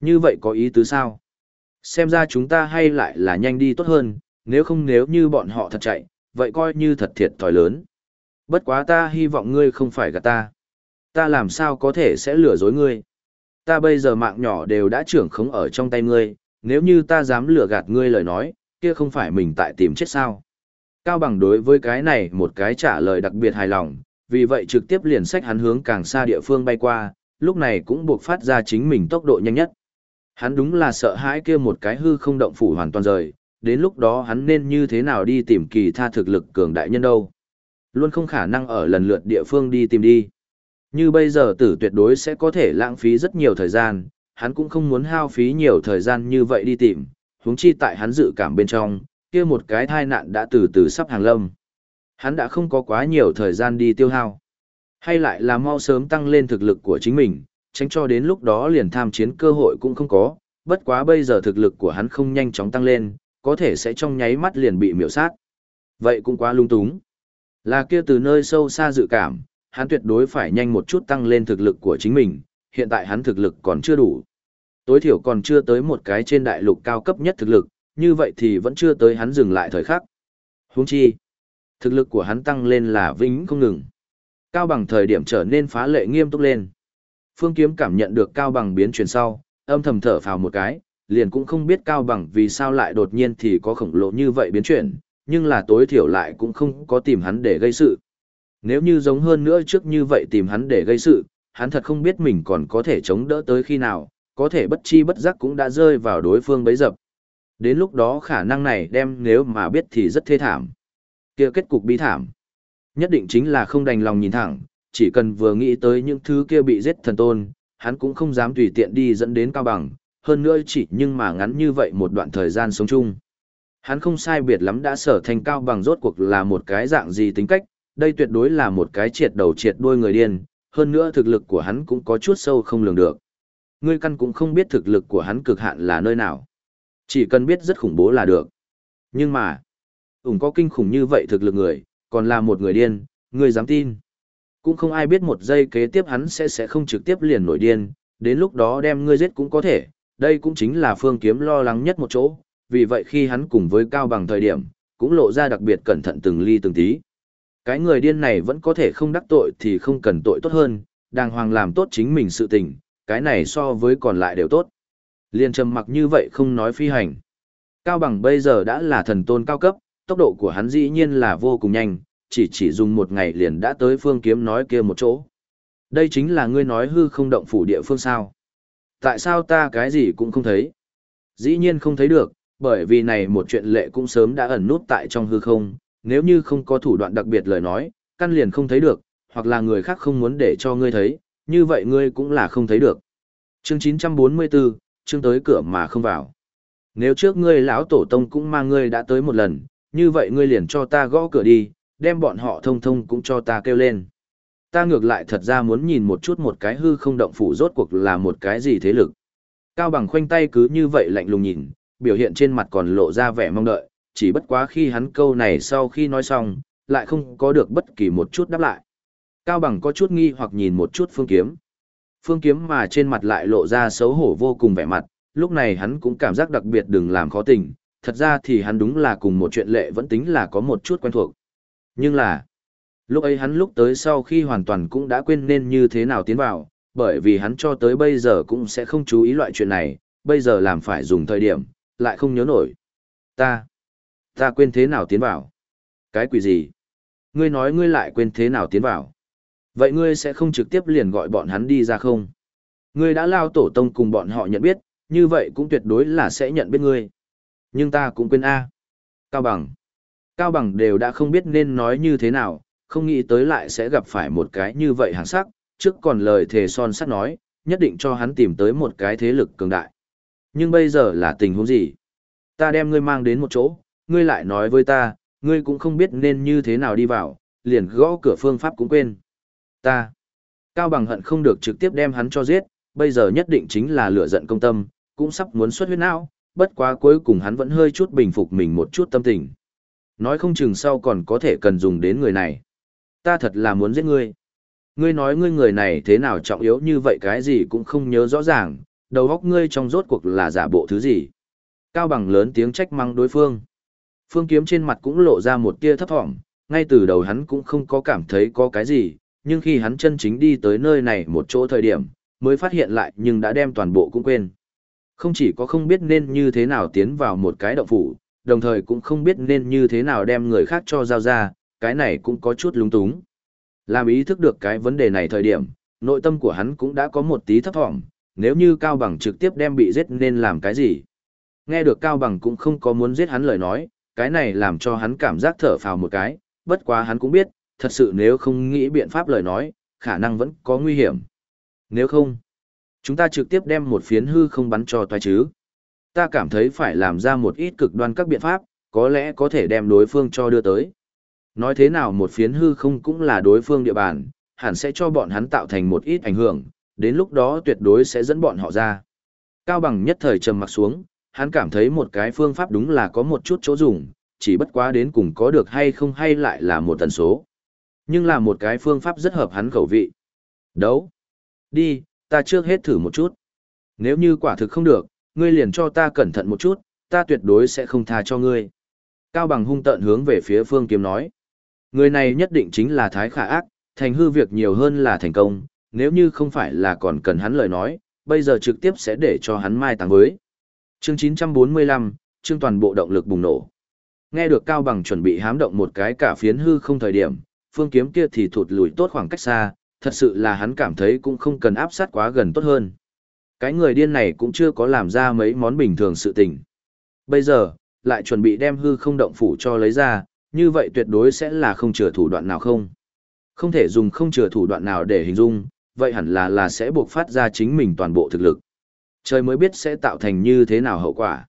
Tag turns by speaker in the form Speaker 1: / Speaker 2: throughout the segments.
Speaker 1: Như vậy có ý tứ sao? Xem ra chúng ta hay lại là nhanh đi tốt hơn, nếu không nếu như bọn họ thật chạy, vậy coi như thật thiệt thòi lớn. Bất quá ta hy vọng ngươi không phải gạt ta. Ta làm sao có thể sẽ lừa dối ngươi. Ta bây giờ mạng nhỏ đều đã trưởng khống ở trong tay ngươi, nếu như ta dám lừa gạt ngươi lời nói, kia không phải mình tại tìm chết sao. Cao bằng đối với cái này một cái trả lời đặc biệt hài lòng, vì vậy trực tiếp liền sách hắn hướng càng xa địa phương bay qua, lúc này cũng buộc phát ra chính mình tốc độ nhanh nhất. Hắn đúng là sợ hãi kia một cái hư không động phủ hoàn toàn rời, đến lúc đó hắn nên như thế nào đi tìm kỳ tha thực lực cường đại nhân đâu. Luôn không khả năng ở lần lượt địa phương đi tìm đi. Như bây giờ tử tuyệt đối sẽ có thể lãng phí rất nhiều thời gian, hắn cũng không muốn hao phí nhiều thời gian như vậy đi tìm, huống chi tại hắn dự cảm bên trong, kia một cái thai nạn đã từ từ sắp hàng lâm. Hắn đã không có quá nhiều thời gian đi tiêu hao. Hay lại là mau sớm tăng lên thực lực của chính mình, tránh cho đến lúc đó liền tham chiến cơ hội cũng không có, bất quá bây giờ thực lực của hắn không nhanh chóng tăng lên, có thể sẽ trong nháy mắt liền bị miểu sát. Vậy cũng quá lung túng. Là kia từ nơi sâu xa dự cảm, hắn tuyệt đối phải nhanh một chút tăng lên thực lực của chính mình, hiện tại hắn thực lực còn chưa đủ. Tối thiểu còn chưa tới một cái trên đại lục cao cấp nhất thực lực, như vậy thì vẫn chưa tới hắn dừng lại thời khắc. Huống chi, thực lực của hắn tăng lên là vĩnh không ngừng. Cao bằng thời điểm trở nên phá lệ nghiêm túc lên. Phương Kiếm cảm nhận được Cao bằng biến chuyển sau, âm thầm thở phào một cái, liền cũng không biết Cao bằng vì sao lại đột nhiên thì có khổng lồ như vậy biến chuyển, nhưng là tối thiểu lại cũng không có tìm hắn để gây sự. Nếu như giống hơn nữa trước như vậy tìm hắn để gây sự, hắn thật không biết mình còn có thể chống đỡ tới khi nào, có thể bất chi bất giác cũng đã rơi vào đối phương bấy dập. Đến lúc đó khả năng này đem nếu mà biết thì rất thê thảm. kia kết cục bi thảm. Nhất định chính là không đành lòng nhìn thẳng, chỉ cần vừa nghĩ tới những thứ kia bị giết thần tôn, hắn cũng không dám tùy tiện đi dẫn đến cao bằng, hơn nữa chỉ nhưng mà ngắn như vậy một đoạn thời gian sống chung. Hắn không sai biệt lắm đã sở thành cao bằng rốt cuộc là một cái dạng gì tính cách, đây tuyệt đối là một cái triệt đầu triệt đuôi người điên, hơn nữa thực lực của hắn cũng có chút sâu không lường được. Ngươi căn cũng không biết thực lực của hắn cực hạn là nơi nào. Chỉ cần biết rất khủng bố là được. Nhưng mà, ủng có kinh khủng như vậy thực lực người, còn là một người điên, ngươi dám tin. Cũng không ai biết một giây kế tiếp hắn sẽ sẽ không trực tiếp liền nổi điên, đến lúc đó đem ngươi giết cũng có thể, đây cũng chính là phương kiếm lo lắng nhất một chỗ, vì vậy khi hắn cùng với cao bằng thời điểm, cũng lộ ra đặc biệt cẩn thận từng ly từng tí. Cái người điên này vẫn có thể không đắc tội thì không cần tội tốt hơn, đàng hoàng làm tốt chính mình sự tình, cái này so với còn lại đều tốt. Liên trầm mặc như vậy không nói phi hành. Cao bằng bây giờ đã là thần tôn cao cấp, tốc độ của hắn dĩ nhiên là vô cùng nhanh, chỉ chỉ dùng một ngày liền đã tới phương kiếm nói kia một chỗ. Đây chính là ngươi nói hư không động phủ địa phương sao. Tại sao ta cái gì cũng không thấy? Dĩ nhiên không thấy được, bởi vì này một chuyện lệ cũng sớm đã ẩn nút tại trong hư không, nếu như không có thủ đoạn đặc biệt lời nói, căn liền không thấy được, hoặc là người khác không muốn để cho ngươi thấy, như vậy ngươi cũng là không thấy được. Chương 944, chương tới cửa mà không vào. Nếu trước ngươi lão tổ tông cũng mang ngươi đã tới một lần, như vậy ngươi liền cho ta gõ cửa đi, đem bọn họ thông thông cũng cho ta kêu lên. Ta ngược lại thật ra muốn nhìn một chút một cái hư không động phủ rốt cuộc là một cái gì thế lực. Cao bằng khoanh tay cứ như vậy lạnh lùng nhìn, biểu hiện trên mặt còn lộ ra vẻ mong đợi, chỉ bất quá khi hắn câu này sau khi nói xong, lại không có được bất kỳ một chút đáp lại. Cao bằng có chút nghi hoặc nhìn một chút phương kiếm. Phương kiếm mà trên mặt lại lộ ra xấu hổ vô cùng vẻ mặt, lúc này hắn cũng cảm giác đặc biệt đừng làm khó tình, thật ra thì hắn đúng là cùng một chuyện lệ vẫn tính là có một chút quen thuộc. Nhưng là, lúc ấy hắn lúc tới sau khi hoàn toàn cũng đã quên nên như thế nào tiến vào, bởi vì hắn cho tới bây giờ cũng sẽ không chú ý loại chuyện này, bây giờ làm phải dùng thời điểm, lại không nhớ nổi. Ta, ta quên thế nào tiến vào? Cái quỷ gì? Ngươi nói ngươi lại quên thế nào tiến vào? Vậy ngươi sẽ không trực tiếp liền gọi bọn hắn đi ra không? Ngươi đã lao tổ tông cùng bọn họ nhận biết, như vậy cũng tuyệt đối là sẽ nhận biết ngươi. Nhưng ta cũng quên A. Cao bằng. Cao bằng đều đã không biết nên nói như thế nào, không nghĩ tới lại sẽ gặp phải một cái như vậy hàng sắc, trước còn lời thề son sắt nói, nhất định cho hắn tìm tới một cái thế lực cường đại. Nhưng bây giờ là tình huống gì? Ta đem ngươi mang đến một chỗ, ngươi lại nói với ta, ngươi cũng không biết nên như thế nào đi vào, liền gõ cửa phương pháp cũng quên. Ta. Cao bằng hận không được trực tiếp đem hắn cho giết, bây giờ nhất định chính là lửa giận công tâm, cũng sắp muốn xuất huyết não, bất quá cuối cùng hắn vẫn hơi chút bình phục mình một chút tâm tình. Nói không chừng sau còn có thể cần dùng đến người này. Ta thật là muốn giết ngươi. Ngươi nói ngươi người này thế nào trọng yếu như vậy cái gì cũng không nhớ rõ ràng, đầu óc ngươi trong rốt cuộc là giả bộ thứ gì? Cao bằng lớn tiếng trách mắng đối phương. Phương kiếm trên mặt cũng lộ ra một tia thấp thỏm, ngay từ đầu hắn cũng không có cảm thấy có cái gì, nhưng khi hắn chân chính đi tới nơi này một chỗ thời điểm, mới phát hiện lại nhưng đã đem toàn bộ cũng quên. Không chỉ có không biết nên như thế nào tiến vào một cái động phủ, đồng thời cũng không biết nên như thế nào đem người khác cho giao ra, cái này cũng có chút lúng túng. Làm ý thức được cái vấn đề này thời điểm, nội tâm của hắn cũng đã có một tí thấp thỏm, nếu như Cao Bằng trực tiếp đem bị giết nên làm cái gì. Nghe được Cao Bằng cũng không có muốn giết hắn lời nói, cái này làm cho hắn cảm giác thở phào một cái, bất quá hắn cũng biết, thật sự nếu không nghĩ biện pháp lời nói, khả năng vẫn có nguy hiểm. Nếu không, chúng ta trực tiếp đem một phiến hư không bắn cho toài chứ. Ta cảm thấy phải làm ra một ít cực đoan các biện pháp, có lẽ có thể đem đối phương cho đưa tới. Nói thế nào một phiến hư không cũng là đối phương địa bàn, hẳn sẽ cho bọn hắn tạo thành một ít ảnh hưởng, đến lúc đó tuyệt đối sẽ dẫn bọn họ ra. Cao bằng nhất thời trầm mặc xuống, hắn cảm thấy một cái phương pháp đúng là có một chút chỗ dùng, chỉ bất quá đến cùng có được hay không hay lại là một tần số. Nhưng là một cái phương pháp rất hợp hắn khẩu vị. Đấu. Đi, ta trước hết thử một chút. Nếu như quả thực không được, ngươi liền cho ta cẩn thận một chút, ta tuyệt đối sẽ không tha cho ngươi. Cao bằng hung tợn hướng về phía phương kiếm nói. Người này nhất định chính là thái khả ác, thành hư việc nhiều hơn là thành công, nếu như không phải là còn cần hắn lời nói, bây giờ trực tiếp sẽ để cho hắn mai táng với. Chương 945, chương toàn bộ động lực bùng nổ. Nghe được Cao Bằng chuẩn bị hám động một cái cả phiến hư không thời điểm, phương kiếm kia thì thụt lùi tốt khoảng cách xa, thật sự là hắn cảm thấy cũng không cần áp sát quá gần tốt hơn. Cái người điên này cũng chưa có làm ra mấy món bình thường sự tình. Bây giờ, lại chuẩn bị đem hư không động phủ cho lấy ra, như vậy tuyệt đối sẽ là không chừa thủ đoạn nào không. Không thể dùng không chừa thủ đoạn nào để hình dung, vậy hẳn là là sẽ buộc phát ra chính mình toàn bộ thực lực. Trời mới biết sẽ tạo thành như thế nào hậu quả.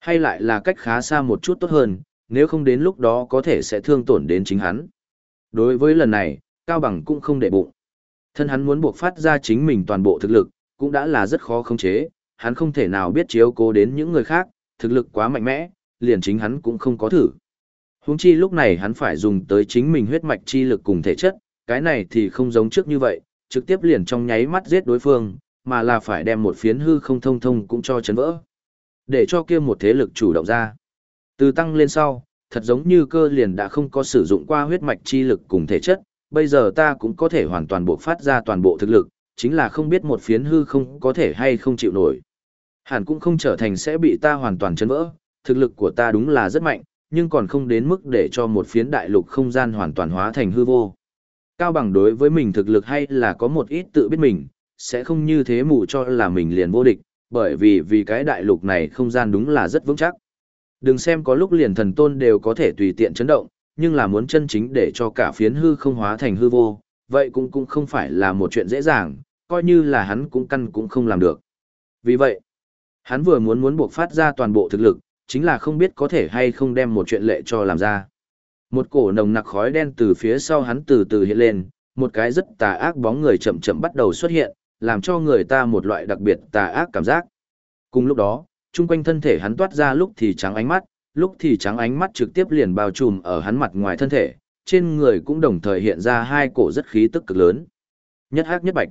Speaker 1: Hay lại là cách khá xa một chút tốt hơn, nếu không đến lúc đó có thể sẽ thương tổn đến chính hắn. Đối với lần này, Cao Bằng cũng không để bụng. Thân hắn muốn buộc phát ra chính mình toàn bộ thực lực, cũng đã là rất khó khống chế, hắn không thể nào biết chiếu cố đến những người khác, thực lực quá mạnh mẽ, liền chính hắn cũng không có thử. Huống chi lúc này hắn phải dùng tới chính mình huyết mạch chi lực cùng thể chất, cái này thì không giống trước như vậy, trực tiếp liền trong nháy mắt giết đối phương, mà là phải đem một phiến hư không thông thông cũng cho chấn vỡ. Để cho kia một thế lực chủ động ra. Từ tăng lên sau, thật giống như cơ liền đã không có sử dụng qua huyết mạch chi lực cùng thể chất, bây giờ ta cũng có thể hoàn toàn bộ phát ra toàn bộ thực lực, chính là không biết một phiến hư không có thể hay không chịu nổi. Hẳn cũng không trở thành sẽ bị ta hoàn toàn chấn vỡ, thực lực của ta đúng là rất mạnh, nhưng còn không đến mức để cho một phiến đại lục không gian hoàn toàn hóa thành hư vô. Cao bằng đối với mình thực lực hay là có một ít tự biết mình, sẽ không như thế mù cho là mình liền vô địch, bởi vì vì cái đại lục này không gian đúng là rất vững chắc. Đừng xem có lúc liền thần tôn đều có thể tùy tiện chấn động, nhưng là muốn chân chính để cho cả phiến hư không hóa thành hư vô, vậy cũng cũng không phải là một chuyện dễ dàng, coi như là hắn cũng căn cũng không làm được. Vì vậy, hắn vừa muốn muốn buộc phát ra toàn bộ thực lực, chính là không biết có thể hay không đem một chuyện lệ cho làm ra. Một cổ nồng nặc khói đen từ phía sau hắn từ từ hiện lên, một cái rất tà ác bóng người chậm chậm bắt đầu xuất hiện, làm cho người ta một loại đặc biệt tà ác cảm giác. Cùng lúc đó, chung quanh thân thể hắn toát ra lúc thì trắng ánh mắt, lúc thì trắng ánh mắt trực tiếp liền bao trùm ở hắn mặt ngoài thân thể, trên người cũng đồng thời hiện ra hai cổ rất khí tức cực lớn. Nhất hắc nhất bạch.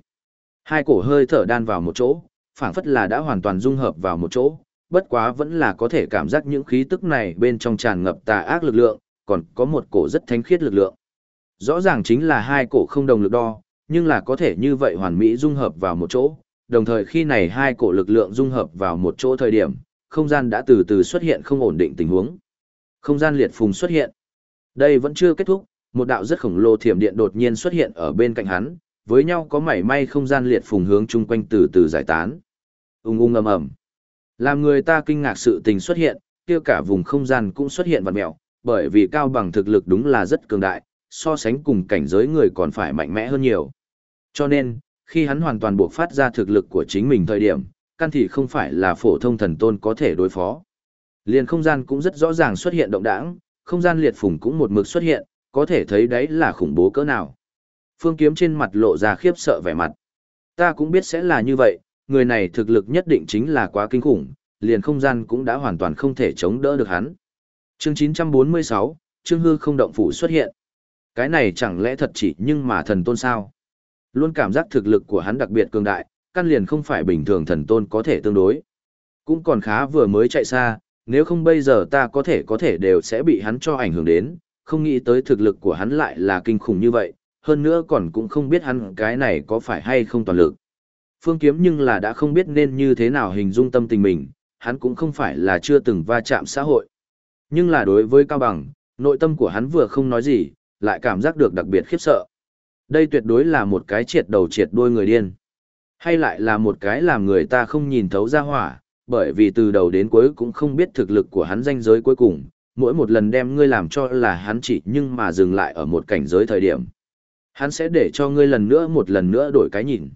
Speaker 1: Hai cổ hơi thở đan vào một chỗ, phảng phất là đã hoàn toàn dung hợp vào một chỗ, bất quá vẫn là có thể cảm giác những khí tức này bên trong tràn ngập tà ác lực lượng, còn có một cổ rất thánh khiết lực lượng. Rõ ràng chính là hai cổ không đồng lực đo, nhưng là có thể như vậy hoàn mỹ dung hợp vào một chỗ, đồng thời khi này hai cổ lực lượng dung hợp vào một chỗ thời điểm, không gian đã từ từ xuất hiện không ổn định tình huống. Không gian liệt phùng xuất hiện. Đây vẫn chưa kết thúc, một đạo rất khổng lồ thiểm điện đột nhiên xuất hiện ở bên cạnh hắn, với nhau có mảy may không gian liệt phùng hướng chung quanh từ từ giải tán. Ung ung ầm ầm. Làm người ta kinh ngạc sự tình xuất hiện, kia cả vùng không gian cũng xuất hiện vật mèo, bởi vì cao bằng thực lực đúng là rất cường đại, so sánh cùng cảnh giới người còn phải mạnh mẽ hơn nhiều. Cho nên, khi hắn hoàn toàn buộc phát ra thực lực của chính mình thời điểm, căn thì không phải là phổ thông thần tôn có thể đối phó. Liền không gian cũng rất rõ ràng xuất hiện động đảng, không gian liệt phùng cũng một mực xuất hiện, có thể thấy đấy là khủng bố cỡ nào. Phương Kiếm trên mặt lộ ra khiếp sợ vẻ mặt. Ta cũng biết sẽ là như vậy, người này thực lực nhất định chính là quá kinh khủng, liền không gian cũng đã hoàn toàn không thể chống đỡ được hắn. Chương 946, Trương Hư không động phủ xuất hiện. Cái này chẳng lẽ thật chỉ nhưng mà thần tôn sao? Luôn cảm giác thực lực của hắn đặc biệt cường đại, căn liền không phải bình thường thần tôn có thể tương đối. Cũng còn khá vừa mới chạy xa, nếu không bây giờ ta có thể có thể đều sẽ bị hắn cho ảnh hưởng đến, không nghĩ tới thực lực của hắn lại là kinh khủng như vậy, hơn nữa còn cũng không biết hắn cái này có phải hay không toàn lực. Phương Kiếm nhưng là đã không biết nên như thế nào hình dung tâm tình mình, hắn cũng không phải là chưa từng va chạm xã hội. Nhưng là đối với Cao Bằng, nội tâm của hắn vừa không nói gì, lại cảm giác được đặc biệt khiếp sợ. Đây tuyệt đối là một cái triệt đầu triệt đuôi người điên. Hay lại là một cái làm người ta không nhìn thấu ra hỏa, bởi vì từ đầu đến cuối cũng không biết thực lực của hắn danh giới cuối cùng, mỗi một lần đem ngươi làm cho là hắn chỉ nhưng mà dừng lại ở một cảnh giới thời điểm. Hắn sẽ để cho ngươi lần nữa một lần nữa đổi cái nhìn.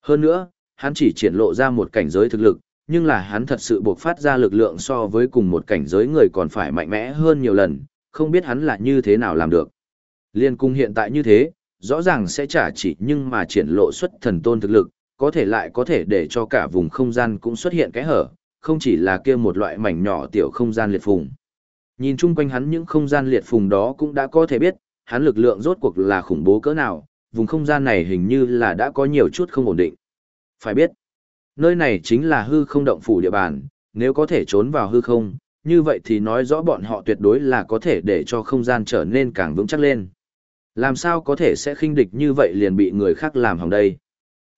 Speaker 1: Hơn nữa, hắn chỉ triển lộ ra một cảnh giới thực lực, nhưng là hắn thật sự buộc phát ra lực lượng so với cùng một cảnh giới người còn phải mạnh mẽ hơn nhiều lần, không biết hắn là như thế nào làm được. Liên cung hiện tại như thế, rõ ràng sẽ trả chỉ nhưng mà triển lộ xuất thần tôn thực lực, có thể lại có thể để cho cả vùng không gian cũng xuất hiện cái hở, không chỉ là kia một loại mảnh nhỏ tiểu không gian liệt phùng. Nhìn chung quanh hắn những không gian liệt phùng đó cũng đã có thể biết, hắn lực lượng rốt cuộc là khủng bố cỡ nào, vùng không gian này hình như là đã có nhiều chút không ổn định. Phải biết, nơi này chính là hư không động phủ địa bàn, nếu có thể trốn vào hư không, như vậy thì nói rõ bọn họ tuyệt đối là có thể để cho không gian trở nên càng vững chắc lên. Làm sao có thể sẽ khinh địch như vậy liền bị người khác làm hỏng đây?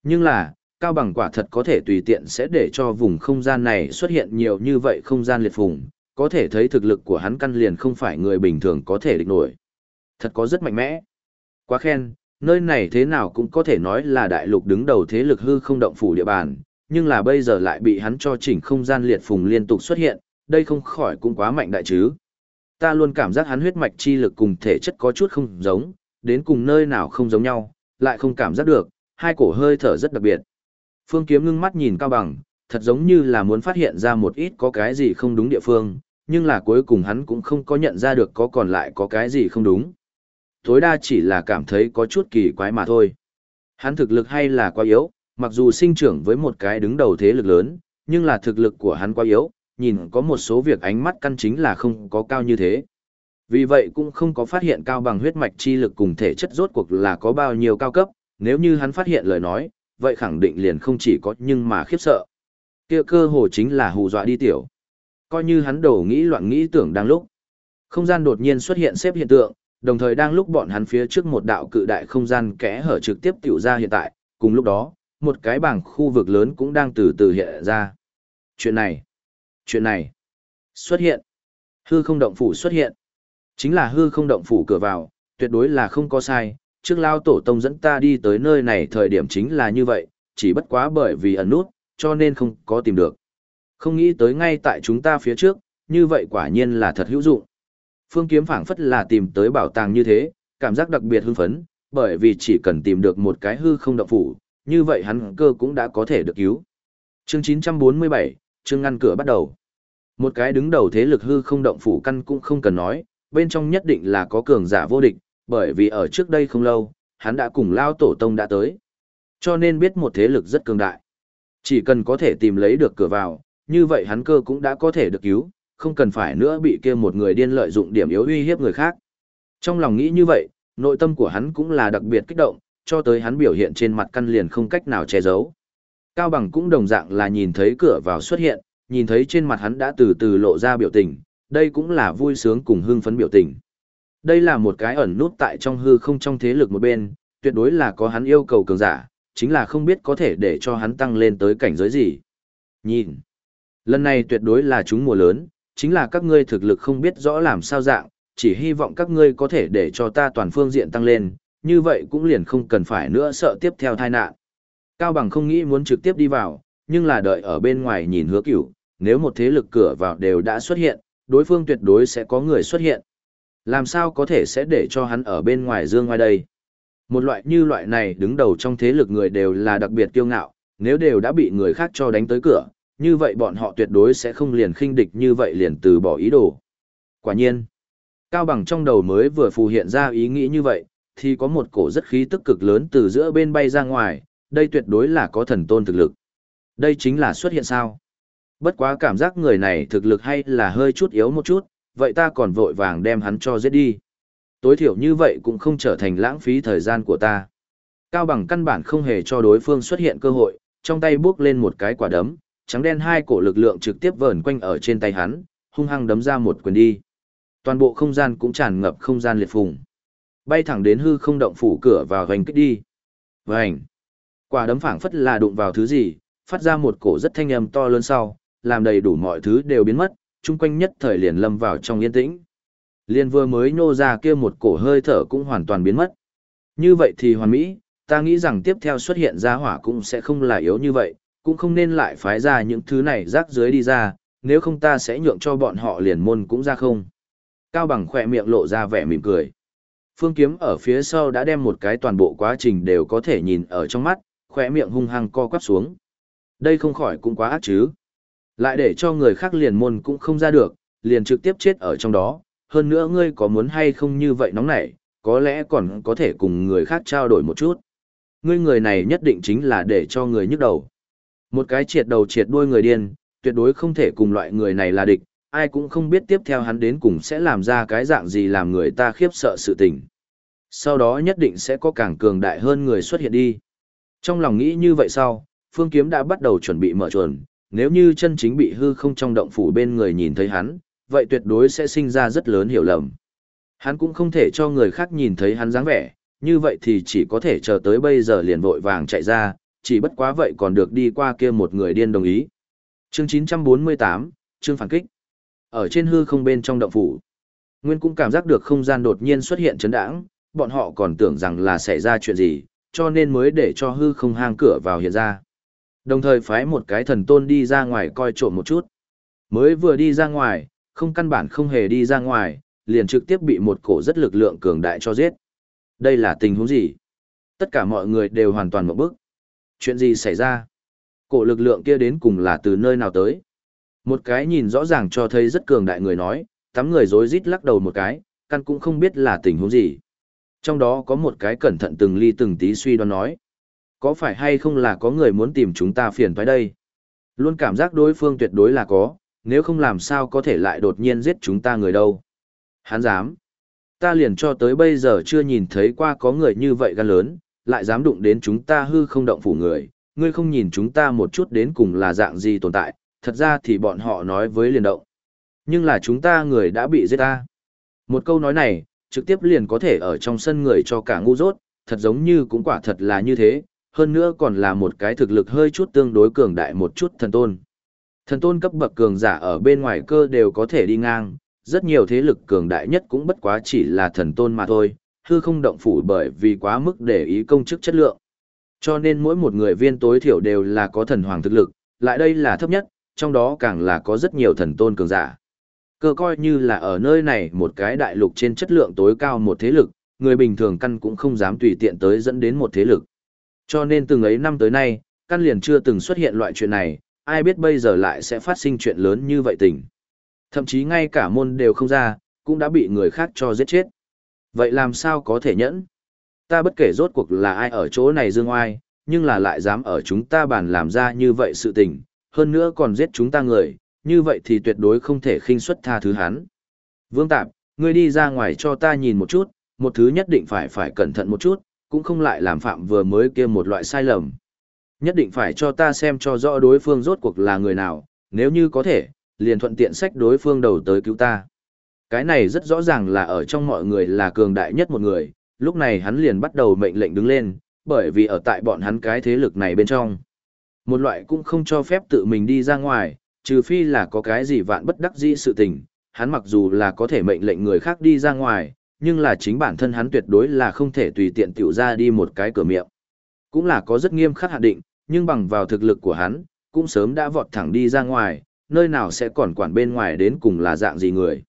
Speaker 1: Nhưng là, Cao Bằng quả thật có thể tùy tiện sẽ để cho vùng không gian này xuất hiện nhiều như vậy không gian liệt phùng, có thể thấy thực lực của hắn căn liền không phải người bình thường có thể địch nổi. Thật có rất mạnh mẽ. Quá khen, nơi này thế nào cũng có thể nói là đại lục đứng đầu thế lực hư không động phủ địa bàn, nhưng là bây giờ lại bị hắn cho chỉnh không gian liệt phùng liên tục xuất hiện, đây không khỏi cũng quá mạnh đại chứ. Ta luôn cảm giác hắn huyết mạch chi lực cùng thể chất có chút không giống, đến cùng nơi nào không giống nhau, lại không cảm giác được, hai cổ hơi thở rất đặc biệt. Phương Kiếm ngưng mắt nhìn Cao Bằng, thật giống như là muốn phát hiện ra một ít có cái gì không đúng địa phương, nhưng là cuối cùng hắn cũng không có nhận ra được có còn lại có cái gì không đúng. Tối đa chỉ là cảm thấy có chút kỳ quái mà thôi. Hắn thực lực hay là quá yếu, mặc dù sinh trưởng với một cái đứng đầu thế lực lớn, nhưng là thực lực của hắn quá yếu, nhìn có một số việc ánh mắt căn chính là không có cao như thế. Vì vậy cũng không có phát hiện cao bằng huyết mạch chi lực cùng thể chất rốt cuộc là có bao nhiêu cao cấp, nếu như hắn phát hiện lời nói, vậy khẳng định liền không chỉ có nhưng mà khiếp sợ. kia cơ hồ chính là hù dọa đi tiểu. Coi như hắn đổ nghĩ loạn nghĩ tưởng đang lúc. Không gian đột nhiên xuất hiện xếp hiện tượng, đồng thời đang lúc bọn hắn phía trước một đạo cự đại không gian kẽ hở trực tiếp tiểu ra hiện tại, cùng lúc đó, một cái bảng khu vực lớn cũng đang từ từ hiện ra. Chuyện này, chuyện này, xuất hiện, hư không động phủ xuất hiện, chính là hư không động phủ cửa vào, tuyệt đối là không có sai, trước lao tổ tông dẫn ta đi tới nơi này thời điểm chính là như vậy, chỉ bất quá bởi vì ẩn nút, cho nên không có tìm được. Không nghĩ tới ngay tại chúng ta phía trước, như vậy quả nhiên là thật hữu dụng. Phương kiếm phảng phất là tìm tới bảo tàng như thế, cảm giác đặc biệt hưng phấn, bởi vì chỉ cần tìm được một cái hư không động phủ, như vậy hắn cơ cũng đã có thể được cứu. Chương 947, chương ngăn cửa bắt đầu. Một cái đứng đầu thế lực hư không động phủ căn cũng không cần nói, bên trong nhất định là có cường giả vô địch, bởi vì ở trước đây không lâu, hắn đã cùng Lao Tổ Tông đã tới. Cho nên biết một thế lực rất cường đại. Chỉ cần có thể tìm lấy được cửa vào, như vậy hắn cơ cũng đã có thể được cứu, không cần phải nữa bị kia một người điên lợi dụng điểm yếu uy hiếp người khác. Trong lòng nghĩ như vậy, nội tâm của hắn cũng là đặc biệt kích động, cho tới hắn biểu hiện trên mặt căn liền không cách nào che giấu. Cao Bằng cũng đồng dạng là nhìn thấy cửa vào xuất hiện, nhìn thấy trên mặt hắn đã từ từ lộ ra biểu tình, đây cũng là vui sướng cùng hưng phấn biểu tình. Đây là một cái ẩn nút tại trong hư không trong thế lực một bên, tuyệt đối là có hắn yêu cầu cường giả, chính là không biết có thể để cho hắn tăng lên tới cảnh giới gì. Nhìn, lần này tuyệt đối là chúng mùa lớn, chính là các ngươi thực lực không biết rõ làm sao dạng, chỉ hy vọng các ngươi có thể để cho ta toàn phương diện tăng lên, như vậy cũng liền không cần phải nữa sợ tiếp theo tai nạn. Cao Bằng không nghĩ muốn trực tiếp đi vào, nhưng là đợi ở bên ngoài nhìn hứa cửu, nếu một thế lực cửa vào đều đã xuất hiện, đối phương tuyệt đối sẽ có người xuất hiện. Làm sao có thể sẽ để cho hắn ở bên ngoài dương ngoài đây? Một loại như loại này đứng đầu trong thế lực người đều là đặc biệt kiêu ngạo, nếu đều đã bị người khác cho đánh tới cửa, như vậy bọn họ tuyệt đối sẽ không liền khinh địch như vậy liền từ bỏ ý đồ. Quả nhiên, Cao Bằng trong đầu mới vừa phù hiện ra ý nghĩ như vậy, thì có một cổ rất khí tức cực lớn từ giữa bên bay ra ngoài, đây tuyệt đối là có thần tôn thực lực. Đây chính là xuất hiện sao? Bất quá cảm giác người này thực lực hay là hơi chút yếu một chút, vậy ta còn vội vàng đem hắn cho giết đi. Tối thiểu như vậy cũng không trở thành lãng phí thời gian của ta. Cao bằng căn bản không hề cho đối phương xuất hiện cơ hội, trong tay bước lên một cái quả đấm, trắng đen hai cổ lực lượng trực tiếp vờn quanh ở trên tay hắn, hung hăng đấm ra một quyền đi. Toàn bộ không gian cũng tràn ngập không gian liệt phùng. Bay thẳng đến hư không động phủ cửa vào hoành kích đi. Vành. Quả đấm phảng phất là đụng vào thứ gì, phát ra một cổ rất thanh âm to lớn sau, làm đầy đủ mọi thứ đều biến mất, chung quanh nhất thời liền lâm vào trong yên tĩnh. Liên vừa mới nô ra kia một cổ hơi thở cũng hoàn toàn biến mất. Như vậy thì hoàn mỹ, ta nghĩ rằng tiếp theo xuất hiện ra hỏa cũng sẽ không là yếu như vậy, cũng không nên lại phái ra những thứ này rác dưới đi ra, nếu không ta sẽ nhượng cho bọn họ liền môn cũng ra không. Cao bằng khỏe miệng lộ ra vẻ mỉm cười. Phương kiếm ở phía sau đã đem một cái toàn bộ quá trình đều có thể nhìn ở trong mắt, khỏe miệng hung hăng co quắp xuống. Đây không khỏi cũng quá ác chứ. Lại để cho người khác liền môn cũng không ra được, liền trực tiếp chết ở trong đó. Hơn nữa ngươi có muốn hay không như vậy nóng nảy, có lẽ còn có thể cùng người khác trao đổi một chút. Ngươi người này nhất định chính là để cho người nhức đầu. Một cái triệt đầu triệt đuôi người điên, tuyệt đối không thể cùng loại người này là địch, ai cũng không biết tiếp theo hắn đến cùng sẽ làm ra cái dạng gì làm người ta khiếp sợ sự tình. Sau đó nhất định sẽ có càng cường đại hơn người xuất hiện đi. Trong lòng nghĩ như vậy sau, Phương Kiếm đã bắt đầu chuẩn bị mở chuồn, nếu như chân chính bị hư không trong động phủ bên người nhìn thấy hắn, vậy tuyệt đối sẽ sinh ra rất lớn hiểu lầm. Hắn cũng không thể cho người khác nhìn thấy hắn dáng vẻ, như vậy thì chỉ có thể chờ tới bây giờ liền vội vàng chạy ra, chỉ bất quá vậy còn được đi qua kia một người điên đồng ý. Chương 948, chương phản kích. Ở trên hư không bên trong động phủ, Nguyên cũng cảm giác được không gian đột nhiên xuất hiện chấn đãng, bọn họ còn tưởng rằng là xảy ra chuyện gì, cho nên mới để cho hư không hang cửa vào hiện ra. Đồng thời phái một cái thần tôn đi ra ngoài coi trộm một chút. Mới vừa đi ra ngoài, không căn bản không hề đi ra ngoài, liền trực tiếp bị một cổ rất lực lượng cường đại cho giết. Đây là tình huống gì? Tất cả mọi người đều hoàn toàn một bức. Chuyện gì xảy ra? Cổ lực lượng kia đến cùng là từ nơi nào tới? Một cái nhìn rõ ràng cho thấy rất cường đại người nói, tắm người rối rít lắc đầu một cái, căn cũng không biết là tình huống gì. Trong đó có một cái cẩn thận từng ly từng tí suy đoán nói. Có phải hay không là có người muốn tìm chúng ta phiền toái đây? Luôn cảm giác đối phương tuyệt đối là có, nếu không làm sao có thể lại đột nhiên giết chúng ta người đâu. Hắn dám. Ta liền cho tới bây giờ chưa nhìn thấy qua có người như vậy gan lớn, lại dám đụng đến chúng ta hư không động phủ người, ngươi không nhìn chúng ta một chút đến cùng là dạng gì tồn tại, thật ra thì bọn họ nói với liền động. Nhưng là chúng ta người đã bị giết ta. Một câu nói này, trực tiếp liền có thể ở trong sân người cho cả ngu dốt, thật giống như cũng quả thật là như thế, hơn nữa còn là một cái thực lực hơi chút tương đối cường đại một chút thần tôn. Thần tôn cấp bậc cường giả ở bên ngoài cơ đều có thể đi ngang, rất nhiều thế lực cường đại nhất cũng bất quá chỉ là thần tôn mà thôi, hư không động phủ bởi vì quá mức để ý công chức chất lượng. Cho nên mỗi một người viên tối thiểu đều là có thần hoàng thực lực, lại đây là thấp nhất, trong đó càng là có rất nhiều thần tôn cường giả. Cơ coi như là ở nơi này một cái đại lục trên chất lượng tối cao một thế lực, người bình thường căn cũng không dám tùy tiện tới dẫn đến một thế lực. Cho nên từng ấy năm tới nay, căn liền chưa từng xuất hiện loại chuyện này, ai biết bây giờ lại sẽ phát sinh chuyện lớn như vậy tình. Thậm chí ngay cả môn đều không ra, cũng đã bị người khác cho giết chết. Vậy làm sao có thể nhẫn? Ta bất kể rốt cuộc là ai ở chỗ này dương oai, nhưng là lại dám ở chúng ta bàn làm ra như vậy sự tình, hơn nữa còn giết chúng ta người, như vậy thì tuyệt đối không thể khinh suất tha thứ hắn. Vương Tạp, ngươi đi ra ngoài cho ta nhìn một chút, một thứ nhất định phải phải cẩn thận một chút, cũng không lại làm phạm vừa mới kia một loại sai lầm. Nhất định phải cho ta xem cho rõ đối phương rốt cuộc là người nào, nếu như có thể, liền thuận tiện sách đối phương đầu tới cứu ta. Cái này rất rõ ràng là ở trong mọi người là cường đại nhất một người, lúc này hắn liền bắt đầu mệnh lệnh đứng lên, bởi vì ở tại bọn hắn cái thế lực này bên trong. Một loại cũng không cho phép tự mình đi ra ngoài, trừ phi là có cái gì vạn bất đắc dĩ sự tình, hắn mặc dù là có thể mệnh lệnh người khác đi ra ngoài, nhưng là chính bản thân hắn tuyệt đối là không thể tùy tiện tiểu ra đi một cái cửa miệng. Cũng là có rất nghiêm khắc hạn định, nhưng bằng vào thực lực của hắn, cũng sớm đã vọt thẳng đi ra ngoài, nơi nào sẽ còn quản bên ngoài đến cùng là dạng gì người.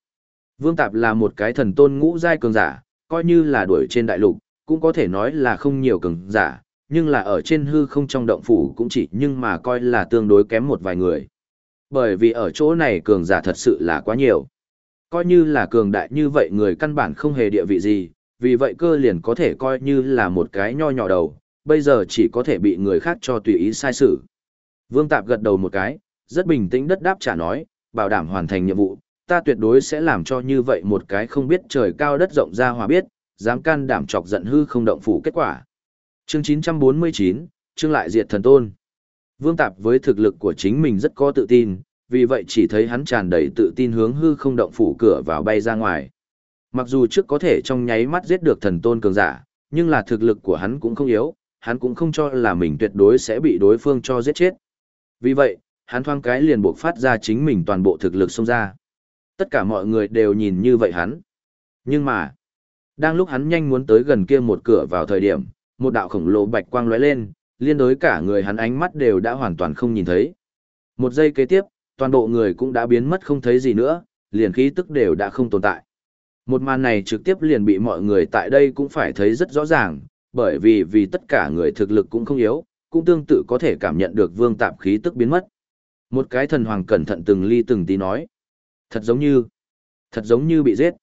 Speaker 1: Vương Tạp là một cái thần tôn ngũ giai cường giả, coi như là đuổi trên đại lục, cũng có thể nói là không nhiều cường giả, nhưng là ở trên hư không trong động phủ cũng chỉ nhưng mà coi là tương đối kém một vài người. Bởi vì ở chỗ này cường giả thật sự là quá nhiều. Coi như là cường đại như vậy người căn bản không hề địa vị gì, vì vậy cơ liền có thể coi như là một cái nho nhỏ đầu, bây giờ chỉ có thể bị người khác cho tùy ý sai sự. Vương Tạp gật đầu một cái, rất bình tĩnh đất đáp trả nói, bảo đảm hoàn thành nhiệm vụ, ta tuyệt đối sẽ làm cho như vậy một cái không biết trời cao đất rộng ra hòa biết, dám can đảm chọc giận hư không động phủ kết quả. Chương 949, chương lại diệt thần tôn. Vương Tạp với thực lực của chính mình rất có tự tin, vì vậy chỉ thấy hắn tràn đầy tự tin hướng hư không động phủ cửa vào bay ra ngoài. Mặc dù trước có thể trong nháy mắt giết được thần tôn cường giả, nhưng là thực lực của hắn cũng không yếu, hắn cũng không cho là mình tuyệt đối sẽ bị đối phương cho giết chết. Vì vậy, hắn thoáng cái liền buộc phát ra chính mình toàn bộ thực lực xông ra. Tất cả mọi người đều nhìn như vậy hắn. Nhưng mà, đang lúc hắn nhanh muốn tới gần kia một cửa vào thời điểm, một đạo khổng lồ bạch quang lóe lên, liên đối cả người hắn ánh mắt đều đã hoàn toàn không nhìn thấy. Một giây kế tiếp, toàn bộ người cũng đã biến mất không thấy gì nữa, liền khí tức đều đã không tồn tại. Một màn này trực tiếp liền bị mọi người tại đây cũng phải thấy rất rõ ràng, bởi vì vì tất cả người thực lực cũng không yếu, cũng tương tự có thể cảm nhận được vương tạp khí tức biến mất. Một cái thần hoàng cẩn thận từng ly từng tí nói. Thật giống như, thật giống như bị giết.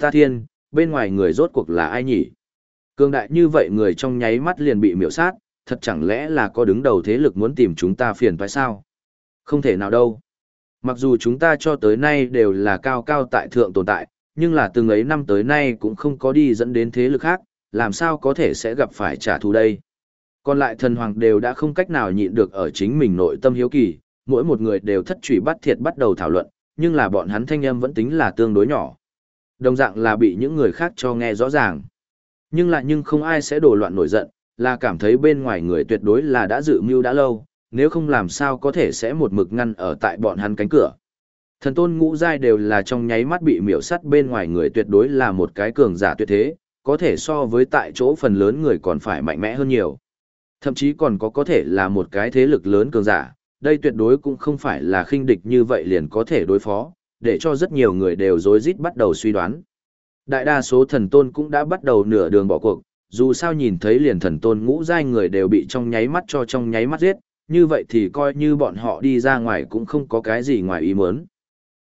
Speaker 1: Ta thiên, bên ngoài người rốt cuộc là ai nhỉ? Cương đại như vậy người trong nháy mắt liền bị miểu sát, thật chẳng lẽ là có đứng đầu thế lực muốn tìm chúng ta phiền phải sao? Không thể nào đâu. Mặc dù chúng ta cho tới nay đều là cao cao tại thượng tồn tại, nhưng là từng ấy năm tới nay cũng không có đi dẫn đến thế lực khác, làm sao có thể sẽ gặp phải trả thù đây. Còn lại thần hoàng đều đã không cách nào nhịn được ở chính mình nội tâm hiếu kỳ, mỗi một người đều thất trụy bắt thiệt bắt đầu thảo luận, nhưng là bọn hắn thanh âm vẫn tính là tương đối nhỏ. Đồng dạng là bị những người khác cho nghe rõ ràng. Nhưng lại nhưng không ai sẽ đổ loạn nổi giận, là cảm thấy bên ngoài người tuyệt đối là đã dự mưu đã lâu, nếu không làm sao có thể sẽ một mực ngăn ở tại bọn hắn cánh cửa. Thần tôn ngũ giai đều là trong nháy mắt bị miểu sắt bên ngoài người tuyệt đối là một cái cường giả tuyệt thế, có thể so với tại chỗ phần lớn người còn phải mạnh mẽ hơn nhiều. Thậm chí còn có có thể là một cái thế lực lớn cường giả, đây tuyệt đối cũng không phải là khinh địch như vậy liền có thể đối phó, để cho rất nhiều người đều rối rít bắt đầu suy đoán. Đại đa số thần tôn cũng đã bắt đầu nửa đường bỏ cuộc, dù sao nhìn thấy liền thần tôn ngũ giai người đều bị trong nháy mắt cho trong nháy mắt giết, như vậy thì coi như bọn họ đi ra ngoài cũng không có cái gì ngoài ý muốn.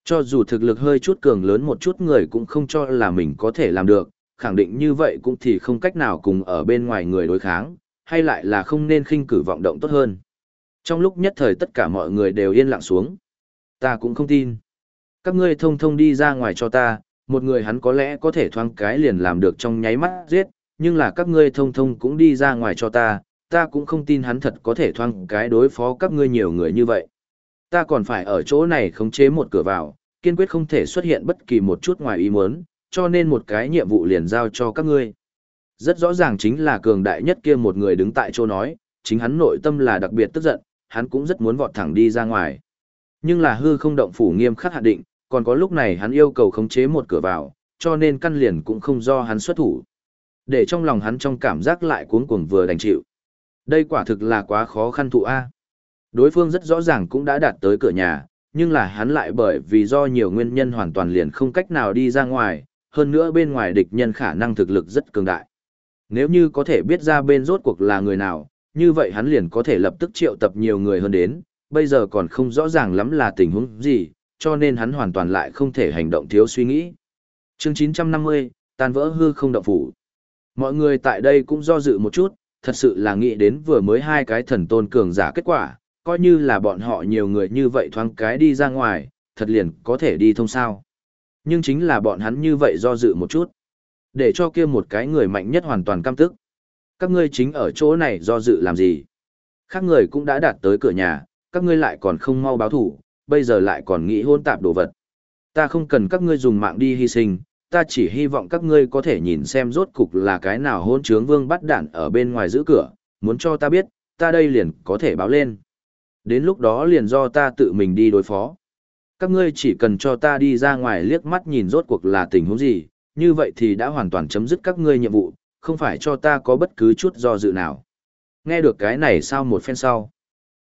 Speaker 1: Cho dù thực lực hơi chút cường lớn một chút người cũng không cho là mình có thể làm được, khẳng định như vậy cũng thì không cách nào cùng ở bên ngoài người đối kháng, hay lại là không nên khinh cử vọng động tốt hơn. Trong lúc nhất thời tất cả mọi người đều yên lặng xuống. Ta cũng không tin. Các ngươi thông thông đi ra ngoài cho ta, một người hắn có lẽ có thể thoáng cái liền làm được trong nháy mắt giết, nhưng là các ngươi thông thông cũng đi ra ngoài cho ta, ta cũng không tin hắn thật có thể thoáng cái đối phó các ngươi nhiều người như vậy. Ta còn phải ở chỗ này khống chế một cửa vào, kiên quyết không thể xuất hiện bất kỳ một chút ngoài ý muốn, cho nên một cái nhiệm vụ liền giao cho các ngươi. Rất rõ ràng chính là cường đại nhất kia một người đứng tại chỗ nói, chính hắn nội tâm là đặc biệt tức giận, hắn cũng rất muốn vọt thẳng đi ra ngoài. Nhưng là hư không động phủ nghiêm khắc hạn định, còn có lúc này hắn yêu cầu khống chế một cửa vào, cho nên căn liền cũng không do hắn xuất thủ. Để trong lòng hắn trong cảm giác lại cuống cuồng vừa đành chịu. Đây quả thực là quá khó khăn thụ A. Đối phương rất rõ ràng cũng đã đạt tới cửa nhà, nhưng là hắn lại bởi vì do nhiều nguyên nhân hoàn toàn liền không cách nào đi ra ngoài, hơn nữa bên ngoài địch nhân khả năng thực lực rất cường đại. Nếu như có thể biết ra bên rốt cuộc là người nào, như vậy hắn liền có thể lập tức triệu tập nhiều người hơn đến, bây giờ còn không rõ ràng lắm là tình huống gì, cho nên hắn hoàn toàn lại không thể hành động thiếu suy nghĩ. Chương 950, tan vỡ hư không động phủ. Mọi người tại đây cũng do dự một chút, thật sự là nghĩ đến vừa mới hai cái thần tôn cường giả kết quả, coi như là bọn họ nhiều người như vậy thoáng cái đi ra ngoài, thật liền có thể đi thông sao. Nhưng chính là bọn hắn như vậy do dự một chút. Để cho kia một cái người mạnh nhất hoàn toàn cam tức. Các ngươi chính ở chỗ này do dự làm gì? Khác người cũng đã đạt tới cửa nhà, các ngươi lại còn không mau báo thủ, bây giờ lại còn nghĩ hôn tạp đồ vật. Ta không cần các ngươi dùng mạng đi hy sinh, ta chỉ hy vọng các ngươi có thể nhìn xem rốt cục là cái nào hôn trướng vương bắt đạn ở bên ngoài giữ cửa, muốn cho ta biết, ta đây liền có thể báo lên. Đến lúc đó liền do ta tự mình đi đối phó. Các ngươi chỉ cần cho ta đi ra ngoài liếc mắt nhìn rốt cuộc là tình huống gì, như vậy thì đã hoàn toàn chấm dứt các ngươi nhiệm vụ, không phải cho ta có bất cứ chút do dự nào. Nghe được cái này sao một phen sau.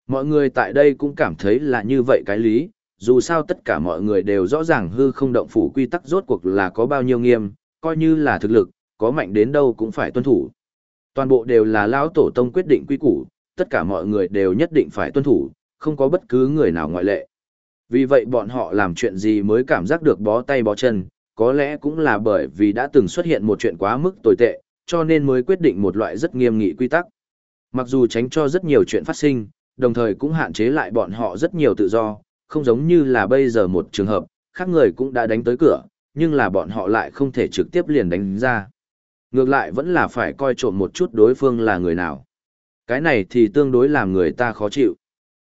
Speaker 1: Mọi người tại đây cũng cảm thấy là như vậy cái lý, dù sao tất cả mọi người đều rõ ràng hư không động phủ quy tắc rốt cuộc là có bao nhiêu nghiêm, coi như là thực lực, có mạnh đến đâu cũng phải tuân thủ. Toàn bộ đều là lão tổ tông quyết định quy củ, tất cả mọi người đều nhất định phải tuân thủ, không có bất cứ người nào ngoại lệ. Vì vậy bọn họ làm chuyện gì mới cảm giác được bó tay bó chân, có lẽ cũng là bởi vì đã từng xuất hiện một chuyện quá mức tồi tệ, cho nên mới quyết định một loại rất nghiêm nghị quy tắc. Mặc dù tránh cho rất nhiều chuyện phát sinh, đồng thời cũng hạn chế lại bọn họ rất nhiều tự do, không giống như là bây giờ một trường hợp, khác người cũng đã đánh tới cửa, nhưng là bọn họ lại không thể trực tiếp liền đánh ra. Ngược lại vẫn là phải coi trộm một chút đối phương là người nào. Cái này thì tương đối làm người ta khó chịu.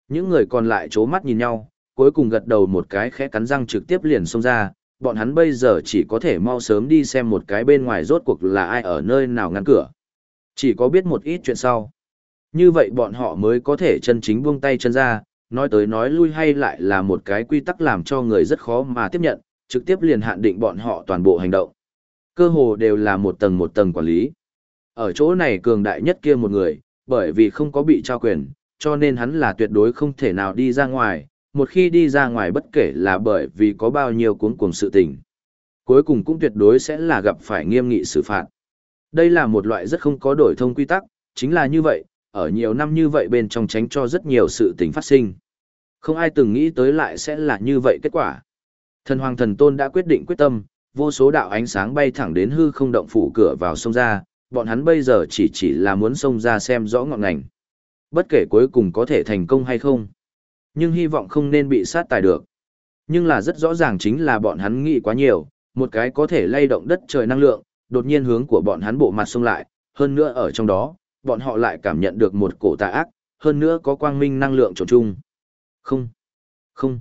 Speaker 1: Những người còn lại chố mắt nhìn nhau, cuối cùng gật đầu một cái khẽ cắn răng trực tiếp liền xông ra, bọn hắn bây giờ chỉ có thể mau sớm đi xem một cái bên ngoài rốt cuộc là ai ở nơi nào ngăn cửa. Chỉ có biết một ít chuyện sau. Như vậy bọn họ mới có thể chân chính buông tay chân ra, nói tới nói lui hay lại là một cái quy tắc làm cho người rất khó mà tiếp nhận, trực tiếp liền hạn định bọn họ toàn bộ hành động. Cơ hồ đều là một tầng một tầng quản lý. Ở chỗ này cường đại nhất kia một người, bởi vì không có bị trao quyền, cho nên hắn là tuyệt đối không thể nào đi ra ngoài, một khi đi ra ngoài bất kể là bởi vì có bao nhiêu cuốn cuồng sự tình. Cuối cùng cũng tuyệt đối sẽ là gặp phải nghiêm nghị xử phạt. Đây là một loại rất không có đổi thông quy tắc, chính là như vậy, ở nhiều năm như vậy bên trong tránh cho rất nhiều sự tình phát sinh. Không ai từng nghĩ tới lại sẽ là như vậy kết quả. Thần Hoàng Thần Tôn đã quyết định quyết tâm, vô số đạo ánh sáng bay thẳng đến hư không động phủ cửa vào sông ra, bọn hắn bây giờ chỉ chỉ là muốn sông ra xem rõ ngọn ngành. Bất kể cuối cùng có thể thành công hay không. Nhưng hy vọng không nên bị sát tài được. Nhưng là rất rõ ràng chính là bọn hắn nghĩ quá nhiều, một cái có thể lay động đất trời năng lượng, đột nhiên hướng của bọn hắn bộ mặt xông lại, hơn nữa ở trong đó, bọn họ lại cảm nhận được một cổ tà ác, hơn nữa có quang minh năng lượng trộn chung. Không, không.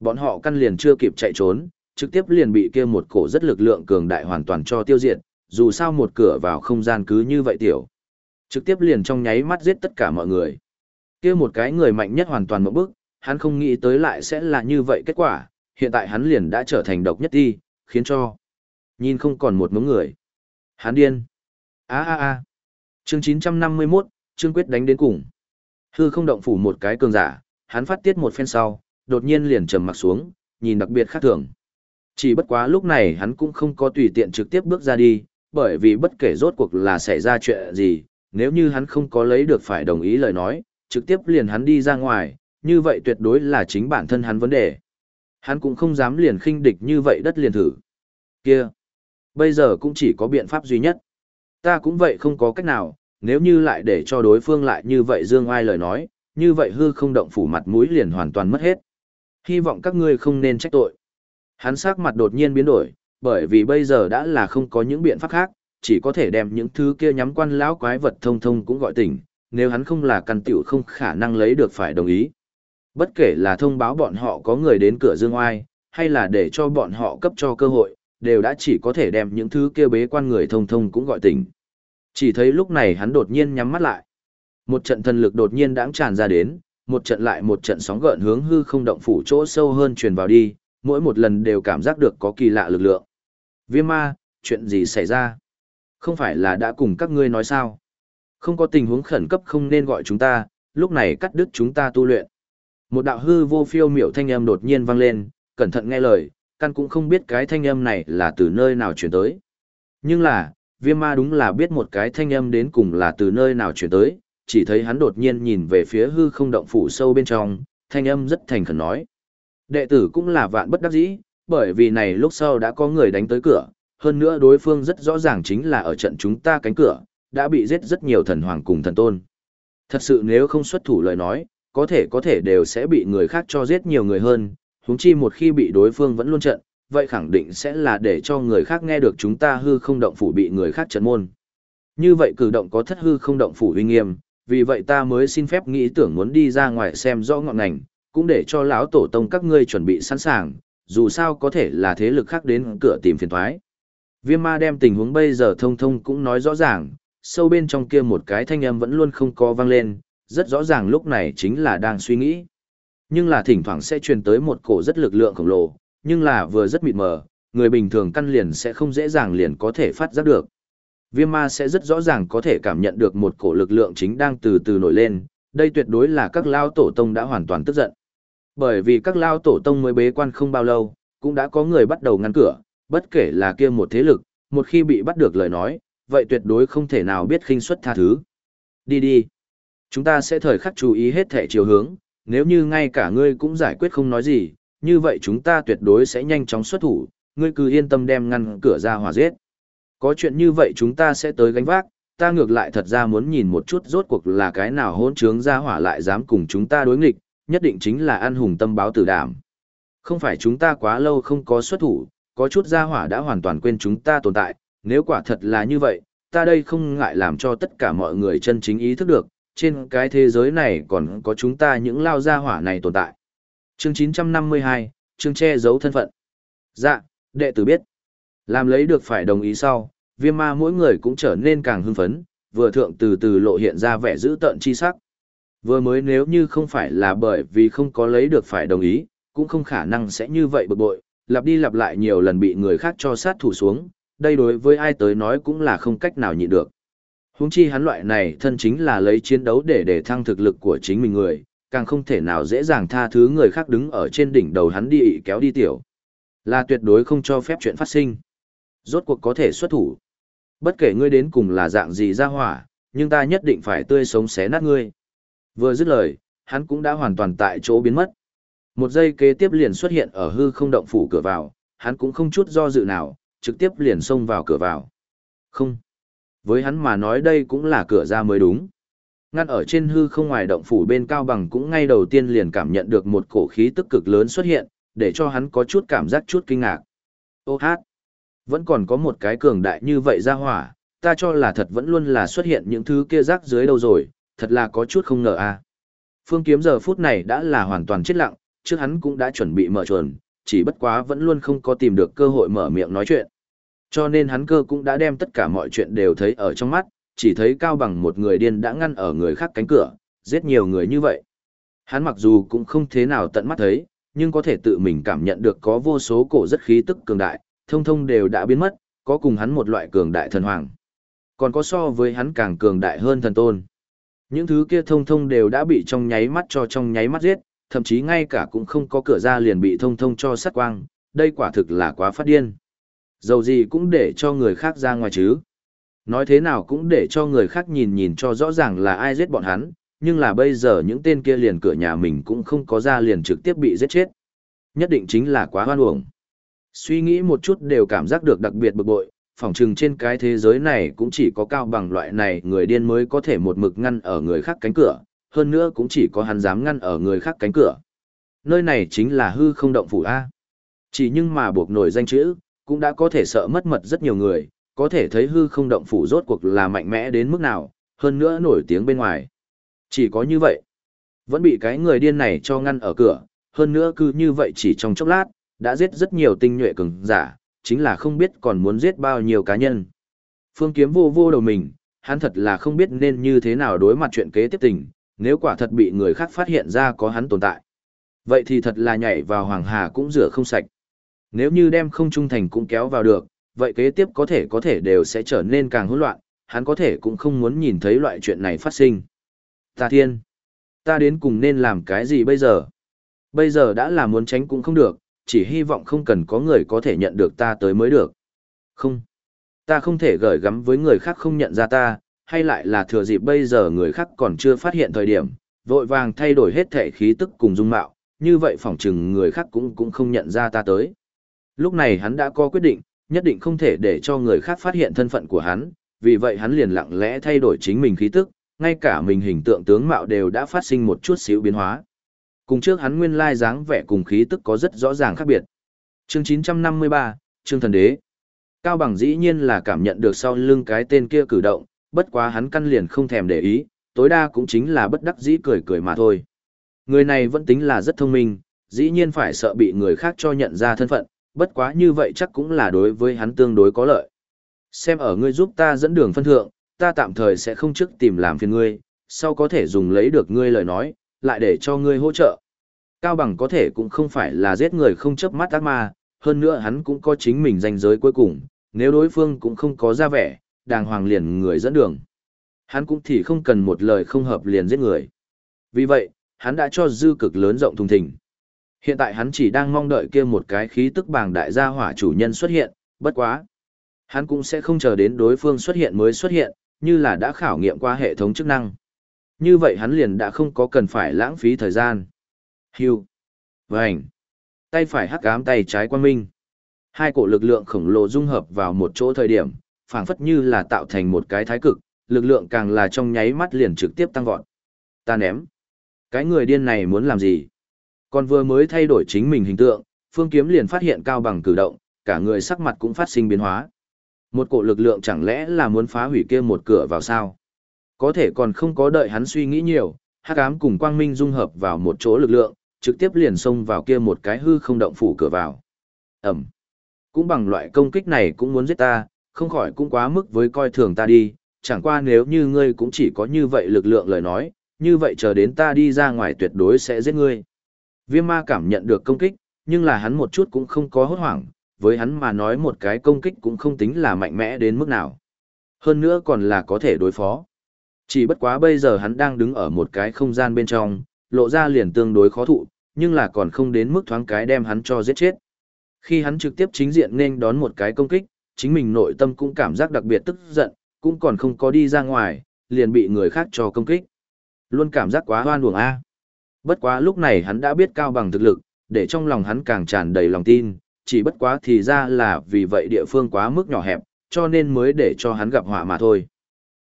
Speaker 1: Bọn họ căn liền chưa kịp chạy trốn, trực tiếp liền bị kia một cổ rất lực lượng cường đại hoàn toàn cho tiêu diệt, dù sao một cửa vào không gian cứ như vậy tiểu. Trực tiếp liền trong nháy mắt giết tất cả mọi người. Kia một cái người mạnh nhất hoàn toàn một bước, hắn không nghĩ tới lại sẽ là như vậy kết quả, hiện tại hắn liền đã trở thành độc nhất đi, khiến cho nhìn không còn một mống người. Hắn điên. A a a. Chương 951, Trương Quyết đánh đến cùng. Hư không động phủ một cái cường giả, hắn phát tiết một phen sau, đột nhiên liền trầm mặt xuống, nhìn đặc biệt khác thường. Chỉ bất quá lúc này hắn cũng không có tùy tiện trực tiếp bước ra đi, bởi vì bất kể rốt cuộc là xảy ra chuyện gì, nếu như hắn không có lấy được phải đồng ý lời nói, trực tiếp liền hắn đi ra ngoài, như vậy tuyệt đối là chính bản thân hắn vấn đề. Hắn cũng không dám liền khinh địch như vậy đất liền thử. Kia, bây giờ cũng chỉ có biện pháp duy nhất. Ta cũng vậy không có cách nào, nếu như lại để cho đối phương lại như vậy dương ai lời nói, như vậy hư không động phủ mặt mũi liền hoàn toàn mất hết. Hy vọng các ngươi không nên trách tội. Hắn sắc mặt đột nhiên biến đổi, bởi vì bây giờ đã là không có những biện pháp khác, chỉ có thể đem những thứ kia nhắm quan lão quái vật thông thông cũng gọi tỉnh, nếu hắn không là căn tiểu không khả năng lấy được phải đồng ý. Bất kể là thông báo bọn họ có người đến cửa dương oai, hay là để cho bọn họ cấp cho cơ hội, đều đã chỉ có thể đem những thứ kia bế quan người thông thông cũng gọi tỉnh. Chỉ thấy lúc này hắn đột nhiên nhắm mắt lại. Một trận thần lực đột nhiên đãng tràn ra đến, một trận lại một trận sóng gợn hướng hư không động phủ chỗ sâu hơn truyền vào đi, mỗi một lần đều cảm giác được có kỳ lạ lực lượng. Viêm ma, chuyện gì xảy ra? Không phải là đã cùng các ngươi nói sao? Không có tình huống khẩn cấp không nên gọi chúng ta, lúc này cắt đứt chúng ta tu luyện. Một đạo hư vô phiêu miểu thanh âm đột nhiên vang lên, cẩn thận nghe lời, căn cũng không biết cái thanh âm này là từ nơi nào chuyển tới. Nhưng là, viêm ma đúng là biết một cái thanh âm đến cùng là từ nơi nào chuyển tới, chỉ thấy hắn đột nhiên nhìn về phía hư không động phủ sâu bên trong, thanh âm rất thành khẩn nói. Đệ tử cũng là vạn bất đắc dĩ, bởi vì này lúc sau đã có người đánh tới cửa, hơn nữa đối phương rất rõ ràng chính là ở trận chúng ta cánh cửa, đã bị giết rất nhiều thần hoàng cùng thần tôn. Thật sự nếu không xuất thủ lời nói, có thể có thể đều sẽ bị người khác cho giết nhiều người hơn, huống chi một khi bị đối phương vẫn luôn trận, vậy khẳng định sẽ là để cho người khác nghe được chúng ta hư không động phủ bị người khác trận môn. Như vậy cử động có thất hư không động phủ uy nghiêm, vì vậy ta mới xin phép nghĩ tưởng muốn đi ra ngoài xem rõ ngọn ngành, cũng để cho lão tổ tông các ngươi chuẩn bị sẵn sàng, dù sao có thể là thế lực khác đến cửa tìm phiền thoái. Viêm ma đem tình huống bây giờ thông thông cũng nói rõ ràng, sâu bên trong kia một cái thanh âm vẫn luôn không có vang lên, rất rõ ràng lúc này chính là đang suy nghĩ. Nhưng là thỉnh thoảng sẽ truyền tới một cổ rất lực lượng khổng lồ, nhưng là vừa rất mịt mờ, người bình thường căn liền sẽ không dễ dàng liền có thể phát giác được. Viêm ma sẽ rất rõ ràng có thể cảm nhận được một cổ lực lượng chính đang từ từ nổi lên, đây tuyệt đối là các lao tổ tông đã hoàn toàn tức giận. Bởi vì các lao tổ tông mới bế quan không bao lâu, cũng đã có người bắt đầu ngăn cửa, bất kể là kia một thế lực, một khi bị bắt được lời nói, vậy tuyệt đối không thể nào biết khinh suất tha thứ. Đi đi. Chúng ta sẽ thời khắc chú ý hết thể chiều hướng, nếu như ngay cả ngươi cũng giải quyết không nói gì, như vậy chúng ta tuyệt đối sẽ nhanh chóng xuất thủ, ngươi cứ yên tâm đem ngăn cửa ra hòa giết. Có chuyện như vậy chúng ta sẽ tới gánh vác, ta ngược lại thật ra muốn nhìn một chút rốt cuộc là cái nào hỗn trướng ra hỏa lại dám cùng chúng ta đối nghịch, nhất định chính là an hùng tâm báo tử đảm. Không phải chúng ta quá lâu không có xuất thủ, có chút gia hỏa đã hoàn toàn quên chúng ta tồn tại, nếu quả thật là như vậy, ta đây không ngại làm cho tất cả mọi người chân chính ý thức được, trên cái thế giới này còn có chúng ta những lao gia hỏa này tồn tại. Chương 952, chương che giấu thân phận. Dạ, đệ tử biết. Làm lấy được phải đồng ý sau, viêm ma mỗi người cũng trở nên càng hưng phấn, vừa thượng từ từ lộ hiện ra vẻ dữ tợn chi sắc. Vừa mới nếu như không phải là bởi vì không có lấy được phải đồng ý, cũng không khả năng sẽ như vậy bực bội, lặp đi lặp lại nhiều lần bị người khác cho sát thủ xuống, đây đối với ai tới nói cũng là không cách nào nhịn được. Huống chi hắn loại này thân chính là lấy chiến đấu để để thăng thực lực của chính mình người, càng không thể nào dễ dàng tha thứ người khác đứng ở trên đỉnh đầu hắn đi ị kéo đi tiểu. Là tuyệt đối không cho phép chuyện phát sinh. Rốt cuộc có thể xuất thủ. Bất kể ngươi đến cùng là dạng gì ra hỏa, nhưng ta nhất định phải tươi sống xé nát ngươi. Vừa dứt lời, hắn cũng đã hoàn toàn tại chỗ biến mất. Một giây kế tiếp liền xuất hiện ở hư không động phủ cửa vào, hắn cũng không chút do dự nào, trực tiếp liền xông vào cửa vào. Không. Với hắn mà nói đây cũng là cửa ra mới đúng. Ngăn ở trên hư không ngoài động phủ bên cao bằng cũng ngay đầu tiên liền cảm nhận được một cổ khí tức cực lớn xuất hiện, để cho hắn có chút cảm giác chút kinh ngạc. Ô hát! Vẫn còn có một cái cường đại như vậy ra hỏa, ta cho là thật vẫn luôn là xuất hiện những thứ kia rác dưới đâu rồi, thật là có chút không ngờ a. Phương kiếm giờ phút này đã là hoàn toàn chết lặng, trước hắn cũng đã chuẩn bị mở chuồn, chỉ bất quá vẫn luôn không có tìm được cơ hội mở miệng nói chuyện. Cho nên hắn cơ cũng đã đem tất cả mọi chuyện đều thấy ở trong mắt, chỉ thấy cao bằng một người điên đã ngăn ở người khác cánh cửa, giết nhiều người như vậy. Hắn mặc dù cũng không thế nào tận mắt thấy, nhưng có thể tự mình cảm nhận được có vô số cổ rất khí tức cường đại, thông thông đều đã biến mất, có cùng hắn một loại cường đại thần hoàng. Còn có so với hắn càng cường đại hơn thần tôn. Những thứ kia thông thông đều đã bị trong nháy mắt cho trong nháy mắt giết, thậm chí ngay cả cũng không có cửa ra liền bị thông thông cho sát quang, đây quả thực là quá phát điên. Dầu gì cũng để cho người khác ra ngoài chứ. Nói thế nào cũng để cho người khác nhìn nhìn cho rõ ràng là ai giết bọn hắn, nhưng là bây giờ những tên kia liền cửa nhà mình cũng không có ra liền trực tiếp bị giết chết. Nhất định chính là quá hoan uổng. Suy nghĩ một chút đều cảm giác được đặc biệt bực bội, phỏng chừng trên cái thế giới này cũng chỉ có cao bằng loại này người điên mới có thể một mực ngăn ở người khác cánh cửa, hơn nữa cũng chỉ có hắn dám ngăn ở người khác cánh cửa. Nơi này chính là hư không động phủ A. Chỉ nhưng mà buộc nổi danh chữ, cũng đã có thể sợ mất mật rất nhiều người, có thể thấy hư không động phủ rốt cuộc là mạnh mẽ đến mức nào, hơn nữa nổi tiếng bên ngoài. Chỉ có như vậy, vẫn bị cái người điên này cho ngăn ở cửa, hơn nữa cứ như vậy chỉ trong chốc lát, đã giết rất nhiều tinh nhuệ cường giả, chính là không biết còn muốn giết bao nhiêu cá nhân. Phương kiếm vô vô đầu mình, hắn thật là không biết nên như thế nào đối mặt chuyện kế tiếp tình, nếu quả thật bị người khác phát hiện ra có hắn tồn tại. Vậy thì thật là nhảy vào hoàng hà cũng rửa không sạch. Nếu như đem không trung thành cũng kéo vào được, vậy kế tiếp có thể có thể đều sẽ trở nên càng hỗn loạn, hắn có thể cũng không muốn nhìn thấy loại chuyện này phát sinh. Ta thiên, ta đến cùng nên làm cái gì bây giờ? Bây giờ đã là muốn tránh cũng không được, chỉ hy vọng không cần có người có thể nhận được ta tới mới được. Không, ta không thể gửi gắm với người khác không nhận ra ta, hay lại là thừa dịp bây giờ người khác còn chưa phát hiện thời điểm, vội vàng thay đổi hết thể khí tức cùng dung mạo, như vậy phỏng chừng người khác cũng cũng không nhận ra ta tới. Lúc này hắn đã có quyết định, nhất định không thể để cho người khác phát hiện thân phận của hắn, vì vậy hắn liền lặng lẽ thay đổi chính mình khí tức, ngay cả mình hình tượng tướng mạo đều đã phát sinh một chút xíu biến hóa. Cùng trước hắn nguyên lai dáng vẻ cùng khí tức có rất rõ ràng khác biệt. Chương 953, Chương Thần Đế. Cao Bằng dĩ nhiên là cảm nhận được sau lưng cái tên kia cử động, bất quá hắn căn liền không thèm để ý, tối đa cũng chính là bất đắc dĩ cười cười mà thôi. Người này vẫn tính là rất thông minh, dĩ nhiên phải sợ bị người khác cho nhận ra thân phận, bất quá như vậy chắc cũng là đối với hắn tương đối có lợi. Xem ở ngươi giúp ta dẫn đường phân thượng, ta tạm thời sẽ không trước tìm làm phiền ngươi, sau có thể dùng lấy được ngươi lời nói, lại để cho ngươi hỗ trợ. Cao bằng có thể cũng không phải là giết người không chấp mắt ác ma, hơn nữa hắn cũng có chính mình danh giới cuối cùng, nếu đối phương cũng không có ra vẻ, đàng hoàng liền người dẫn đường. Hắn cũng thì không cần một lời không hợp liền giết người. Vì vậy, hắn đã cho dư cực lớn rộng thùng thình. Hiện tại hắn chỉ đang mong đợi kia một cái khí tức bàng đại gia hỏa chủ nhân xuất hiện, bất quá. Hắn cũng sẽ không chờ đến đối phương xuất hiện mới xuất hiện, như là đã khảo nghiệm qua hệ thống chức năng. Như vậy hắn liền đã không có cần phải lãng phí thời gian. Hưu. Vành. Tay phải hắc ám tay trái quan minh. Hai cổ lực lượng khổng lồ dung hợp vào một chỗ thời điểm, phảng phất như là tạo thành một cái thái cực, lực lượng càng là trong nháy mắt liền trực tiếp tăng vọt. Ta ném. Cái người điên này muốn làm gì? Còn vừa mới thay đổi chính mình hình tượng, Phương Kiếm liền phát hiện cao bằng cử động, cả người sắc mặt cũng phát sinh biến hóa. Một cổ lực lượng chẳng lẽ là muốn phá hủy kia một cửa vào sao? Có thể còn không có đợi hắn suy nghĩ nhiều, hắc ám cùng quang minh dung hợp vào một chỗ lực lượng, trực tiếp liền xông vào kia một cái hư không động phủ cửa vào. Ẩm. Cũng bằng loại công kích này cũng muốn giết ta, không khỏi cũng quá mức với coi thường ta đi, chẳng qua nếu như ngươi cũng chỉ có như vậy lực lượng lời nói, như vậy chờ đến ta đi ra ngoài tuyệt đối sẽ giết ngươi. Viêm ma cảm nhận được công kích, nhưng là hắn một chút cũng không có hốt hoảng, với hắn mà nói một cái công kích cũng không tính là mạnh mẽ đến mức nào. Hơn nữa còn là có thể đối phó. Chỉ bất quá bây giờ hắn đang đứng ở một cái không gian bên trong, lộ ra liền tương đối khó thụ, nhưng là còn không đến mức thoáng cái đem hắn cho giết chết. Khi hắn trực tiếp chính diện nên đón một cái công kích, chính mình nội tâm cũng cảm giác đặc biệt tức giận, cũng còn không có đi ra ngoài, liền bị người khác cho công kích. Luôn cảm giác quá hoan uổng a. Bất quá lúc này hắn đã biết cao bằng thực lực, để trong lòng hắn càng tràn đầy lòng tin, chỉ bất quá thì ra là vì vậy địa phương quá mức nhỏ hẹp, cho nên mới để cho hắn gặp họa mà thôi.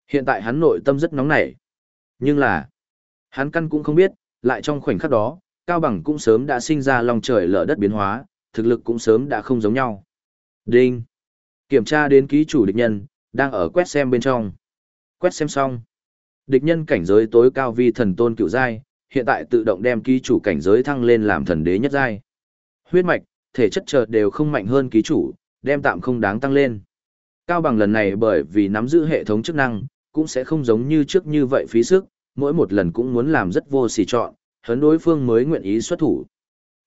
Speaker 1: Hiện tại hắn nội tâm rất nóng nảy. Nhưng là, hắn căn cũng không biết, lại trong khoảnh khắc đó, Cao Bằng cũng sớm đã sinh ra lòng trời lở đất biến hóa, thực lực cũng sớm đã không giống nhau. Đinh! Kiểm tra đến ký chủ địch nhân, đang ở quét xem bên trong. Quét xem xong. Địch nhân cảnh giới tối cao vi thần tôn cựu giai, hiện tại tự động đem ký chủ cảnh giới thăng lên làm thần đế nhất giai. Huyết mạch, thể chất chợt đều không mạnh hơn ký chủ, đem tạm không đáng tăng lên. Cao bằng lần này bởi vì nắm giữ hệ thống chức năng, cũng sẽ không giống như trước như vậy phí sức, mỗi một lần cũng muốn làm rất vô sỉ chọn, hấn đối phương mới nguyện ý xuất thủ.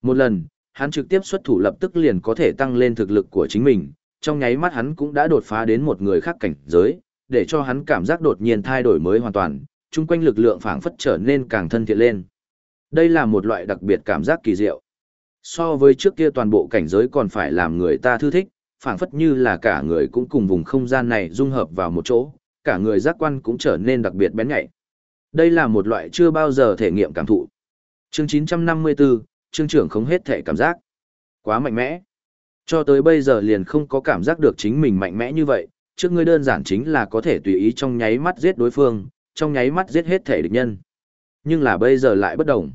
Speaker 1: Một lần, hắn trực tiếp xuất thủ lập tức liền có thể tăng lên thực lực của chính mình, trong nháy mắt hắn cũng đã đột phá đến một người khác cảnh giới, để cho hắn cảm giác đột nhiên thay đổi mới hoàn toàn, chung quanh lực lượng phảng phất trở nên càng thân thiện lên. Đây là một loại đặc biệt cảm giác kỳ diệu. So với trước kia toàn bộ cảnh giới còn phải làm người ta thư thích, phảng phất như là cả người cũng cùng vùng không gian này dung hợp vào một chỗ, cả người giác quan cũng trở nên đặc biệt bén nhạy. Đây là một loại chưa bao giờ thể nghiệm cảm thụ. Chương 954, chương trưởng không hết thể cảm giác. Quá mạnh mẽ. Cho tới bây giờ liền không có cảm giác được chính mình mạnh mẽ như vậy, trước ngươi đơn giản chính là có thể tùy ý trong nháy mắt giết đối phương, trong nháy mắt giết hết thể địch nhân. Nhưng là bây giờ lại bất động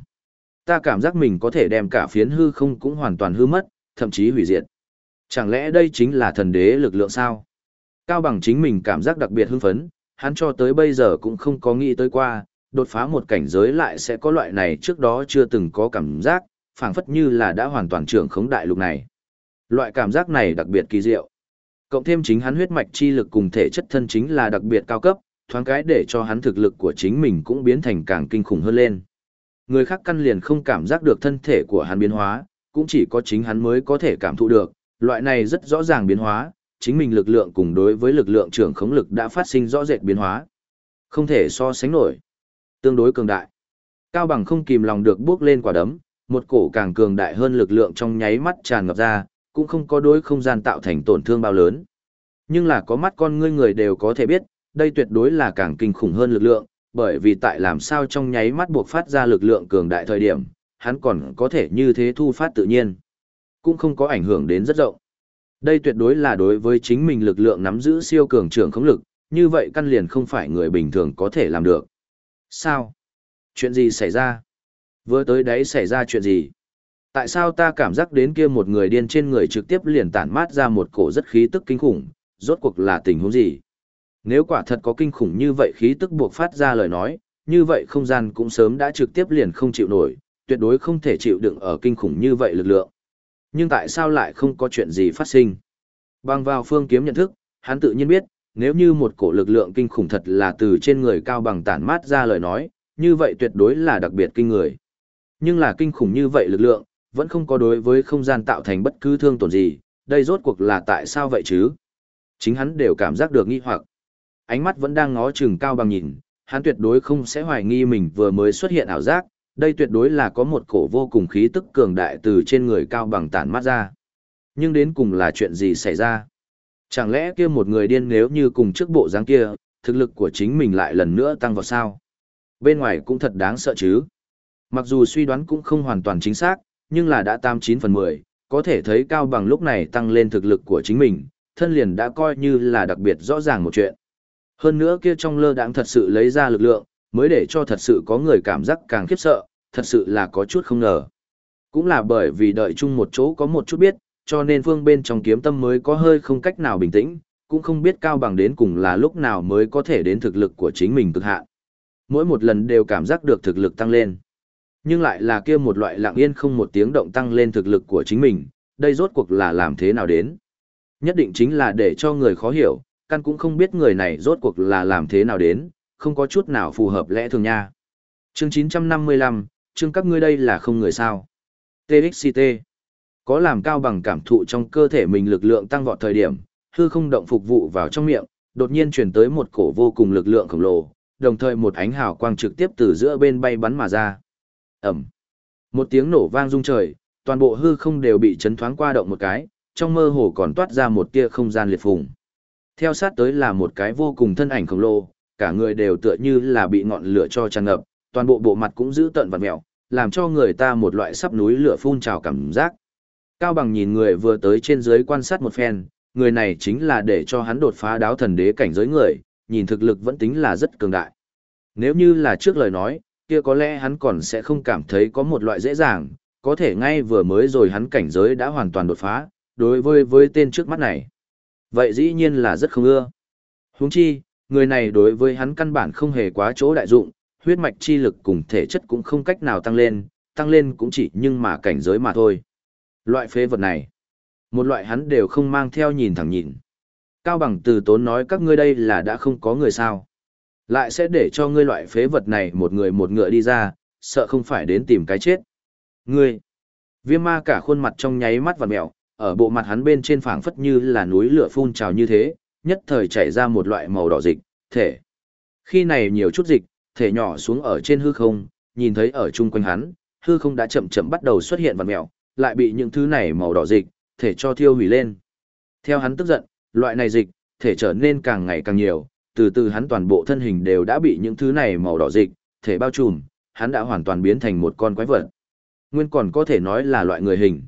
Speaker 1: Ta cảm giác mình có thể đem cả phiến hư không cũng hoàn toàn hư mất, thậm chí hủy diệt. Chẳng lẽ đây chính là thần đế lực lượng sao? Cao bằng chính mình cảm giác đặc biệt hưng phấn, hắn cho tới bây giờ cũng không có nghĩ tới qua, đột phá một cảnh giới lại sẽ có loại này trước đó chưa từng có cảm giác, phảng phất như là đã hoàn toàn trưởng khống đại lục này. Loại cảm giác này đặc biệt kỳ diệu. Cộng thêm chính hắn huyết mạch chi lực cùng thể chất thân chính là đặc biệt cao cấp, thoáng cái để cho hắn thực lực của chính mình cũng biến thành càng kinh khủng hơn lên. Người khác căn liền không cảm giác được thân thể của hắn biến hóa, cũng chỉ có chính hắn mới có thể cảm thụ được, loại này rất rõ ràng biến hóa, chính mình lực lượng cùng đối với lực lượng trưởng khống lực đã phát sinh rõ rệt biến hóa. Không thể so sánh nổi. Tương đối cường đại. Cao bằng không kìm lòng được bước lên quả đấm, một cổ càng cường đại hơn lực lượng trong nháy mắt tràn ngập ra, cũng không có đối không gian tạo thành tổn thương bao lớn. Nhưng là có mắt con ngươi người đều có thể biết, đây tuyệt đối là càng kinh khủng hơn lực lượng, bởi vì tại làm sao trong nháy mắt buộc phát ra lực lượng cường đại thời điểm, hắn còn có thể như thế thu phát tự nhiên. Cũng không có ảnh hưởng đến rất rộng. Đây tuyệt đối là đối với chính mình lực lượng nắm giữ siêu cường trưởng khống lực, như vậy căn liền không phải người bình thường có thể làm được. Sao? Chuyện gì xảy ra? Vừa tới đấy xảy ra chuyện gì? Tại sao ta cảm giác đến kia một người điên trên người trực tiếp liền tản mát ra một cổ rất khí tức kinh khủng, rốt cuộc là tình huống gì? Nếu quả thật có kinh khủng như vậy khí tức buộc phát ra lời nói, như vậy không gian cũng sớm đã trực tiếp liền không chịu nổi, tuyệt đối không thể chịu đựng ở kinh khủng như vậy lực lượng. Nhưng tại sao lại không có chuyện gì phát sinh? Bằng vào phương kiếm nhận thức, hắn tự nhiên biết, nếu như một cổ lực lượng kinh khủng thật là từ trên người cao bằng tản mát ra lời nói, như vậy tuyệt đối là đặc biệt kinh người. Nhưng là kinh khủng như vậy lực lượng, vẫn không có đối với không gian tạo thành bất cứ thương tổn gì, đây rốt cuộc là tại sao vậy chứ? Chính hắn đều cảm giác được nghi hoặc. Ánh mắt vẫn đang ngó chừng cao bằng nhìn, hắn tuyệt đối không sẽ hoài nghi mình vừa mới xuất hiện ảo giác, đây tuyệt đối là có một cổ vô cùng khí tức cường đại từ trên người cao bằng tản mắt ra. Nhưng đến cùng là chuyện gì xảy ra? Chẳng lẽ kia một người điên nếu như cùng trước bộ dáng kia, thực lực của chính mình lại lần nữa tăng vào sao? Bên ngoài cũng thật đáng sợ chứ. Mặc dù suy đoán cũng không hoàn toàn chính xác, nhưng là đã tam chín phần mười, có thể thấy cao bằng lúc này tăng lên thực lực của chính mình, thân liền đã coi như là đặc biệt rõ ràng một chuyện. Hơn nữa kia trong lơ đãng thật sự lấy ra lực lượng, mới để cho thật sự có người cảm giác càng khiếp sợ, thật sự là có chút không ngờ. Cũng là bởi vì đợi chung một chỗ có một chút biết, cho nên phương bên trong kiếm tâm mới có hơi không cách nào bình tĩnh, cũng không biết cao bằng đến cùng là lúc nào mới có thể đến thực lực của chính mình cực hạn. Mỗi một lần đều cảm giác được thực lực tăng lên. Nhưng lại là kia một loại lặng yên không một tiếng động tăng lên thực lực của chính mình, đây rốt cuộc là làm thế nào đến. Nhất định chính là để cho người khó hiểu, căn cũng không biết người này rốt cuộc là làm thế nào đến, không có chút nào phù hợp lẽ thường nha. Chương 955, chương các ngươi đây là không người sao. TXCT. Có làm cao bằng cảm thụ trong cơ thể mình lực lượng tăng vọt thời điểm, hư không động phục vụ vào trong miệng, đột nhiên truyền tới một cổ vô cùng lực lượng khổng lồ, đồng thời một ánh hào quang trực tiếp từ giữa bên bay bắn mà ra. Ẩm. Một tiếng nổ vang rung trời, toàn bộ hư không đều bị chấn thoáng qua động một cái, trong mơ hồ còn toát ra một tia không gian liệt phùng. Theo sát tới là một cái vô cùng thân ảnh khổng lồ, cả người đều tựa như là bị ngọn lửa cho tràn ngập, toàn bộ bộ mặt cũng giữ tận vặn mèo, làm cho người ta một loại sắp núi lửa phun trào cảm giác. Cao bằng nhìn người vừa tới trên dưới quan sát một phen, người này chính là để cho hắn đột phá đáo thần đế cảnh giới người, nhìn thực lực vẫn tính là rất cường đại. Nếu như là trước lời nói, kia có lẽ hắn còn sẽ không cảm thấy có một loại dễ dàng, có thể ngay vừa mới rồi hắn cảnh giới đã hoàn toàn đột phá, đối với với tên trước mắt này. Vậy dĩ nhiên là rất không ưa. Huống chi, người này đối với hắn căn bản không hề quá chỗ đại dụng, huyết mạch chi lực cùng thể chất cũng không cách nào tăng lên, tăng lên cũng chỉ nhưng mà cảnh giới mà thôi. Loại phế vật này, một loại hắn đều không mang theo nhìn thẳng nhìn. Cao bằng từ tốn nói các ngươi đây là đã không có người sao. Lại sẽ để cho ngươi loại phế vật này một người một ngựa đi ra, sợ không phải đến tìm cái chết. Ngươi, viêm ma cả khuôn mặt trong nháy mắt và mẹo, ở bộ mặt hắn bên trên phảng phất như là núi lửa phun trào như thế, nhất thời chảy ra một loại màu đỏ dịch, thể. Khi này nhiều chút dịch, thể nhỏ xuống ở trên hư không, nhìn thấy ở chung quanh hắn, hư không đã chậm chậm bắt đầu xuất hiện vằn mèo, lại bị những thứ này màu đỏ dịch, thể cho thiêu hủy lên. Theo hắn tức giận, loại này dịch, thể trở nên càng ngày càng nhiều, từ từ hắn toàn bộ thân hình đều đã bị những thứ này màu đỏ dịch, thể bao trùm, hắn đã hoàn toàn biến thành một con quái vật. Nguyên còn có thể nói là loại người hình.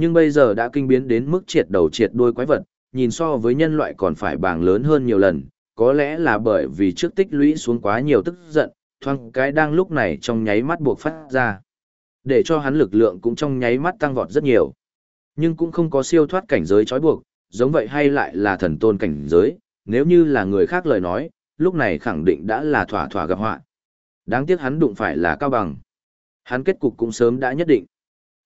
Speaker 1: Nhưng bây giờ đã kinh biến đến mức triệt đầu triệt đuôi quái vật, nhìn so với nhân loại còn phải bàng lớn hơn nhiều lần, có lẽ là bởi vì trước tích lũy xuống quá nhiều tức giận, thoang cái đang lúc này trong nháy mắt buộc phát ra. Để cho hắn lực lượng cũng trong nháy mắt tăng vọt rất nhiều. Nhưng cũng không có siêu thoát cảnh giới trói buộc, giống vậy hay lại là thần tôn cảnh giới, nếu như là người khác lời nói, lúc này khẳng định đã là thỏa thỏa gặp họa. Đáng tiếc hắn đụng phải là Cao Bằng. Hắn kết cục cũng sớm đã nhất định.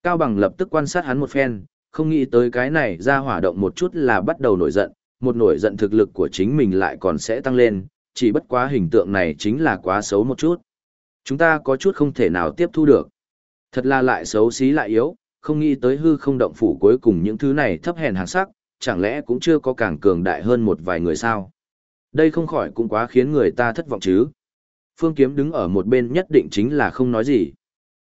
Speaker 1: Cao Bằng lập tức quan sát hắn một phen, không nghĩ tới cái này ra hỏa động một chút là bắt đầu nổi giận, một nổi giận thực lực của chính mình lại còn sẽ tăng lên, chỉ bất quá hình tượng này chính là quá xấu một chút. Chúng ta có chút không thể nào tiếp thu được. Thật là lại xấu xí lại yếu, không nghĩ tới hư không động phủ cuối cùng những thứ này thấp hèn hàng sắc, chẳng lẽ cũng chưa có càng cường đại hơn một vài người sao? Đây không khỏi cũng quá khiến người ta thất vọng chứ. Phương Kiếm đứng ở một bên nhất định chính là không nói gì.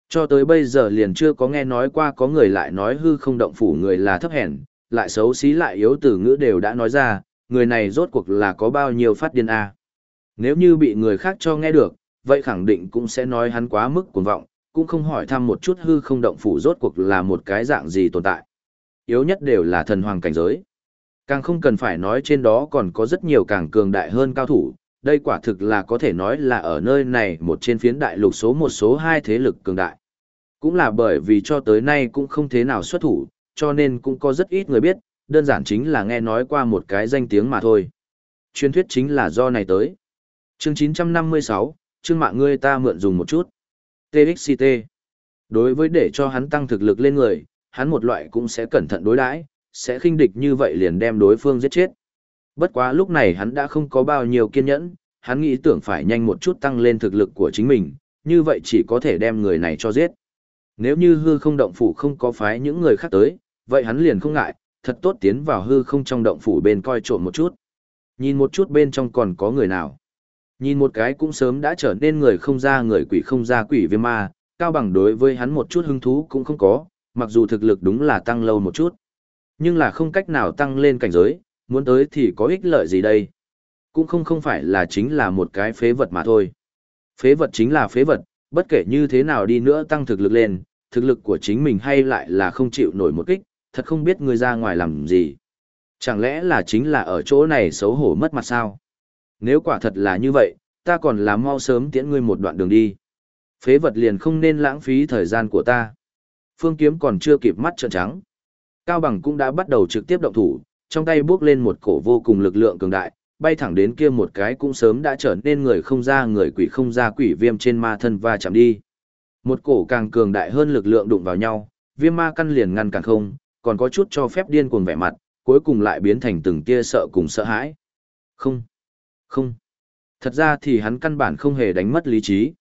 Speaker 1: Cho tới bây giờ liền chưa có nghe nói qua có người lại nói hư không động phủ người là thấp hèn, lại xấu xí lại yếu từ ngữ đều đã nói ra, người này rốt cuộc là có bao nhiêu phát điên a. Nếu như bị người khác cho nghe được, vậy khẳng định cũng sẽ nói hắn quá mức cuồng vọng, cũng không hỏi thăm một chút hư không động phủ rốt cuộc là một cái dạng gì tồn tại. Yếu nhất đều là thần hoàng cảnh giới. Càng không cần phải nói trên đó còn có rất nhiều càng cường đại hơn cao thủ, đây quả thực là có thể nói là ở nơi này một trên phiến đại lục số một số hai thế lực cường đại. Cũng là bởi vì cho tới nay cũng không thế nào xuất thủ, cho nên cũng có rất ít người biết, đơn giản chính là nghe nói qua một cái danh tiếng mà thôi. Truyền thuyết chính là do này tới. Chương 956, chương mạng ngươi ta mượn dùng một chút. TXCT. Đối với để cho hắn tăng thực lực lên người, hắn một loại cũng sẽ cẩn thận đối đãi, sẽ khinh địch như vậy liền đem đối phương giết chết. Bất quá lúc này hắn đã không có bao nhiêu kiên nhẫn, hắn nghĩ tưởng phải nhanh một chút tăng lên thực lực của chính mình, như vậy chỉ có thể đem người này cho giết. Nếu như hư không động phủ không có phái những người khác tới, vậy hắn liền không ngại, thật tốt tiến vào hư không trong động phủ bên coi trộm một chút. Nhìn một chút bên trong còn có người nào. Nhìn một cái cũng sớm đã trở nên người không ra người quỷ không ra quỷ viêm ma, cao bằng đối với hắn một chút hứng thú cũng không có, mặc dù thực lực đúng là tăng lâu một chút. Nhưng là không cách nào tăng lên cảnh giới, muốn tới thì có ích lợi gì đây? Cũng không không phải là chính là một cái phế vật mà thôi. Phế vật chính là phế vật, bất kể như thế nào đi nữa tăng thực lực lên, thực lực của chính mình hay lại là không chịu nổi một kích, thật không biết người ra ngoài làm gì. Chẳng lẽ là chính là ở chỗ này xấu hổ mất mặt sao? Nếu quả thật là như vậy, ta còn là mau sớm tiễn ngươi một đoạn đường đi. Phế vật liền không nên lãng phí thời gian của ta. Phương Kiếm còn chưa kịp mắt trợn trắng. Cao Bằng cũng đã bắt đầu trực tiếp động thủ, trong tay bước lên một cổ vô cùng lực lượng cường đại, bay thẳng đến kia một cái cũng sớm đã trở nên người không ra người quỷ không ra quỷ viêm trên ma thân và chạm đi. Một cổ càng cường đại hơn lực lượng đụng vào nhau, viêm ma căn liền ngăn cản không, còn có chút cho phép điên cuồng vẻ mặt, cuối cùng lại biến thành từng tia sợ cùng sợ hãi. Không, không. Thật ra thì hắn căn bản không hề đánh mất lý trí.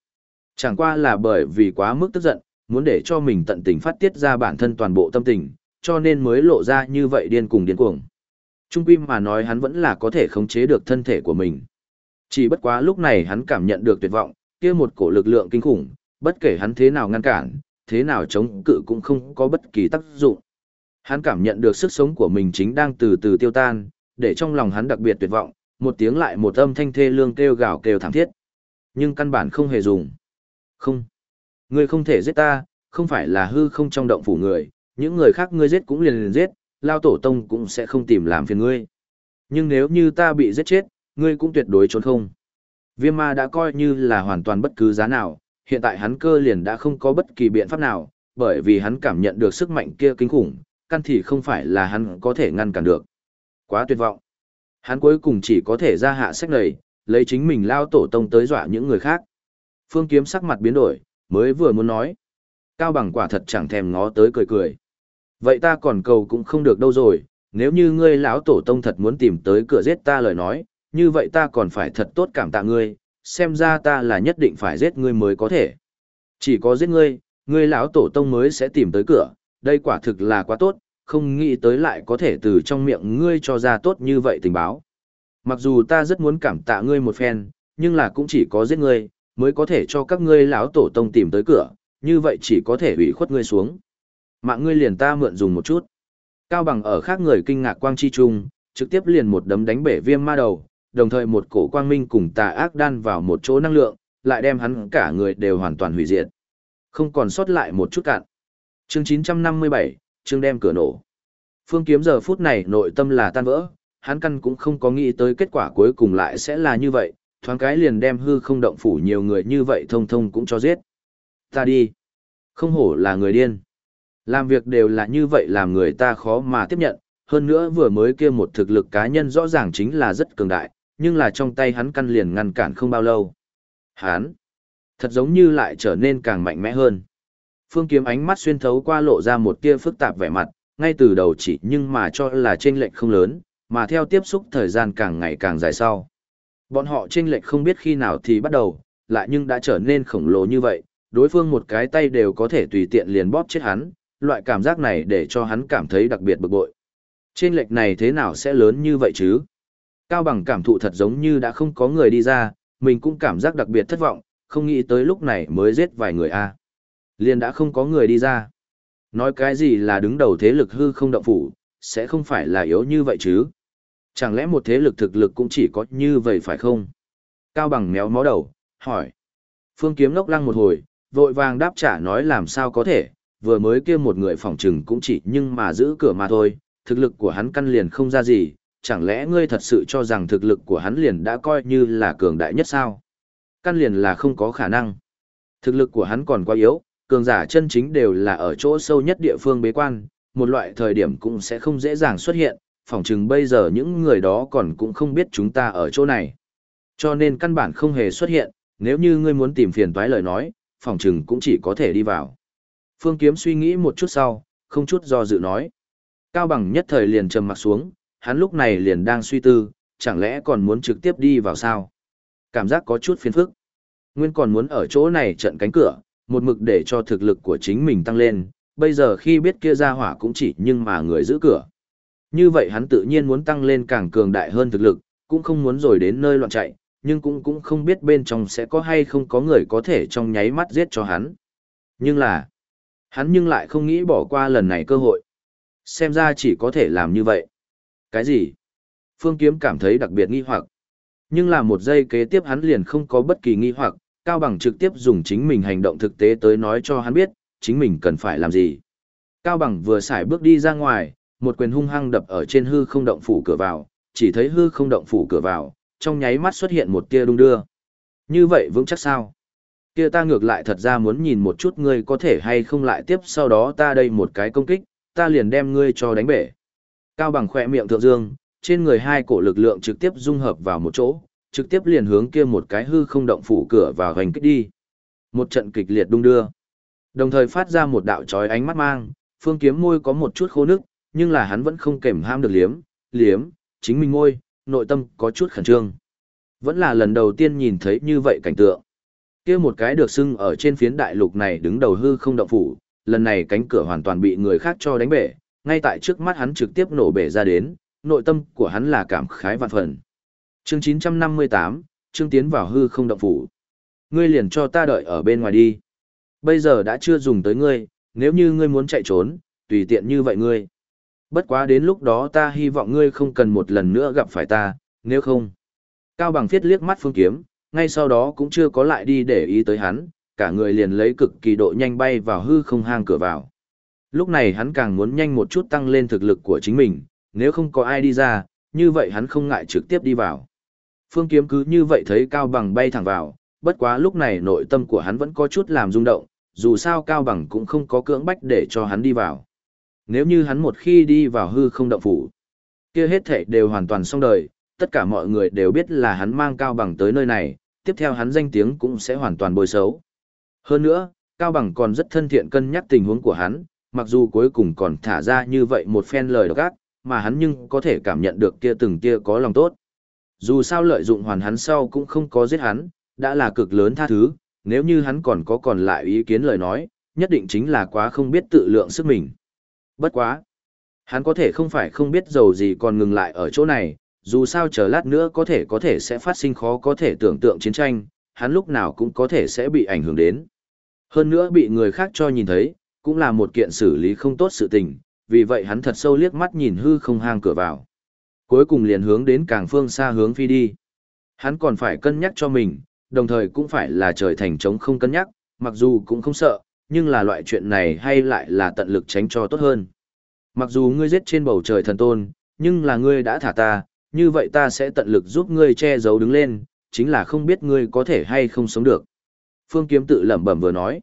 Speaker 1: Chẳng qua là bởi vì quá mức tức giận, muốn để cho mình tận tình phát tiết ra bản thân toàn bộ tâm tình, cho nên mới lộ ra như vậy điên cuồng điên cuồng. Trung quy mà nói hắn vẫn là có thể khống chế được thân thể của mình. Chỉ bất quá lúc này hắn cảm nhận được tuyệt vọng, kia một cổ lực lượng kinh khủng, bất kể hắn thế nào ngăn cản, thế nào chống cự cũng không có bất kỳ tác dụng. Hắn cảm nhận được sức sống của mình chính đang từ từ tiêu tan, để trong lòng hắn đặc biệt tuyệt vọng, một tiếng lại một âm thanh thê lương kêu gào kêu thảm thiết. Nhưng căn bản không hề dùng. Không. Ngươi không thể giết ta, không phải là hư không trong động phủ người, những người khác ngươi giết cũng liền liền giết, lao tổ tông cũng sẽ không tìm làm phiền ngươi. Nhưng nếu như ta bị giết chết, ngươi cũng tuyệt đối trốn không. Viêm ma đã coi như là hoàn toàn bất cứ giá nào, hiện tại hắn cơ liền đã không có bất kỳ biện pháp nào, bởi vì hắn cảm nhận được sức mạnh kia kinh khủng, căn thì không phải là hắn có thể ngăn cản được. Quá tuyệt vọng. Hắn cuối cùng chỉ có thể ra hạ sách này, lấy chính mình lao tổ tông tới dọa những người khác. Phương kiếm sắc mặt biến đổi, mới vừa muốn nói. Cao bằng quả thật chẳng thèm ngó tới cười cười. Vậy ta còn cầu cũng không được đâu rồi, nếu như ngươi lão tổ tông thật muốn tìm tới cửa giết ta lời nói, như vậy ta còn phải thật tốt cảm tạ ngươi, xem ra ta là nhất định phải giết ngươi mới có thể. Chỉ có giết ngươi, ngươi lão tổ tông mới sẽ tìm tới cửa, đây quả thực là quá tốt, không nghĩ tới lại có thể từ trong miệng ngươi cho ra tốt như vậy tình báo. Mặc dù ta rất muốn cảm tạ ngươi một phen, nhưng là cũng chỉ có giết ngươi, mới có thể cho các ngươi lão tổ tông tìm tới cửa, như vậy chỉ có thể ủy khuất ngươi xuống. Mạng ngươi liền ta mượn dùng một chút. Cao bằng ở khác người kinh ngạc quang chi trung, trực tiếp liền một đấm đánh bể viêm ma đầu, đồng thời một cổ quang minh cùng tà ác đan vào một chỗ năng lượng, lại đem hắn cả người đều hoàn toàn hủy diệt. Không còn sót lại một chút cạn. Chương 957, chương đem cửa nổ. Phương Kiếm giờ phút này nội tâm là tan vỡ, hắn căn cũng không có nghĩ tới kết quả cuối cùng lại sẽ là như vậy, thoáng cái liền đem hư không động phủ nhiều người như vậy thông thông cũng cho giết. Ta đi. Không hổ là người điên. Làm việc đều là như vậy làm người ta khó mà tiếp nhận, hơn nữa vừa mới kia một thực lực cá nhân rõ ràng chính là rất cường đại, nhưng là trong tay hắn căn liền ngăn cản không bao lâu. Hắn, thật giống như lại trở nên càng mạnh mẽ hơn. Phương kiếm ánh mắt xuyên thấu qua lộ ra một tia phức tạp vẻ mặt, ngay từ đầu chỉ nhưng mà cho là chênh lệch không lớn, mà theo tiếp xúc thời gian càng ngày càng dài sau. Bọn họ chênh lệch không biết khi nào thì bắt đầu, lại nhưng đã trở nên khổng lồ như vậy, đối phương một cái tay đều có thể tùy tiện liền bóp chết hắn, loại cảm giác này để cho hắn cảm thấy đặc biệt bực bội. Trên lệch này thế nào sẽ lớn như vậy chứ? Cao bằng cảm thụ thật giống như đã không có người đi ra, mình cũng cảm giác đặc biệt thất vọng, không nghĩ tới lúc này mới giết vài người a. Liền đã không có người đi ra. Nói cái gì là đứng đầu thế lực hư không động phủ, sẽ không phải là yếu như vậy chứ? Chẳng lẽ một thế lực thực lực cũng chỉ có như vậy phải không? Cao bằng méo mó đầu, hỏi. Phương kiếm ngốc lăng một hồi, vội vàng đáp trả nói làm sao có thể, vừa mới kia một người phòng trừng cũng chỉ nhưng mà giữ cửa mà thôi, thực lực của hắn căn liền không ra gì, chẳng lẽ ngươi thật sự cho rằng thực lực của hắn liền đã coi như là cường đại nhất sao? Căn liền là không có khả năng. Thực lực của hắn còn quá yếu, cường giả chân chính đều là ở chỗ sâu nhất địa phương bế quan, một loại thời điểm cũng sẽ không dễ dàng xuất hiện, phỏng chừng bây giờ những người đó còn cũng không biết chúng ta ở chỗ này. Cho nên căn bản không hề xuất hiện, nếu như ngươi muốn tìm phiền toái lời nói, phỏng chừng cũng chỉ có thể đi vào. Phương Kiếm suy nghĩ một chút sau, không chút do dự nói. Cao bằng nhất thời liền trầm mặt xuống, hắn lúc này liền đang suy tư, chẳng lẽ còn muốn trực tiếp đi vào sao? Cảm giác có chút phiền phức. Nguyên còn muốn ở chỗ này trận cánh cửa, một mực để cho thực lực của chính mình tăng lên, bây giờ khi biết kia ra hỏa cũng chỉ nhưng mà người giữ cửa. Như vậy hắn tự nhiên muốn tăng lên càng cường đại hơn thực lực, cũng không muốn rồi đến nơi loạn chạy, nhưng cũng cũng không biết bên trong sẽ có hay không có người có thể trong nháy mắt giết cho hắn. Nhưng là, hắn nhưng lại không nghĩ bỏ qua lần này cơ hội. Xem ra chỉ có thể làm như vậy. Cái gì? Phương Kiếm cảm thấy đặc biệt nghi hoặc. Nhưng là một giây kế tiếp hắn liền không có bất kỳ nghi hoặc, Cao Bằng trực tiếp dùng chính mình hành động thực tế tới nói cho hắn biết, chính mình cần phải làm gì. Cao Bằng vừa xài bước đi ra ngoài, một quyền hung hăng đập ở trên hư không động phủ cửa vào, chỉ thấy hư không động phủ cửa vào, trong nháy mắt xuất hiện một tia đung đưa. Như vậy vững chắc sao? Kia ta ngược lại thật ra muốn nhìn một chút ngươi có thể hay không lại tiếp sau đó ta đây một cái công kích, ta liền đem ngươi cho đánh bể. Cao bằng khỏe miệng thượng dương, trên người hai cổ lực lượng trực tiếp dung hợp vào một chỗ, trực tiếp liền hướng kia một cái hư không động phủ cửa vào hành kích đi. Một trận kịch liệt đung đưa. Đồng thời phát ra một đạo chói ánh mắt mang, phương kiếm môi có một chút khô nước, nhưng là hắn vẫn không kềm ham được liếm, liếm, chính mình môi, nội tâm có chút khẩn trương. Vẫn là lần đầu tiên nhìn thấy như vậy cảnh tượng kia một cái được xưng ở trên phiến đại lục này đứng đầu hư không động phủ, lần này cánh cửa hoàn toàn bị người khác cho đánh bể, ngay tại trước mắt hắn trực tiếp nổ bể ra đến, nội tâm của hắn là cảm khái vạn phần. Chương 958, chương tiến vào hư không động phủ. Ngươi liền cho ta đợi ở bên ngoài đi. Bây giờ đã chưa dùng tới ngươi, nếu như ngươi muốn chạy trốn, tùy tiện như vậy ngươi. Bất quá đến lúc đó ta hy vọng ngươi không cần một lần nữa gặp phải ta, nếu không. Cao bằng phiết liếc mắt phương kiếm, ngay sau đó cũng chưa có lại đi để ý tới hắn, cả người liền lấy cực kỳ độ nhanh bay vào hư không hang cửa vào. Lúc này hắn càng muốn nhanh một chút tăng lên thực lực của chính mình, nếu không có ai đi ra, như vậy hắn không ngại trực tiếp đi vào. Phương kiếm cứ như vậy thấy Cao Bằng bay thẳng vào, bất quá lúc này nội tâm của hắn vẫn có chút làm rung động, dù sao Cao Bằng cũng không có cưỡng bách để cho hắn đi vào. Nếu như hắn một khi đi vào hư không động phủ, kia hết thảy đều hoàn toàn xong đời, tất cả mọi người đều biết là hắn mang Cao Bằng tới nơi này, tiếp theo hắn danh tiếng cũng sẽ hoàn toàn bôi xấu. Hơn nữa, Cao Bằng còn rất thân thiện cân nhắc tình huống của hắn, mặc dù cuối cùng còn thả ra như vậy một phen lời độc ác, mà hắn nhưng có thể cảm nhận được kia từng kia có lòng tốt. Dù sao lợi dụng hoàn hắn sau cũng không có giết hắn, đã là cực lớn tha thứ, nếu như hắn còn có còn lại ý kiến lời nói, nhất định chính là quá không biết tự lượng sức mình. Bất quá. Hắn có thể không phải không biết dầu gì còn ngừng lại ở chỗ này, dù sao chờ lát nữa có thể có thể sẽ phát sinh khó có thể tưởng tượng chiến tranh, hắn lúc nào cũng có thể sẽ bị ảnh hưởng đến. Hơn nữa bị người khác cho nhìn thấy, cũng là một kiện xử lý không tốt sự tình, vì vậy hắn thật sâu liếc mắt nhìn hư không hang cửa vào. Cuối cùng liền hướng đến càng phương xa hướng phi đi. Hắn còn phải cân nhắc cho mình, đồng thời cũng phải là trời thành trống không cân nhắc, mặc dù cũng không sợ, nhưng là loại chuyện này hay lại là tận lực tránh cho tốt hơn. Mặc dù ngươi giết trên bầu trời thần tôn, nhưng là ngươi đã thả ta, như vậy ta sẽ tận lực giúp ngươi che giấu đứng lên, chính là không biết ngươi có thể hay không sống được. Phương Kiếm tự lẩm bẩm vừa nói.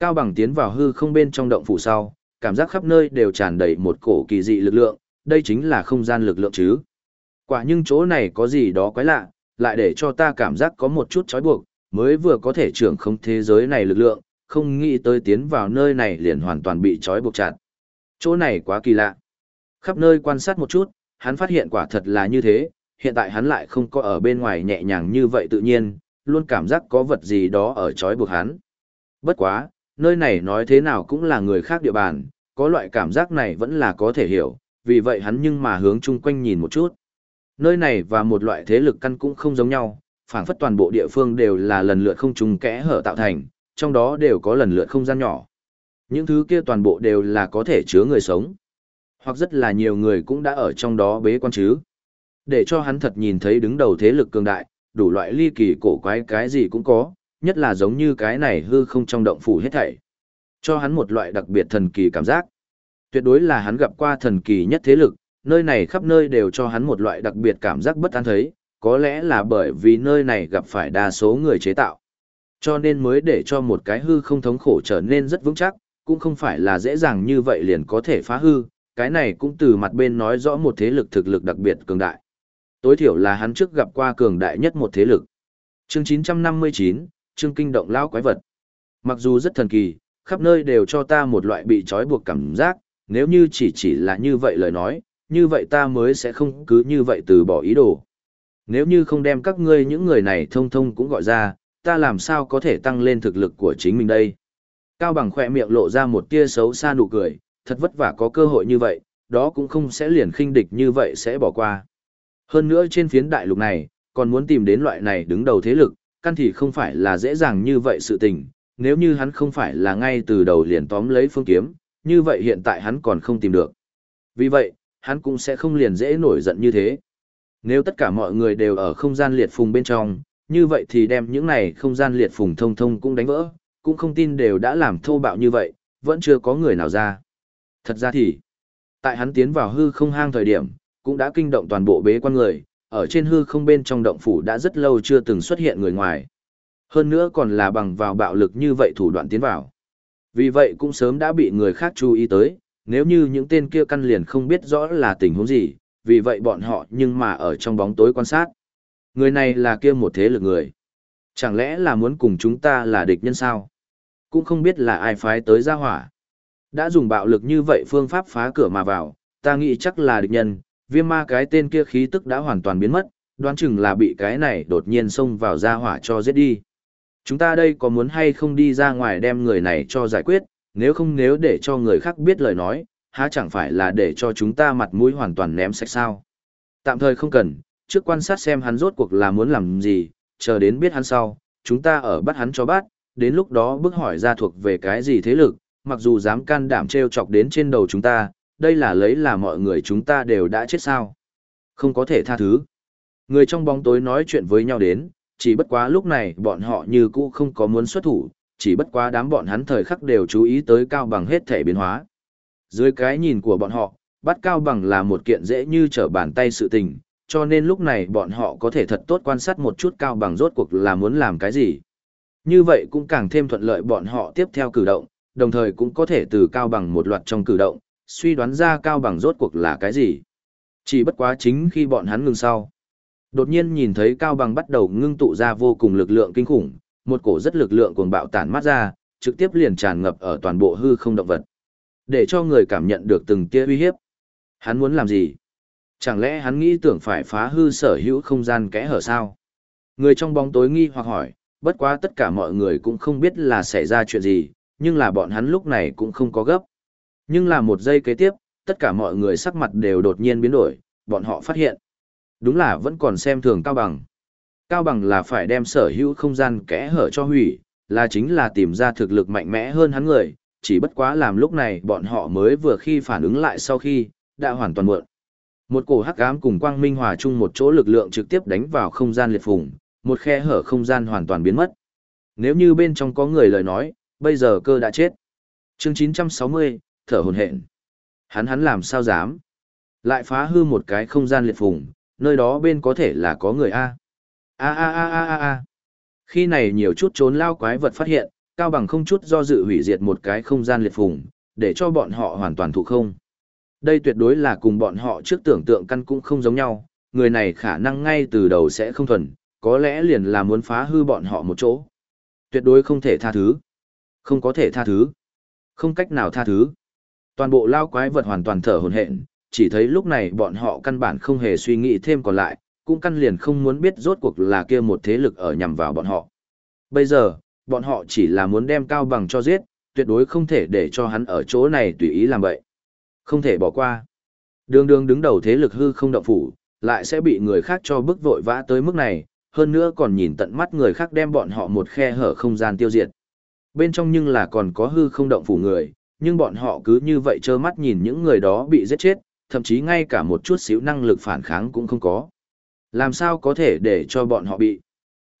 Speaker 1: Cao bằng tiến vào hư không bên trong động phủ sau, cảm giác khắp nơi đều tràn đầy một cổ kỳ dị lực lượng, đây chính là không gian lực lượng chứ. Quả nhưng chỗ này có gì đó quái lạ, lại để cho ta cảm giác có một chút trói buộc, mới vừa có thể trưởng không thế giới này lực lượng, không nghĩ tới tiến vào nơi này liền hoàn toàn bị trói buộc chặt. Chỗ này quá kỳ lạ. Khắp nơi quan sát một chút, hắn phát hiện quả thật là như thế, hiện tại hắn lại không có ở bên ngoài nhẹ nhàng như vậy tự nhiên, luôn cảm giác có vật gì đó ở trói buộc hắn. Bất quá, nơi này nói thế nào cũng là người khác địa bàn, có loại cảm giác này vẫn là có thể hiểu, vì vậy hắn nhưng mà hướng chung quanh nhìn một chút. Nơi này và một loại thế lực căn cũng không giống nhau, phảng phất toàn bộ địa phương đều là lần lượt không trùng kẽ hở tạo thành, trong đó đều có lần lượt không gian nhỏ. Những thứ kia toàn bộ đều là có thể chứa người sống. Hoặc rất là nhiều người cũng đã ở trong đó bế quan chứ. Để cho hắn thật nhìn thấy đứng đầu thế lực cường đại, đủ loại ly kỳ cổ quái cái gì cũng có, nhất là giống như cái này hư không trong động phủ hết thảy. Cho hắn một loại đặc biệt thần kỳ cảm giác. Tuyệt đối là hắn gặp qua thần kỳ nhất thế lực, nơi này khắp nơi đều cho hắn một loại đặc biệt cảm giác bất an thấy, có lẽ là bởi vì nơi này gặp phải đa số người chế tạo. Cho nên mới để cho một cái hư không thống khổ trở nên rất vững chắc, cũng không phải là dễ dàng như vậy liền có thể phá hư, cái này cũng từ mặt bên nói rõ một thế lực thực lực đặc biệt cường đại. Tối thiểu là hắn trước gặp qua cường đại nhất một thế lực. Chương 959, chương kinh động lão quái vật. Mặc dù rất thần kỳ, khắp nơi đều cho ta một loại bị trói buộc cảm giác, nếu như chỉ chỉ là như vậy lời nói, như vậy ta mới sẽ không cứ như vậy từ bỏ ý đồ. Nếu như không đem các ngươi những người này thông thông cũng gọi ra, ta làm sao có thể tăng lên thực lực của chính mình đây. Cao bằng khỏe miệng lộ ra một tia xấu xa nụ cười, thật vất vả có cơ hội như vậy, đó cũng không sẽ liền khinh địch như vậy sẽ bỏ qua. Hơn nữa trên phiến đại lục này, còn muốn tìm đến loại này đứng đầu thế lực, căn thì không phải là dễ dàng như vậy sự tình, nếu như hắn không phải là ngay từ đầu liền tóm lấy phương kiếm, như vậy hiện tại hắn còn không tìm được. Vì vậy, hắn cũng sẽ không liền dễ nổi giận như thế. Nếu tất cả mọi người đều ở không gian liệt phùng bên trong, như vậy thì đem những này không gian liệt phùng thông thông cũng đánh vỡ, cũng không tin đều đã làm thô bạo như vậy, vẫn chưa có người nào ra. Thật ra thì, tại hắn tiến vào hư không hang thời điểm, cũng đã kinh động toàn bộ bế quan người, ở trên hư không bên trong động phủ đã rất lâu chưa từng xuất hiện người ngoài. Hơn nữa còn là bằng vào bạo lực như vậy thủ đoạn tiến vào. Vì vậy cũng sớm đã bị người khác chú ý tới, nếu như những tên kia căn liền không biết rõ là tình huống gì, vì vậy bọn họ nhưng mà ở trong bóng tối quan sát. Người này là kia một thế lực người. Chẳng lẽ là muốn cùng chúng ta là địch nhân sao? Cũng không biết là ai phái tới ra hỏa. Đã dùng bạo lực như vậy phương pháp phá cửa mà vào, ta nghĩ chắc là địch nhân, viêm ma cái tên kia khí tức đã hoàn toàn biến mất, đoán chừng là bị cái này đột nhiên xông vào ra hỏa cho giết đi. Chúng ta đây có muốn hay không đi ra ngoài đem người này cho giải quyết, nếu không nếu để cho người khác biết lời nói, há chẳng phải là để cho chúng ta mặt mũi hoàn toàn ném sạch sao. Tạm thời không cần, trước quan sát xem hắn rốt cuộc là muốn làm gì, chờ đến biết hắn sau, chúng ta ở bắt hắn cho bắt, đến lúc đó bước hỏi ra thuộc về cái gì thế lực, mặc dù dám can đảm treo chọc đến trên đầu chúng ta, đây là lấy là mọi người chúng ta đều đã chết sao. Không có thể tha thứ. Người trong bóng tối nói chuyện với nhau đến, chỉ bất quá lúc này bọn họ như cũ không có muốn xuất thủ, chỉ bất quá đám bọn hắn thời khắc đều chú ý tới cao bằng hết thể biến hóa. Dưới cái nhìn của bọn họ, bắt cao bằng là một kiện dễ như trở bàn tay sự tình, cho nên lúc này bọn họ có thể thật tốt quan sát một chút cao bằng rốt cuộc là muốn làm cái gì. Như vậy cũng càng thêm thuận lợi bọn họ tiếp theo cử động, đồng thời cũng có thể từ cao bằng một loạt trong cử động, suy đoán ra cao bằng rốt cuộc là cái gì. Chỉ bất quá chính khi bọn hắn ngừng sau. Đột nhiên nhìn thấy cao bằng bắt đầu ngưng tụ ra vô cùng lực lượng kinh khủng, một cổ rất lực lượng cuồng bạo tản mát ra, trực tiếp liền tràn ngập ở toàn bộ hư không động vật. Để cho người cảm nhận được từng tia uy hiếp. Hắn muốn làm gì? Chẳng lẽ hắn nghĩ tưởng phải phá hư sở hữu không gian kẽ hở sao? Người trong bóng tối nghi hoặc hỏi, bất quá tất cả mọi người cũng không biết là xảy ra chuyện gì, nhưng là bọn hắn lúc này cũng không có gấp. Nhưng là một giây kế tiếp, tất cả mọi người sắc mặt đều đột nhiên biến đổi, bọn họ phát hiện. Đúng là vẫn còn xem thường Cao Bằng. Cao Bằng là phải đem sở hữu không gian kẽ hở cho hủy, là chính là tìm ra thực lực mạnh mẽ hơn hắn người, chỉ bất quá làm lúc này bọn họ mới vừa khi phản ứng lại sau khi, đã hoàn toàn muộn. Một cổ hắc ám cùng quang minh hòa chung một chỗ lực lượng trực tiếp đánh vào không gian liệt phùng, một khe hở không gian hoàn toàn biến mất. Nếu như bên trong có người lời nói, bây giờ cơ đã chết. Chương 960, thở hồn hển. Hắn hắn làm sao dám? Lại phá hư một cái không gian liệt phùng, nơi đó bên có thể là có người A. A a a a a a. Khi này nhiều chút trốn lao quái vật phát hiện, Cao Bằng không chút do dự hủy diệt một cái không gian liệt phùng, để cho bọn họ hoàn toàn thụ không. Đây tuyệt đối là cùng bọn họ trước tưởng tượng căn cũng không giống nhau, người này khả năng ngay từ đầu sẽ không thuần, có lẽ liền là muốn phá hư bọn họ một chỗ. Tuyệt đối không thể tha thứ. Không có thể tha thứ. Không cách nào tha thứ. Toàn bộ lao quái vật hoàn toàn thở hồn hện, chỉ thấy lúc này bọn họ căn bản không hề suy nghĩ thêm còn lại, cũng căn liền không muốn biết rốt cuộc là kia một thế lực ở nhằm vào bọn họ. Bây giờ, bọn họ chỉ là muốn đem cao bằng cho giết, tuyệt đối không thể để cho hắn ở chỗ này tùy ý làm vậy. Không thể bỏ qua. Đường đường đứng đầu thế lực hư không động phủ, lại sẽ bị người khác cho bức vội vã tới mức này, hơn nữa còn nhìn tận mắt người khác đem bọn họ một khe hở không gian tiêu diệt. Bên trong nhưng là còn có hư không động phủ người, nhưng bọn họ cứ như vậy trơ mắt nhìn những người đó bị giết chết, thậm chí ngay cả một chút xíu năng lực phản kháng cũng không có. Làm sao có thể để cho bọn họ bị?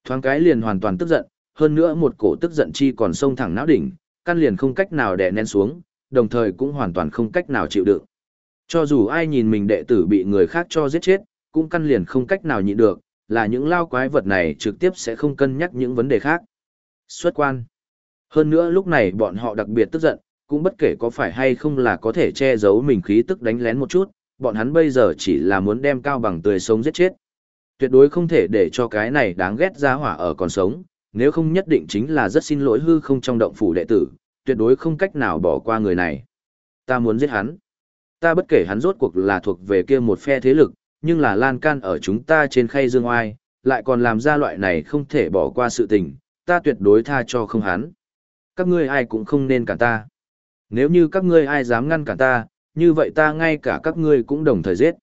Speaker 1: Thoáng cái liền hoàn toàn tức giận, hơn nữa một cổ tức giận chi còn sông thẳng não đỉnh, căn liền không cách nào đè nén xuống, đồng thời cũng hoàn toàn không cách nào chịu đựng. Cho dù ai nhìn mình đệ tử bị người khác cho giết chết, cũng căn liền không cách nào nhịn được, là những lao quái vật này trực tiếp sẽ không cân nhắc những vấn đề khác. Xuất quan. Hơn nữa lúc này bọn họ đặc biệt tức giận, cũng bất kể có phải hay không là có thể che giấu mình khí tức đánh lén một chút, bọn hắn bây giờ chỉ là muốn đem cao bằng tươi sống giết chết. Tuyệt đối không thể để cho cái này đáng ghét ra hỏa ở còn sống, nếu không nhất định chính là rất xin lỗi hư không trong động phủ đệ tử, tuyệt đối không cách nào bỏ qua người này. Ta muốn giết hắn. Ta bất kể hắn rốt cuộc là thuộc về kia một phe thế lực, nhưng là lan can ở chúng ta trên khay dương oai, lại còn làm ra loại này không thể bỏ qua sự tình, ta tuyệt đối tha cho không hắn. Các ngươi ai cũng không nên cản ta. Nếu như các ngươi ai dám ngăn cản ta, như vậy ta ngay cả các ngươi cũng đồng thời giết.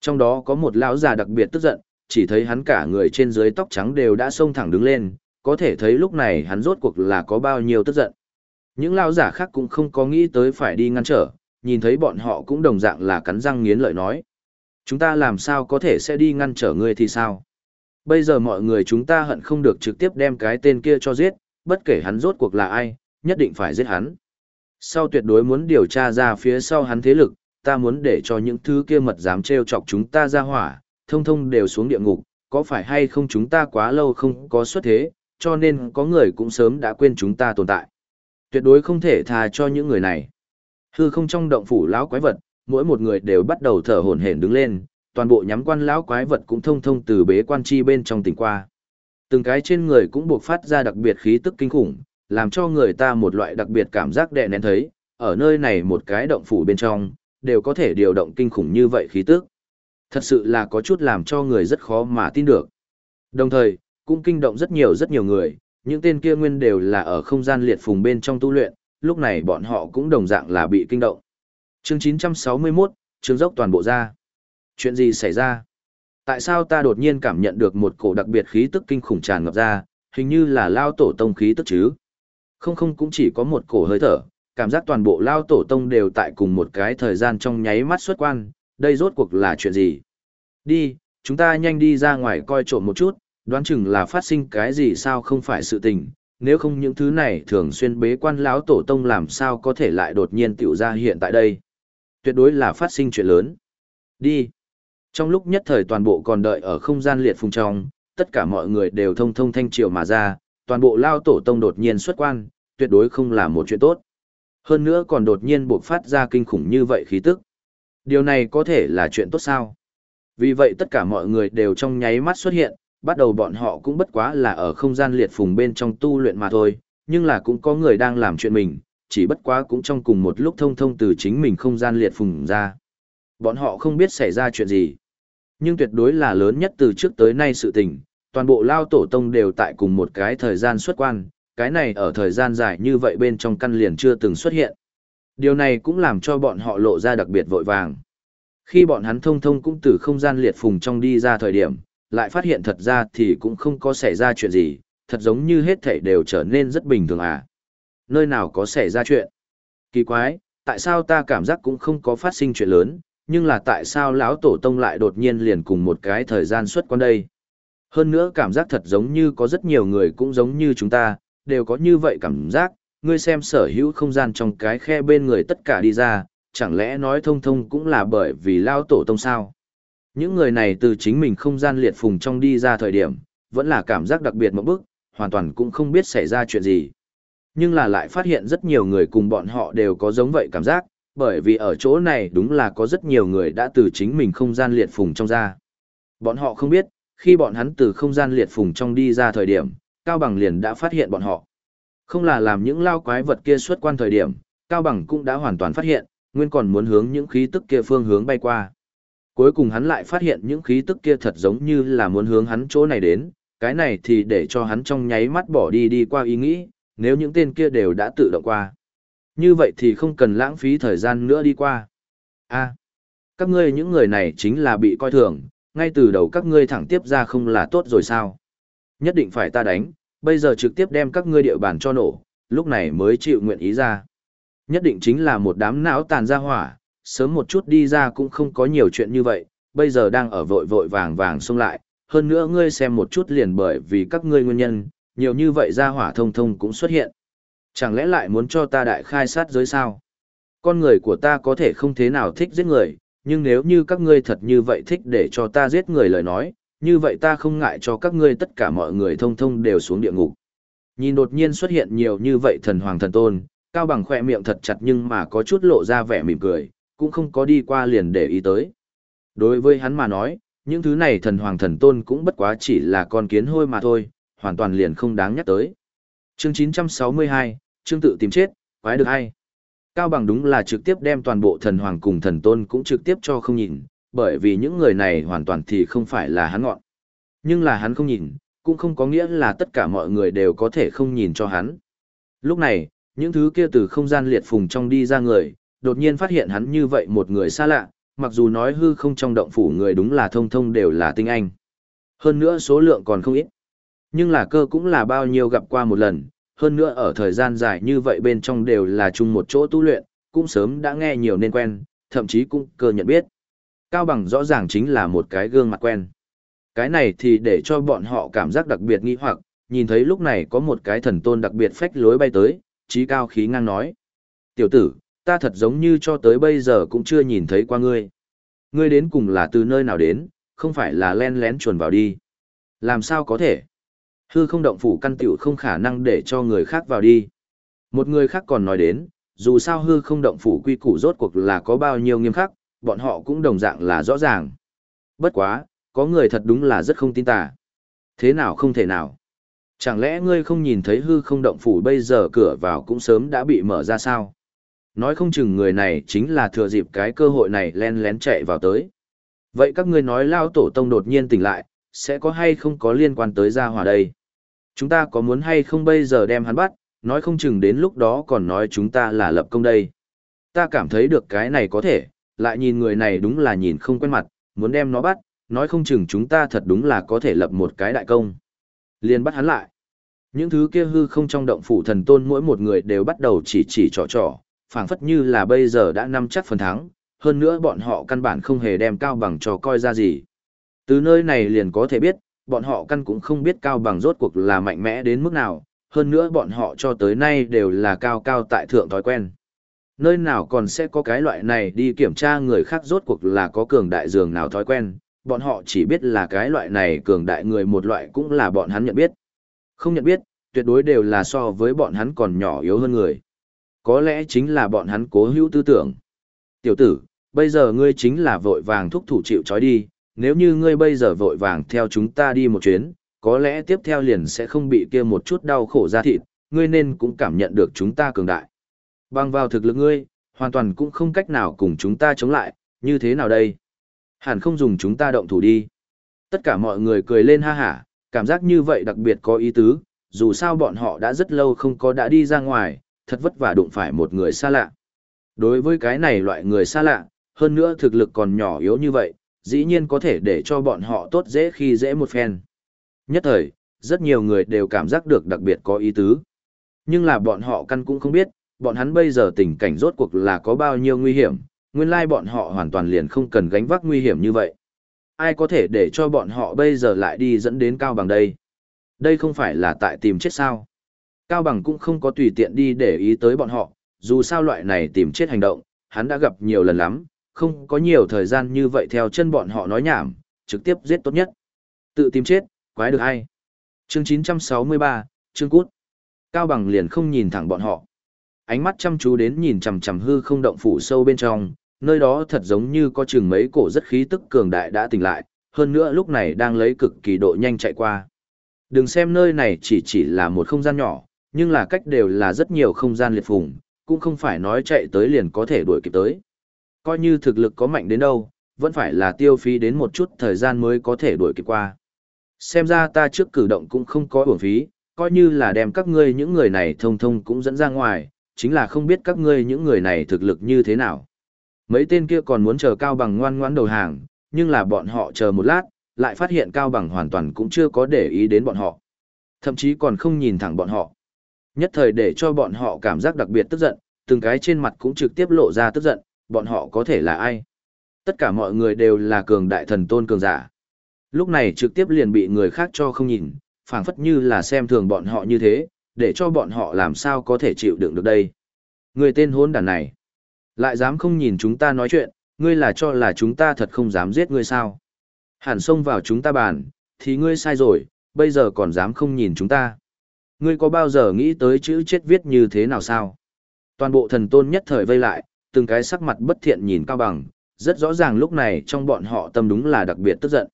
Speaker 1: Trong đó có một lão già đặc biệt tức giận, chỉ thấy hắn cả người trên dưới tóc trắng đều đã xông thẳng đứng lên, có thể thấy lúc này hắn rốt cuộc là có bao nhiêu tức giận. Những lão giả khác cũng không có nghĩ tới phải đi ngăn trở, nhìn thấy bọn họ cũng đồng dạng là cắn răng nghiến lợi nói. Chúng ta làm sao có thể sẽ đi ngăn trở ngươi thì sao? Bây giờ mọi người chúng ta hận không được trực tiếp đem cái tên kia cho giết, bất kể hắn rốt cuộc là ai, nhất định phải giết hắn. Sau tuyệt đối muốn điều tra ra phía sau hắn thế lực, ta muốn để cho những thứ kia mật dám trêu chọc chúng ta ra hỏa, thông thông đều xuống địa ngục, có phải hay không chúng ta quá lâu không có xuất thế, cho nên có người cũng sớm đã quên chúng ta tồn tại. Tuyệt đối không thể tha cho những người này. Hư không trong động phủ lão quái vật, mỗi một người đều bắt đầu thở hổn hển đứng lên, toàn bộ nhắm quan lão quái vật cũng thông thông từ bế quan chi bên trong tỉnh qua. Từng cái trên người cũng buộc phát ra đặc biệt khí tức kinh khủng, làm cho người ta một loại đặc biệt cảm giác đè nén thấy, ở nơi này một cái động phủ bên trong, đều có thể điều động kinh khủng như vậy khí tức. Thật sự là có chút làm cho người rất khó mà tin được. Đồng thời, cũng kinh động rất nhiều rất nhiều người, những tên kia nguyên đều là ở không gian liệt phùng bên trong tu luyện, lúc này bọn họ cũng đồng dạng là bị kinh động. Chương 961, chương dốc toàn bộ ra. Chuyện gì xảy ra? Tại sao ta đột nhiên cảm nhận được một cổ đặc biệt khí tức kinh khủng tràn ngập ra, hình như là lao tổ tông khí tức chứ? Không không cũng chỉ có một cổ hơi thở, cảm giác toàn bộ lao tổ tông đều tại cùng một cái thời gian trong nháy mắt xuất quan, đây rốt cuộc là chuyện gì? Đi, chúng ta nhanh đi ra ngoài coi trộm một chút, đoán chừng là phát sinh cái gì sao không phải sự tình, nếu không những thứ này thường xuyên bế quan lão tổ tông làm sao có thể lại đột nhiên tiểu ra hiện tại đây. Tuyệt đối là phát sinh chuyện lớn. Đi. Trong lúc nhất thời toàn bộ còn đợi ở không gian liệt phùng trong, tất cả mọi người đều thông thông thanh triều mà ra, toàn bộ lao tổ tông đột nhiên xuất quan, tuyệt đối không là một chuyện tốt. Hơn nữa còn đột nhiên buộc phát ra kinh khủng như vậy khí tức. Điều này có thể là chuyện tốt sao? Vì vậy tất cả mọi người đều trong nháy mắt xuất hiện, bắt đầu bọn họ cũng bất quá là ở không gian liệt phùng bên trong tu luyện mà thôi, nhưng là cũng có người đang làm chuyện mình, chỉ bất quá cũng trong cùng một lúc thông thông từ chính mình không gian liệt phùng ra. Bọn họ không biết xảy ra chuyện gì, nhưng tuyệt đối là lớn nhất từ trước tới nay sự tình, toàn bộ lao tổ tông đều tại cùng một cái thời gian xuất quan, cái này ở thời gian dài như vậy bên trong căn liền chưa từng xuất hiện. Điều này cũng làm cho bọn họ lộ ra đặc biệt vội vàng. Khi bọn hắn thông thông cũng từ không gian liệt phùng trong đi ra thời điểm, lại phát hiện thật ra thì cũng không có xảy ra chuyện gì, thật giống như hết thảy đều trở nên rất bình thường à. Nơi nào có xảy ra chuyện? Kỳ quái, tại sao ta cảm giác cũng không có phát sinh chuyện lớn, nhưng là tại sao lão tổ tông lại đột nhiên liền cùng một cái thời gian xuất quan đây? Hơn nữa cảm giác thật giống như có rất nhiều người cũng giống như chúng ta, đều có như vậy cảm giác, ngươi xem sở hữu không gian trong cái khe bên người tất cả đi ra, chẳng lẽ nói thông thông cũng là bởi vì lao tổ tông sao? Những người này từ chính mình không gian liệt phùng trong đi ra thời điểm, vẫn là cảm giác đặc biệt một bức, hoàn toàn cũng không biết xảy ra chuyện gì. Nhưng là lại phát hiện rất nhiều người cùng bọn họ đều có giống vậy cảm giác, bởi vì ở chỗ này đúng là có rất nhiều người đã từ chính mình không gian liệt phùng trong ra. Bọn họ không biết, khi bọn hắn từ không gian liệt phùng trong đi ra thời điểm, Cao Bằng liền đã phát hiện bọn họ. Không là làm những lao quái vật kia xuất quan thời điểm, Cao Bằng cũng đã hoàn toàn phát hiện, nguyên còn muốn hướng những khí tức kia phương hướng bay qua. Cuối cùng hắn lại phát hiện những khí tức kia thật giống như là muốn hướng hắn chỗ này đến, cái này thì để cho hắn trong nháy mắt bỏ đi đi qua ý nghĩ, nếu những tên kia đều đã tự động qua. Như vậy thì không cần lãng phí thời gian nữa đi qua. a các ngươi những người này chính là bị coi thường, ngay từ đầu các ngươi thẳng tiếp ra không là tốt rồi sao? Nhất định phải ta đánh, bây giờ trực tiếp đem các ngươi địa bàn cho nổ, lúc này mới chịu nguyện ý ra. Nhất định chính là một đám não tàn ra hỏa, sớm một chút đi ra cũng không có nhiều chuyện như vậy, bây giờ đang ở vội vội vàng vàng xông lại, hơn nữa ngươi xem một chút liền bởi vì các ngươi nguyên nhân, nhiều như vậy ra hỏa thông thông cũng xuất hiện. Chẳng lẽ lại muốn cho ta đại khai sát giới sao? Con người của ta có thể không thế nào thích giết người, nhưng nếu như các ngươi thật như vậy thích để cho ta giết người lời nói, như vậy ta không ngại cho các ngươi tất cả mọi người thông thông đều xuống địa ngục. Nhìn đột nhiên xuất hiện nhiều như vậy thần hoàng thần tôn, cao bằng khỏe miệng thật chặt nhưng mà có chút lộ ra vẻ mỉm cười, cũng không có đi qua liền để ý tới. Đối với hắn mà nói, những thứ này thần hoàng thần tôn cũng bất quá chỉ là con kiến hôi mà thôi, hoàn toàn liền không đáng nhắc tới. Chương 962, chương tự tìm chết, quái được hay. Cao bằng đúng là trực tiếp đem toàn bộ thần hoàng cùng thần tôn cũng trực tiếp cho không nhìn, bởi vì những người này hoàn toàn thì không phải là hắn ngọn. Nhưng là hắn không nhìn, cũng không có nghĩa là tất cả mọi người đều có thể không nhìn cho hắn. Lúc này, những thứ kia từ không gian liệt phùng trong đi ra người, đột nhiên phát hiện hắn như vậy một người xa lạ, mặc dù nói hư không trong động phủ người đúng là thông thông đều là tinh anh. Hơn nữa số lượng còn không ít. Nhưng là cơ cũng là bao nhiêu gặp qua một lần, hơn nữa ở thời gian dài như vậy bên trong đều là chung một chỗ tu luyện, cũng sớm đã nghe nhiều nên quen, thậm chí cũng cơ nhận biết. Cao Bằng rõ ràng chính là một cái gương mặt quen. Cái này thì để cho bọn họ cảm giác đặc biệt nghi hoặc, nhìn thấy lúc này có một cái thần tôn đặc biệt phách lối bay tới, trí cao khí ngang nói. Tiểu tử, ta thật giống như cho tới bây giờ cũng chưa nhìn thấy qua ngươi. Ngươi đến cùng là từ nơi nào đến, không phải là len lén chuồn vào đi. Làm sao có thể? Hư không động phủ căn tiểu không khả năng để cho người khác vào đi. Một người khác còn nói đến, dù sao hư không động phủ quy củ rốt cuộc là có bao nhiêu nghiêm khắc, bọn họ cũng đồng dạng là rõ ràng. Bất quá, có người thật đúng là rất không tin tà. Thế nào không thể nào? Chẳng lẽ ngươi không nhìn thấy hư không động phủ bây giờ cửa vào cũng sớm đã bị mở ra sao? Nói không chừng người này chính là thừa dịp cái cơ hội này len lén chạy vào tới. Vậy các ngươi nói lao tổ tông đột nhiên tỉnh lại, sẽ có hay không có liên quan tới gia hỏa đây? Chúng ta có muốn hay không bây giờ đem hắn bắt, nói không chừng đến lúc đó còn nói chúng ta là lập công đây. Ta cảm thấy được cái này có thể, lại nhìn người này đúng là nhìn không quen mặt, muốn đem nó bắt, nói không chừng chúng ta thật đúng là có thể lập một cái đại công. Liền bắt hắn lại. Những thứ kia hư không trong động phủ thần tôn mỗi một người đều bắt đầu chỉ chỉ trò trò, phảng phất như là bây giờ đã nắm chắc phần thắng, hơn nữa bọn họ căn bản không hề đem cao bằng trò coi ra gì. Từ nơi này liền có thể biết, bọn họ căn cũng không biết cao bằng rốt cuộc là mạnh mẽ đến mức nào, hơn nữa bọn họ cho tới nay đều là cao cao tại thượng thói quen. Nơi nào còn sẽ có cái loại này đi kiểm tra người khác rốt cuộc là có cường đại dường nào thói quen, bọn họ chỉ biết là cái loại này cường đại người một loại cũng là bọn hắn nhận biết. Không nhận biết, tuyệt đối đều là so với bọn hắn còn nhỏ yếu hơn người. Có lẽ chính là bọn hắn cố hữu tư tưởng. Tiểu tử, bây giờ ngươi chính là vội vàng thúc thủ chịu trói đi, nếu như ngươi bây giờ vội vàng theo chúng ta đi một chuyến, có lẽ tiếp theo liền sẽ không bị kia một chút đau khổ ra thịt, ngươi nên cũng cảm nhận được chúng ta cường đại. Bằng vào thực lực ngươi, hoàn toàn cũng không cách nào cùng chúng ta chống lại, như thế nào đây? Hẳn không dùng chúng ta động thủ đi. Tất cả mọi người cười lên ha hả, cảm giác như vậy đặc biệt có ý tứ, dù sao bọn họ đã rất lâu không có đã đi ra ngoài, thật vất vả đụng phải một người xa lạ. Đối với cái này loại người xa lạ, hơn nữa thực lực còn nhỏ yếu như vậy, dĩ nhiên có thể để cho bọn họ tốt dễ khi dễ một phen. Nhất thời, rất nhiều người đều cảm giác được đặc biệt có ý tứ. Nhưng là bọn họ căn cũng không biết, bọn hắn bây giờ tình cảnh rốt cuộc là có bao nhiêu nguy hiểm, nguyên lai bọn họ hoàn toàn liền không cần gánh vác nguy hiểm như vậy. Ai có thể để cho bọn họ bây giờ lại đi dẫn đến cao bằng đây? Đây không phải là tại tìm chết sao? Cao bằng cũng không có tùy tiện đi để ý tới bọn họ, dù sao loại này tìm chết hành động, hắn đã gặp nhiều lần lắm, không có nhiều thời gian như vậy theo chân bọn họ nói nhảm, trực tiếp giết tốt nhất. Tự tìm chết, quái được ai? Chương 963, chương cút. Cao bằng liền không nhìn thẳng bọn họ. Ánh mắt chăm chú đến nhìn chằm chằm hư không động phủ sâu bên trong, nơi đó thật giống như có chừng mấy cổ rất khí tức cường đại đã tỉnh lại, hơn nữa lúc này đang lấy cực kỳ độ nhanh chạy qua. Đừng xem nơi này chỉ chỉ là một không gian nhỏ, nhưng là cách đều là rất nhiều không gian liệt phùng, cũng không phải nói chạy tới liền có thể đuổi kịp tới. Coi như thực lực có mạnh đến đâu, vẫn phải là tiêu phí đến một chút thời gian mới có thể đuổi kịp qua. Xem ra ta trước cử động cũng không có uổng phí, coi như là đem các ngươi những người này thông thông cũng dẫn ra ngoài, chính là không biết các ngươi những người này thực lực như thế nào. Mấy tên kia còn muốn chờ Cao Bằng ngoan ngoãn đầu hàng, nhưng là bọn họ chờ một lát, lại phát hiện Cao Bằng hoàn toàn cũng chưa có để ý đến bọn họ. Thậm chí còn không nhìn thẳng bọn họ. Nhất thời để cho bọn họ cảm giác đặc biệt tức giận, từng cái trên mặt cũng trực tiếp lộ ra tức giận, bọn họ có thể là ai? Tất cả mọi người đều là cường đại thần tôn cường giả. Lúc này trực tiếp liền bị người khác cho không nhìn, phảng phất như là xem thường bọn họ như thế, để cho bọn họ làm sao có thể chịu đựng được đây. Người tên hôn đàn này, lại dám không nhìn chúng ta nói chuyện, ngươi là cho là chúng ta thật không dám giết ngươi sao. Hẳn xông vào chúng ta bàn, thì ngươi sai rồi, bây giờ còn dám không nhìn chúng ta. Ngươi có bao giờ nghĩ tới chữ chết viết như thế nào sao? Toàn bộ thần tôn nhất thời vây lại, từng cái sắc mặt bất thiện nhìn cao bằng, rất rõ ràng lúc này trong bọn họ tâm đúng là đặc biệt tức giận.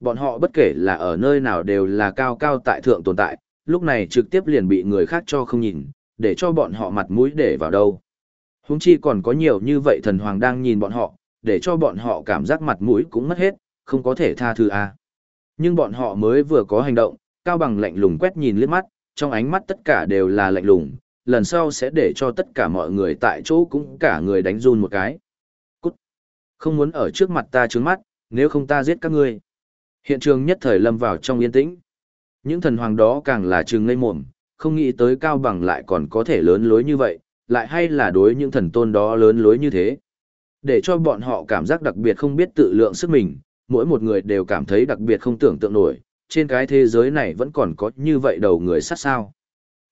Speaker 1: Bọn họ bất kể là ở nơi nào đều là cao cao tại thượng tồn tại, lúc này trực tiếp liền bị người khác cho không nhìn, để cho bọn họ mặt mũi để vào đâu. Húng chi còn có nhiều như vậy thần hoàng đang nhìn bọn họ, để cho bọn họ cảm giác mặt mũi cũng mất hết, không có thể tha thứ à. Nhưng bọn họ mới vừa có hành động, cao bằng lạnh lùng quét nhìn liếc mắt, trong ánh mắt tất cả đều là lạnh lùng, lần sau sẽ để cho tất cả mọi người tại chỗ cũng cả người đánh run một cái. Cút! Không muốn ở trước mặt ta trướng mắt, nếu không ta giết các ngươi. Hiện trường nhất thời lâm vào trong yên tĩnh. Những thần hoàng đó càng là trừng ngây mồm, không nghĩ tới cao bằng lại còn có thể lớn lối như vậy, lại hay là đối những thần tôn đó lớn lối như thế. Để cho bọn họ cảm giác đặc biệt không biết tự lượng sức mình, mỗi một người đều cảm thấy đặc biệt không tưởng tượng nổi, trên cái thế giới này vẫn còn có như vậy đầu người sát sao.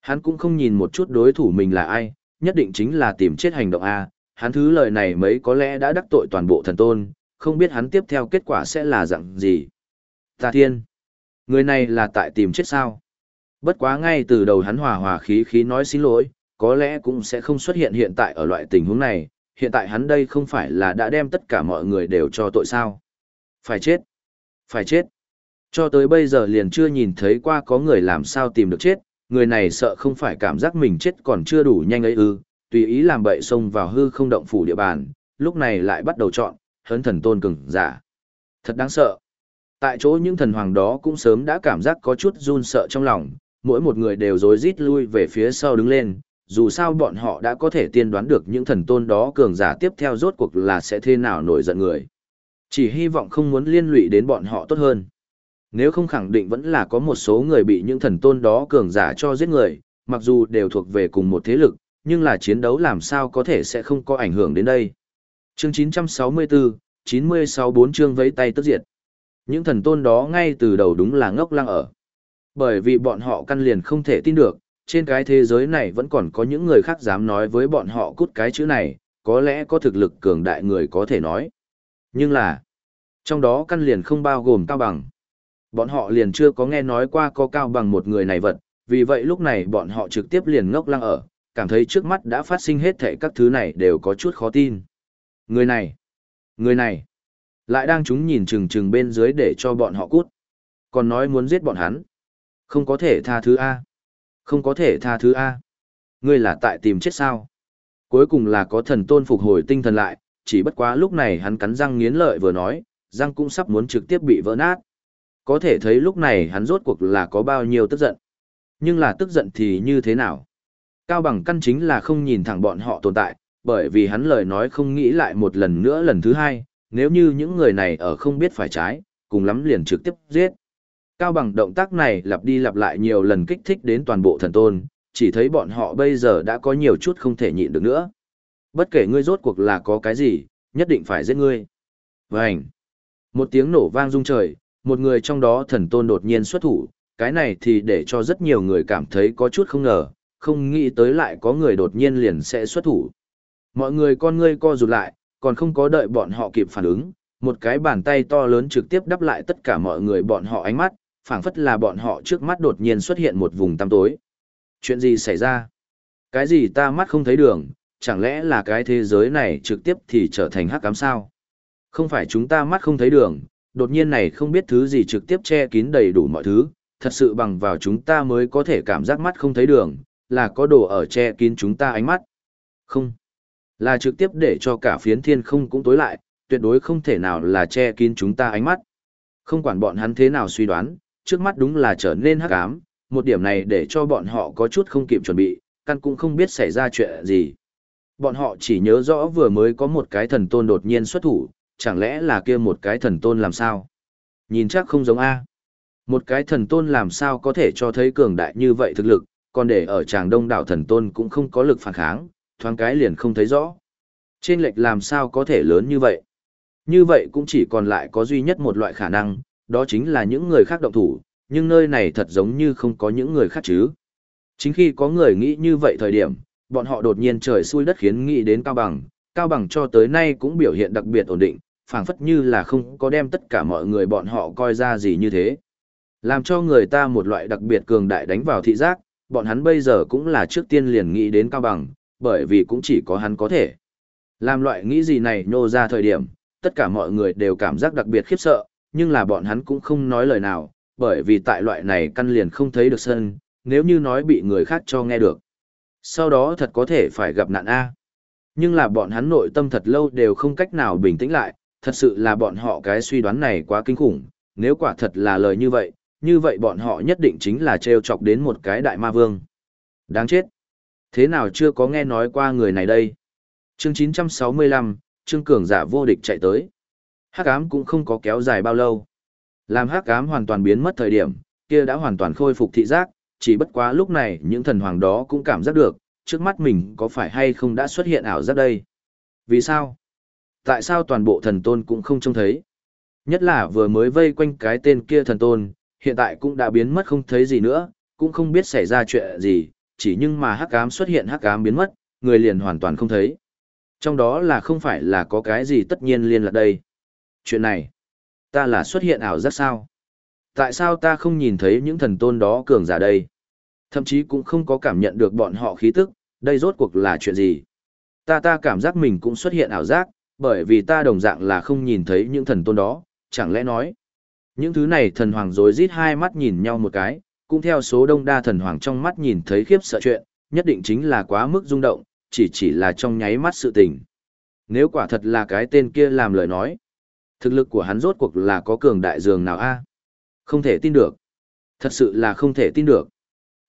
Speaker 1: Hắn cũng không nhìn một chút đối thủ mình là ai, nhất định chính là tìm chết hành động A, hắn thứ lời này mấy có lẽ đã đắc tội toàn bộ thần tôn, không biết hắn tiếp theo kết quả sẽ là dạng gì. Tà thiên, người này là tại tìm chết sao. Bất quá ngay từ đầu hắn hòa hòa khí khí nói xin lỗi, có lẽ cũng sẽ không xuất hiện hiện tại ở loại tình huống này, hiện tại hắn đây không phải là đã đem tất cả mọi người đều cho tội sao. Phải chết. Phải chết. Cho tới bây giờ liền chưa nhìn thấy qua có người làm sao tìm được chết, người này sợ không phải cảm giác mình chết còn chưa đủ nhanh ấy ư, tùy ý làm bậy xông vào hư không động phủ địa bàn, lúc này lại bắt đầu chọn, hấn thần tôn cường giả. Thật đáng sợ. Tại chỗ những thần hoàng đó cũng sớm đã cảm giác có chút run sợ trong lòng, mỗi một người đều rối rít lui về phía sau đứng lên, dù sao bọn họ đã có thể tiên đoán được những thần tôn đó cường giả tiếp theo rốt cuộc là sẽ thế nào nổi giận người. Chỉ hy vọng không muốn liên lụy đến bọn họ tốt hơn. Nếu không khẳng định vẫn là có một số người bị những thần tôn đó cường giả cho giết người, mặc dù đều thuộc về cùng một thế lực, nhưng là chiến đấu làm sao có thể sẽ không có ảnh hưởng đến đây. Chương 964, 964 chương vẫy tay tức diệt. Những thần tôn đó ngay từ đầu đúng là ngốc lăng ở. Bởi vì bọn họ căn liền không thể tin được, trên cái thế giới này vẫn còn có những người khác dám nói với bọn họ cút cái chữ này, có lẽ có thực lực cường đại người có thể nói. Nhưng là, trong đó căn liền không bao gồm cao bằng. Bọn họ liền chưa có nghe nói qua có cao bằng một người này vật, vì vậy lúc này bọn họ trực tiếp liền ngốc lăng ở, cảm thấy trước mắt đã phát sinh hết thảy các thứ này đều có chút khó tin. Người này, người này, lại đang chúng nhìn chừng chừng bên dưới để cho bọn họ cút. Còn nói muốn giết bọn hắn. Không có thể tha thứ A. Không có thể tha thứ A. Ngươi là tại tìm chết sao. Cuối cùng là có thần tôn phục hồi tinh thần lại, chỉ bất quá lúc này hắn cắn răng nghiến lợi vừa nói, răng cũng sắp muốn trực tiếp bị vỡ nát. Có thể thấy lúc này hắn rốt cuộc là có bao nhiêu tức giận. Nhưng là tức giận thì như thế nào? Cao bằng căn chính là không nhìn thẳng bọn họ tồn tại, bởi vì hắn lời nói không nghĩ lại một lần nữa lần thứ hai, nếu như những người này ở không biết phải trái, cùng lắm liền trực tiếp giết. Cao bằng động tác này lặp đi lặp lại nhiều lần kích thích đến toàn bộ thần tôn, chỉ thấy bọn họ bây giờ đã có nhiều chút không thể nhịn được nữa. Bất kể ngươi rốt cuộc là có cái gì, nhất định phải giết ngươi. Vành. Một tiếng nổ vang rung trời, một người trong đó thần tôn đột nhiên xuất thủ, cái này thì để cho rất nhiều người cảm thấy có chút không ngờ, không nghĩ tới lại có người đột nhiên liền sẽ xuất thủ. Mọi người con ngươi co rụt lại, còn không có đợi bọn họ kịp phản ứng, một cái bàn tay to lớn trực tiếp đắp lại tất cả mọi người bọn họ ánh mắt, phảng phất là bọn họ trước mắt đột nhiên xuất hiện một vùng tăm tối. Chuyện gì xảy ra? Cái gì ta mắt không thấy đường, chẳng lẽ là cái thế giới này trực tiếp thì trở thành hắc ám sao? Không phải chúng ta mắt không thấy đường, đột nhiên này không biết thứ gì trực tiếp che kín đầy đủ mọi thứ, thật sự bằng vào chúng ta mới có thể cảm giác mắt không thấy đường, là có đồ ở che kín chúng ta ánh mắt. Không. Là trực tiếp để cho cả phiến thiên không cũng tối lại, tuyệt đối không thể nào là che kín chúng ta ánh mắt. Không quản bọn hắn thế nào suy đoán, trước mắt đúng là trở nên hắc ám, một điểm này để cho bọn họ có chút không kịp chuẩn bị, căn cũng không biết xảy ra chuyện gì. Bọn họ chỉ nhớ rõ vừa mới có một cái thần tôn đột nhiên xuất thủ, chẳng lẽ là kia một cái thần tôn làm sao? Nhìn chắc không giống A. Một cái thần tôn làm sao có thể cho thấy cường đại như vậy thực lực, còn để ở tràng đông đảo thần tôn cũng không có lực phản kháng, thoáng cái liền không thấy rõ. Trên lệch làm sao có thể lớn như vậy? Như vậy cũng chỉ còn lại có duy nhất một loại khả năng, đó chính là những người khác động thủ, nhưng nơi này thật giống như không có những người khác chứ. Chính khi có người nghĩ như vậy thời điểm, bọn họ đột nhiên trời xui đất khiến nghĩ đến Cao Bằng, Cao Bằng cho tới nay cũng biểu hiện đặc biệt ổn định, phảng phất như là không có đem tất cả mọi người bọn họ coi ra gì như thế. Làm cho người ta một loại đặc biệt cường đại đánh vào thị giác, bọn hắn bây giờ cũng là trước tiên liền nghĩ đến Cao Bằng, bởi vì cũng chỉ có hắn có thể. Làm loại nghĩ gì này nhô ra thời điểm, tất cả mọi người đều cảm giác đặc biệt khiếp sợ, nhưng là bọn hắn cũng không nói lời nào, bởi vì tại loại này căn liền không thấy được sân, nếu như nói bị người khác cho nghe được. Sau đó thật có thể phải gặp nạn A. Nhưng là bọn hắn nội tâm thật lâu đều không cách nào bình tĩnh lại, thật sự là bọn họ cái suy đoán này quá kinh khủng, nếu quả thật là lời như vậy, như vậy bọn họ nhất định chính là treo chọc đến một cái đại ma vương. Đáng chết. Thế nào chưa có nghe nói qua người này đây? Chương 965, Trương Cường giả vô địch chạy tới. Hắc ám cũng không có kéo dài bao lâu. Làm hắc ám hoàn toàn biến mất thời điểm, kia đã hoàn toàn khôi phục thị giác, chỉ bất quá lúc này những thần hoàng đó cũng cảm giác được, trước mắt mình có phải hay không đã xuất hiện ảo giác đây. Vì sao? Tại sao toàn bộ thần tôn cũng không trông thấy? Nhất là vừa mới vây quanh cái tên kia thần tôn, hiện tại cũng đã biến mất không thấy gì nữa, cũng không biết xảy ra chuyện gì, chỉ nhưng mà hắc ám xuất hiện hắc ám biến mất, người liền hoàn toàn không thấy. Trong đó là không phải là có cái gì tất nhiên liên lạc đây. Chuyện này, ta là xuất hiện ảo giác sao? Tại sao ta không nhìn thấy những thần tôn đó cường giả đây? Thậm chí cũng không có cảm nhận được bọn họ khí tức, đây rốt cuộc là chuyện gì? Ta ta cảm giác mình cũng xuất hiện ảo giác, bởi vì ta đồng dạng là không nhìn thấy những thần tôn đó, chẳng lẽ nói. Những thứ này thần hoàng rối rít hai mắt nhìn nhau một cái, cũng theo số đông đa thần hoàng trong mắt nhìn thấy khiếp sợ chuyện, nhất định chính là quá mức rung động, chỉ chỉ là trong nháy mắt sự tình. Nếu quả thật là cái tên kia làm lời nói, thực lực của hắn rốt cuộc là có cường đại dường nào a? Không thể tin được. Thật sự là không thể tin được.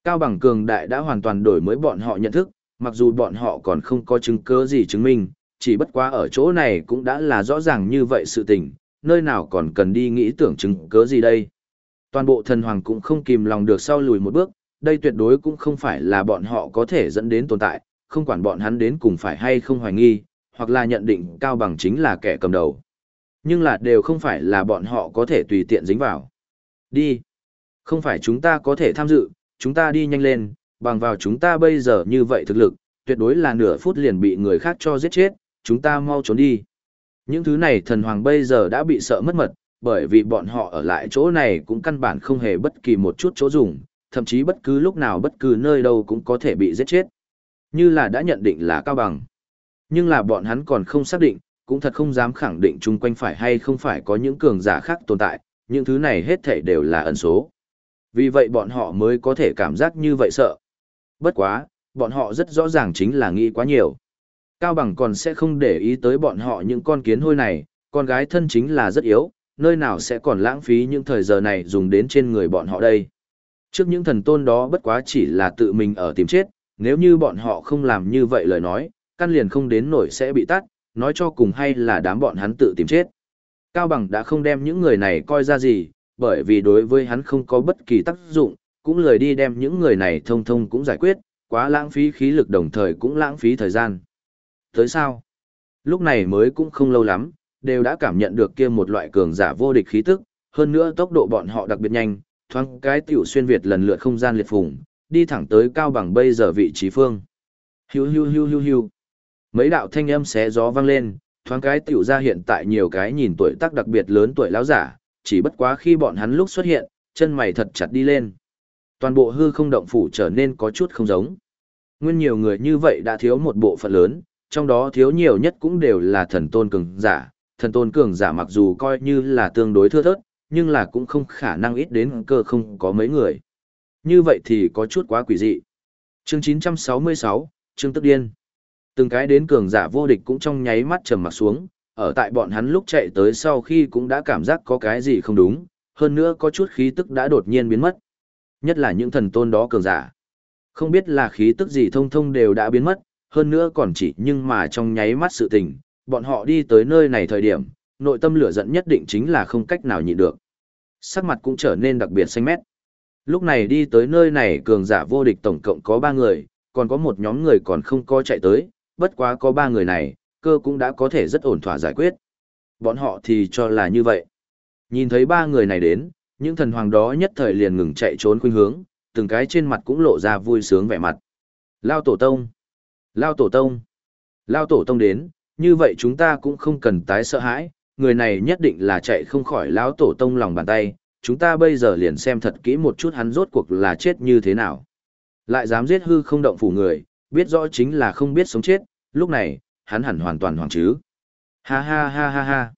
Speaker 1: Cao bằng cường đại đã hoàn toàn đổi mới bọn họ nhận thức, mặc dù bọn họ còn không có chứng cứ gì chứng minh, chỉ bất quá ở chỗ này cũng đã là rõ ràng như vậy sự tình, nơi nào còn cần đi nghĩ tưởng chứng cứ gì đây. Toàn bộ thần hoàng cũng không kìm lòng được sau lùi một bước, đây tuyệt đối cũng không phải là bọn họ có thể dẫn đến tồn tại, không quản bọn hắn đến cùng phải hay không hoài nghi, hoặc là nhận định cao bằng chính là kẻ cầm đầu. Nhưng là đều không phải là bọn họ có thể tùy tiện dính vào. Đi. Không phải chúng ta có thể tham dự, chúng ta đi nhanh lên, bằng vào chúng ta bây giờ như vậy thực lực, tuyệt đối là nửa phút liền bị người khác cho giết chết, chúng ta mau trốn đi. Những thứ này thần hoàng bây giờ đã bị sợ mất mật, bởi vì bọn họ ở lại chỗ này cũng căn bản không hề bất kỳ một chút chỗ dùng, thậm chí bất cứ lúc nào bất cứ nơi đâu cũng có thể bị giết chết. Như là đã nhận định là cao bằng. Nhưng là bọn hắn còn không xác định, cũng thật không dám khẳng định chung quanh phải hay không phải có những cường giả khác tồn tại, những thứ này hết thảy đều là ẩn số. Vì vậy bọn họ mới có thể cảm giác như vậy sợ. Bất quá, bọn họ rất rõ ràng chính là nghĩ quá nhiều. Cao Bằng còn sẽ không để ý tới bọn họ những con kiến hôi này, con gái thân chính là rất yếu, nơi nào sẽ còn lãng phí những thời giờ này dùng đến trên người bọn họ đây. Trước những thần tôn đó bất quá chỉ là tự mình ở tìm chết, nếu như bọn họ không làm như vậy lời nói, căn liền không đến nổi sẽ bị tắt, nói cho cùng hay là đám bọn hắn tự tìm chết. Cao Bằng đã không đem những người này coi ra gì, bởi vì đối với hắn không có bất kỳ tác dụng, cũng lười đi đem những người này thông thông cũng giải quyết, quá lãng phí khí lực đồng thời cũng lãng phí thời gian. Tới sao? Lúc này mới cũng không lâu lắm, đều đã cảm nhận được kia một loại cường giả vô địch khí tức, hơn nữa tốc độ bọn họ đặc biệt nhanh, thoáng cái tiểu xuyên Việt lần lượt không gian liệt phùng, đi thẳng tới cao bằng bây giờ vị trí phương. Hiu hiu hiu hiu hiu. Mấy đạo thanh âm xé gió vang lên, thoáng cái tiểu ra hiện tại nhiều cái nhìn tuổi tác đặc biệt lớn tuổi lão giả, chỉ bất quá khi bọn hắn lúc xuất hiện, chân mày thật chặt đi lên. Toàn bộ hư không động phủ trở nên có chút không giống. Nguyên nhiều người như vậy đã thiếu một bộ phận lớn, trong đó thiếu nhiều nhất cũng đều là thần tôn cường giả. Thần tôn cường giả mặc dù coi như là tương đối thưa thớt, nhưng là cũng không khả năng ít đến cơ không có mấy người. Như vậy thì có chút quá quỷ dị. Chương 966, Chương Tức Điên. Từng cái đến cường giả vô địch cũng trong nháy mắt trầm mặt xuống, ở tại bọn hắn lúc chạy tới sau khi cũng đã cảm giác có cái gì không đúng, hơn nữa có chút khí tức đã đột nhiên biến mất. Nhất là những thần tôn đó cường giả. Không biết là khí tức gì thông thông đều đã biến mất, hơn nữa còn chỉ nhưng mà trong nháy mắt sự tình, bọn họ đi tới nơi này thời điểm, nội tâm lửa giận nhất định chính là không cách nào nhịn được. Sắc mặt cũng trở nên đặc biệt xanh mét. Lúc này đi tới nơi này cường giả vô địch tổng cộng có 3 người, còn có một nhóm người còn không có chạy tới, bất quá có 3 người này, cơ cũng đã có thể rất ổn thỏa giải quyết. Bọn họ thì cho là như vậy. Nhìn thấy ba người này đến, những thần hoàng đó nhất thời liền ngừng chạy trốn khuynh hướng, từng cái trên mặt cũng lộ ra vui sướng vẻ mặt. Lao tổ tông! Lao tổ tông! Lao tổ tông đến, như vậy chúng ta cũng không cần tái sợ hãi, người này nhất định là chạy không khỏi lão tổ tông lòng bàn tay, chúng ta bây giờ liền xem thật kỹ một chút hắn rốt cuộc là chết như thế nào. Lại dám giết hư không động phủ người, biết rõ chính là không biết sống chết, lúc này, hắn hẳn hoàn toàn hoàng chứ. Ha ha ha ha ha.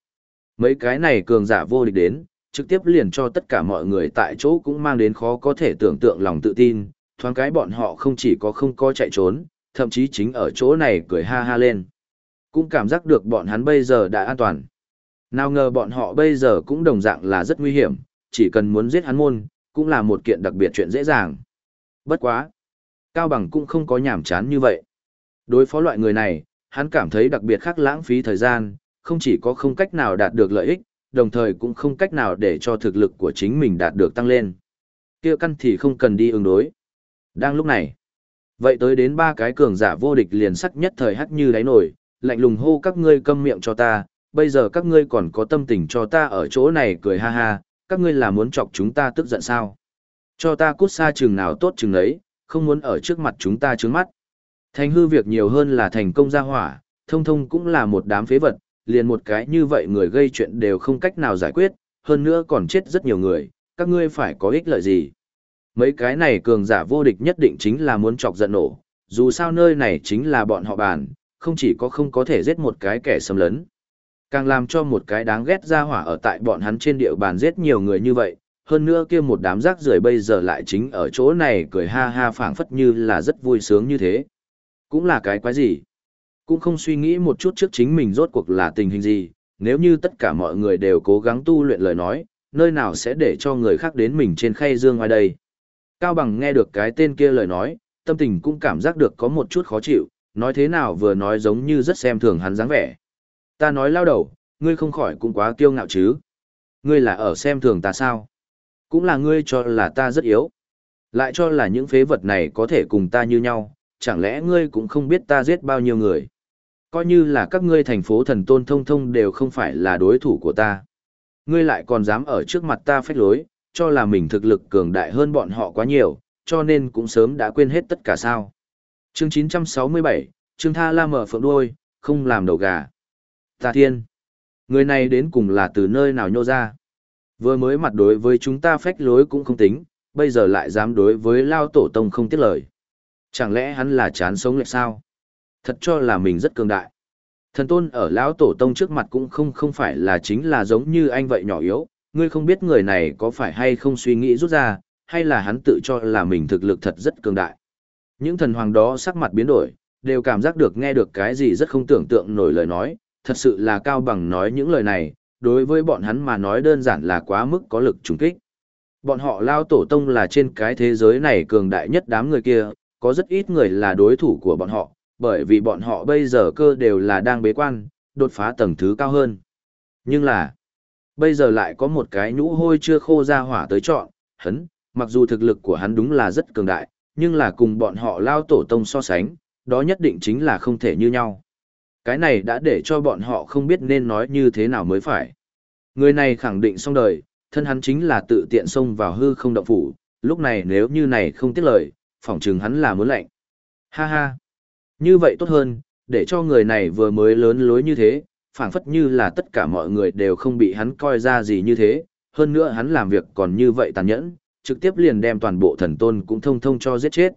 Speaker 1: Mấy cái này cường giả vô địch đến, trực tiếp liền cho tất cả mọi người tại chỗ cũng mang đến khó có thể tưởng tượng lòng tự tin, thoáng cái bọn họ không chỉ có không có chạy trốn, thậm chí chính ở chỗ này cười ha ha lên. Cũng cảm giác được bọn hắn bây giờ đã an toàn. Nào ngờ bọn họ bây giờ cũng đồng dạng là rất nguy hiểm, chỉ cần muốn giết hắn môn, cũng là một kiện đặc biệt chuyện dễ dàng. Bất quá. Cao Bằng cũng không có nhảm chán như vậy. Đối phó loại người này, hắn cảm thấy đặc biệt khác lãng phí thời gian, không chỉ có không cách nào đạt được lợi ích, đồng thời cũng không cách nào để cho thực lực của chính mình đạt được tăng lên. Kia căn thì không cần đi ứng đối. Đang lúc này, vậy tới đến ba cái cường giả vô địch liền sắc nhất thời hắt như đáy nổi, lạnh lùng hô các ngươi câm miệng cho ta, bây giờ các ngươi còn có tâm tình cho ta ở chỗ này cười ha ha, các ngươi là muốn chọc chúng ta tức giận sao? Cho ta cút xa chừng nào tốt chừng ấy, không muốn ở trước mặt chúng ta trướng mắt. Thành hư việc nhiều hơn là thành công gia hỏa, thông thông cũng là một đám phế vật, liền một cái như vậy người gây chuyện đều không cách nào giải quyết, hơn nữa còn chết rất nhiều người, các ngươi phải có ích lợi gì. Mấy cái này cường giả vô địch nhất định chính là muốn chọc giận nổ, Dù sao nơi này chính là bọn họ bàn, không chỉ có không có thể giết một cái kẻ xâm lấn. Càng làm cho một cái đáng ghét ra hỏa ở tại bọn hắn trên địa bàn giết nhiều người như vậy, hơn nữa kia một đám rác rưởi bây giờ lại chính ở chỗ này cười ha ha phảng phất như là rất vui sướng như thế. Cũng là cái quái gì? Cũng không suy nghĩ một chút trước chính mình rốt cuộc là tình hình gì, nếu như tất cả mọi người đều cố gắng tu luyện lời nói, nơi nào sẽ để cho người khác đến mình trên khay dương ngoài đây. Cao Bằng nghe được cái tên kia lời nói, tâm tình cũng cảm giác được có một chút khó chịu, nói thế nào vừa nói giống như rất xem thường hắn dáng vẻ. Ta nói lao đầu, ngươi không khỏi cũng quá kiêu ngạo chứ. Ngươi là ở xem thường ta sao? Cũng là ngươi cho là ta rất yếu. Lại cho là những phế vật này có thể cùng ta như nhau, chẳng lẽ ngươi cũng không biết ta giết bao nhiêu người? Coi như là các ngươi thành phố thần tôn thông thông đều không phải là đối thủ của ta. Ngươi lại còn dám ở trước mặt ta phách lối, cho là mình thực lực cường đại hơn bọn họ quá nhiều, cho nên cũng sớm đã quên hết tất cả sao. Chương 967, Trương Tha La mở phượng đuôi, không làm đầu gà. Ta thiên. Người này đến cùng là từ nơi nào nhô ra. Vừa mới mặt đối với chúng ta phách lối cũng không tính, bây giờ lại dám đối với Lao Tổ Tông không tiếc lời. Chẳng lẽ hắn là chán sống lại sao? Thật cho là mình rất cường đại. Thần tôn ở lão tổ tông trước mặt cũng không không phải là chính là giống như anh vậy nhỏ yếu, ngươi không biết người này có phải hay không suy nghĩ rút ra, hay là hắn tự cho là mình thực lực thật rất cường đại. Những thần hoàng đó sắc mặt biến đổi, đều cảm giác được nghe được cái gì rất không tưởng tượng nổi lời nói, thật sự là cao bằng nói những lời này, đối với bọn hắn mà nói đơn giản là quá mức có lực trùng kích. Bọn họ lao tổ tông là trên cái thế giới này cường đại nhất đám người kia, có rất ít người là đối thủ của bọn họ, bởi vì bọn họ bây giờ cơ đều là đang bế quan, đột phá tầng thứ cao hơn. Nhưng là, bây giờ lại có một cái nhũ hôi chưa khô ra hỏa tới chọn, hắn mặc dù thực lực của hắn đúng là rất cường đại, nhưng là cùng bọn họ lao tổ tông so sánh, đó nhất định chính là không thể như nhau. Cái này đã để cho bọn họ không biết nên nói như thế nào mới phải. Người này khẳng định xong đời, thân hắn chính là tự tiện xông vào hư không động phủ, lúc này nếu như này không tiếc lời, phỏng chừng hắn là muốn lạnh. Ha ha. Như vậy tốt hơn, để cho người này vừa mới lớn lối như thế, phảng phất như là tất cả mọi người đều không bị hắn coi ra gì như thế, hơn nữa hắn làm việc còn như vậy tàn nhẫn, trực tiếp liền đem toàn bộ thần tôn cũng thông thông cho giết chết.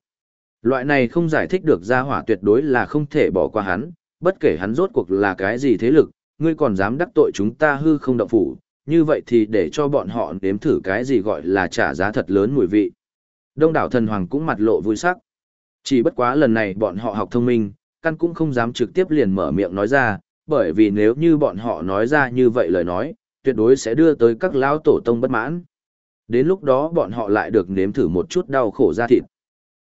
Speaker 1: Loại này không giải thích được ra hỏa tuyệt đối là không thể bỏ qua hắn, bất kể hắn rốt cuộc là cái gì thế lực, ngươi còn dám đắc tội chúng ta hư không động phủ, như vậy thì để cho bọn họ nếm thử cái gì gọi là trả giá thật lớn mùi vị. Đông đảo thần hoàng cũng mặt lộ vui sắc. Chỉ bất quá lần này bọn họ học thông minh, căn cũng không dám trực tiếp liền mở miệng nói ra, bởi vì nếu như bọn họ nói ra như vậy lời nói, tuyệt đối sẽ đưa tới các lao tổ tông bất mãn. Đến lúc đó bọn họ lại được nếm thử một chút đau khổ ra thịt.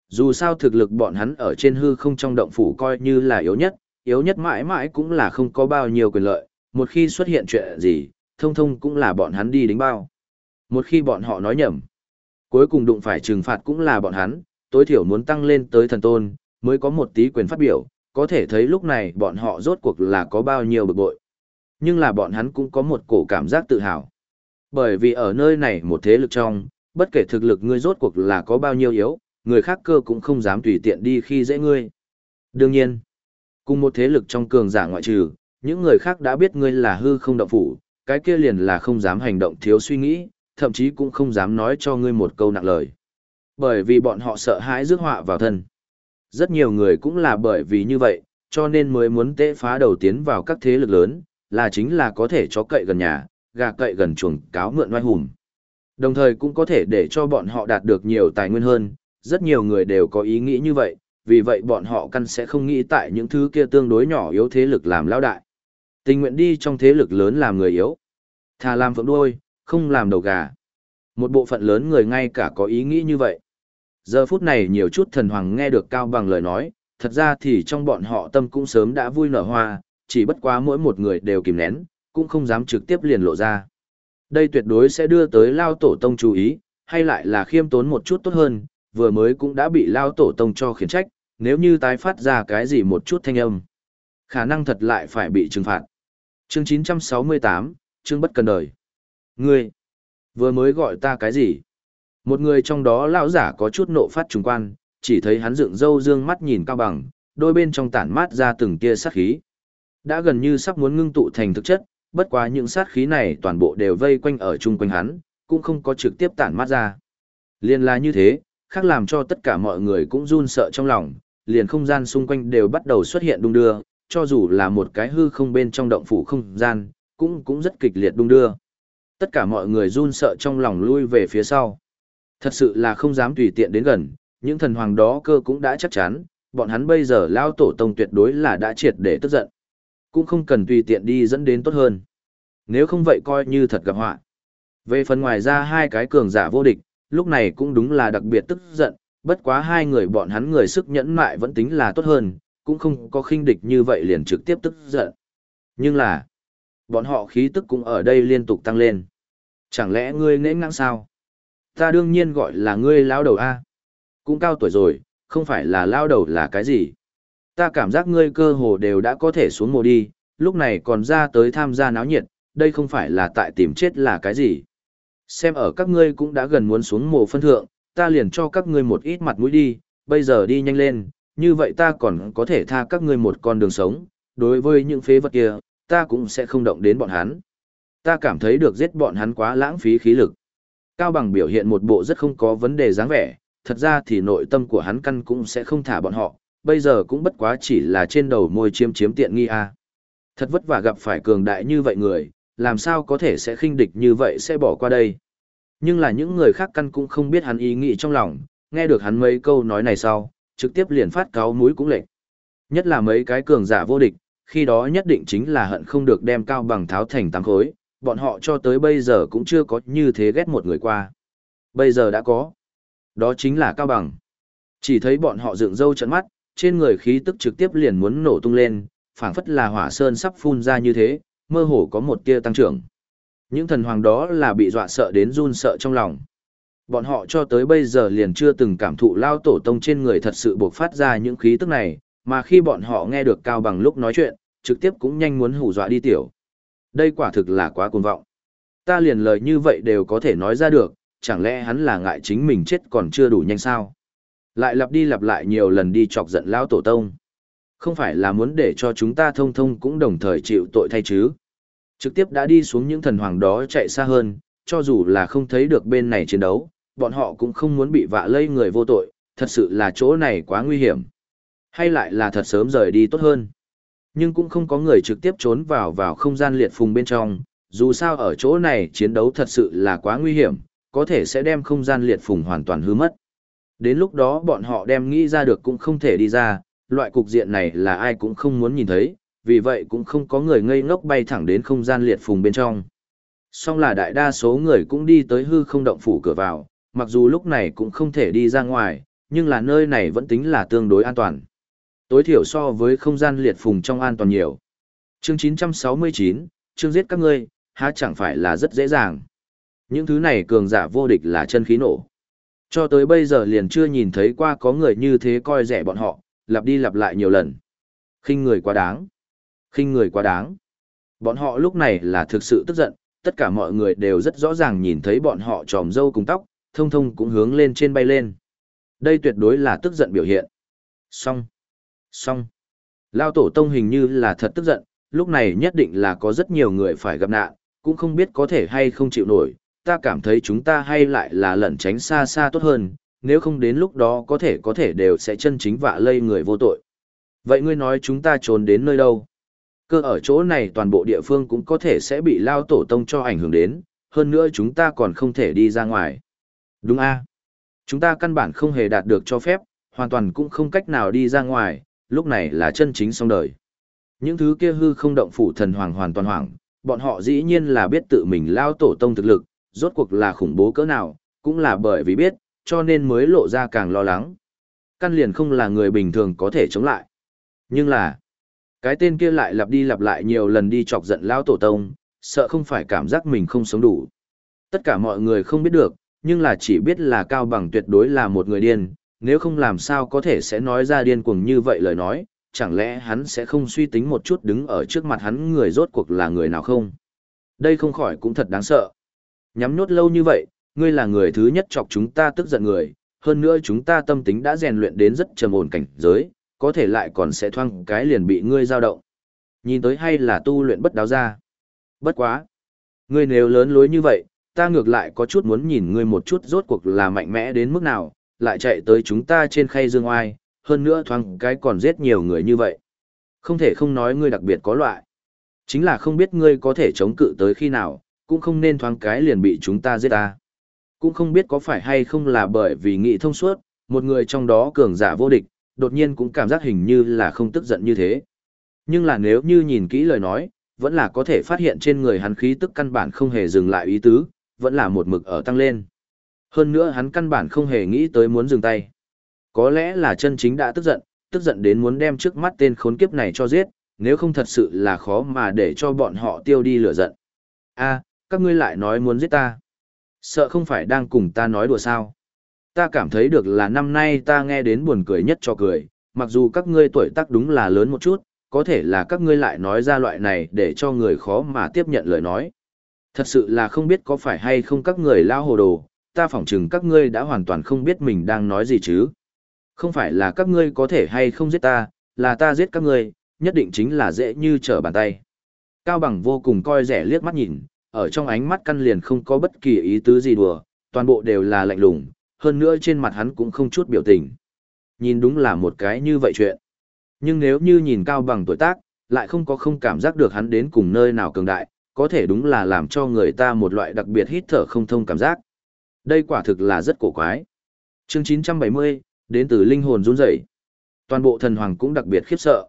Speaker 1: Dù sao thực lực bọn hắn ở trên hư không trong động phủ coi như là yếu nhất, yếu nhất mãi mãi cũng là không có bao nhiêu quyền lợi, một khi xuất hiện chuyện gì, thông thông cũng là bọn hắn đi đánh bao. Một khi bọn họ nói nhầm, cuối cùng đụng phải trừng phạt cũng là bọn hắn, tối thiểu muốn tăng lên tới thần tôn, mới có một tí quyền phát biểu, có thể thấy lúc này bọn họ rốt cuộc là có bao nhiêu bực bội. Nhưng là bọn hắn cũng có một cổ cảm giác tự hào. Bởi vì ở nơi này một thế lực trong, bất kể thực lực ngươi rốt cuộc là có bao nhiêu yếu, người khác cơ cũng không dám tùy tiện đi khi dễ ngươi. Đương nhiên, cùng một thế lực trong cường giả ngoại trừ, những người khác đã biết ngươi là hư không động phủ, cái kia liền là không dám hành động thiếu suy nghĩ, thậm chí cũng không dám nói cho ngươi một câu nặng lời. Bởi vì bọn họ sợ hãi rước họa vào thân. Rất nhiều người cũng là bởi vì như vậy, cho nên mới muốn tệ phá đầu tiến vào các thế lực lớn, là chính là có thể cho cậy gần nhà, gà cậy gần chuồng cáo mượn oai hùng. Đồng thời cũng có thể để cho bọn họ đạt được nhiều tài nguyên hơn, rất nhiều người đều có ý nghĩ như vậy, vì vậy bọn họ căn sẽ không nghĩ tại những thứ kia tương đối nhỏ yếu thế lực làm lao đại. Tình nguyện đi trong thế lực lớn làm người yếu. Thà làm phượng đuôi, không làm đầu gà. Một bộ phận lớn người ngay cả có ý nghĩ như vậy. Giờ phút này nhiều chút thần hoàng nghe được Cao Bằng lời nói, thật ra thì trong bọn họ tâm cũng sớm đã vui nở hoa, chỉ bất quá mỗi một người đều kìm nén, cũng không dám trực tiếp liền lộ ra. Đây tuyệt đối sẽ đưa tới Lao Tổ Tông chú ý, hay lại là khiêm tốn một chút tốt hơn, vừa mới cũng đã bị Lao Tổ Tông cho khiển trách, nếu như tái phát ra cái gì một chút thanh âm. Khả năng thật lại phải bị trừng phạt. Chương 968, chương bất cần đời. Ngươi, vừa mới gọi ta cái gì? Một người trong đó lão giả có chút nộ phát trùng quan, chỉ thấy hắn dựng râu dương mắt nhìn cao bằng, đôi bên trong tản mát ra từng tia sát khí. Đã gần như sắp muốn ngưng tụ thành thực chất, bất quá những sát khí này toàn bộ đều vây quanh ở chung quanh hắn, cũng không có trực tiếp tản mát ra. Liên là như thế, khác làm cho tất cả mọi người cũng run sợ trong lòng, liền không gian xung quanh đều bắt đầu xuất hiện đung đưa, cho dù là một cái hư không bên trong động phủ không gian, cũng cũng rất kịch liệt đung đưa. Tất cả mọi người run sợ trong lòng lui về phía sau. Thật sự là không dám tùy tiện đến gần, những thần hoàng đó cơ cũng đã chắc chắn, bọn hắn bây giờ lao tổ tông tuyệt đối là đã triệt để tức giận. Cũng không cần tùy tiện đi dẫn đến tốt hơn. Nếu không vậy coi như thật gặp họa. Về phần ngoài ra hai cái cường giả vô địch, lúc này cũng đúng là đặc biệt tức giận, bất quá hai người bọn hắn người sức nhẫn mại vẫn tính là tốt hơn, cũng không có khinh địch như vậy liền trực tiếp tức giận. Nhưng là, bọn họ khí tức cũng ở đây liên tục tăng lên. Chẳng lẽ ngươi nễ ngang sao? Ta đương nhiên gọi là ngươi lao đầu A. Cũng cao tuổi rồi, không phải là lao đầu là cái gì. Ta cảm giác ngươi cơ hồ đều đã có thể xuống mồ đi, lúc này còn ra tới tham gia náo nhiệt, đây không phải là tại tìm chết là cái gì. Xem ở các ngươi cũng đã gần muốn xuống mồ phân thượng, ta liền cho các ngươi một ít mặt mũi đi, bây giờ đi nhanh lên, như vậy ta còn có thể tha các ngươi một con đường sống, đối với những phế vật kia, ta cũng sẽ không động đến bọn hắn. Ta cảm thấy được giết bọn hắn quá lãng phí khí lực. Cao Bằng biểu hiện một bộ rất không có vấn đề dáng vẻ, thật ra thì nội tâm của hắn căn cũng sẽ không thả bọn họ, bây giờ cũng bất quá chỉ là trên đầu môi chiếm chiếm tiện nghi a. Thật vất vả gặp phải cường đại như vậy người, làm sao có thể sẽ khinh địch như vậy sẽ bỏ qua đây. Nhưng là những người khác căn cũng không biết hắn ý nghĩ trong lòng, nghe được hắn mấy câu nói này sau, trực tiếp liền phát cáo mũi cũng lệch. Nhất là mấy cái cường giả vô địch, khi đó nhất định chính là hận không được đem cao bằng tháo thành tám khối, bọn họ cho tới bây giờ cũng chưa có như thế ghét một người qua. Bây giờ đã có. Đó chính là cao bằng. Chỉ thấy bọn họ dựng râu trận mắt, trên người khí tức trực tiếp liền muốn nổ tung lên, phảng phất là hỏa sơn sắp phun ra như thế, mơ hồ có một tia tăng trưởng. Những thần hoàng đó là bị dọa sợ đến run sợ trong lòng. Bọn họ cho tới bây giờ liền chưa từng cảm thụ lao tổ tông trên người thật sự buộc phát ra những khí tức này, mà khi bọn họ nghe được Cao Bằng lúc nói chuyện, trực tiếp cũng nhanh muốn hù dọa đi tiểu. Đây quả thực là quá cuồng vọng. Ta liền lời như vậy đều có thể nói ra được, chẳng lẽ hắn là ngại chính mình chết còn chưa đủ nhanh sao? Lại lặp đi lặp lại nhiều lần đi chọc giận Lão tổ tông. Không phải là muốn để cho chúng ta thông thông cũng đồng thời chịu tội thay chứ. Trực tiếp đã đi xuống những thần hoàng đó chạy xa hơn, cho dù là không thấy được bên này chiến đấu, bọn họ cũng không muốn bị vạ lây người vô tội, thật sự là chỗ này quá nguy hiểm. Hay lại là thật sớm rời đi tốt hơn. Nhưng cũng không có người trực tiếp trốn vào vào không gian liệt phùng bên trong, dù sao ở chỗ này chiến đấu thật sự là quá nguy hiểm, có thể sẽ đem không gian liệt phùng hoàn toàn hư mất. Đến lúc đó bọn họ đem nghĩ ra được cũng không thể đi ra, loại cục diện này là ai cũng không muốn nhìn thấy, vì vậy cũng không có người ngây ngốc bay thẳng đến không gian liệt phùng bên trong. Song là đại đa số người cũng đi tới hư không động phủ cửa vào, mặc dù lúc này cũng không thể đi ra ngoài, nhưng là nơi này vẫn tính là tương đối an toàn. Tối thiểu so với không gian liệt phùng trong an toàn nhiều. Chương 969, chương giết các ngươi, há chẳng phải là rất dễ dàng. Những thứ này cường giả vô địch là chân khí nổ. Cho tới bây giờ liền chưa nhìn thấy qua có người như thế coi rẻ bọn họ, lặp đi lặp lại nhiều lần. khinh người quá đáng khinh người quá đáng. Bọn họ lúc này là thực sự tức giận, tất cả mọi người đều rất rõ ràng nhìn thấy bọn họ tròm dâu cùng tóc, thông thông cũng hướng lên trên bay lên. Đây tuyệt đối là tức giận biểu hiện. Xong. Xong. Lao tổ tông hình như là thật tức giận, lúc này nhất định là có rất nhiều người phải gặp nạn, cũng không biết có thể hay không chịu nổi, ta cảm thấy chúng ta hay lại là lẩn tránh xa xa tốt hơn, nếu không đến lúc đó có thể có thể đều sẽ chân chính vạ lây người vô tội. Vậy ngươi nói chúng ta trốn đến nơi đâu? cơ ở chỗ này toàn bộ địa phương cũng có thể sẽ bị lao tổ tông cho ảnh hưởng đến, hơn nữa chúng ta còn không thể đi ra ngoài. Đúng a Chúng ta căn bản không hề đạt được cho phép, hoàn toàn cũng không cách nào đi ra ngoài, lúc này là chân chính xong đời. Những thứ kia hư không động phủ thần hoàng hoàn toàn hoảng, bọn họ dĩ nhiên là biết tự mình lao tổ tông thực lực, rốt cuộc là khủng bố cỡ nào, cũng là bởi vì biết, cho nên mới lộ ra càng lo lắng. Căn liền không là người bình thường có thể chống lại. Nhưng là, cái tên kia lại lặp đi lặp lại nhiều lần đi chọc giận lao tổ tông, sợ không phải cảm giác mình không sống đủ. Tất cả mọi người không biết được, nhưng là chỉ biết là Cao Bằng tuyệt đối là một người điên, nếu không làm sao có thể sẽ nói ra điên cuồng như vậy lời nói, chẳng lẽ hắn sẽ không suy tính một chút đứng ở trước mặt hắn người rốt cuộc là người nào không? Đây không khỏi cũng thật đáng sợ. Nhắm nhốt lâu như vậy, ngươi là người thứ nhất chọc chúng ta tức giận người, hơn nữa chúng ta tâm tính đã rèn luyện đến rất trầm ổn cảnh giới, có thể lại còn sẽ thoang cái liền bị ngươi dao động. Nhìn tới hay là tu luyện bất đáo ra. Bất quá. Ngươi nếu lớn lối như vậy, ta ngược lại có chút muốn nhìn ngươi một chút rốt cuộc là mạnh mẽ đến mức nào, lại chạy tới chúng ta trên khay dương oai, hơn nữa thoáng cái còn giết nhiều người như vậy. Không thể không nói ngươi đặc biệt có loại. Chính là không biết ngươi có thể chống cự tới khi nào, cũng không nên thoáng cái liền bị chúng ta giết ta. Cũng không biết có phải hay không là bởi vì nghị thông suốt, một người trong đó cường giả vô địch, đột nhiên cũng cảm giác hình như là không tức giận như thế. Nhưng là nếu như nhìn kỹ lời nói, vẫn là có thể phát hiện trên người hắn khí tức căn bản không hề dừng lại ý tứ, vẫn là một mực ở tăng lên. Hơn nữa hắn căn bản không hề nghĩ tới muốn dừng tay. Có lẽ là chân chính đã tức giận, tức giận đến muốn đem trước mắt tên khốn kiếp này cho giết, nếu không thật sự là khó mà để cho bọn họ tiêu đi lửa giận. a các ngươi lại nói muốn giết ta. Sợ không phải đang cùng ta nói đùa sao. Ta cảm thấy được là năm nay ta nghe đến buồn cười nhất cho cười, mặc dù các ngươi tuổi tác đúng là lớn một chút, có thể là các ngươi lại nói ra loại này để cho người khó mà tiếp nhận lời nói. Thật sự là không biết có phải hay không các người lao hồ đồ, ta phỏng chừng các ngươi đã hoàn toàn không biết mình đang nói gì chứ. Không phải là các ngươi có thể hay không giết ta, là ta giết các ngươi, nhất định chính là dễ như trở bàn tay. Cao bằng vô cùng coi rẻ liếc mắt nhìn, ở trong ánh mắt căn liền không có bất kỳ ý tứ gì đùa, toàn bộ đều là lạnh lùng, hơn nữa trên mặt hắn cũng không chút biểu tình. Nhìn đúng là một cái như vậy chuyện. Nhưng nếu như nhìn cao bằng tuổi tác, lại không có không cảm giác được hắn đến cùng nơi nào cường đại, có thể đúng là làm cho người ta một loại đặc biệt hít thở không thông cảm giác. Đây quả thực là rất cổ quái. Chương 970, đến từ linh hồn run rẩy. Toàn bộ thần hoàng cũng đặc biệt khiếp sợ.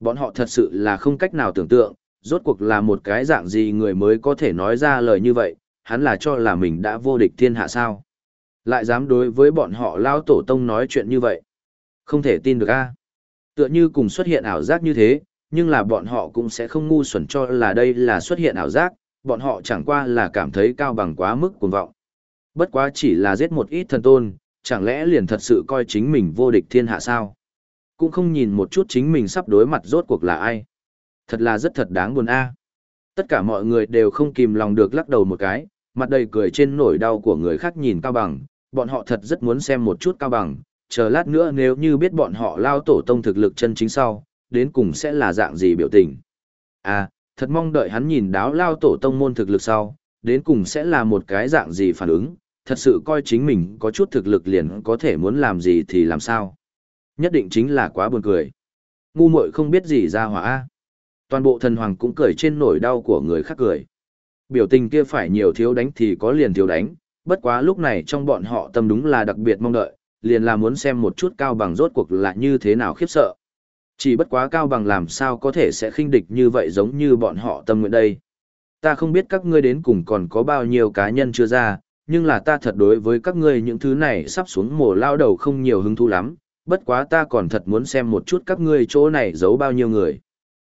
Speaker 1: Bọn họ thật sự là không cách nào tưởng tượng, rốt cuộc là một cái dạng gì người mới có thể nói ra lời như vậy, hắn là cho là mình đã vô địch thiên hạ sao. Lại dám đối với bọn họ lao tổ tông nói chuyện như vậy. Không thể tin được a Tựa như cùng xuất hiện ảo giác như thế, nhưng là bọn họ cũng sẽ không ngu xuẩn cho là đây là xuất hiện ảo giác, bọn họ chẳng qua là cảm thấy cao bằng quá mức cuồng vọng. Bất quá chỉ là giết một ít thần tôn, chẳng lẽ liền thật sự coi chính mình vô địch thiên hạ sao? Cũng không nhìn một chút chính mình sắp đối mặt rốt cuộc là ai. Thật là rất thật đáng buồn a. Tất cả mọi người đều không kìm lòng được lắc đầu một cái, mặt đầy cười trên nỗi đau của người khác nhìn cao bằng, bọn họ thật rất muốn xem một chút cao bằng, chờ lát nữa nếu như biết bọn họ lao tổ tông thực lực chân chính sau, đến cùng sẽ là dạng gì biểu tình. À, thật mong đợi hắn nhìn đáo lao tổ tông môn thực lực sau, đến cùng sẽ là một cái dạng gì phản ứng, thật sự coi chính mình có chút thực lực liền có thể muốn làm gì thì làm sao. Nhất định chính là quá buồn cười. Ngu muội không biết gì ra hỏa. Toàn bộ thần hoàng cũng cười trên nỗi đau của người khác cười. Biểu tình kia phải nhiều thiếu đánh thì có liền thiếu đánh, bất quá lúc này trong bọn họ tâm đúng là đặc biệt mong đợi, liền là muốn xem một chút cao bằng rốt cuộc là như thế nào khiếp sợ. Chỉ bất quá cao bằng làm sao có thể sẽ khinh địch như vậy giống như bọn họ tâm nguyện đây. Ta không biết các ngươi đến cùng còn có bao nhiêu cá nhân chưa ra, nhưng là ta thật đối với các ngươi những thứ này sắp xuống mổ lao đầu không nhiều hứng thú lắm, bất quá ta còn thật muốn xem một chút các ngươi chỗ này giấu bao nhiêu người.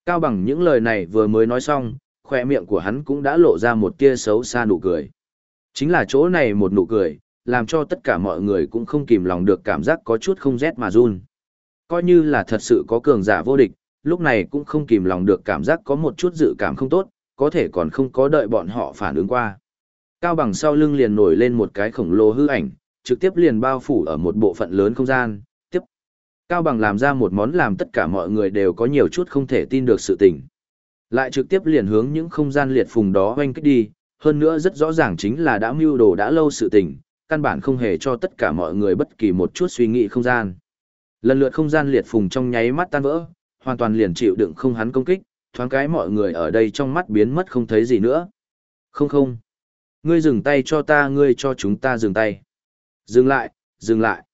Speaker 1: Cao bằng những lời này vừa mới nói xong, khoe miệng của hắn cũng đã lộ ra một tia xấu xa nụ cười. Chính là chỗ này một nụ cười, làm cho tất cả mọi người cũng không kìm lòng được cảm giác có chút không rét mà run. Coi như là thật sự có cường giả vô địch, lúc này cũng không kìm lòng được cảm giác có một chút dự cảm không tốt, có thể còn không có đợi bọn họ phản ứng qua. Cao bằng sau lưng liền nổi lên một cái khổng lồ hư ảnh, trực tiếp liền bao phủ ở một bộ phận lớn không gian, tiếp. Cao bằng làm ra một món làm tất cả mọi người đều có nhiều chút không thể tin được sự tình. Lại trực tiếp liền hướng những không gian liệt phùng đó hoanh kích đi, hơn nữa rất rõ ràng chính là đã mưu đồ đã lâu sự tình, căn bản không hề cho tất cả mọi người bất kỳ một chút suy nghĩ không gian. Lần lượt không gian liệt phùng trong nháy mắt tan vỡ, hoàn toàn liền chịu đựng không hắn công kích, thoáng cái mọi người ở đây trong mắt biến mất không thấy gì nữa. Không không. Ngươi dừng tay cho ta, ngươi cho chúng ta dừng tay. Dừng lại, dừng lại.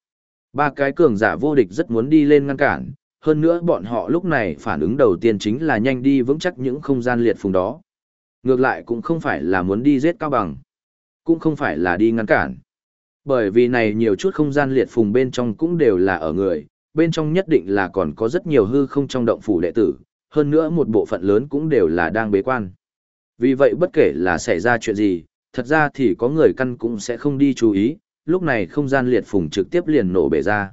Speaker 1: Ba cái cường giả vô địch rất muốn đi lên ngăn cản, hơn nữa bọn họ lúc này phản ứng đầu tiên chính là nhanh đi vững chắc những không gian liệt phùng đó. Ngược lại cũng không phải là muốn đi giết cao bằng, cũng không phải là đi ngăn cản. Bởi vì này nhiều chút không gian liệt phùng bên trong cũng đều là ở người, bên trong nhất định là còn có rất nhiều hư không trong động phủ đệ tử, hơn nữa một bộ phận lớn cũng đều là đang bế quan. Vì vậy bất kể là xảy ra chuyện gì, thật ra thì có người căn cũng sẽ không đi chú ý, lúc này không gian liệt phùng trực tiếp liền nổ bể ra.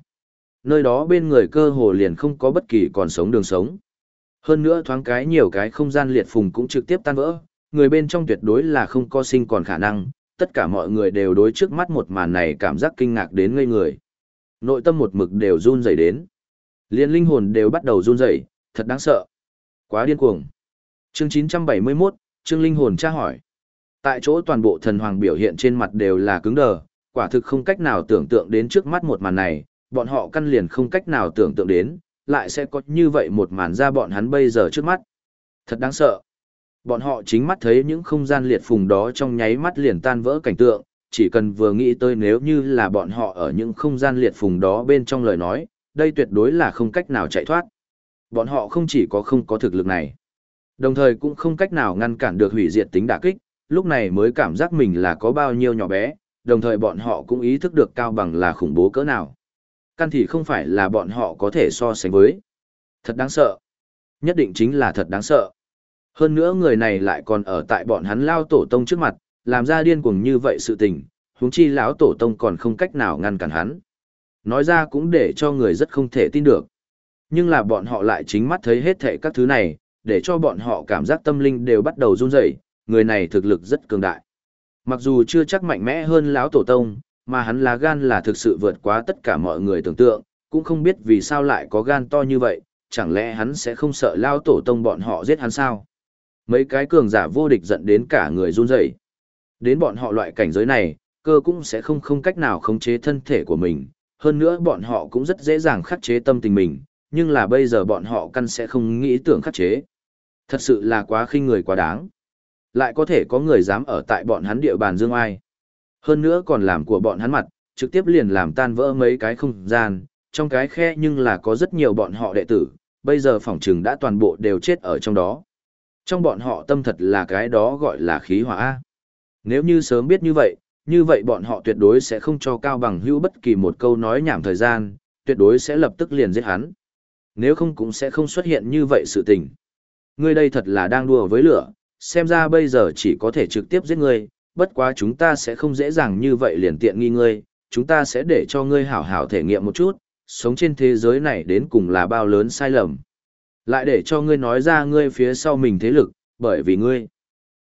Speaker 1: Nơi đó bên người cơ hồ liền không có bất kỳ còn sống đường sống. Hơn nữa thoáng cái nhiều cái không gian liệt phùng cũng trực tiếp tan vỡ, người bên trong tuyệt đối là không có sinh còn khả năng, tất cả mọi người đều đối trước mắt một màn này cảm giác kinh ngạc đến ngây người. Nội tâm một mực đều run rẩy đến. Liên linh hồn đều bắt đầu run rẩy, thật đáng sợ. Quá điên cuồng. Chương 971, chương linh hồn tra hỏi. Tại chỗ toàn bộ thần hoàng biểu hiện trên mặt đều là cứng đờ, quả thực không cách nào tưởng tượng đến trước mắt một màn này, bọn họ căn liền không cách nào tưởng tượng đến, lại sẽ có như vậy một màn ra bọn hắn bây giờ trước mắt. Thật đáng sợ. Bọn họ chính mắt thấy những không gian liệt phùng đó trong nháy mắt liền tan vỡ cảnh tượng, chỉ cần vừa nghĩ tới nếu như là bọn họ ở những không gian liệt phùng đó bên trong lời nói, đây tuyệt đối là không cách nào chạy thoát. Bọn họ không chỉ có không có thực lực này, đồng thời cũng không cách nào ngăn cản được hủy diệt tính đả kích, lúc này mới cảm giác mình là có bao nhiêu nhỏ bé, đồng thời bọn họ cũng ý thức được cao bằng là khủng bố cỡ nào. Căn thì không phải là bọn họ có thể so sánh với. Thật đáng sợ. Nhất định chính là thật đáng sợ. Hơn nữa người này lại còn ở tại bọn hắn lao tổ tông trước mặt, làm ra điên cuồng như vậy sự tình, huống chi lão tổ tông còn không cách nào ngăn cản hắn. Nói ra cũng để cho người rất không thể tin được. Nhưng là bọn họ lại chính mắt thấy hết thảy các thứ này, để cho bọn họ cảm giác tâm linh đều bắt đầu run rẩy, người này thực lực rất cường đại. Mặc dù chưa chắc mạnh mẽ hơn lão tổ tông, mà hắn là gan là thực sự vượt quá tất cả mọi người tưởng tượng, cũng không biết vì sao lại có gan to như vậy, chẳng lẽ hắn sẽ không sợ lão tổ tông bọn họ giết hắn sao? Mấy cái cường giả vô địch giận đến cả người run rẩy. Đến bọn họ loại cảnh giới này, cơ cũng sẽ không không cách nào khống chế thân thể của mình, hơn nữa bọn họ cũng rất dễ dàng khắc chế tâm tình mình, nhưng là bây giờ bọn họ căn sẽ không nghĩ tưởng khắc chế. Thật sự là quá khinh người quá đáng. Lại có thể có người dám ở tại bọn hắn địa bàn dương ai. Hơn nữa còn làm của bọn hắn mặt, trực tiếp liền làm tan vỡ mấy cái không gian, trong cái khe nhưng là có rất nhiều bọn họ đệ tử, bây giờ phỏng trừng đã toàn bộ đều chết ở trong đó. Trong bọn họ tâm thật là cái đó gọi là khí hỏa. Nếu như sớm biết như vậy, như vậy bọn họ tuyệt đối sẽ không cho Cao Bằng hữu bất kỳ một câu nói nhảm thời gian, tuyệt đối sẽ lập tức liền giết hắn. Nếu không cũng sẽ không xuất hiện như vậy sự tình. Ngươi đây thật là đang đùa với lửa, xem ra bây giờ chỉ có thể trực tiếp giết ngươi, bất quá chúng ta sẽ không dễ dàng như vậy liền tiện nghi ngươi, chúng ta sẽ để cho ngươi hảo hảo thể nghiệm một chút, sống trên thế giới này đến cùng là bao lớn sai lầm. Lại để cho ngươi nói ra ngươi phía sau mình thế lực, bởi vì ngươi,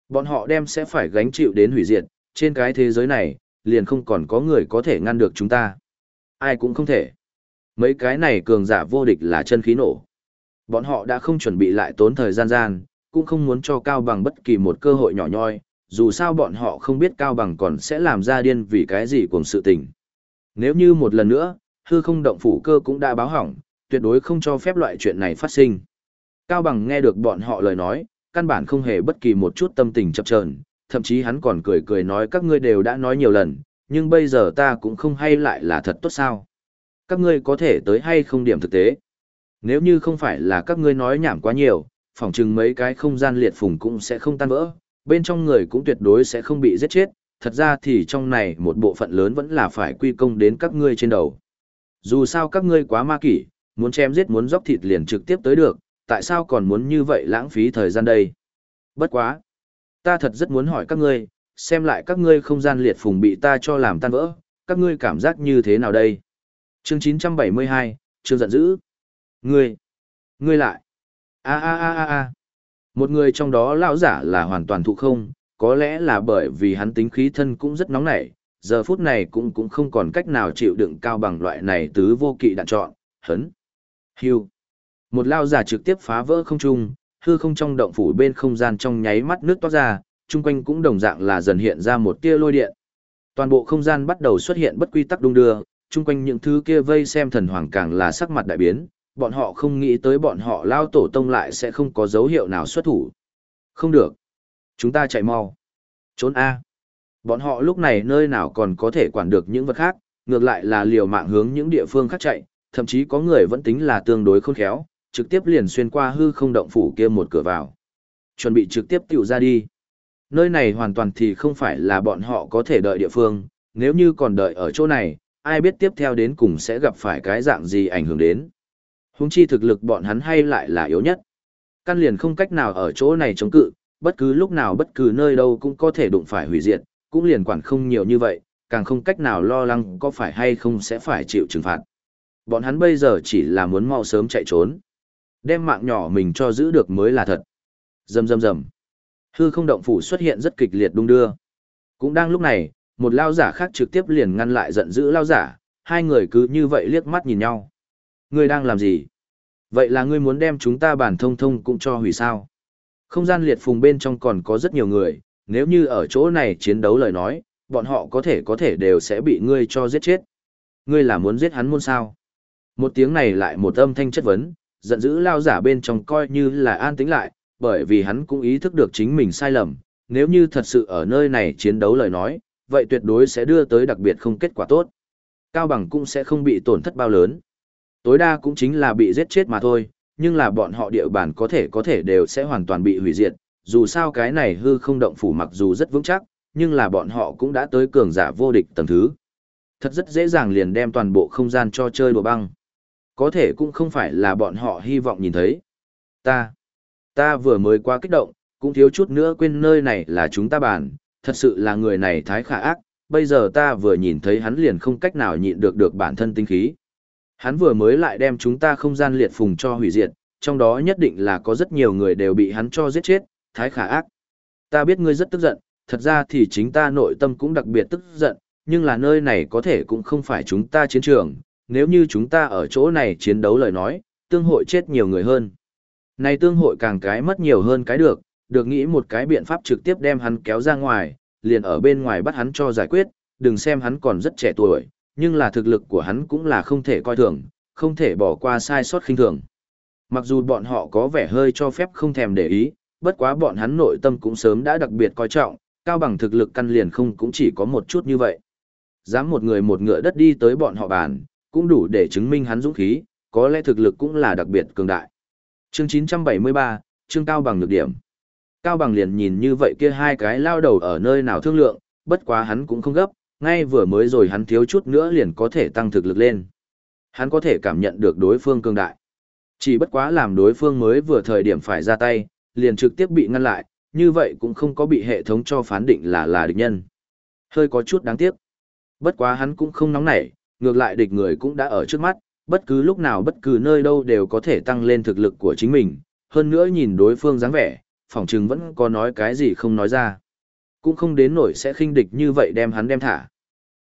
Speaker 1: bọn họ đem sẽ phải gánh chịu đến hủy diệt, trên cái thế giới này, liền không còn có người có thể ngăn được chúng ta. Ai cũng không thể. Mấy cái này cường giả vô địch là chân khí nổ. Bọn họ đã không chuẩn bị lại tốn thời gian gian, cũng không muốn cho Cao Bằng bất kỳ một cơ hội nhỏ nhoi, dù sao bọn họ không biết Cao Bằng còn sẽ làm ra điên vì cái gì cùng sự tình. Nếu như một lần nữa, hư không động phủ cơ cũng đã báo hỏng, tuyệt đối không cho phép loại chuyện này phát sinh. Cao Bằng nghe được bọn họ lời nói, căn bản không hề bất kỳ một chút tâm tình chập chờn, thậm chí hắn còn cười cười nói các ngươi đều đã nói nhiều lần, nhưng bây giờ ta cũng không hay lại là thật tốt sao. Các ngươi có thể tới hay không điểm thực tế. Nếu như không phải là các ngươi nói nhảm quá nhiều, phỏng chừng mấy cái không gian liệt phùng cũng sẽ không tan vỡ, bên trong người cũng tuyệt đối sẽ không bị giết chết, thật ra thì trong này một bộ phận lớn vẫn là phải quy công đến các ngươi trên đầu. Dù sao các ngươi quá ma kỷ, muốn chém giết muốn dốc thịt liền trực tiếp tới được, tại sao còn muốn như vậy lãng phí thời gian đây? Bất quá. Ta thật rất muốn hỏi các ngươi, xem lại các ngươi không gian liệt phùng bị ta cho làm tan vỡ, các ngươi cảm giác như thế nào đây? Chương 972, chương giận dữ. Ngươi, ngươi lại. A a a a a. Một người trong đó lão giả là hoàn toàn thụ không, có lẽ là bởi vì hắn tính khí thân cũng rất nóng nảy, giờ phút này cũng cũng không còn cách nào chịu đựng cao bằng loại này tứ vô kỵ đạn chọn, hấn. hiu, Một lao giả trực tiếp phá vỡ không trung, hư không trong động phủ bên không gian trong nháy mắt nước toát ra, chung quanh cũng đồng dạng là dần hiện ra một tia lôi điện. Toàn bộ không gian bắt đầu xuất hiện bất quy tắc đung đưa, chung quanh những thứ kia vây xem thần hoàng càng là sắc mặt đại biến, bọn họ không nghĩ tới bọn họ lao tổ tông lại sẽ không có dấu hiệu nào xuất thủ. Không được. Chúng ta chạy mau. Trốn A. Bọn họ lúc này nơi nào còn có thể quản được những vật khác, ngược lại là liều mạng hướng những địa phương khác chạy, thậm chí có người vẫn tính là tương đối khôn khéo, trực tiếp liền xuyên qua hư không động phủ kia một cửa vào. Chuẩn bị trực tiếp tiểu ra đi. Nơi này hoàn toàn thì không phải là bọn họ có thể đợi địa phương, nếu như còn đợi ở chỗ này, ai biết tiếp theo đến cùng sẽ gặp phải cái dạng gì ảnh hưởng đến. Huống chi thực lực bọn hắn hay lại là yếu nhất. Căn liền không cách nào ở chỗ này chống cự, bất cứ lúc nào bất cứ nơi đâu cũng có thể đụng phải hủy diệt, cũng liền quản không nhiều như vậy, càng không cách nào lo lắng có phải hay không sẽ phải chịu trừng phạt. Bọn hắn bây giờ chỉ là muốn mau sớm chạy trốn. Đem mạng nhỏ mình cho giữ được mới là thật. Dầm dầm dầm, Hư không động phủ xuất hiện rất kịch liệt đung đưa. Cũng đang lúc này, một lao giả khác trực tiếp liền ngăn lại giận dữ lao giả, hai người cứ như vậy liếc mắt nhìn nhau. Ngươi đang làm gì? Vậy là ngươi muốn đem chúng ta bản thông thông cũng cho hủy sao? Không gian liệt phùng bên trong còn có rất nhiều người, nếu như ở chỗ này chiến đấu lời nói, bọn họ có thể có thể đều sẽ bị ngươi cho giết chết. Ngươi là muốn giết hắn môn sao? Một tiếng này lại một âm thanh chất vấn, giận dữ lao giả bên trong coi như là an tĩnh lại, bởi vì hắn cũng ý thức được chính mình sai lầm, nếu như thật sự ở nơi này chiến đấu lời nói, vậy tuyệt đối sẽ đưa tới đặc biệt không kết quả tốt. Cao bằng cũng sẽ không bị tổn thất bao lớn. Tối đa cũng chính là bị giết chết mà thôi, nhưng là bọn họ địa bàn có thể có thể đều sẽ hoàn toàn bị hủy diệt, dù sao cái này hư không động phủ mặc dù rất vững chắc, nhưng là bọn họ cũng đã tới cường giả vô địch tầng thứ. Thật rất dễ dàng liền đem toàn bộ không gian cho chơi đùa băng. Có thể cũng không phải là bọn họ hy vọng nhìn thấy. Ta, ta vừa mới quá kích động, cũng thiếu chút nữa quên nơi này là chúng ta bàn, thật sự là người này thái khả ác, bây giờ ta vừa nhìn thấy hắn liền không cách nào nhịn được được bản thân tinh khí. Hắn vừa mới lại đem chúng ta không gian liệt phùng cho hủy diệt, trong đó nhất định là có rất nhiều người đều bị hắn cho giết chết, thái khả ác. Ta biết ngươi rất tức giận, thật ra thì chính ta nội tâm cũng đặc biệt tức giận, nhưng là nơi này có thể cũng không phải chúng ta chiến trường, nếu như chúng ta ở chỗ này chiến đấu lời nói, tương hội chết nhiều người hơn. Này tương hội càng cái mất nhiều hơn cái được, được nghĩ một cái biện pháp trực tiếp đem hắn kéo ra ngoài, liền ở bên ngoài bắt hắn cho giải quyết, đừng xem hắn còn rất trẻ tuổi, nhưng là thực lực của hắn cũng là không thể coi thường, không thể bỏ qua sai sót khinh thường. Mặc dù bọn họ có vẻ hơi cho phép không thèm để ý, bất quá bọn hắn nội tâm cũng sớm đã đặc biệt coi trọng, cao bằng thực lực căn liền không cũng chỉ có một chút như vậy. Dám một người một ngựa đất đi tới bọn họ bàn, cũng đủ để chứng minh hắn dũng khí, có lẽ thực lực cũng là đặc biệt cường đại. Chương 973, chương cao bằng được điểm. Cao bằng liền nhìn như vậy kia hai cái lao đầu ở nơi nào thương lượng, bất quá hắn cũng không gấp, ngay vừa mới rồi hắn thiếu chút nữa liền có thể tăng thực lực lên. Hắn có thể cảm nhận được đối phương cường đại. Chỉ bất quá làm đối phương mới vừa thời điểm phải ra tay, liền trực tiếp bị ngăn lại, như vậy cũng không có bị hệ thống cho phán định là là địch nhân. Hơi có chút đáng tiếc. Bất quá hắn cũng không nóng nảy, ngược lại địch người cũng đã ở trước mắt, bất cứ lúc nào bất cứ nơi đâu đều có thể tăng lên thực lực của chính mình, hơn nữa nhìn đối phương dáng vẻ, phỏng chừng vẫn có nói cái gì không nói ra. Cũng không đến nổi sẽ khinh địch như vậy đem hắn đem thả.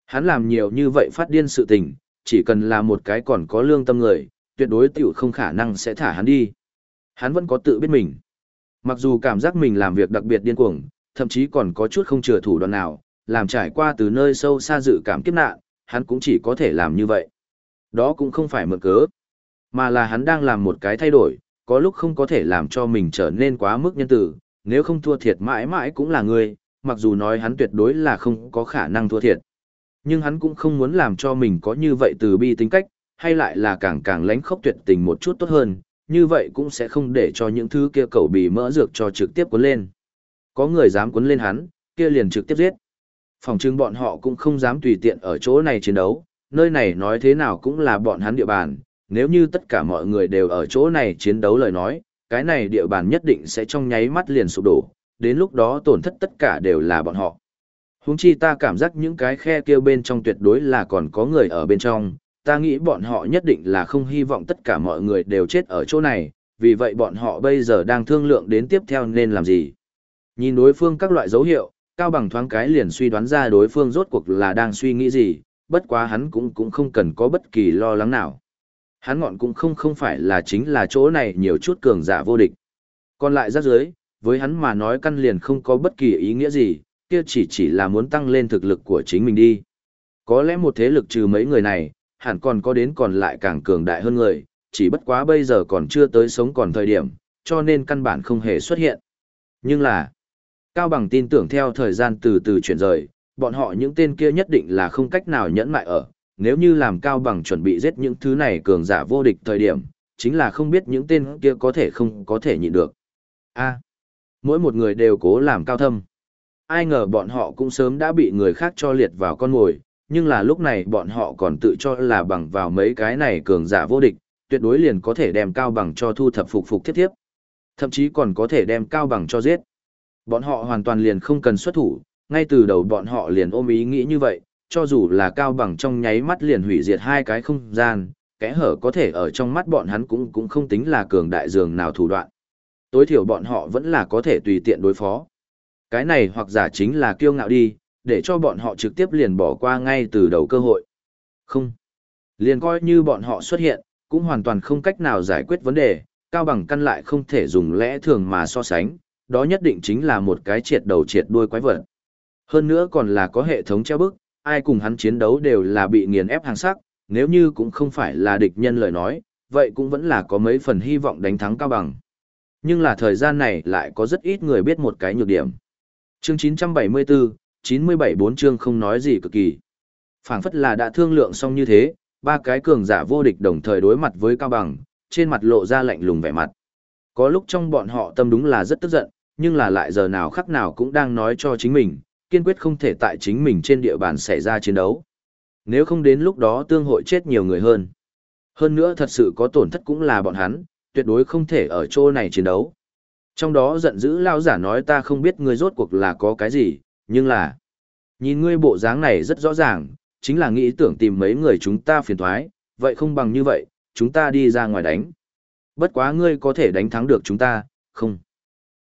Speaker 1: Hắn làm nhiều như vậy phát điên sự tình, chỉ cần là một cái còn có lương tâm người, tuyệt đối tiểu không khả năng sẽ thả hắn đi. Hắn vẫn có tự biết mình. Mặc dù cảm giác mình làm việc đặc biệt điên cuồng, thậm chí còn có chút không chừa thủ đoạn nào, làm trải qua từ nơi sâu xa dự cảm kiếp nạn, hắn cũng chỉ có thể làm như vậy. Đó cũng không phải mượn cớ, mà là hắn đang làm một cái thay đổi, có lúc không có thể làm cho mình trở nên quá mức nhân tử, nếu không thua thiệt mãi mãi cũng là người, mặc dù nói hắn tuyệt đối là không có khả năng thua thiệt. Nhưng hắn cũng không muốn làm cho mình có như vậy từ bi tính cách, hay lại là càng càng lánh khốc tuyệt tình một chút tốt hơn, như vậy cũng sẽ không để cho những thứ kia cầu bị mỡ dược cho trực tiếp cuốn lên. Có người dám cuốn lên hắn, kia liền trực tiếp giết. Phòng trưng bọn họ cũng không dám tùy tiện ở chỗ này chiến đấu, nơi này nói thế nào cũng là bọn hắn địa bàn, nếu như tất cả mọi người đều ở chỗ này chiến đấu lời nói, cái này địa bàn nhất định sẽ trong nháy mắt liền sụp đổ, đến lúc đó tổn thất tất cả đều là bọn họ. Húng chi ta cảm giác những cái khe kia bên trong tuyệt đối là còn có người ở bên trong, ta nghĩ bọn họ nhất định là không hy vọng tất cả mọi người đều chết ở chỗ này, vì vậy bọn họ bây giờ đang thương lượng đến tiếp theo nên làm gì. Nhìn đối phương các loại dấu hiệu, Cao Bằng thoáng cái liền suy đoán ra đối phương rốt cuộc là đang suy nghĩ gì, bất quá hắn cũng cũng không cần có bất kỳ lo lắng nào. Hắn ngọn cũng không không phải là chính là chỗ này nhiều chút cường giả vô địch. Còn lại rác dưới, với hắn mà nói căn liền không có bất kỳ ý nghĩa gì, kia chỉ chỉ là muốn tăng lên thực lực của chính mình đi. Có lẽ một thế lực trừ mấy người này, hẳn còn có đến còn lại càng cường đại hơn người, chỉ bất quá bây giờ còn chưa tới sống còn thời điểm, cho nên căn bản không hề xuất hiện. Nhưng là, Cao Bằng tin tưởng theo thời gian từ từ chuyển rời, bọn họ những tên kia nhất định là không cách nào nhẫn mại ở, nếu như làm Cao Bằng chuẩn bị giết những thứ này cường giả vô địch thời điểm, chính là không biết những tên kia có thể không có thể nhịn được. A, mỗi một người đều cố làm cao thâm. Ai ngờ bọn họ cũng sớm đã bị người khác cho liệt vào con mồi, nhưng là lúc này bọn họ còn tự cho là bằng vào mấy cái này cường giả vô địch, tuyệt đối liền có thể đem cao bằng cho thu thập phục phục thiết thiếp. Thậm chí còn có thể đem cao bằng cho giết. Bọn họ hoàn toàn liền không cần xuất thủ, ngay từ đầu bọn họ liền ôm ý nghĩ như vậy, cho dù là cao bằng trong nháy mắt liền hủy diệt hai cái không gian, kẽ hở có thể ở trong mắt bọn hắn cũng cũng không tính là cường đại dường nào thủ đoạn. Tối thiểu bọn họ vẫn là có thể tùy tiện đối phó. Cái này hoặc giả chính là kiêu ngạo đi, để cho bọn họ trực tiếp liền bỏ qua ngay từ đầu cơ hội. Không. Liền coi như bọn họ xuất hiện, cũng hoàn toàn không cách nào giải quyết vấn đề, cao bằng căn lại không thể dùng lẽ thường mà so sánh, đó nhất định chính là một cái triệt đầu triệt đuôi quái vật. Hơn nữa còn là có hệ thống treo bức, ai cùng hắn chiến đấu đều là bị nghiền ép hàng sắc, nếu như cũng không phải là địch nhân lời nói, vậy cũng vẫn là có mấy phần hy vọng đánh thắng Cao Bằng. Nhưng là thời gian này lại có rất ít người biết một cái nhược điểm. Chương 974, 97 bốn chương không nói gì cực kỳ. phảng phất là đã thương lượng xong như thế, ba cái cường giả vô địch đồng thời đối mặt với Cao Bằng, trên mặt lộ ra lạnh lùng vẻ mặt. Có lúc trong bọn họ tâm đúng là rất tức giận, nhưng là lại giờ nào khắc nào cũng đang nói cho chính mình, kiên quyết không thể tại chính mình trên địa bàn xảy ra chiến đấu. Nếu không đến lúc đó tương hội chết nhiều người hơn. Hơn nữa thật sự có tổn thất cũng là bọn hắn, tuyệt đối không thể ở chỗ này chiến đấu. Trong đó giận dữ lao giả nói ta không biết ngươi rốt cuộc là có cái gì, nhưng là... Nhìn ngươi bộ dáng này rất rõ ràng, chính là nghĩ tưởng tìm mấy người chúng ta phiền thoái, vậy không bằng như vậy, chúng ta đi ra ngoài đánh. Bất quá ngươi có thể đánh thắng được chúng ta, không.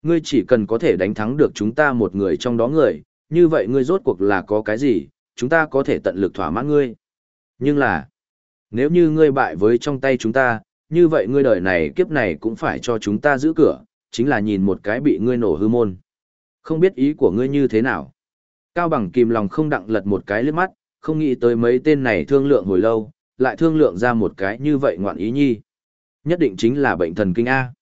Speaker 1: Ngươi chỉ cần có thể đánh thắng được chúng ta một người trong đó người, như vậy ngươi rốt cuộc là có cái gì, chúng ta có thể tận lực thỏa mãn ngươi. Nhưng là, nếu như ngươi bại với trong tay chúng ta, như vậy ngươi đời này kiếp này cũng phải cho chúng ta giữ cửa, chính là nhìn một cái bị ngươi nổ hư môn. Không biết ý của ngươi như thế nào. Cao bằng kìm lòng không đặng lật một cái lướt mắt, không nghĩ tới mấy tên này thương lượng hồi lâu, lại thương lượng ra một cái như vậy ngoạn ý nhi. Nhất định chính là bệnh thần kinh A.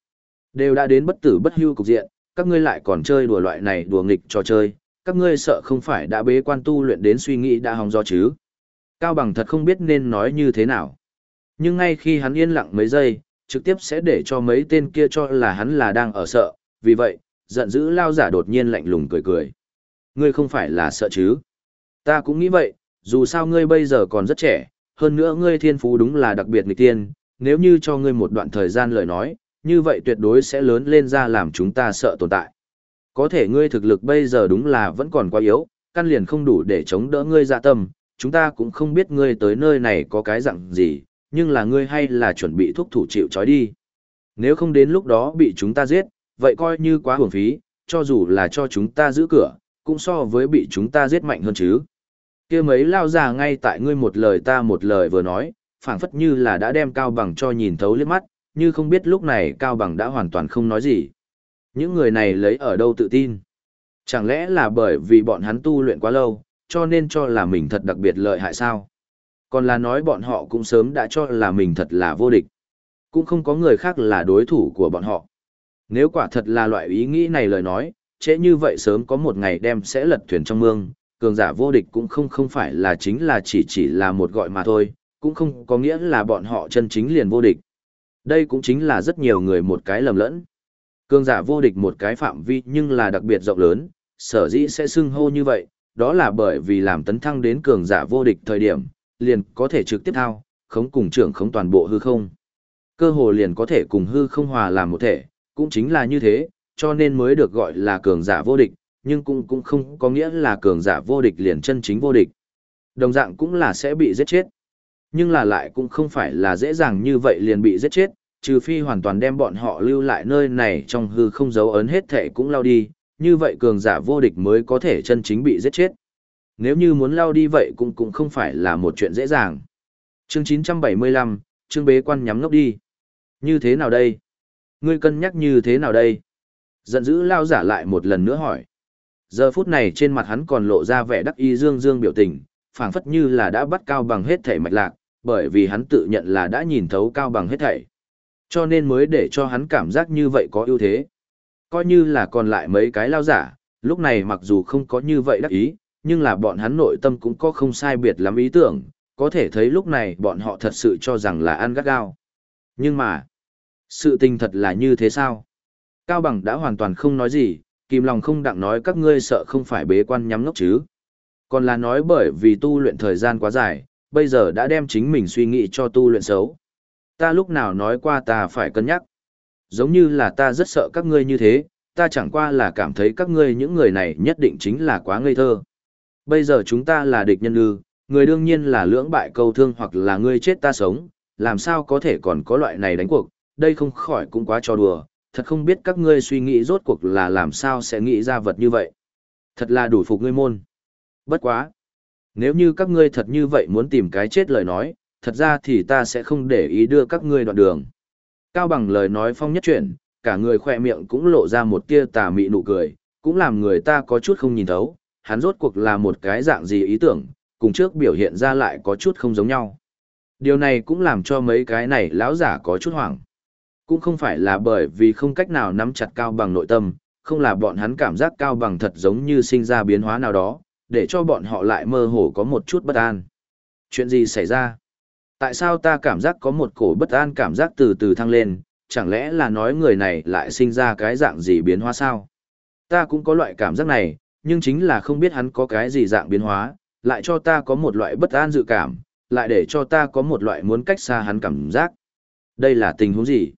Speaker 1: Đều đã đến bất tử bất hưu cục diện, các ngươi lại còn chơi đùa loại này đùa nghịch trò chơi, các ngươi sợ không phải đã bế quan tu luyện đến suy nghĩ đã hòng do chứ. Cao bằng thật không biết nên nói như thế nào. Nhưng ngay khi hắn yên lặng mấy giây, trực tiếp sẽ để cho mấy tên kia cho là hắn là đang ở sợ, vì vậy, giận dữ lao giả đột nhiên lạnh lùng cười cười. Ngươi không phải là sợ chứ? Ta cũng nghĩ vậy, dù sao ngươi bây giờ còn rất trẻ, hơn nữa ngươi thiên phú đúng là đặc biệt nghịch tiên, nếu như cho ngươi một đoạn thời gian lời nói, như vậy tuyệt đối sẽ lớn lên ra làm chúng ta sợ tồn tại. Có thể ngươi thực lực bây giờ đúng là vẫn còn quá yếu, căn liền không đủ để chống đỡ ngươi dạ tâm, chúng ta cũng không biết ngươi tới nơi này có cái dạng gì, nhưng là ngươi hay là chuẩn bị thuốc thủ chịu trói đi. Nếu không đến lúc đó bị chúng ta giết, vậy coi như quá hưởng phí, cho dù là cho chúng ta giữ cửa, cũng so với bị chúng ta giết mạnh hơn chứ. kia mấy lao già ngay tại ngươi một lời ta một lời vừa nói, phảng phất như là đã đem Cao Bằng cho nhìn thấu liếc mắt, như không biết lúc này Cao Bằng đã hoàn toàn không nói gì. Những người này lấy ở đâu tự tin? Chẳng lẽ là bởi vì bọn hắn tu luyện quá lâu, cho nên cho là mình thật đặc biệt lợi hại sao? Còn là nói bọn họ cũng sớm đã cho là mình thật là vô địch. Cũng không có người khác là đối thủ của bọn họ. Nếu quả thật là loại ý nghĩ này lời nói, trễ như vậy sớm có một ngày đem sẽ lật thuyền trong mương, cường giả vô địch cũng không không phải là chính là chỉ chỉ là một gọi mà thôi, cũng không có nghĩa là bọn họ chân chính liền vô địch. Đây cũng chính là rất nhiều người một cái lầm lẫn. Cường giả vô địch một cái phạm vi nhưng là đặc biệt rộng lớn, sở dĩ sẽ xưng hô như vậy, đó là bởi vì làm tấn thăng đến cường giả vô địch thời điểm, liền có thể trực tiếp thao, khống cùng trưởng khống toàn bộ hư không. Cơ hồ liền có thể cùng hư không hòa làm một thể, cũng chính là như thế, cho nên mới được gọi là cường giả vô địch, nhưng cũng cũng không có nghĩa là cường giả vô địch liền chân chính vô địch. Đồng dạng cũng là sẽ bị giết chết. Nhưng là lại cũng không phải là dễ dàng như vậy liền bị giết chết, trừ phi hoàn toàn đem bọn họ lưu lại nơi này trong hư không dấu ấn hết thể cũng lao đi, như vậy cường giả vô địch mới có thể chân chính bị giết chết. Nếu như muốn lao đi vậy cũng cũng không phải là một chuyện dễ dàng. Chương 975, chương bế quan nhắm ngốc đi. Như thế nào đây? Ngươi cân nhắc như thế nào đây? Giận dữ lao giả lại một lần nữa hỏi. Giờ phút này trên mặt hắn còn lộ ra vẻ đắc y dương dương biểu tình, phảng phất như là đã bắt cao bằng hết thể mạch lạc, bởi vì hắn tự nhận là đã nhìn thấu cao bằng hết thảy. Cho nên mới để cho hắn cảm giác như vậy có ưu thế. Coi như là còn lại mấy cái lao giả, lúc này mặc dù không có như vậy đắc ý, nhưng là bọn hắn nội tâm cũng có không sai biệt lắm ý tưởng, có thể thấy lúc này bọn họ thật sự cho rằng là ăn gắt gao. Nhưng mà, sự tình thật là như thế sao? Cao Bằng đã hoàn toàn không nói gì, kìm lòng không đặng nói các ngươi sợ không phải bế quan nhắm ngốc chứ. Còn là nói bởi vì tu luyện thời gian quá dài, bây giờ đã đem chính mình suy nghĩ cho tu luyện xấu. Ta lúc nào nói qua ta phải cân nhắc. Giống như là ta rất sợ các ngươi như thế, ta chẳng qua là cảm thấy các ngươi những người này nhất định chính là quá ngây thơ. Bây giờ chúng ta là địch nhân ư, người đương nhiên là lưỡng bại câu thương hoặc là ngươi chết ta sống, làm sao có thể còn có loại này đánh cuộc, đây không khỏi cũng quá cho đùa, thật không biết các ngươi suy nghĩ rốt cuộc là làm sao sẽ nghĩ ra vật như vậy. Thật là đủ phục ngươi môn. Bất quá. Nếu như các ngươi thật như vậy muốn tìm cái chết lời nói, thật ra thì ta sẽ không để ý đưa các ngươi đoạn đường. Cao bằng lời nói phong nhất chuyển, cả người khoe miệng cũng lộ ra một tia tà mị nụ cười, cũng làm người ta có chút không nhìn thấu, hắn rốt cuộc là một cái dạng gì ý tưởng, cùng trước biểu hiện ra lại có chút không giống nhau. Điều này cũng làm cho mấy cái này lão giả có chút hoảng. Cũng không phải là bởi vì không cách nào nắm chặt cao bằng nội tâm, không là bọn hắn cảm giác cao bằng thật giống như sinh ra biến hóa nào đó, để cho bọn họ lại mơ hồ có một chút bất an. Chuyện gì xảy ra? Tại sao ta cảm giác có một cổ bất an cảm giác từ từ thăng lên, chẳng lẽ là nói người này lại sinh ra cái dạng gì biến hóa sao? Ta cũng có loại cảm giác này, nhưng chính là không biết hắn có cái gì dạng biến hóa, lại cho ta có một loại bất an dự cảm, lại để cho ta có một loại muốn cách xa hắn cảm giác. Đây là tình huống gì?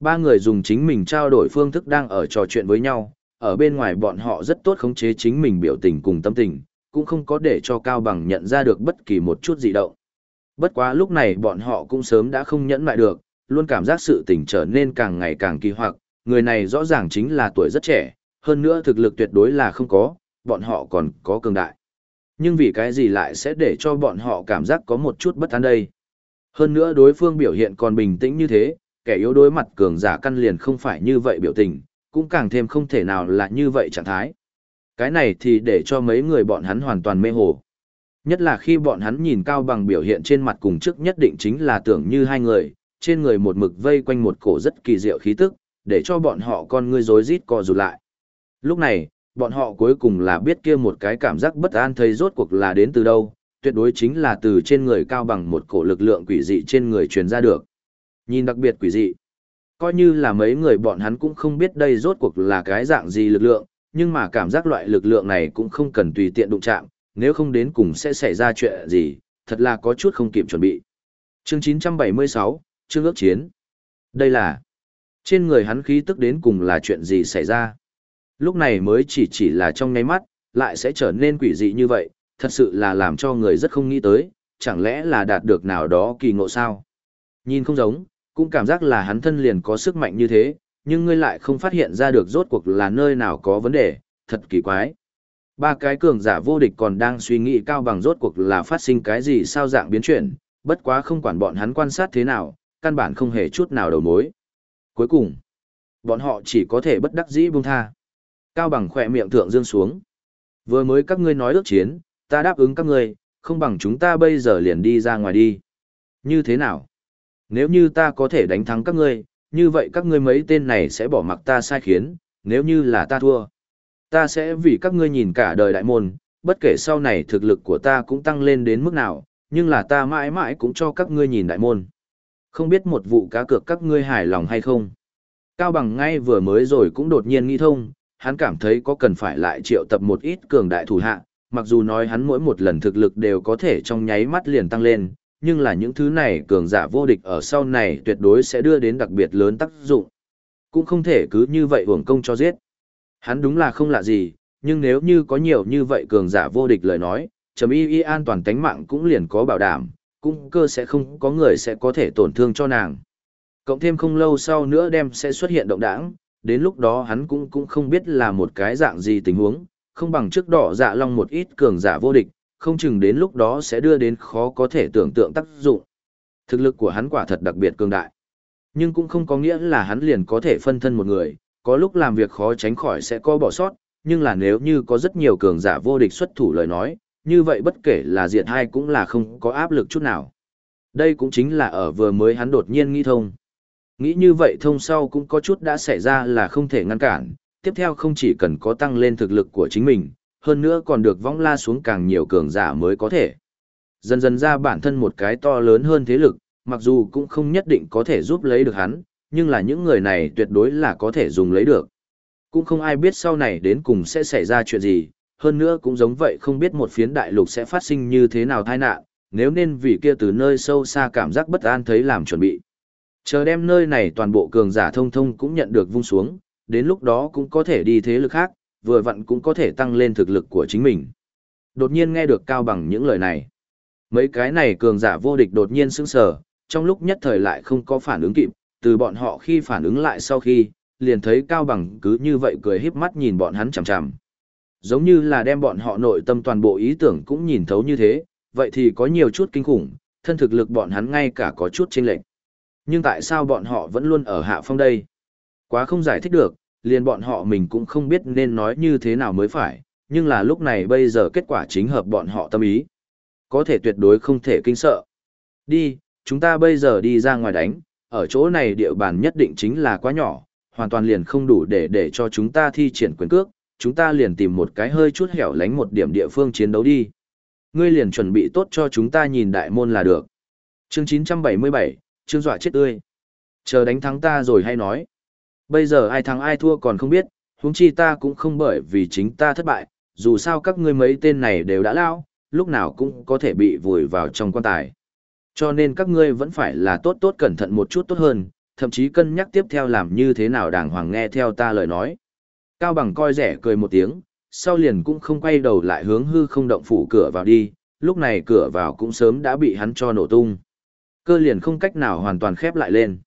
Speaker 1: Ba người dùng chính mình trao đổi phương thức đang ở trò chuyện với nhau, ở bên ngoài bọn họ rất tốt khống chế chính mình biểu tình cùng tâm tình, cũng không có để cho Cao Bằng nhận ra được bất kỳ một chút gì động. Bất quá lúc này bọn họ cũng sớm đã không nhẫn lại được, luôn cảm giác sự tình trở nên càng ngày càng kỳ hoặc, người này rõ ràng chính là tuổi rất trẻ, hơn nữa thực lực tuyệt đối là không có, bọn họ còn có cường đại. Nhưng vì cái gì lại sẽ để cho bọn họ cảm giác có một chút bất an đây? Hơn nữa đối phương biểu hiện còn bình tĩnh như thế, kẻ yếu đối mặt cường giả căn liền không phải như vậy biểu tình, cũng càng thêm không thể nào là như vậy trạng thái. Cái này thì để cho mấy người bọn hắn hoàn toàn mê hồ. Nhất là khi bọn hắn nhìn cao bằng biểu hiện trên mặt cùng trước nhất định chính là tưởng như hai người, trên người một mực vây quanh một cổ rất kỳ diệu khí tức, để cho bọn họ con ngươi rối rít co rụt lại. Lúc này, bọn họ cuối cùng là biết kia một cái cảm giác bất an thấy rốt cuộc là đến từ đâu, tuyệt đối chính là từ trên người cao bằng một cổ lực lượng quỷ dị trên người truyền ra được. Nhìn đặc biệt quỷ dị. Coi như là mấy người bọn hắn cũng không biết đây rốt cuộc là cái dạng gì lực lượng, nhưng mà cảm giác loại lực lượng này cũng không cần tùy tiện đụng chạm, nếu không đến cùng sẽ xảy ra chuyện gì, thật là có chút không kịp chuẩn bị. Chương 976, chương ước chiến. Đây là trên người hắn khí tức đến cùng là chuyện gì xảy ra. Lúc này mới chỉ chỉ là trong nháy mắt, lại sẽ trở nên quỷ dị như vậy, thật sự là làm cho người rất không nghĩ tới, chẳng lẽ là đạt được nào đó kỳ ngộ sao. Nhìn không giống, cũng cảm giác là hắn thân liền có sức mạnh như thế, nhưng ngươi lại không phát hiện ra được rốt cuộc là nơi nào có vấn đề, thật kỳ quái. Ba cái cường giả vô địch còn đang suy nghĩ cao bằng rốt cuộc là phát sinh cái gì sao dạng biến chuyển, bất quá không quản bọn hắn quan sát thế nào, căn bản không hề chút nào đầu mối. Cuối cùng, bọn họ chỉ có thể bất đắc dĩ buông tha. Cao bằng khỏe miệng thượng dương xuống. Vừa mới các ngươi nói ước chiến, ta đáp ứng các ngươi, không bằng chúng ta bây giờ liền đi ra ngoài đi. Như thế nào? Nếu như ta có thể đánh thắng các ngươi, như vậy các ngươi mấy tên này sẽ bỏ mặc ta sai khiến, nếu như là ta thua. Ta sẽ vì các ngươi nhìn cả đời đại môn, bất kể sau này thực lực của ta cũng tăng lên đến mức nào, nhưng là ta mãi mãi cũng cho các ngươi nhìn đại môn. Không biết một vụ cá cược các ngươi hài lòng hay không. Cao bằng ngay vừa mới rồi cũng đột nhiên nghĩ thông, hắn cảm thấy có cần phải lại triệu tập một ít cường đại thủ hạ, mặc dù nói hắn mỗi một lần thực lực đều có thể trong nháy mắt liền tăng lên, nhưng là những thứ này cường giả vô địch ở sau này tuyệt đối sẽ đưa đến đặc biệt lớn tác dụng. Cũng không thể cứ như vậy uổng công cho giết. Hắn đúng là không lạ gì, nhưng nếu như có nhiều như vậy cường giả vô địch lời nói, chấm y y an toàn tánh mạng cũng liền có bảo đảm, cũng cơ sẽ không có người sẽ có thể tổn thương cho nàng. Cộng thêm không lâu sau nữa đem sẽ xuất hiện động đảng, đến lúc đó hắn cũng cũng không biết là một cái dạng gì tình huống, không bằng trước đỏ dạ long một ít cường giả vô địch, không chừng đến lúc đó sẽ đưa đến khó có thể tưởng tượng tác dụng. Thực lực của hắn quả thật đặc biệt cường đại. Nhưng cũng không có nghĩa là hắn liền có thể phân thân một người, có lúc làm việc khó tránh khỏi sẽ có bỏ sót, nhưng là nếu như có rất nhiều cường giả vô địch xuất thủ lời nói, như vậy bất kể là diệt hay cũng là không có áp lực chút nào. Đây cũng chính là ở vừa mới hắn đột nhiên nghi thông. Nghĩ như vậy thông sau cũng có chút đã xảy ra là không thể ngăn cản, tiếp theo không chỉ cần có tăng lên thực lực của chính mình, hơn nữa còn được vong la xuống càng nhiều cường giả mới có thể. Dần dần ra bản thân một cái to lớn hơn thế lực, mặc dù cũng không nhất định có thể giúp lấy được hắn, nhưng là những người này tuyệt đối là có thể dùng lấy được. Cũng không ai biết sau này đến cùng sẽ xảy ra chuyện gì, hơn nữa cũng giống vậy không biết một phiến đại lục sẽ phát sinh như thế nào tai nạn, nếu nên vì kia từ nơi sâu xa cảm giác bất an thấy làm chuẩn bị. Chờ đem nơi này toàn bộ cường giả thông thông cũng nhận được vung xuống, đến lúc đó cũng có thể đi thế lực khác, vừa vặn cũng có thể tăng lên thực lực của chính mình. Đột nhiên nghe được Cao Bằng những lời này. Mấy cái này cường giả vô địch đột nhiên sững sờ, trong lúc nhất thời lại không có phản ứng kịp, từ bọn họ khi phản ứng lại sau khi, liền thấy Cao Bằng cứ như vậy cười híp mắt nhìn bọn hắn chằm chằm. Giống như là đem bọn họ nội tâm toàn bộ ý tưởng cũng nhìn thấu như thế, vậy thì có nhiều chút kinh khủng, thân thực lực bọn hắn ngay cả có chút chênh lệch. Nhưng tại sao bọn họ vẫn luôn ở hạ phong đây? Quá không giải thích được, liền bọn họ mình cũng không biết nên nói như thế nào mới phải, nhưng là lúc này bây giờ kết quả chính hợp bọn họ tâm ý. Có thể tuyệt đối không thể kinh sợ. Đi, chúng ta bây giờ đi ra ngoài đánh, ở chỗ này địa bàn nhất định chính là quá nhỏ, hoàn toàn liền không đủ để để cho chúng ta thi triển quyền cước, chúng ta liền tìm một cái hơi chút hẻo lánh một điểm địa phương chiến đấu đi. Ngươi liền chuẩn bị tốt cho chúng ta nhìn đại môn là được. Chương 977, trương dọa chết tươi. Chờ đánh thắng ta rồi hay nói. Bây giờ ai thắng ai thua còn không biết, huống chi ta cũng không bởi vì chính ta thất bại, dù sao các ngươi mấy tên này đều đã lao, lúc nào cũng có thể bị vùi vào trong quan tài. Cho nên các ngươi vẫn phải là tốt tốt cẩn thận một chút tốt hơn, thậm chí cân nhắc tiếp theo làm như thế nào đàng hoàng nghe theo ta lời nói. Cao bằng coi rẻ cười một tiếng, sau liền cũng không quay đầu lại hướng hư không động phủ cửa vào đi, lúc này cửa vào cũng sớm đã bị hắn cho nổ tung. Cơ liền không cách nào hoàn toàn khép lại lên.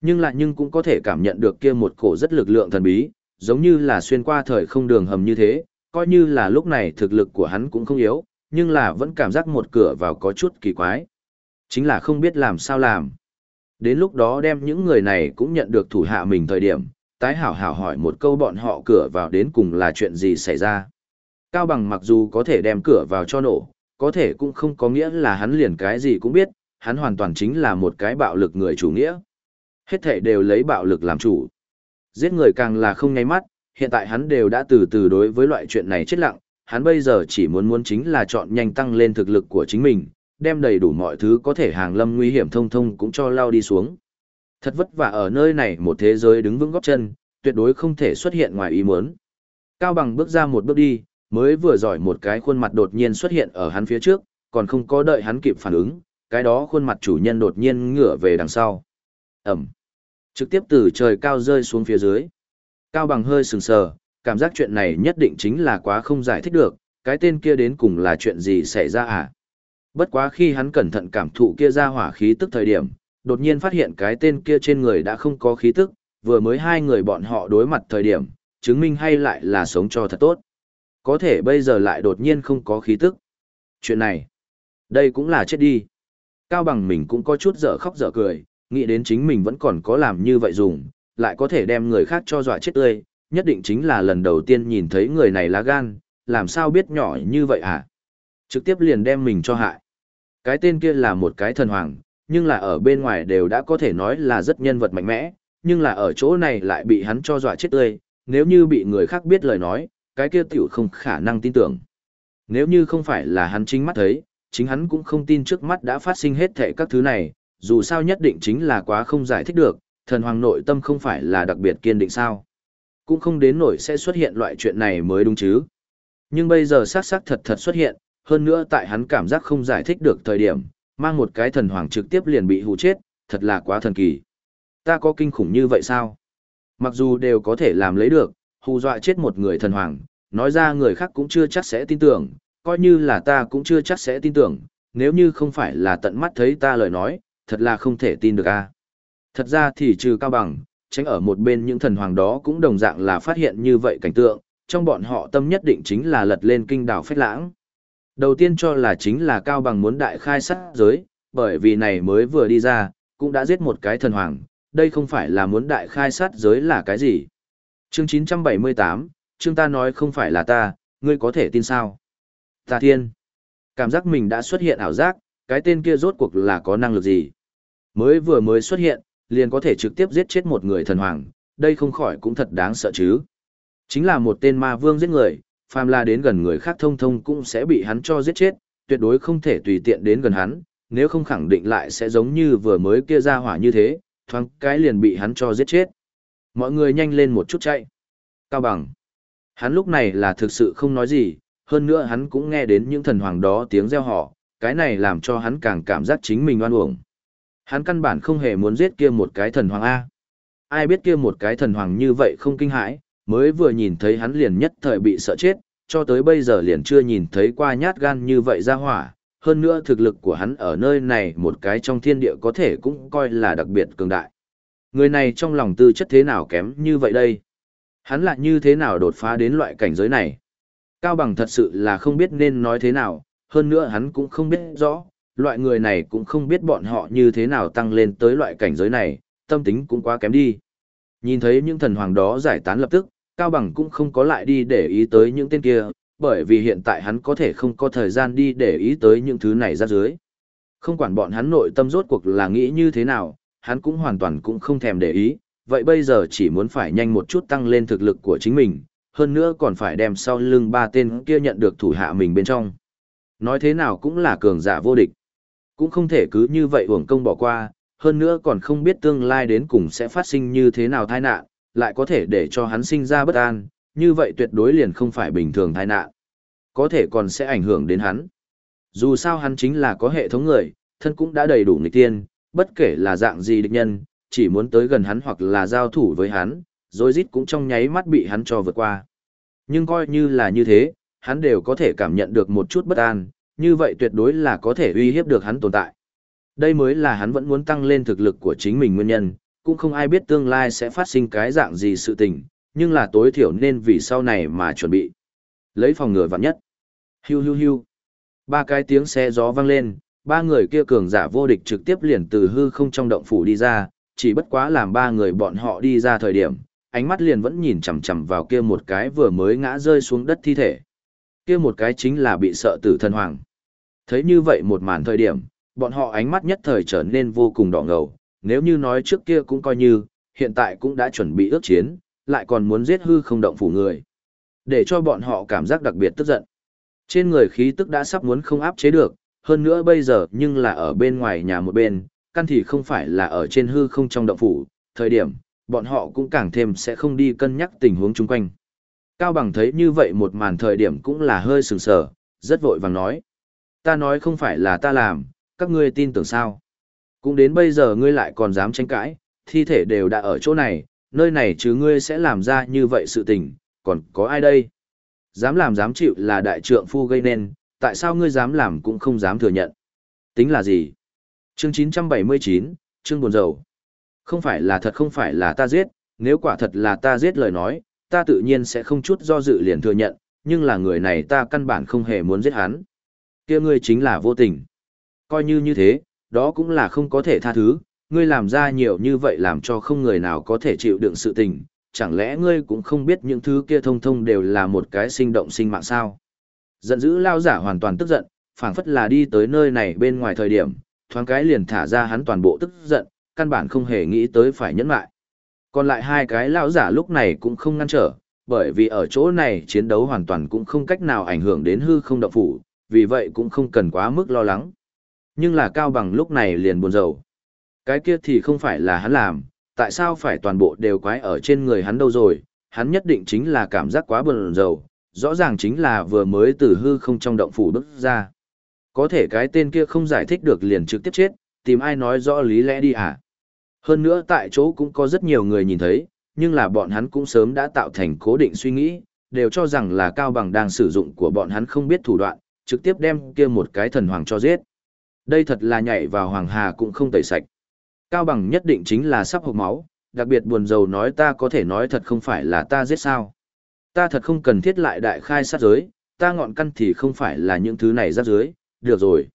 Speaker 1: Nhưng lại nhưng cũng có thể cảm nhận được kia một cổ rất lực lượng thần bí, giống như là xuyên qua thời không đường hầm như thế, coi như là lúc này thực lực của hắn cũng không yếu, nhưng là vẫn cảm giác một cửa vào có chút kỳ quái. Chính là không biết làm sao làm. Đến lúc đó đem những người này cũng nhận được thủ hạ mình thời điểm, tái hảo hảo hỏi một câu bọn họ cửa vào đến cùng là chuyện gì xảy ra. Cao bằng mặc dù có thể đem cửa vào cho nổ, có thể cũng không có nghĩa là hắn liền cái gì cũng biết, hắn hoàn toàn chính là một cái bạo lực người chủ nghĩa. Hết thể đều lấy bạo lực làm chủ. Giết người càng là không nháy mắt, hiện tại hắn đều đã từ từ đối với loại chuyện này chết lặng, hắn bây giờ chỉ muốn muốn chính là chọn nhanh tăng lên thực lực của chính mình, đem đầy đủ mọi thứ có thể hàng lâm nguy hiểm thông thông cũng cho lao đi xuống. Thật vất vả ở nơi này một thế giới đứng vững góc chân, tuyệt đối không thể xuất hiện ngoài ý muốn. Cao bằng bước ra một bước đi, mới vừa giỏi một cái khuôn mặt đột nhiên xuất hiện ở hắn phía trước, còn không có đợi hắn kịp phản ứng, cái đó khuôn mặt chủ nhân đột nhiên ngửa về đằng sau. Ẩm. Trực tiếp từ trời cao rơi xuống phía dưới. Cao bằng hơi sừng sờ, cảm giác chuyện này nhất định chính là quá không giải thích được, cái tên kia đến cùng là chuyện gì xảy ra à? Bất quá khi hắn cẩn thận cảm thụ kia ra hỏa khí tức thời điểm, đột nhiên phát hiện cái tên kia trên người đã không có khí tức, vừa mới hai người bọn họ đối mặt thời điểm, chứng minh hay lại là sống cho thật tốt. Có thể bây giờ lại đột nhiên không có khí tức. Chuyện này, đây cũng là chết đi. Cao bằng mình cũng có chút dở khóc dở cười, nghĩ đến chính mình vẫn còn có làm như vậy dùng, lại có thể đem người khác cho dọa chết tươi, nhất định chính là lần đầu tiên nhìn thấy người này lá gan, làm sao biết nhỏ như vậy hả? Trực tiếp liền đem mình cho hại. Cái tên kia là một cái thần hoàng, nhưng là ở bên ngoài đều đã có thể nói là rất nhân vật mạnh mẽ, nhưng là ở chỗ này lại bị hắn cho dọa chết tươi, nếu như bị người khác biết lời nói, cái kia tiểu không khả năng tin tưởng. Nếu như không phải là hắn chính mắt thấy, chính hắn cũng không tin trước mắt đã phát sinh hết thệ các thứ này, dù sao nhất định chính là quá không giải thích được, thần hoàng nội tâm không phải là đặc biệt kiên định sao. Cũng không đến nổi sẽ xuất hiện loại chuyện này mới đúng chứ. Nhưng bây giờ xác xác thật thật xuất hiện, hơn nữa tại hắn cảm giác không giải thích được thời điểm, mang một cái thần hoàng trực tiếp liền bị hù chết, thật là quá thần kỳ. Ta có kinh khủng như vậy sao? Mặc dù đều có thể làm lấy được, hù dọa chết một người thần hoàng, nói ra người khác cũng chưa chắc sẽ tin tưởng, coi như là ta cũng chưa chắc sẽ tin tưởng, nếu như không phải là tận mắt thấy ta lời nói, thật là không thể tin được a. Thật ra thì trừ cao bằng, tránh ở một bên những thần hoàng đó cũng đồng dạng là phát hiện như vậy cảnh tượng, trong bọn họ tâm nhất định chính là lật lên kinh đảo phách lãng. Đầu tiên cho là chính là cao bằng muốn đại khai sát giới, bởi vì này mới vừa đi ra, cũng đã giết một cái thần hoàng, đây không phải là muốn đại khai sát giới là cái gì. Chương 978, chương ta nói không phải là ta, ngươi có thể tin sao? Ta thiên. Cảm giác mình đã xuất hiện ảo giác, cái tên kia rốt cuộc là có năng lực gì? Mới vừa mới xuất hiện, liền có thể trực tiếp giết chết một người thần hoàng, đây không khỏi cũng thật đáng sợ chứ. Chính là một tên ma vương giết người, phàm là đến gần người khác thông thông cũng sẽ bị hắn cho giết chết, tuyệt đối không thể tùy tiện đến gần hắn, nếu không khẳng định lại sẽ giống như vừa mới kia ra hỏa như thế, thoáng cái liền bị hắn cho giết chết. Mọi người nhanh lên một chút chạy. Cao bằng. Hắn lúc này là thực sự không nói gì, hơn nữa hắn cũng nghe đến những thần hoàng đó tiếng reo họ, cái này làm cho hắn càng cảm giác chính mình oan uổng. Hắn căn bản không hề muốn giết kia một cái thần hoàng A. Ai biết kia một cái thần hoàng như vậy không kinh hãi, mới vừa nhìn thấy hắn liền nhất thời bị sợ chết, cho tới bây giờ liền chưa nhìn thấy qua nhát gan như vậy ra hỏa. Hơn nữa thực lực của hắn ở nơi này một cái trong thiên địa có thể cũng coi là đặc biệt cường đại. Người này trong lòng tư chất thế nào kém như vậy đây? Hắn lại như thế nào đột phá đến loại cảnh giới này? Cao Bằng thật sự là không biết nên nói thế nào, hơn nữa hắn cũng không biết rõ, loại người này cũng không biết bọn họ như thế nào tăng lên tới loại cảnh giới này, tâm tính cũng quá kém đi. Nhìn thấy những thần hoàng đó giải tán lập tức, Cao Bằng cũng không có lại đi để ý tới những tên kia, bởi vì hiện tại hắn có thể không có thời gian đi để ý tới những thứ này ra dưới. Không quản bọn hắn nội tâm rốt cuộc là nghĩ như thế nào, hắn cũng hoàn toàn cũng không thèm để ý, vậy bây giờ chỉ muốn phải nhanh một chút tăng lên thực lực của chính mình, hơn nữa còn phải đem sau lưng ba tên kia nhận được thủ hạ mình bên trong. Nói thế nào cũng là cường giả vô địch. Cũng không thể cứ như vậy uổng công bỏ qua, hơn nữa còn không biết tương lai đến cùng sẽ phát sinh như thế nào tai nạn, lại có thể để cho hắn sinh ra bất an, như vậy tuyệt đối liền không phải bình thường tai nạn. Có thể còn sẽ ảnh hưởng đến hắn. Dù sao hắn chính là có hệ thống người, thân cũng đã đầy đủ nghịch tiên, bất kể là dạng gì địch nhân, chỉ muốn tới gần hắn hoặc là giao thủ với hắn, rồi rít cũng trong nháy mắt bị hắn cho vượt qua. Nhưng coi như là như thế, hắn đều có thể cảm nhận được một chút bất an, như vậy tuyệt đối là có thể uy hiếp được hắn tồn tại. Đây mới là hắn vẫn muốn tăng lên thực lực của chính mình nguyên nhân, cũng không ai biết tương lai sẽ phát sinh cái dạng gì sự tình, nhưng là tối thiểu nên vì sau này mà chuẩn bị. Lấy phòng ngừa vạn nhất. Hiu hiu hiu. Ba cái tiếng xe gió vang lên, ba người kia cường giả vô địch trực tiếp liền từ hư không trong động phủ đi ra, chỉ bất quá làm ba người bọn họ đi ra thời điểm, ánh mắt liền vẫn nhìn chằm chằm vào kia một cái vừa mới ngã rơi xuống đất thi thể. Kia một cái chính là bị sợ tử thần hoàng. Thấy như vậy một màn thời điểm, bọn họ ánh mắt nhất thời trở nên vô cùng đỏ ngầu, nếu như nói trước kia cũng coi như, hiện tại cũng đã chuẩn bị ước chiến, lại còn muốn giết hư không động phủ người. Để cho bọn họ cảm giác đặc biệt tức giận. Trên người khí tức đã sắp muốn không áp chế được, hơn nữa bây giờ nhưng là ở bên ngoài nhà một bên, căn thì không phải là ở trên hư không trong động phủ, thời điểm, bọn họ cũng càng thêm sẽ không đi cân nhắc tình huống chung quanh. Cao Bằng thấy như vậy một màn thời điểm cũng là hơi sừng sờ, rất vội vàng nói. Ta nói không phải là ta làm, các ngươi tin tưởng sao? Cũng đến bây giờ ngươi lại còn dám tranh cãi, thi thể đều đã ở chỗ này, nơi này chứ ngươi sẽ làm ra như vậy sự tình, còn có ai đây? Dám làm dám chịu là đại trượng phu gây nên, tại sao ngươi dám làm cũng không dám thừa nhận? Tính là gì? Chương 979, chương buồn rầu. Không phải là thật không phải là ta giết, nếu quả thật là ta giết lời nói, ta tự nhiên sẽ không chút do dự liền thừa nhận, nhưng là người này ta căn bản không hề muốn giết hắn. kia ngươi chính là vô tình. Coi như như thế, đó cũng là không có thể tha thứ, ngươi làm ra nhiều như vậy làm cho không người nào có thể chịu đựng sự tình, chẳng lẽ ngươi cũng không biết những thứ kia thông thông đều là một cái sinh động sinh mạng sao? Giận dữ lao giả hoàn toàn tức giận, phảng phất là đi tới nơi này bên ngoài thời điểm, thoáng cái liền thả ra hắn toàn bộ tức giận, căn bản không hề nghĩ tới phải nhẫn lại. Còn lại hai cái lão giả lúc này cũng không ngăn trở, bởi vì ở chỗ này chiến đấu hoàn toàn cũng không cách nào ảnh hưởng đến hư không động phủ, vì vậy cũng không cần quá mức lo lắng. Nhưng là Cao Bằng lúc này liền buồn rầu. Cái kia thì không phải là hắn làm, tại sao phải toàn bộ đều quái ở trên người hắn đâu rồi, hắn nhất định chính là cảm giác quá buồn rầu, rõ ràng chính là vừa mới từ hư không trong động phủ bước ra. Có thể cái tên kia không giải thích được liền trực tiếp chết, tìm ai nói rõ lý lẽ đi à. Hơn nữa tại chỗ cũng có rất nhiều người nhìn thấy, nhưng là bọn hắn cũng sớm đã tạo thành cố định suy nghĩ, đều cho rằng là Cao Bằng đang sử dụng của bọn hắn không biết thủ đoạn, trực tiếp đem kia một cái thần hoàng cho giết. Đây thật là nhảy vào hoàng hà cũng không tẩy sạch. Cao bằng nhất định chính là sắp hộp máu, đặc biệt buồn rầu nói ta có thể nói thật không phải là ta giết sao. Ta thật không cần thiết lại đại khai sát giới, ta ngọn căn thì không phải là những thứ này ra dưới, được rồi.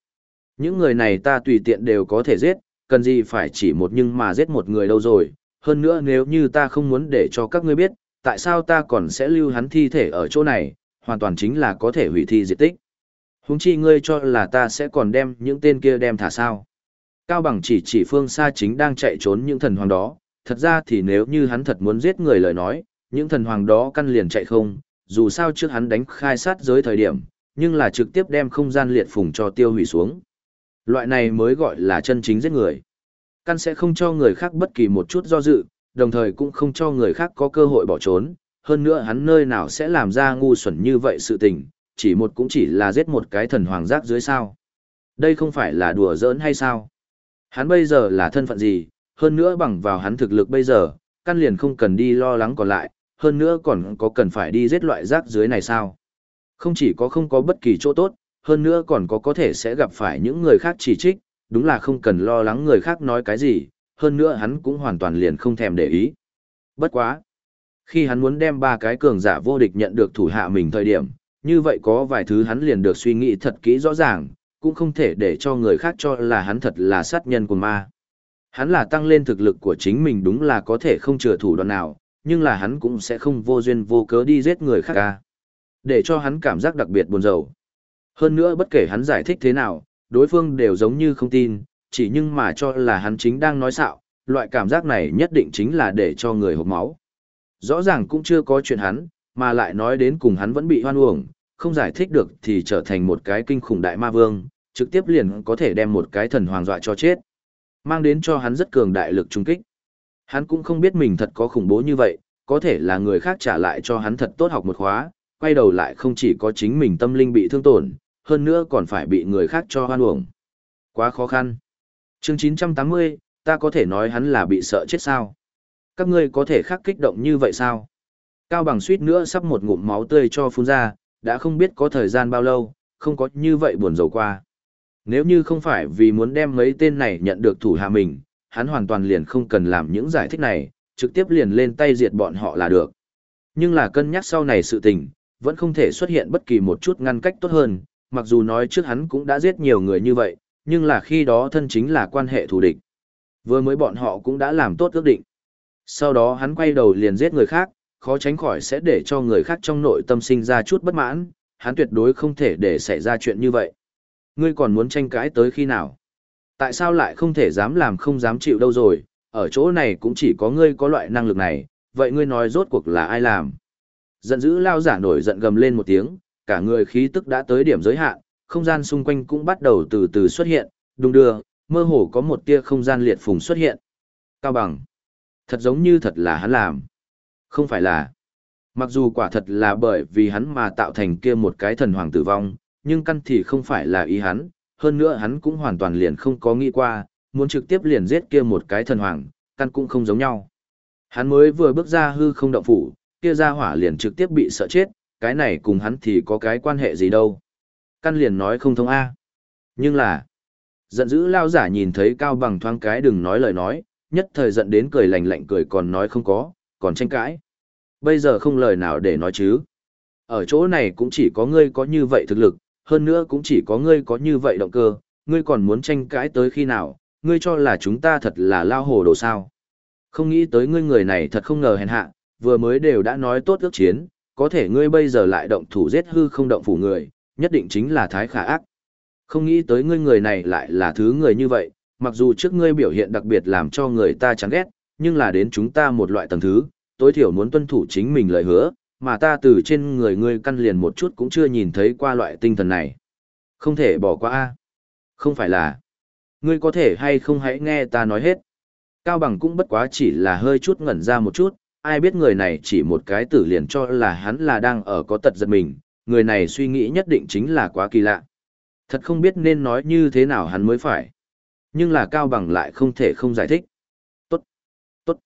Speaker 1: Những người này ta tùy tiện đều có thể giết, cần gì phải chỉ một nhưng mà giết một người đâu rồi. Hơn nữa nếu như ta không muốn để cho các ngươi biết, tại sao ta còn sẽ lưu hắn thi thể ở chỗ này, hoàn toàn chính là có thể hủy thi diệt tích. Huống chi ngươi cho là ta sẽ còn đem những tên kia đem thả sao. Cao bằng chỉ chỉ phương xa chính đang chạy trốn những thần hoàng đó, thật ra thì nếu như hắn thật muốn giết người lời nói, những thần hoàng đó căn liền chạy không, dù sao trước hắn đánh khai sát giới thời điểm, nhưng là trực tiếp đem không gian liệt phùng cho tiêu hủy xuống. Loại này mới gọi là chân chính giết người. Căn sẽ không cho người khác bất kỳ một chút do dự, đồng thời cũng không cho người khác có cơ hội bỏ trốn, hơn nữa hắn nơi nào sẽ làm ra ngu xuẩn như vậy sự tình, chỉ một cũng chỉ là giết một cái thần hoàng giác dưới sao. Đây không phải là đùa giỡn hay sao? Hắn bây giờ là thân phận gì, hơn nữa bằng vào hắn thực lực bây giờ, căn liền không cần đi lo lắng còn lại, hơn nữa còn có cần phải đi giết loại rác dưới này sao? Không chỉ có không có bất kỳ chỗ tốt, hơn nữa còn có có thể sẽ gặp phải những người khác chỉ trích, đúng là không cần lo lắng người khác nói cái gì, hơn nữa hắn cũng hoàn toàn liền không thèm để ý. Bất quá. Khi hắn muốn đem ba cái cường giả vô địch nhận được thủ hạ mình thời điểm, như vậy có vài thứ hắn liền được suy nghĩ thật kỹ rõ ràng, cũng không thể để cho người khác cho là hắn thật là sát nhân của ma. Hắn là tăng lên thực lực của chính mình đúng là có thể không chừa thủ đoạn nào, nhưng là hắn cũng sẽ không vô duyên vô cớ đi giết người khác ca. Để cho hắn cảm giác đặc biệt buồn rầu. Hơn nữa bất kể hắn giải thích thế nào, đối phương đều giống như không tin, chỉ nhưng mà cho là hắn chính đang nói xạo, loại cảm giác này nhất định chính là để cho người hộp máu. Rõ ràng cũng chưa có chuyện hắn, mà lại nói đến cùng hắn vẫn bị hoan uổng, không giải thích được thì trở thành một cái kinh khủng đại ma vương, trực tiếp liền có thể đem một cái thần hoàng dọa cho chết. Mang đến cho hắn rất cường đại lực trung kích. Hắn cũng không biết mình thật có khủng bố như vậy, có thể là người khác trả lại cho hắn thật tốt học một khóa, quay đầu lại không chỉ có chính mình tâm linh bị thương tổn, hơn nữa còn phải bị người khác cho hoan uổng. Quá khó khăn. Chương 980, ta có thể nói hắn là bị sợ chết sao? Các ngươi có thể khác kích động như vậy sao? Cao bằng suýt nữa sắp một ngụm máu tươi cho phun ra, đã không biết có thời gian bao lâu, không có như vậy buồn rầu qua. Nếu như không phải vì muốn đem mấy tên này nhận được thủ hạ mình, hắn hoàn toàn liền không cần làm những giải thích này, trực tiếp liền lên tay diệt bọn họ là được. Nhưng là cân nhắc sau này sự tình, vẫn không thể xuất hiện bất kỳ một chút ngăn cách tốt hơn, mặc dù nói trước hắn cũng đã giết nhiều người như vậy, nhưng là khi đó thân chính là quan hệ thù địch. Vừa mới bọn họ cũng đã làm tốt ước định. Sau đó hắn quay đầu liền giết người khác, khó tránh khỏi sẽ để cho người khác trong nội tâm sinh ra chút bất mãn, hắn tuyệt đối không thể để xảy ra chuyện như vậy. Ngươi còn muốn tranh cãi tới khi nào? Tại sao lại không thể dám làm không dám chịu đâu rồi, ở chỗ này cũng chỉ có ngươi có loại năng lực này, vậy ngươi nói rốt cuộc là ai làm? Giận dữ lao giả nổi giận gầm lên một tiếng, cả người khí tức đã tới điểm giới hạn, không gian xung quanh cũng bắt đầu từ từ xuất hiện, đung đưa, mơ hồ có một tia không gian liệt phùng xuất hiện. Cao bằng. Thật giống như thật là hắn làm. Không phải là. Mặc dù quả thật là bởi vì hắn mà tạo thành kia một cái thần hoàng tử vong, nhưng căn thì không phải là ý hắn, hơn nữa hắn cũng hoàn toàn liền không có nghĩ qua, muốn trực tiếp liền giết kia một cái thần hoàng, căn cũng không giống nhau. Hắn mới vừa bước ra hư không động phủ, kia ra hỏa liền trực tiếp bị sợ chết, cái này cùng hắn thì có cái quan hệ gì đâu. Căn liền nói không thông A. Nhưng là, giận dữ lao giả nhìn thấy cao bằng thoáng cái đừng nói lời nói, nhất thời giận đến cười lạnh lạnh cười còn nói không có, còn tranh cãi. Bây giờ không lời nào để nói chứ. Ở chỗ này cũng chỉ có ngươi có như vậy thực lực, hơn nữa cũng chỉ có ngươi có như vậy động cơ, ngươi còn muốn tranh cãi tới khi nào, ngươi cho là chúng ta thật là lao hồ đồ sao. Không nghĩ tới ngươi người này thật không ngờ hèn hạ, vừa mới đều đã nói tốt ước chiến, có thể ngươi bây giờ lại động thủ giết hư không động phủ người, nhất định chính là thái khả ác. Không nghĩ tới ngươi người này lại là thứ người như vậy, mặc dù trước ngươi biểu hiện đặc biệt làm cho người ta chán ghét, nhưng là đến chúng ta một loại tầng thứ, tối thiểu muốn tuân thủ chính mình lời hứa, mà ta từ trên người ngươi căn liền một chút cũng chưa nhìn thấy qua loại tinh thần này. Không thể bỏ qua a. Không phải là. Ngươi có thể hay không hãy nghe ta nói hết. Cao bằng cũng bất quá chỉ là hơi chút ngẩn ra một chút, ai biết người này chỉ một cái tử liền cho là hắn là đang ở có tật giật mình, người này suy nghĩ nhất định chính là quá kỳ lạ. Thật không biết nên nói như thế nào hắn mới phải. Nhưng là Cao Bằng lại không thể không giải thích. Tốt, tốt.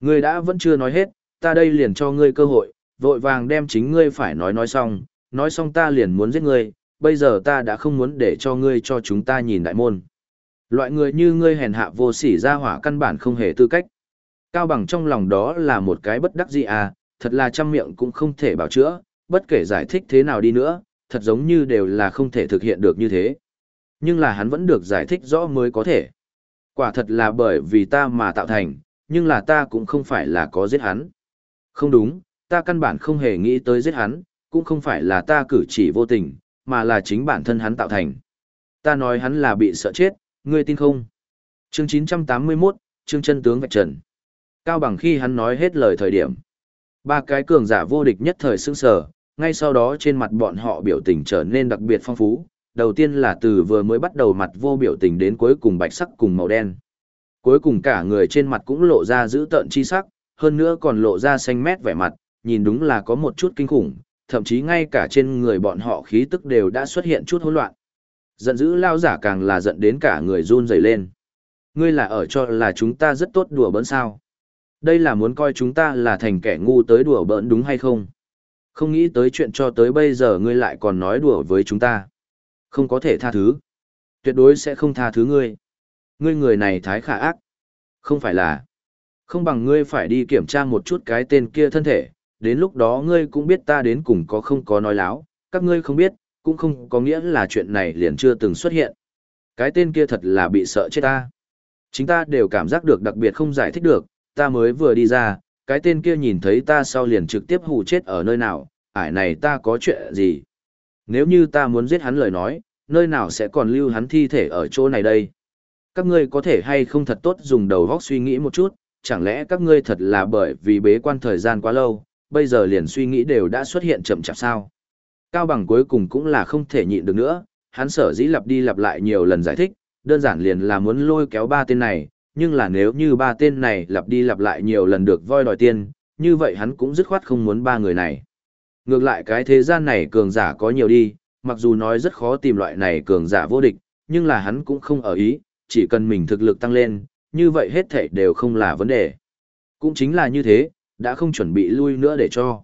Speaker 1: Ngươi đã vẫn chưa nói hết, ta đây liền cho ngươi cơ hội, vội vàng đem chính ngươi phải nói nói xong, nói xong ta liền muốn giết ngươi, bây giờ ta đã không muốn để cho ngươi cho chúng ta nhìn đại môn. Loại người như ngươi hèn hạ vô sỉ ra hỏa căn bản không hề tư cách. Cao bằng trong lòng đó là một cái bất đắc dĩ à, thật là trăm miệng cũng không thể bảo chữa, bất kể giải thích thế nào đi nữa, thật giống như đều là không thể thực hiện được như thế. Nhưng là hắn vẫn được giải thích rõ mới có thể. Quả thật là bởi vì ta mà tạo thành, nhưng là ta cũng không phải là có giết hắn. Không đúng, ta căn bản không hề nghĩ tới giết hắn, cũng không phải là ta cử chỉ vô tình, mà là chính bản thân hắn tạo thành. Ta nói hắn là bị sợ chết, ngươi tin không? Chương 981, chương chân tướng vạch trần. Cao bằng khi hắn nói hết lời thời điểm. Ba cái cường giả vô địch nhất thời sững sờ, ngay sau đó trên mặt bọn họ biểu tình trở nên đặc biệt phong phú. Đầu tiên là từ vừa mới bắt đầu mặt vô biểu tình đến cuối cùng bạch sắc cùng màu đen. Cuối cùng cả người trên mặt cũng lộ ra dữ tợn chi sắc, hơn nữa còn lộ ra xanh mét vẻ mặt, nhìn đúng là có một chút kinh khủng, thậm chí ngay cả trên người bọn họ khí tức đều đã xuất hiện chút hỗn loạn. Giận dữ lao giả càng là giận đến cả người run rẩy lên. Ngươi là ở cho là chúng ta rất tốt đùa bỡn sao. Đây là muốn coi chúng ta là thành kẻ ngu tới đùa bỡn đúng hay không? Không nghĩ tới chuyện cho tới bây giờ ngươi lại còn nói đùa với chúng ta. Không có thể tha thứ. Tuyệt đối sẽ không tha thứ ngươi. Ngươi người này thái khả ác. Không phải là. Không bằng ngươi phải đi kiểm tra một chút cái tên kia thân thể, đến lúc đó ngươi cũng biết ta đến cùng có không có nói láo, các ngươi không biết, cũng không có nghĩa là chuyện này liền chưa từng xuất hiện. Cái tên kia thật là bị sợ chết ta. Chính ta đều cảm giác được đặc biệt không giải thích được, ta mới vừa đi ra, cái tên kia nhìn thấy ta sau liền trực tiếp hù chết ở nơi nào, ải này ta có chuyện gì. Nếu như ta muốn giết hắn lời nói, nơi nào sẽ còn lưu hắn thi thể ở chỗ này đây. Các ngươi có thể hay không thật tốt dùng đầu óc suy nghĩ một chút, chẳng lẽ các ngươi thật là bởi vì bế quan thời gian quá lâu, bây giờ liền suy nghĩ đều đã xuất hiện chậm chạp sao. Cao bằng cuối cùng cũng là không thể nhịn được nữa, hắn sở dĩ lặp đi lặp lại nhiều lần giải thích, đơn giản liền là muốn lôi kéo ba tên này, nhưng là nếu như ba tên này lặp đi lặp lại nhiều lần được voi đòi tiền, như vậy hắn cũng dứt khoát không muốn ba người này. Ngược lại cái thế gian này cường giả có nhiều đi, mặc dù nói rất khó tìm loại này cường giả vô địch, nhưng là hắn cũng không ở ý, chỉ cần mình thực lực tăng lên, như vậy hết thảy đều không là vấn đề. Cũng chính là như thế, đã không chuẩn bị lui nữa để cho.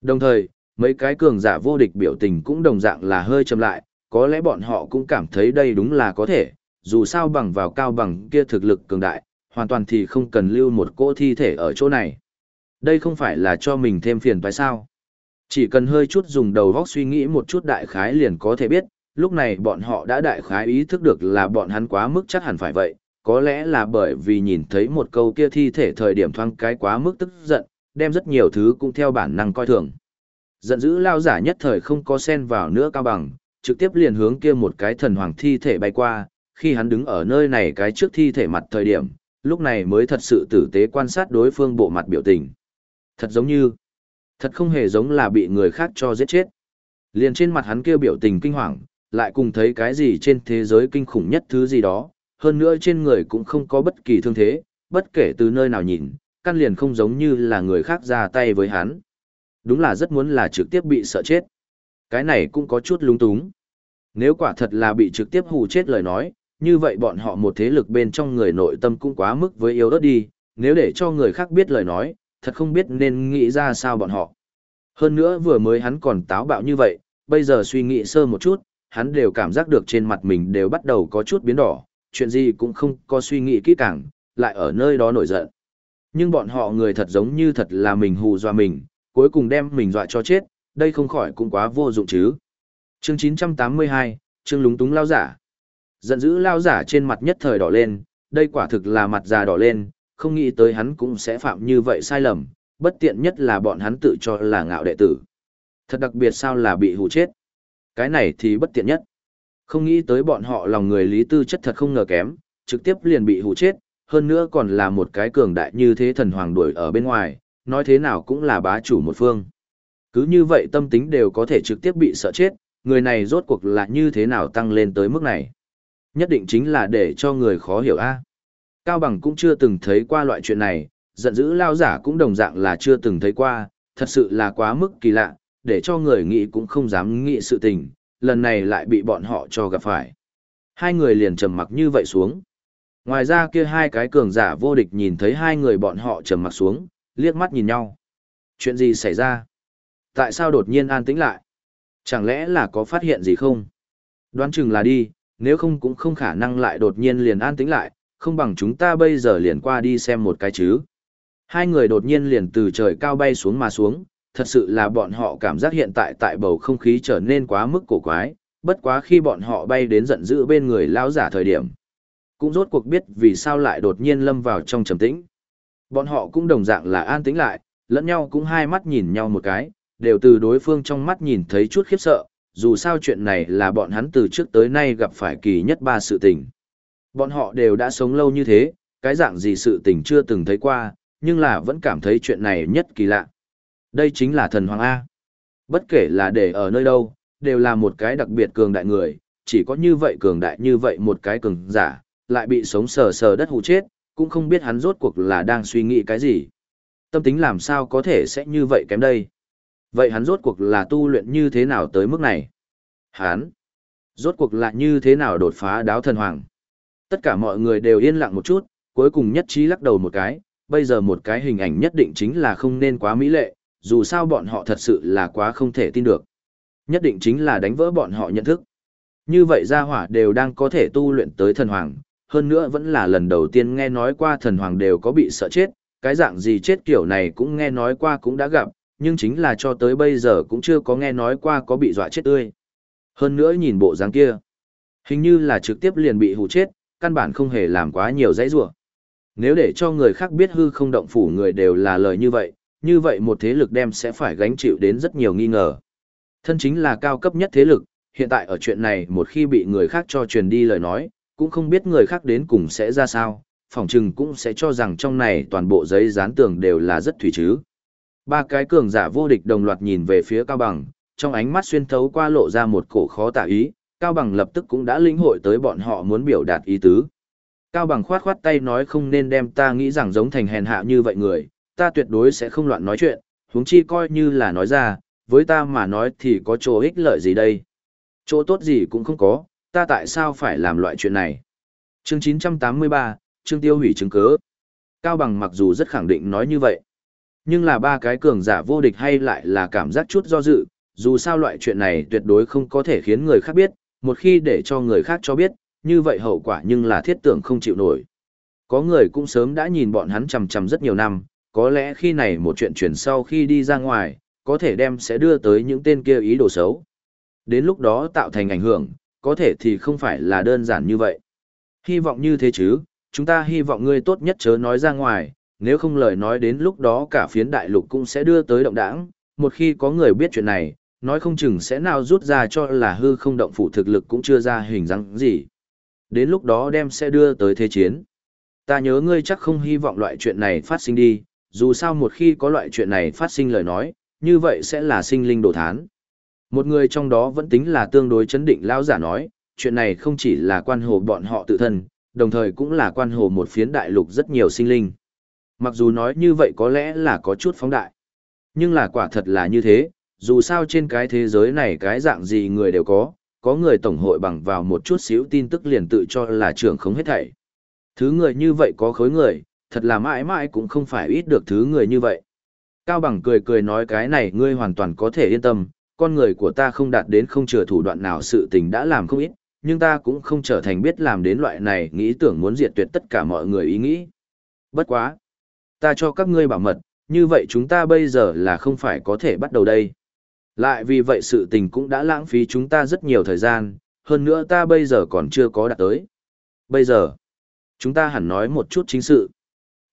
Speaker 1: Đồng thời, mấy cái cường giả vô địch biểu tình cũng đồng dạng là hơi chậm lại, có lẽ bọn họ cũng cảm thấy đây đúng là có thể, dù sao bằng vào cao bằng kia thực lực cường đại, hoàn toàn thì không cần lưu một cỗ thi thể ở chỗ này. Đây không phải là cho mình thêm phiền phải sao. Chỉ cần hơi chút dùng đầu óc suy nghĩ một chút đại khái liền có thể biết, lúc này bọn họ đã đại khái ý thức được là bọn hắn quá mức chắc hẳn phải vậy, có lẽ là bởi vì nhìn thấy một câu kia thi thể thời điểm thoáng cái quá mức tức giận, đem rất nhiều thứ cũng theo bản năng coi thường. Giận dữ lao giả nhất thời không có sen vào nữa cao bằng, trực tiếp liền hướng kia một cái thần hoàng thi thể bay qua, khi hắn đứng ở nơi này cái trước thi thể mặt thời điểm, lúc này mới thật sự tử tế quan sát đối phương bộ mặt biểu tình. Thật giống như, thật không hề giống là bị người khác cho giết chết. Liền trên mặt hắn kia biểu tình kinh hoàng, lại cùng thấy cái gì trên thế giới kinh khủng nhất thứ gì đó, hơn nữa trên người cũng không có bất kỳ thương thế, bất kể từ nơi nào nhìn, căn liền không giống như là người khác ra tay với hắn. Đúng là rất muốn là trực tiếp bị sợ chết. Cái này cũng có chút lung túng. Nếu quả thật là bị trực tiếp hù chết lời nói, như vậy bọn họ một thế lực bên trong người nội tâm cũng quá mức với yếu đất đi, nếu để cho người khác biết lời nói, thật không biết nên nghĩ ra sao bọn họ. Hơn nữa vừa mới hắn còn táo bạo như vậy, bây giờ suy nghĩ sơ một chút, hắn đều cảm giác được trên mặt mình đều bắt đầu có chút biến đỏ, chuyện gì cũng không có suy nghĩ kỹ càng, lại ở nơi đó nổi giận. Nhưng bọn họ người thật giống như thật là mình hù dọa mình, cuối cùng đem mình dọa cho chết, đây không khỏi cũng quá vô dụng chứ. Chương 982, chương lúng túng lao giả. Giận dữ lao giả trên mặt nhất thời đỏ lên, đây quả thực là mặt già đỏ lên, không nghĩ tới hắn cũng sẽ phạm như vậy sai lầm, bất tiện nhất là bọn hắn tự cho là ngạo đệ tử. Thật đặc biệt sao là bị hù chết. Cái này thì bất tiện nhất. Không nghĩ tới bọn họ lòng người lý tư chất thật không ngờ kém, trực tiếp liền bị hù chết, hơn nữa còn là một cái cường đại như thế thần hoàng đuổi ở bên ngoài, nói thế nào cũng là bá chủ một phương. Cứ như vậy tâm tính đều có thể trực tiếp bị sợ chết, người này rốt cuộc là như thế nào tăng lên tới mức này. Nhất định chính là để cho người khó hiểu a. Cao Bằng cũng chưa từng thấy qua loại chuyện này, giận dữ lao giả cũng đồng dạng là chưa từng thấy qua, thật sự là quá mức kỳ lạ, để cho người nghĩ cũng không dám nghĩ sự tình, lần này lại bị bọn họ cho gặp phải. Hai người liền trầm mặc như vậy xuống. Ngoài ra kia hai cái cường giả vô địch nhìn thấy hai người bọn họ trầm mặc xuống, liếc mắt nhìn nhau. Chuyện gì xảy ra? Tại sao đột nhiên an tĩnh lại? Chẳng lẽ là có phát hiện gì không? Đoán chừng là đi, nếu không cũng không khả năng lại đột nhiên liền an tĩnh lại, không bằng chúng ta bây giờ liền qua đi xem một cái chứ. Hai người đột nhiên liền từ trời cao bay xuống mà xuống, thật sự là bọn họ cảm giác hiện tại tại bầu không khí trở nên quá mức cổ quái, bất quá khi bọn họ bay đến giận dữ bên người lão giả thời điểm. Cũng rốt cuộc biết vì sao lại đột nhiên lâm vào trong trầm tĩnh. Bọn họ cũng đồng dạng là an tĩnh lại, lẫn nhau cũng hai mắt nhìn nhau một cái, đều từ đối phương trong mắt nhìn thấy chút khiếp sợ, dù sao chuyện này là bọn hắn từ trước tới nay gặp phải kỳ nhất ba sự tình. Bọn họ đều đã sống lâu như thế, cái dạng gì sự tình chưa từng thấy qua, nhưng là vẫn cảm thấy chuyện này nhất kỳ lạ. Đây chính là thần hoàng A. Bất kể là để ở nơi đâu, đều là một cái đặc biệt cường đại người, chỉ có như vậy cường đại như vậy một cái cường giả, lại bị sống sờ sờ đất hụ chết, cũng không biết hắn rốt cuộc là đang suy nghĩ cái gì. Tâm tính làm sao có thể sẽ như vậy kém đây. Vậy hắn rốt cuộc là tu luyện như thế nào tới mức này? Hắn, rốt cuộc là như thế nào đột phá đáo thần hoàng? Tất cả mọi người đều yên lặng một chút, cuối cùng nhất trí lắc đầu một cái, bây giờ một cái hình ảnh nhất định chính là không nên quá mỹ lệ, dù sao bọn họ thật sự là quá không thể tin được. Nhất định chính là đánh vỡ bọn họ nhận thức. Như vậy gia hỏa đều đang có thể tu luyện tới thần hoàng, hơn nữa vẫn là lần đầu tiên nghe nói qua thần hoàng đều có bị sợ chết, cái dạng gì chết kiểu này cũng nghe nói qua cũng đã gặp, nhưng chính là cho tới bây giờ cũng chưa có nghe nói qua có bị dọa chết tươi. Hơn nữa nhìn bộ dáng kia, hình như là trực tiếp liền bị hù chết, căn bản không hề làm quá nhiều dãy rủa. Nếu để cho người khác biết hư không động phủ người đều là lời như vậy, như vậy một thế lực đem sẽ phải gánh chịu đến rất nhiều nghi ngờ. Thân chính là cao cấp nhất thế lực, hiện tại ở chuyện này một khi bị người khác cho truyền đi lời nói, cũng không biết người khác đến cùng sẽ ra sao, phỏng chừng cũng sẽ cho rằng trong này toàn bộ giấy dán tường đều là rất thủy chứ. Ba cái cường giả vô địch đồng loạt nhìn về phía Cao Bằng, trong ánh mắt xuyên thấu qua lộ ra một cổ khó tả ý, Cao Bằng lập tức cũng đã lĩnh hội tới bọn họ muốn biểu đạt ý tứ. Cao Bằng khoát khoát tay nói không nên đem ta nghĩ rằng giống thành hèn hạ như vậy người, ta tuyệt đối sẽ không loạn nói chuyện, huống chi coi như là nói ra, với ta mà nói thì có chỗ ích lợi gì đây. Chỗ tốt gì cũng không có, ta tại sao phải làm loại chuyện này. Chương 983, chương tiêu hủy chứng cớ. Cao Bằng mặc dù rất khẳng định nói như vậy, nhưng là ba cái cường giả vô địch hay lại là cảm giác chút do dự, dù sao loại chuyện này tuyệt đối không có thể khiến người khác biết, một khi để cho người khác cho biết, như vậy hậu quả nhưng là thiết tưởng không chịu nổi. Có người cũng sớm đã nhìn bọn hắn chầm chầm rất nhiều năm, có lẽ khi này một chuyện chuyển sau khi đi ra ngoài, có thể đem sẽ đưa tới những tên kia ý đồ xấu. Đến lúc đó tạo thành ảnh hưởng, có thể thì không phải là đơn giản như vậy. Hy vọng như thế chứ, chúng ta hy vọng ngươi tốt nhất chớ nói ra ngoài, nếu không lời nói đến lúc đó cả phiến đại lục cũng sẽ đưa tới động đảng, một khi có người biết chuyện này, nói không chừng sẽ nào rút ra cho là hư không động phủ thực lực cũng chưa ra hình dáng gì. Đến lúc đó đem sẽ đưa tới thế chiến. Ta nhớ ngươi chắc không hy vọng loại chuyện này phát sinh đi, dù sao một khi có loại chuyện này phát sinh lời nói, như vậy sẽ là sinh linh đổ thán. Một người trong đó vẫn tính là tương đối chấn định lão giả nói, chuyện này không chỉ là quan hồ bọn họ tự thân, đồng thời cũng là quan hồ một phiến đại lục rất nhiều sinh linh. Mặc dù nói như vậy có lẽ là có chút phóng đại, nhưng là quả thật là như thế, dù sao trên cái thế giới này cái dạng gì người đều có, có người tổng hội bằng vào một chút xíu tin tức liền tự cho là trưởng không hết thảy. Thứ người như vậy có khối người, thật là mãi mãi cũng không phải ít được thứ người như vậy. Cao Bằng cười cười nói cái này ngươi hoàn toàn có thể yên tâm, con người của ta không đạt đến không chừa thủ đoạn nào sự tình đã làm không ít, nhưng ta cũng không trở thành biết làm đến loại này nghĩ tưởng muốn diệt tuyệt tất cả mọi người ý nghĩ. Bất quá. Ta cho các ngươi bảo mật, như vậy chúng ta bây giờ là không phải có thể bắt đầu đây. Lại vì vậy sự tình cũng đã lãng phí chúng ta rất nhiều thời gian, hơn nữa ta bây giờ còn chưa có đạt tới. Bây giờ, chúng ta hẳn nói một chút chính sự.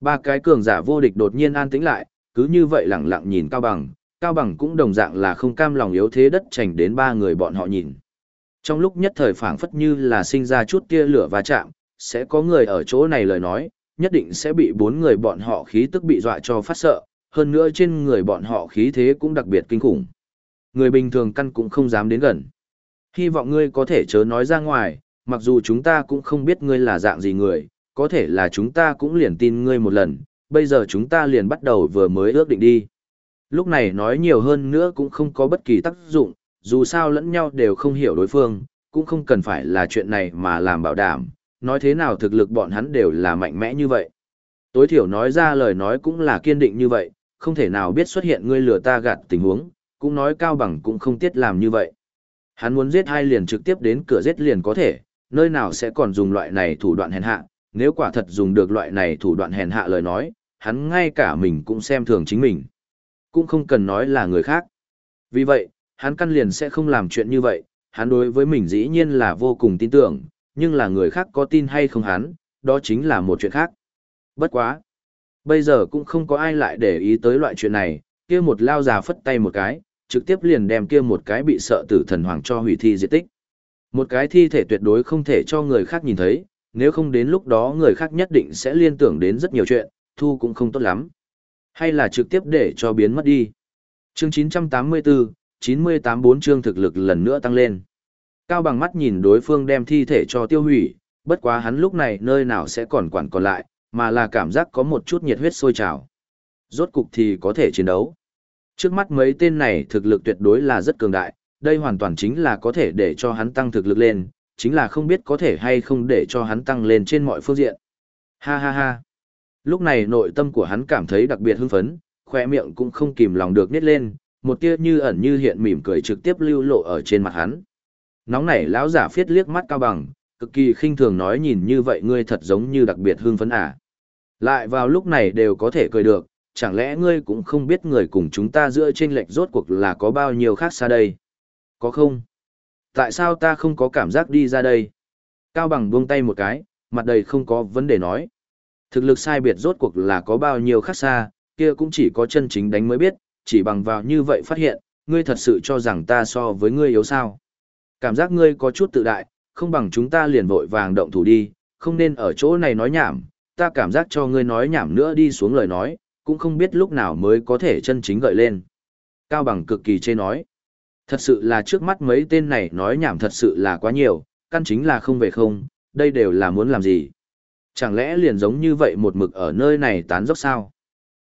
Speaker 1: Ba cái cường giả vô địch đột nhiên an tĩnh lại, cứ như vậy lặng lặng nhìn Cao Bằng, Cao Bằng cũng đồng dạng là không cam lòng yếu thế đất chành đến ba người bọn họ nhìn. Trong lúc nhất thời phảng phất như là sinh ra chút tia lửa va chạm, sẽ có người ở chỗ này lời nói, nhất định sẽ bị bốn người bọn họ khí tức bị dọa cho phát sợ, hơn nữa trên người bọn họ khí thế cũng đặc biệt kinh khủng. Người bình thường căn cũng không dám đến gần. Hy vọng ngươi có thể chớ nói ra ngoài, mặc dù chúng ta cũng không biết ngươi là dạng gì người, có thể là chúng ta cũng liền tin ngươi một lần, bây giờ chúng ta liền bắt đầu vừa mới ước định đi. Lúc này nói nhiều hơn nữa cũng không có bất kỳ tác dụng, dù sao lẫn nhau đều không hiểu đối phương, cũng không cần phải là chuyện này mà làm bảo đảm, nói thế nào thực lực bọn hắn đều là mạnh mẽ như vậy. Tối thiểu nói ra lời nói cũng là kiên định như vậy, không thể nào biết xuất hiện ngươi lừa ta gạt tình huống, cũng nói cao bằng cũng không tiết làm như vậy. Hắn muốn giết hai liền trực tiếp đến cửa giết liền có thể, nơi nào sẽ còn dùng loại này thủ đoạn hèn hạ, nếu quả thật dùng được loại này thủ đoạn hèn hạ lời nói, hắn ngay cả mình cũng xem thường chính mình. Cũng không cần nói là người khác. Vì vậy, hắn căn liền sẽ không làm chuyện như vậy, hắn đối với mình dĩ nhiên là vô cùng tin tưởng, nhưng là người khác có tin hay không hắn, đó chính là một chuyện khác. Bất quá. Bây giờ cũng không có ai lại để ý tới loại chuyện này, kia một lao già phất tay một cái, trực tiếp liền đem kia một cái bị sợ tử thần hoàng cho hủy thi diệt tích. Một cái thi thể tuyệt đối không thể cho người khác nhìn thấy, nếu không đến lúc đó người khác nhất định sẽ liên tưởng đến rất nhiều chuyện, thu cũng không tốt lắm. Hay là trực tiếp để cho biến mất đi. Chương 984, 98 bốn chương thực lực lần nữa tăng lên. Cao bằng mắt nhìn đối phương đem thi thể cho tiêu hủy, bất quá hắn lúc này nơi nào sẽ còn quản còn lại, mà là cảm giác có một chút nhiệt huyết sôi trào. Rốt cục thì có thể chiến đấu. Trước mắt mấy tên này thực lực tuyệt đối là rất cường đại, đây hoàn toàn chính là có thể để cho hắn tăng thực lực lên, chính là không biết có thể hay không để cho hắn tăng lên trên mọi phương diện. Ha ha ha. Lúc này nội tâm của hắn cảm thấy đặc biệt hưng phấn, khoe miệng cũng không kìm lòng được nít lên, một tia như ẩn như hiện mỉm cười trực tiếp lưu lộ ở trên mặt hắn. Nóng nảy lão giả phiết liếc mắt cao bằng, cực kỳ khinh thường nói nhìn như vậy ngươi thật giống như đặc biệt hưng phấn à. Lại vào lúc này đều có thể cười được, chẳng lẽ ngươi cũng không biết người cùng chúng ta giữa trên lệch rốt cuộc là có bao nhiêu khác xa đây? Có không? Tại sao ta không có cảm giác đi ra đây? Cao bằng buông tay một cái, mặt đầy không có vấn đề nói. Thực lực sai biệt rốt cuộc là có bao nhiêu khác xa, kia cũng chỉ có chân chính đánh mới biết, chỉ bằng vào như vậy phát hiện, ngươi thật sự cho rằng ta so với ngươi yếu sao. Cảm giác ngươi có chút tự đại, không bằng chúng ta liền vội vàng động thủ đi, không nên ở chỗ này nói nhảm, ta cảm giác cho ngươi nói nhảm nữa đi xuống lời nói, cũng không biết lúc nào mới có thể chân chính gợi lên. Cao bằng cực kỳ chê nói. Thật sự là trước mắt mấy tên này nói nhảm thật sự là quá nhiều, căn chính là không về không, đây đều là muốn làm gì. Chẳng lẽ liền giống như vậy một mực ở nơi này tán dốc sao?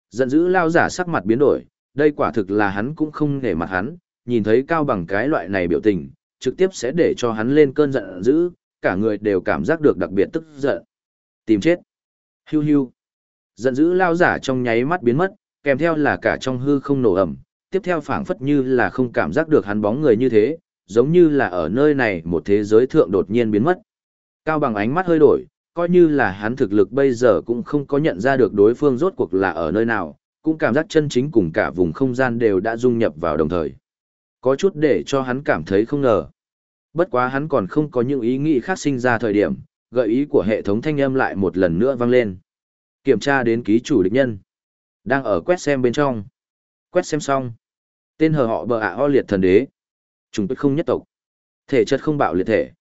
Speaker 1: Giận dữ lao giả sắc mặt biến đổi, đây quả thực là hắn cũng không để mặt hắn, nhìn thấy cao bằng cái loại này biểu tình, trực tiếp sẽ để cho hắn lên cơn giận dữ, cả người đều cảm giác được đặc biệt tức giận. Tìm chết. Hiu hiu. Giận dữ lao giả trong nháy mắt biến mất, kèm theo là cả trong hư không nổ ẩm, tiếp theo phảng phất như là không cảm giác được hắn bóng người như thế, giống như là ở nơi này một thế giới thượng đột nhiên biến mất. Cao bằng ánh mắt hơi đổi, coi như là hắn thực lực bây giờ cũng không có nhận ra được đối phương rốt cuộc là ở nơi nào, cũng cảm giác chân chính cùng cả vùng không gian đều đã dung nhập vào đồng thời. Có chút để cho hắn cảm thấy không ngờ. Bất quá hắn còn không có những ý nghĩ khác sinh ra thời điểm, gợi ý của hệ thống thanh âm lại một lần nữa vang lên. Kiểm tra đến ký chủ địch nhân. Đang ở quét xem bên trong. Quét xem xong. Tên hờ họ bờ ạ ho liệt thần đế. Chúng tôi không nhất tộc. Thể chất không bạo liệt thể.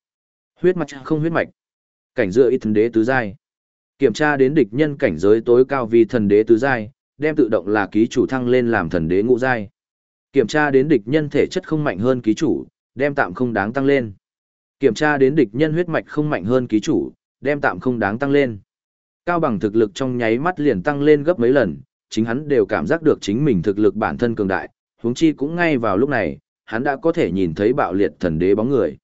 Speaker 1: Huyết mạch không huyết mạch. Cảnh giữa ít thần đế tứ giai. Kiểm tra đến địch nhân cảnh giới tối cao vì thần đế tứ giai, đem tự động là ký chủ thăng lên làm thần đế ngũ giai. Kiểm tra đến địch nhân thể chất không mạnh hơn ký chủ, đem tạm không đáng tăng lên. Kiểm tra đến địch nhân huyết mạch không mạnh hơn ký chủ, đem tạm không đáng tăng lên. Cao bằng thực lực trong nháy mắt liền tăng lên gấp mấy lần, chính hắn đều cảm giác được chính mình thực lực bản thân cường đại, huống chi cũng ngay vào lúc này, hắn đã có thể nhìn thấy bạo liệt thần đế bóng người.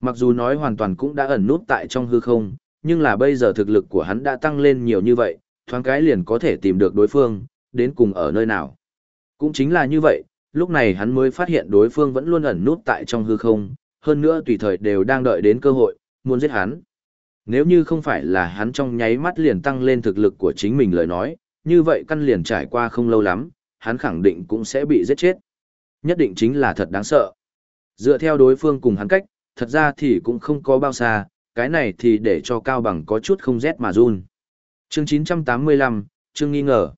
Speaker 1: Mặc dù nói hoàn toàn cũng đã ẩn nút tại trong hư không, nhưng là bây giờ thực lực của hắn đã tăng lên nhiều như vậy, thoáng cái liền có thể tìm được đối phương, đến cùng ở nơi nào. Cũng chính là như vậy, lúc này hắn mới phát hiện đối phương vẫn luôn ẩn nút tại trong hư không, hơn nữa tùy thời đều đang đợi đến cơ hội, muốn giết hắn. Nếu như không phải là hắn trong nháy mắt liền tăng lên thực lực của chính mình lời nói, như vậy căn liền trải qua không lâu lắm, hắn khẳng định cũng sẽ bị giết chết. Nhất định chính là thật đáng sợ. Dựa theo đối phương cùng hắn cách, thật ra thì cũng không có bao xa, cái này thì để cho Cao Bằng có chút không rét mà run. Chương 985, chương nghi ngờ.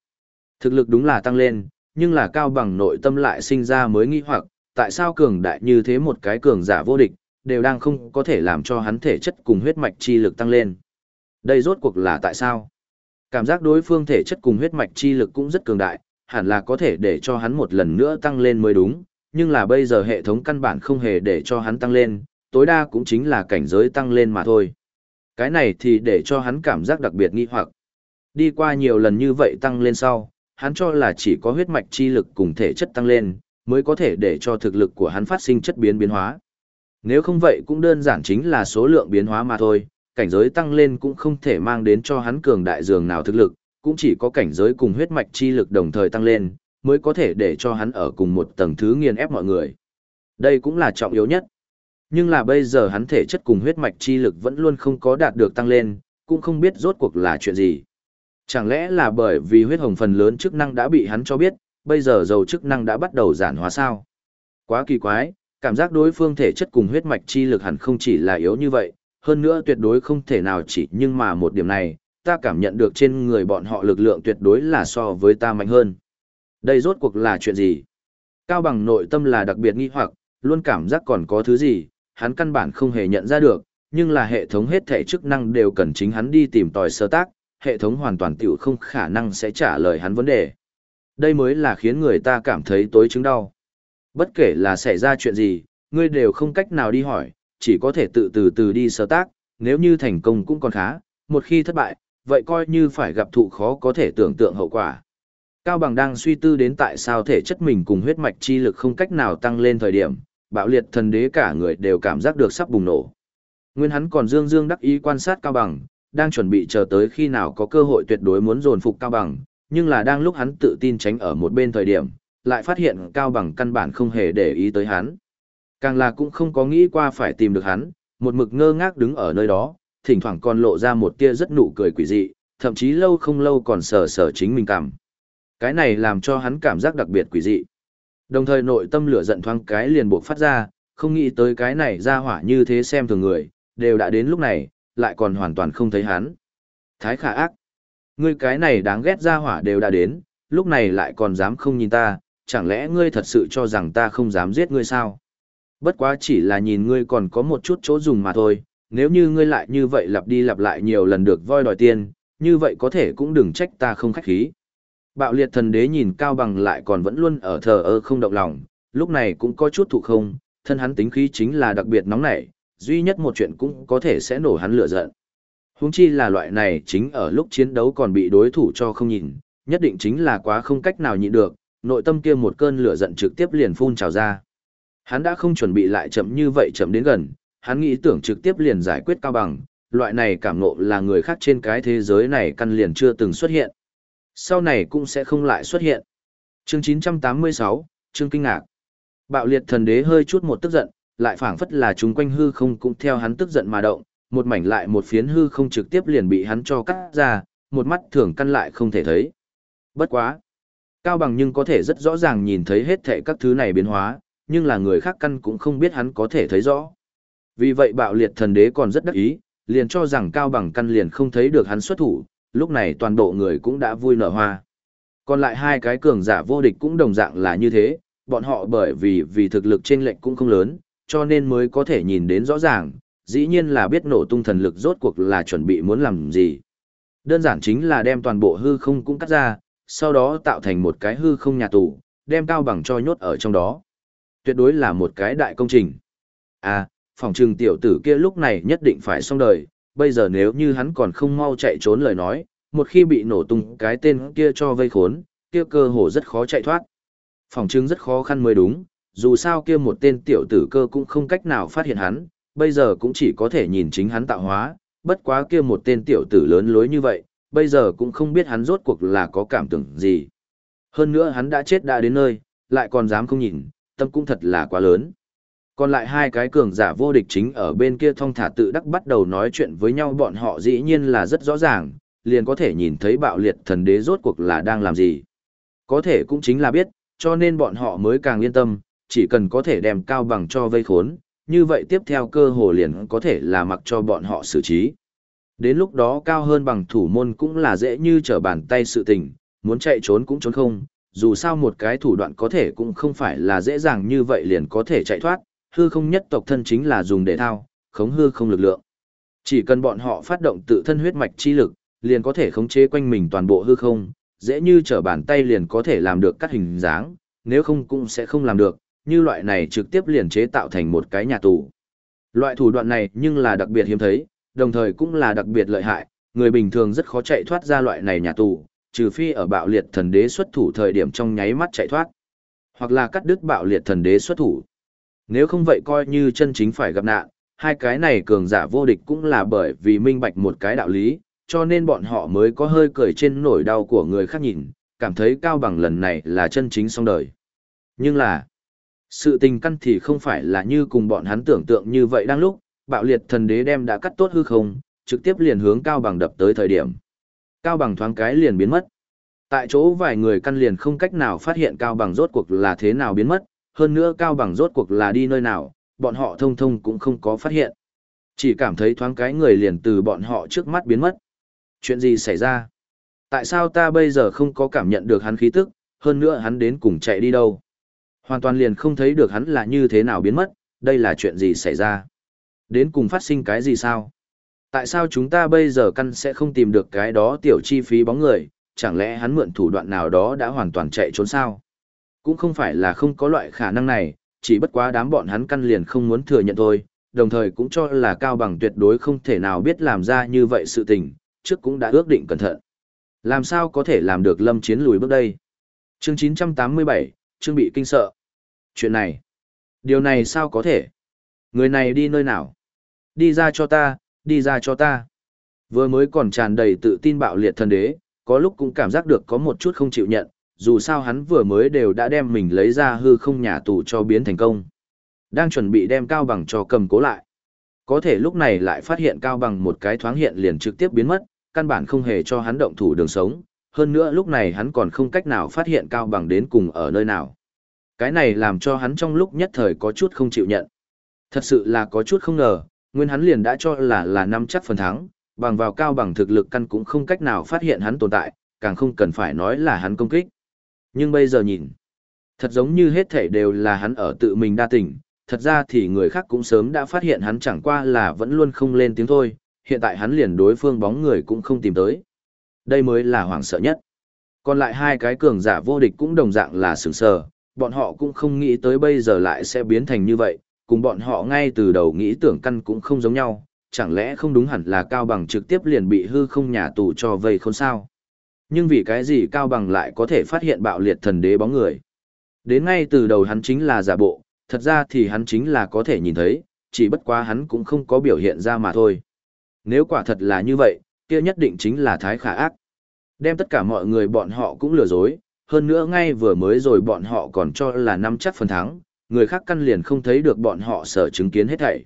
Speaker 1: Thực lực đúng là tăng lên, nhưng là Cao Bằng nội tâm lại sinh ra mới nghi hoặc, tại sao cường đại như thế một cái cường giả vô địch, đều đang không có thể làm cho hắn thể chất cùng huyết mạch chi lực tăng lên. Đây rốt cuộc là tại sao? Cảm giác đối phương thể chất cùng huyết mạch chi lực cũng rất cường đại, hẳn là có thể để cho hắn một lần nữa tăng lên mới đúng, nhưng là bây giờ hệ thống căn bản không hề để cho hắn tăng lên, tối đa cũng chính là cảnh giới tăng lên mà thôi. Cái này thì để cho hắn cảm giác đặc biệt nghi hoặc. Đi qua nhiều lần như vậy tăng lên sau, hắn cho là chỉ có huyết mạch chi lực cùng thể chất tăng lên, mới có thể để cho thực lực của hắn phát sinh chất biến biến hóa. Nếu không vậy cũng đơn giản chính là số lượng biến hóa mà thôi, cảnh giới tăng lên cũng không thể mang đến cho hắn cường đại dường nào thực lực, cũng chỉ có cảnh giới cùng huyết mạch chi lực đồng thời tăng lên, mới có thể để cho hắn ở cùng một tầng thứ nghiền ép mọi người. Đây cũng là trọng yếu nhất. Nhưng là bây giờ hắn thể chất cùng huyết mạch chi lực vẫn luôn không có đạt được tăng lên, cũng không biết rốt cuộc là chuyện gì. Chẳng lẽ là bởi vì huyết hồng phần lớn chức năng đã bị hắn cho biết, bây giờ dầu chức năng đã bắt đầu giản hóa sao? Quá kỳ quái, cảm giác đối phương thể chất cùng huyết mạch chi lực hẳn không chỉ là yếu như vậy, hơn nữa tuyệt đối không thể nào chỉ nhưng mà một điểm này, ta cảm nhận được trên người bọn họ lực lượng tuyệt đối là so với ta mạnh hơn. Đây rốt cuộc là chuyện gì? Cao bằng nội tâm là đặc biệt nghi hoặc, luôn cảm giác còn có thứ gì, hắn căn bản không hề nhận ra được, nhưng là hệ thống hết thể chức năng đều cần chính hắn đi tìm tòi sơ tác, hệ thống hoàn toàn tiểu không khả năng sẽ trả lời hắn vấn đề. Đây mới là khiến người ta cảm thấy tối chứng đau. Bất kể là xảy ra chuyện gì, ngươi đều không cách nào đi hỏi, chỉ có thể tự từ từ đi sơ tác, nếu như thành công cũng còn khá, một khi thất bại, vậy coi như phải gặp thụ khó có thể tưởng tượng hậu quả. Cao Bằng đang suy tư đến tại sao thể chất mình cùng huyết mạch chi lực không cách nào tăng lên thời điểm, bạo liệt thần đế cả người đều cảm giác được sắp bùng nổ. Nguyên hắn còn dương dương đắc ý quan sát Cao Bằng, đang chuẩn bị chờ tới khi nào có cơ hội tuyệt đối muốn dồn phục Cao Bằng, nhưng là đang lúc hắn tự tin tránh ở một bên thời điểm, lại phát hiện Cao Bằng căn bản không hề để ý tới hắn. Càng là cũng không có nghĩ qua phải tìm được hắn, một mực ngơ ngác đứng ở nơi đó, thỉnh thoảng còn lộ ra một tia rất nụ cười quỷ dị, thậm chí lâu không lâu còn sờ sờ chính mình cảm. Cái này làm cho hắn cảm giác đặc biệt quỷ dị. Đồng thời nội tâm lửa giận thoáng cái liền buộc phát ra, không nghĩ tới cái này ra hỏa như thế xem thường người, đều đã đến lúc này, lại còn hoàn toàn không thấy hắn. Thái khả ác. Ngươi cái này đáng ghét ra hỏa đều đã đến, lúc này lại còn dám không nhìn ta, chẳng lẽ ngươi thật sự cho rằng ta không dám giết ngươi sao? Bất quá chỉ là nhìn ngươi còn có một chút chỗ dùng mà thôi, nếu như ngươi lại như vậy lặp đi lặp lại nhiều lần được voi đòi tiền, như vậy có thể cũng đừng trách ta không khách khí. Bạo liệt thần đế nhìn Cao Bằng lại còn vẫn luôn ở thờ ơ không động lòng, lúc này cũng có chút thụ không, thân hắn tính khí chính là đặc biệt nóng nảy, duy nhất một chuyện cũng có thể sẽ nổ hắn lửa giận. Huống chi là loại này chính ở lúc chiến đấu còn bị đối thủ cho không nhìn, nhất định chính là quá không cách nào nhịn được, nội tâm kia một cơn lửa giận trực tiếp liền phun trào ra. Hắn đã không chuẩn bị lại chậm như vậy chậm đến gần, hắn nghĩ tưởng trực tiếp liền giải quyết cao bằng, loại này cảm ngộ là người khác trên cái thế giới này căn liền chưa từng xuất hiện. Sau này cũng sẽ không lại xuất hiện. Chương 986, chương kinh ngạc. Bạo liệt thần đế hơi chút một tức giận, lại phảng phất là chúng quanh hư không cũng theo hắn tức giận mà động, một mảnh lại một phiến hư không trực tiếp liền bị hắn cho cắt ra, một mắt thường căn lại không thể thấy. Bất quá. Cao bằng nhưng có thể rất rõ ràng nhìn thấy hết thảy các thứ này biến hóa, nhưng là người khác căn cũng không biết hắn có thể thấy rõ. Vì vậy bạo liệt thần đế còn rất đắc ý, liền cho rằng cao bằng căn liền không thấy được hắn xuất thủ, lúc này toàn bộ người cũng đã vui nở hoa. Còn lại hai cái cường giả vô địch cũng đồng dạng là như thế, bọn họ bởi vì vì thực lực trên lệnh cũng không lớn, cho nên mới có thể nhìn đến rõ ràng, dĩ nhiên là biết nổ tung thần lực rốt cuộc là chuẩn bị muốn làm gì. Đơn giản chính là đem toàn bộ hư không cũng cắt ra, sau đó tạo thành một cái hư không nhà tù, đem cao bằng cho nhốt ở trong đó. Tuyệt đối là một cái đại công trình. À, phòng trừng tiểu tử kia lúc này nhất định phải xong đời, bây giờ nếu như hắn còn không mau chạy trốn lời nói, một khi bị nổ tung cái tên kia cho vây khốn, kia cơ hồ rất khó chạy thoát. Phòng trừng rất khó khăn mới đúng, dù sao kia một tên tiểu tử cơ cũng không cách nào phát hiện hắn, bây giờ cũng chỉ có thể nhìn chính hắn tạo hóa, bất quá kia một tên tiểu tử lớn lối như vậy, bây giờ cũng không biết hắn rốt cuộc là có cảm tưởng gì. Hơn nữa hắn đã chết đã đến nơi, lại còn dám không nhìn, tâm cũng thật là quá lớn. Còn lại hai cái cường giả vô địch chính ở bên kia thong thả tự đắc bắt đầu nói chuyện với nhau bọn họ dĩ nhiên là rất rõ ràng, liền có thể nhìn thấy bạo liệt thần đế rốt cuộc là đang làm gì. Có thể cũng chính là biết, cho nên bọn họ mới càng yên tâm, chỉ cần có thể đem cao bằng cho vây khốn, như vậy tiếp theo cơ hồ liền có thể là mặc cho bọn họ xử trí. Đến lúc đó cao hơn bằng thủ môn cũng là dễ như trở bàn tay sự tình, muốn chạy trốn cũng trốn không, dù sao một cái thủ đoạn có thể cũng không phải là dễ dàng như vậy liền có thể chạy thoát, hư không nhất tộc thân chính là dùng để thao, khống hư không lực lượng. Chỉ cần bọn họ phát động tự thân huyết mạch chi lực, liền có thể khống chế quanh mình toàn bộ hư không, dễ như trở bàn tay liền có thể làm được các hình dáng, nếu không cũng sẽ không làm được, như loại này trực tiếp liền chế tạo thành một cái nhà tù. Loại thủ đoạn này nhưng là đặc biệt hiếm thấy, đồng thời cũng là đặc biệt lợi hại, người bình thường rất khó chạy thoát ra loại này nhà tù, trừ phi ở bạo liệt thần đế xuất thủ thời điểm trong nháy mắt chạy thoát, hoặc là cắt đứt bạo liệt thần đế xuất thủ. Nếu không vậy coi như chân chính phải gặp nạn, hai cái này cường giả vô địch cũng là bởi vì minh bạch một cái đạo lý, cho nên bọn họ mới có hơi cười trên nỗi đau của người khác nhìn, cảm thấy cao bằng lần này là chân chính xong đời. Nhưng là, sự tình căn thì không phải là như cùng bọn hắn tưởng tượng như vậy đang lúc, bạo liệt thần đế đem đã cắt tốt hư không, trực tiếp liền hướng cao bằng đập tới thời điểm. Cao bằng thoáng cái liền biến mất. Tại chỗ vài người căn liền không cách nào phát hiện cao bằng rốt cuộc là thế nào biến mất, hơn nữa cao bằng rốt cuộc là đi nơi nào, bọn họ thông thông cũng không có phát hiện. Chỉ cảm thấy thoáng cái người liền từ bọn họ trước mắt biến mất. Chuyện gì xảy ra? Tại sao ta bây giờ không có cảm nhận được hắn khí tức, hơn nữa hắn đến cùng chạy đi đâu? Hoàn toàn liền không thấy được hắn là như thế nào biến mất, đây là chuyện gì xảy ra? Đến cùng phát sinh cái gì sao? Tại sao chúng ta bây giờ căn sẽ không tìm được cái đó tiểu chi phí bóng người, chẳng lẽ hắn mượn thủ đoạn nào đó đã hoàn toàn chạy trốn sao? Cũng không phải là không có loại khả năng này, chỉ bất quá đám bọn hắn căn liền không muốn thừa nhận thôi, đồng thời cũng cho là cao bằng tuyệt đối không thể nào biết làm ra như vậy sự tình, trước cũng đã ước định cẩn thận. Làm sao có thể làm được lâm chiến lùi bước đây? Chương 987, chương bị kinh sợ. Chuyện này, điều này sao có thể? Người này đi nơi nào? Đi ra cho ta, đi ra cho ta. Vừa mới còn tràn đầy tự tin bạo liệt thần đế, có lúc cũng cảm giác được có một chút không chịu nhận, dù sao hắn vừa mới đều đã đem mình lấy ra hư không nhà tù cho biến thành công. Đang chuẩn bị đem cao bằng cho cầm cố lại. Có thể lúc này lại phát hiện cao bằng một cái thoáng hiện liền trực tiếp biến mất, căn bản không hề cho hắn động thủ đường sống, hơn nữa lúc này hắn còn không cách nào phát hiện cao bằng đến cùng ở nơi nào. Cái này làm cho hắn trong lúc nhất thời có chút không chịu nhận. Thật sự là có chút không ngờ, nguyên hắn liền đã cho là là năm chắc phần thắng, bằng vào cao bằng thực lực căn cũng không cách nào phát hiện hắn tồn tại, càng không cần phải nói là hắn công kích. Nhưng bây giờ nhìn, thật giống như hết thảy đều là hắn ở tự mình đa tình, thật ra thì người khác cũng sớm đã phát hiện hắn chẳng qua là vẫn luôn không lên tiếng thôi, hiện tại hắn liền đối phương bóng người cũng không tìm tới. Đây mới là hoảng sợ nhất. Còn lại hai cái cường giả vô địch cũng đồng dạng là sửng sờ, bọn họ cũng không nghĩ tới bây giờ lại sẽ biến thành như vậy, cùng bọn họ ngay từ đầu nghĩ tưởng căn cũng không giống nhau, chẳng lẽ không đúng hẳn là Cao Bằng trực tiếp liền bị hư không nhà tù cho vây không sao. Nhưng vì cái gì Cao Bằng lại có thể phát hiện bạo liệt thần đế bóng người. Đến ngay từ đầu hắn chính là giả bộ, thật ra thì hắn chính là có thể nhìn thấy, chỉ bất quá hắn cũng không có biểu hiện ra mà thôi. Nếu quả thật là như vậy, kia nhất định chính là thái khả ác. Đem tất cả mọi người bọn họ cũng lừa dối, hơn nữa ngay vừa mới rồi bọn họ còn cho là năm chắc phần thắng, người khác căn liền không thấy được bọn họ sở chứng kiến hết thảy.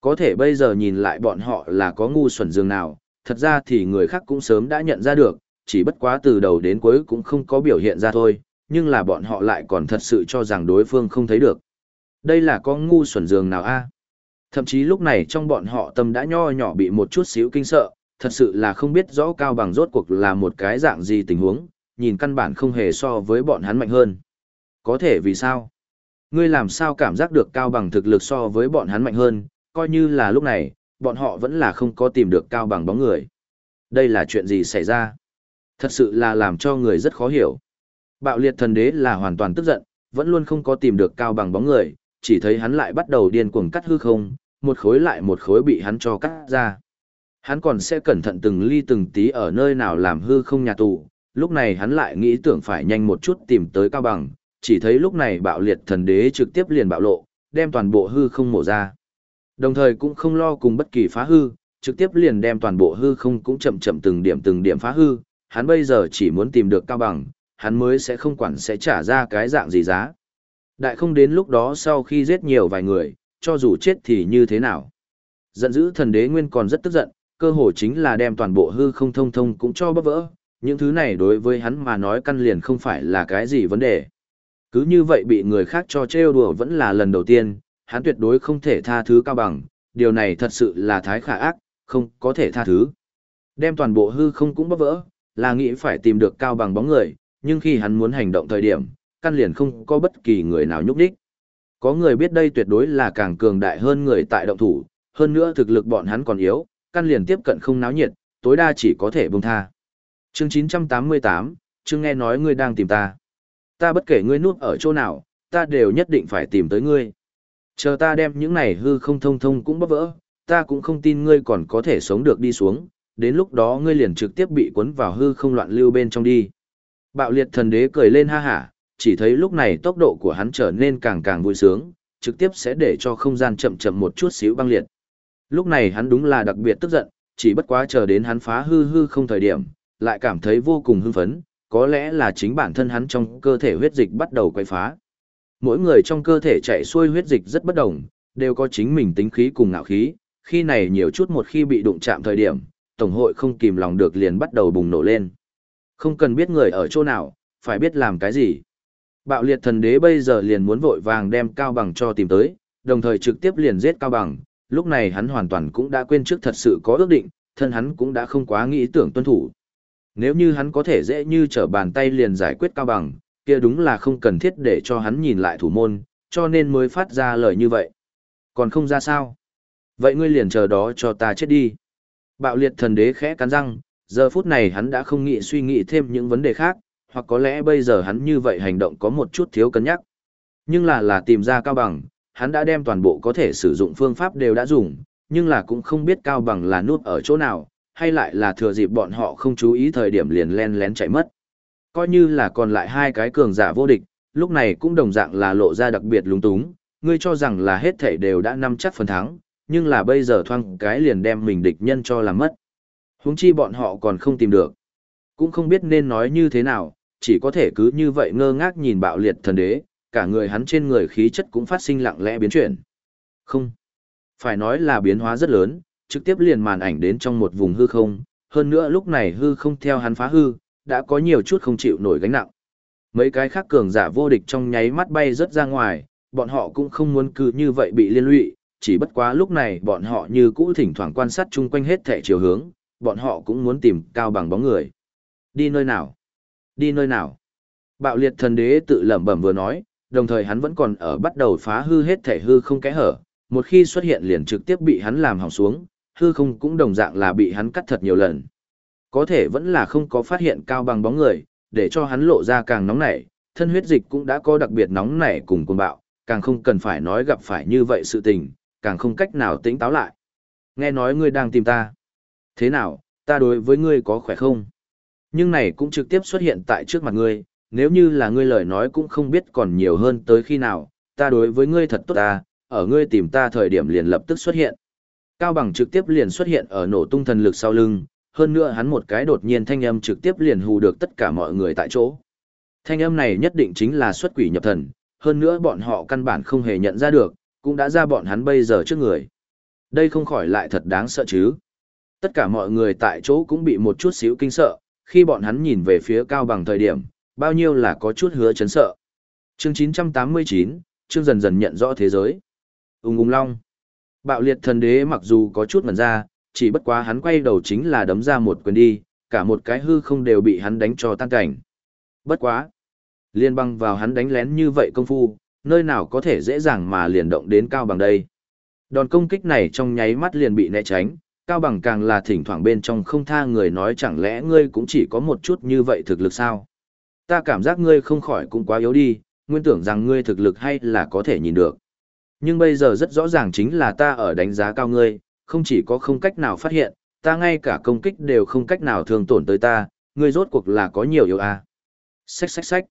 Speaker 1: Có thể bây giờ nhìn lại bọn họ là có ngu xuẩn dường nào, thật ra thì người khác cũng sớm đã nhận ra được, chỉ bất quá từ đầu đến cuối cũng không có biểu hiện ra thôi, nhưng là bọn họ lại còn thật sự cho rằng đối phương không thấy được. Đây là có ngu xuẩn dường nào a? Thậm chí lúc này trong bọn họ tâm đã nho nhỏ bị một chút xíu kinh sợ, thật sự là không biết rõ cao bằng rốt cuộc là một cái dạng gì tình huống, nhìn căn bản không hề so với bọn hắn mạnh hơn. Có thể vì sao? Ngươi làm sao cảm giác được cao bằng thực lực so với bọn hắn mạnh hơn, coi như là lúc này, bọn họ vẫn là không có tìm được cao bằng bóng người. Đây là chuyện gì xảy ra? Thật sự là làm cho người rất khó hiểu. Bạo liệt thần đế là hoàn toàn tức giận, vẫn luôn không có tìm được cao bằng bóng người, chỉ thấy hắn lại bắt đầu điên cuồng cắt hư không, một khối lại một khối bị hắn cho cắt ra. Hắn còn sẽ cẩn thận từng ly từng tí ở nơi nào làm hư không nhà tù, lúc này hắn lại nghĩ tưởng phải nhanh một chút tìm tới cao bằng, chỉ thấy lúc này bạo liệt thần đế trực tiếp liền bạo lộ, đem toàn bộ hư không mổ ra. Đồng thời cũng không lo cùng bất kỳ phá hư, trực tiếp liền đem toàn bộ hư không cũng chậm chậm từng điểm từng điểm phá hư, hắn bây giờ chỉ muốn tìm được cao bằng, hắn mới sẽ không quản sẽ trả ra cái dạng gì giá. Đại không đến lúc đó sau khi giết nhiều vài người, cho dù chết thì như thế nào. Giận dữ thần đế nguyên còn rất tức giận, cơ hồ chính là đem toàn bộ hư không thông thông cũng cho bấp vỡ, những thứ này đối với hắn mà nói căn liền không phải là cái gì vấn đề. Cứ như vậy bị người khác cho trêu đùa vẫn là lần đầu tiên, hắn tuyệt đối không thể tha thứ cao bằng, điều này thật sự là thái khả ác, không có thể tha thứ. Đem toàn bộ hư không cũng bắp vỡ, là nghĩ phải tìm được cao bằng bóng người, nhưng khi hắn muốn hành động thời điểm, căn liền không có bất kỳ người nào nhúc đích. Có người biết đây tuyệt đối là càng cường đại hơn người tại động thủ, hơn nữa thực lực bọn hắn còn yếu, căn liền tiếp cận không náo nhiệt, tối đa chỉ có thể buông tha. Chương 988, chương nghe nói ngươi đang tìm ta. Ta bất kể ngươi nuốt ở chỗ nào, ta đều nhất định phải tìm tới ngươi. Chờ ta đem những này hư không thông thông cũng bóp vỡ, ta cũng không tin ngươi còn có thể sống được đi xuống, đến lúc đó ngươi liền trực tiếp bị cuốn vào hư không loạn lưu bên trong đi. Bạo liệt thần đế cười lên ha hả, chỉ thấy lúc này tốc độ của hắn trở nên càng càng vui sướng, trực tiếp sẽ để cho không gian chậm chậm một chút xíu băng liệt. Lúc này hắn đúng là đặc biệt tức giận, chỉ bất quá chờ đến hắn phá hư hư không thời điểm, lại cảm thấy vô cùng hưng phấn, có lẽ là chính bản thân hắn trong cơ thể huyết dịch bắt đầu quay phá. Mỗi người trong cơ thể chạy xuôi huyết dịch rất bất đồng, đều có chính mình tính khí cùng ngạo khí, khi này nhiều chút một khi bị đụng chạm thời điểm, tổng hội không kìm lòng được liền bắt đầu bùng nổ lên. Không cần biết người ở chỗ nào, phải biết làm cái gì. Bạo liệt thần đế bây giờ liền muốn vội vàng đem cao bằng cho tìm tới, đồng thời trực tiếp liền giết cao bằng, lúc này hắn hoàn toàn cũng đã quên trước thật sự có ước định, thân hắn cũng đã không quá nghĩ tưởng tuân thủ. Nếu như hắn có thể dễ như trở bàn tay liền giải quyết cao bằng, kia đúng là không cần thiết để cho hắn nhìn lại thủ môn, cho nên mới phát ra lời như vậy. Còn không ra sao? Vậy ngươi liền chờ đó cho ta chết đi. Bạo liệt thần đế khẽ cắn răng, giờ phút này hắn đã không nghĩ suy nghĩ thêm những vấn đề khác, hoặc có lẽ bây giờ hắn như vậy hành động có một chút thiếu cân nhắc. Nhưng là là tìm ra cao bằng, hắn đã đem toàn bộ có thể sử dụng phương pháp đều đã dùng, nhưng là cũng không biết cao bằng là nút ở chỗ nào, hay lại là thừa dịp bọn họ không chú ý thời điểm liền len lén chạy mất. Coi như là còn lại hai cái cường giả vô địch, lúc này cũng đồng dạng là lộ ra đặc biệt lúng túng, ngươi cho rằng là hết thảy đều đã nắm chắc phần thắng, nhưng là bây giờ thoang cái liền đem mình địch nhân cho làm mất. Huống chi bọn họ còn không tìm được. Cũng không biết nên nói như thế nào, chỉ có thể cứ như vậy ngơ ngác nhìn bạo liệt thần đế, cả người hắn trên người khí chất cũng phát sinh lặng lẽ biến chuyển. Không. Phải nói là biến hóa rất lớn, trực tiếp liền màn ảnh đến trong một vùng hư không, hơn nữa lúc này hư không theo hắn phá hư, đã có nhiều chút không chịu nổi gánh nặng. Mấy cái khác cường giả vô địch trong nháy mắt bay rất ra ngoài, bọn họ cũng không muốn cứ như vậy bị liên lụy, chỉ bất quá lúc này bọn họ như cũ thỉnh thoảng quan sát chung quanh hết thể chiều hướng, bọn họ cũng muốn tìm cao bằng bóng người. Đi nơi nào? Đi nơi nào? Bạo liệt thần đế tự lẩm bẩm vừa nói, đồng thời hắn vẫn còn ở bắt đầu phá hư hết thể hư không kẽ hở, một khi xuất hiện liền trực tiếp bị hắn làm hỏng xuống, hư không cũng đồng dạng là bị hắn cắt thật nhiều lần. Có thể vẫn là không có phát hiện cao bằng bóng người, để cho hắn lộ ra càng nóng nảy, thân huyết dịch cũng đã có đặc biệt nóng nảy cùng cuồng bạo, càng không cần phải nói gặp phải như vậy sự tình, càng không cách nào tĩnh táo lại. Nghe nói ngươi đang tìm ta. Thế nào, ta đối với ngươi có khỏe không? Nhưng này cũng trực tiếp xuất hiện tại trước mặt ngươi, nếu như là ngươi lời nói cũng không biết còn nhiều hơn tới khi nào, ta đối với ngươi thật tốt ta, ở ngươi tìm ta thời điểm liền lập tức xuất hiện. Cao bằng trực tiếp liền xuất hiện ở nổ tung thần lực sau lưng, hơn nữa hắn một cái đột nhiên thanh âm trực tiếp liền hù được tất cả mọi người tại chỗ. Thanh âm này nhất định chính là xuất quỷ nhập thần, hơn nữa bọn họ căn bản không hề nhận ra được, cũng đã ra bọn hắn bây giờ trước người. Đây không khỏi lại thật đáng sợ chứ. Tất cả mọi người tại chỗ cũng bị một chút xíu kinh sợ, khi bọn hắn nhìn về phía cao bằng thời điểm, bao nhiêu là có chút hứa chấn sợ. Chương 989, chương dần dần nhận rõ thế giới. Ung ung long. Bạo liệt thần đế mặc dù có chút mẩn ra, chỉ bất quá hắn quay đầu chính là đấm ra một quyền đi, cả một cái hư không đều bị hắn đánh cho tan cảnh. Bất quá. Liên băng vào hắn đánh lén như vậy công phu, nơi nào có thể dễ dàng mà liền động đến cao bằng đây. Đòn công kích này trong nháy mắt liền bị né tránh, cao bằng càng là thỉnh thoảng bên trong không tha người nói chẳng lẽ ngươi cũng chỉ có một chút như vậy thực lực sao. Ta cảm giác ngươi không khỏi cũng quá yếu đi, nguyên tưởng rằng ngươi thực lực hay là có thể nhìn được. Nhưng bây giờ rất rõ ràng chính là ta ở đánh giá cao ngươi, không chỉ có không cách nào phát hiện, ta ngay cả công kích đều không cách nào thương tổn tới ta, ngươi rốt cuộc là có nhiều yếu à. Xách xách xách.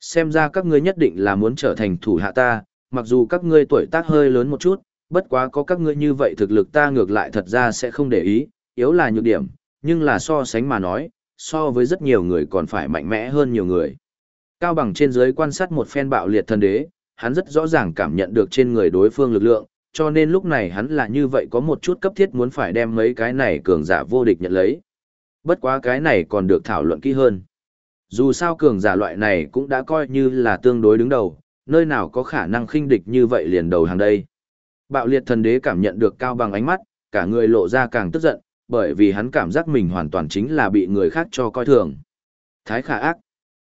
Speaker 1: Xem ra các ngươi nhất định là muốn trở thành thủ hạ ta, mặc dù các ngươi tuổi tác hơi lớn một chút, bất quá có các ngươi như vậy thực lực ta ngược lại thật ra sẽ không để ý, yếu là nhược điểm, nhưng là so sánh mà nói, so với rất nhiều người còn phải mạnh mẽ hơn nhiều người. Cao bằng trên dưới quan sát một phen bạo liệt thần đế, hắn rất rõ ràng cảm nhận được trên người đối phương lực lượng, cho nên lúc này hắn là như vậy có một chút cấp thiết muốn phải đem mấy cái này cường giả vô địch nhận lấy. Bất quá cái này còn được thảo luận kỹ hơn. Dù sao cường giả loại này cũng đã coi như là tương đối đứng đầu, nơi nào có khả năng khinh địch như vậy liền đầu hàng đây. Bạo liệt thần đế cảm nhận được cao bằng ánh mắt, cả người lộ ra càng tức giận, bởi vì hắn cảm giác mình hoàn toàn chính là bị người khác cho coi thường. Thái khả ác.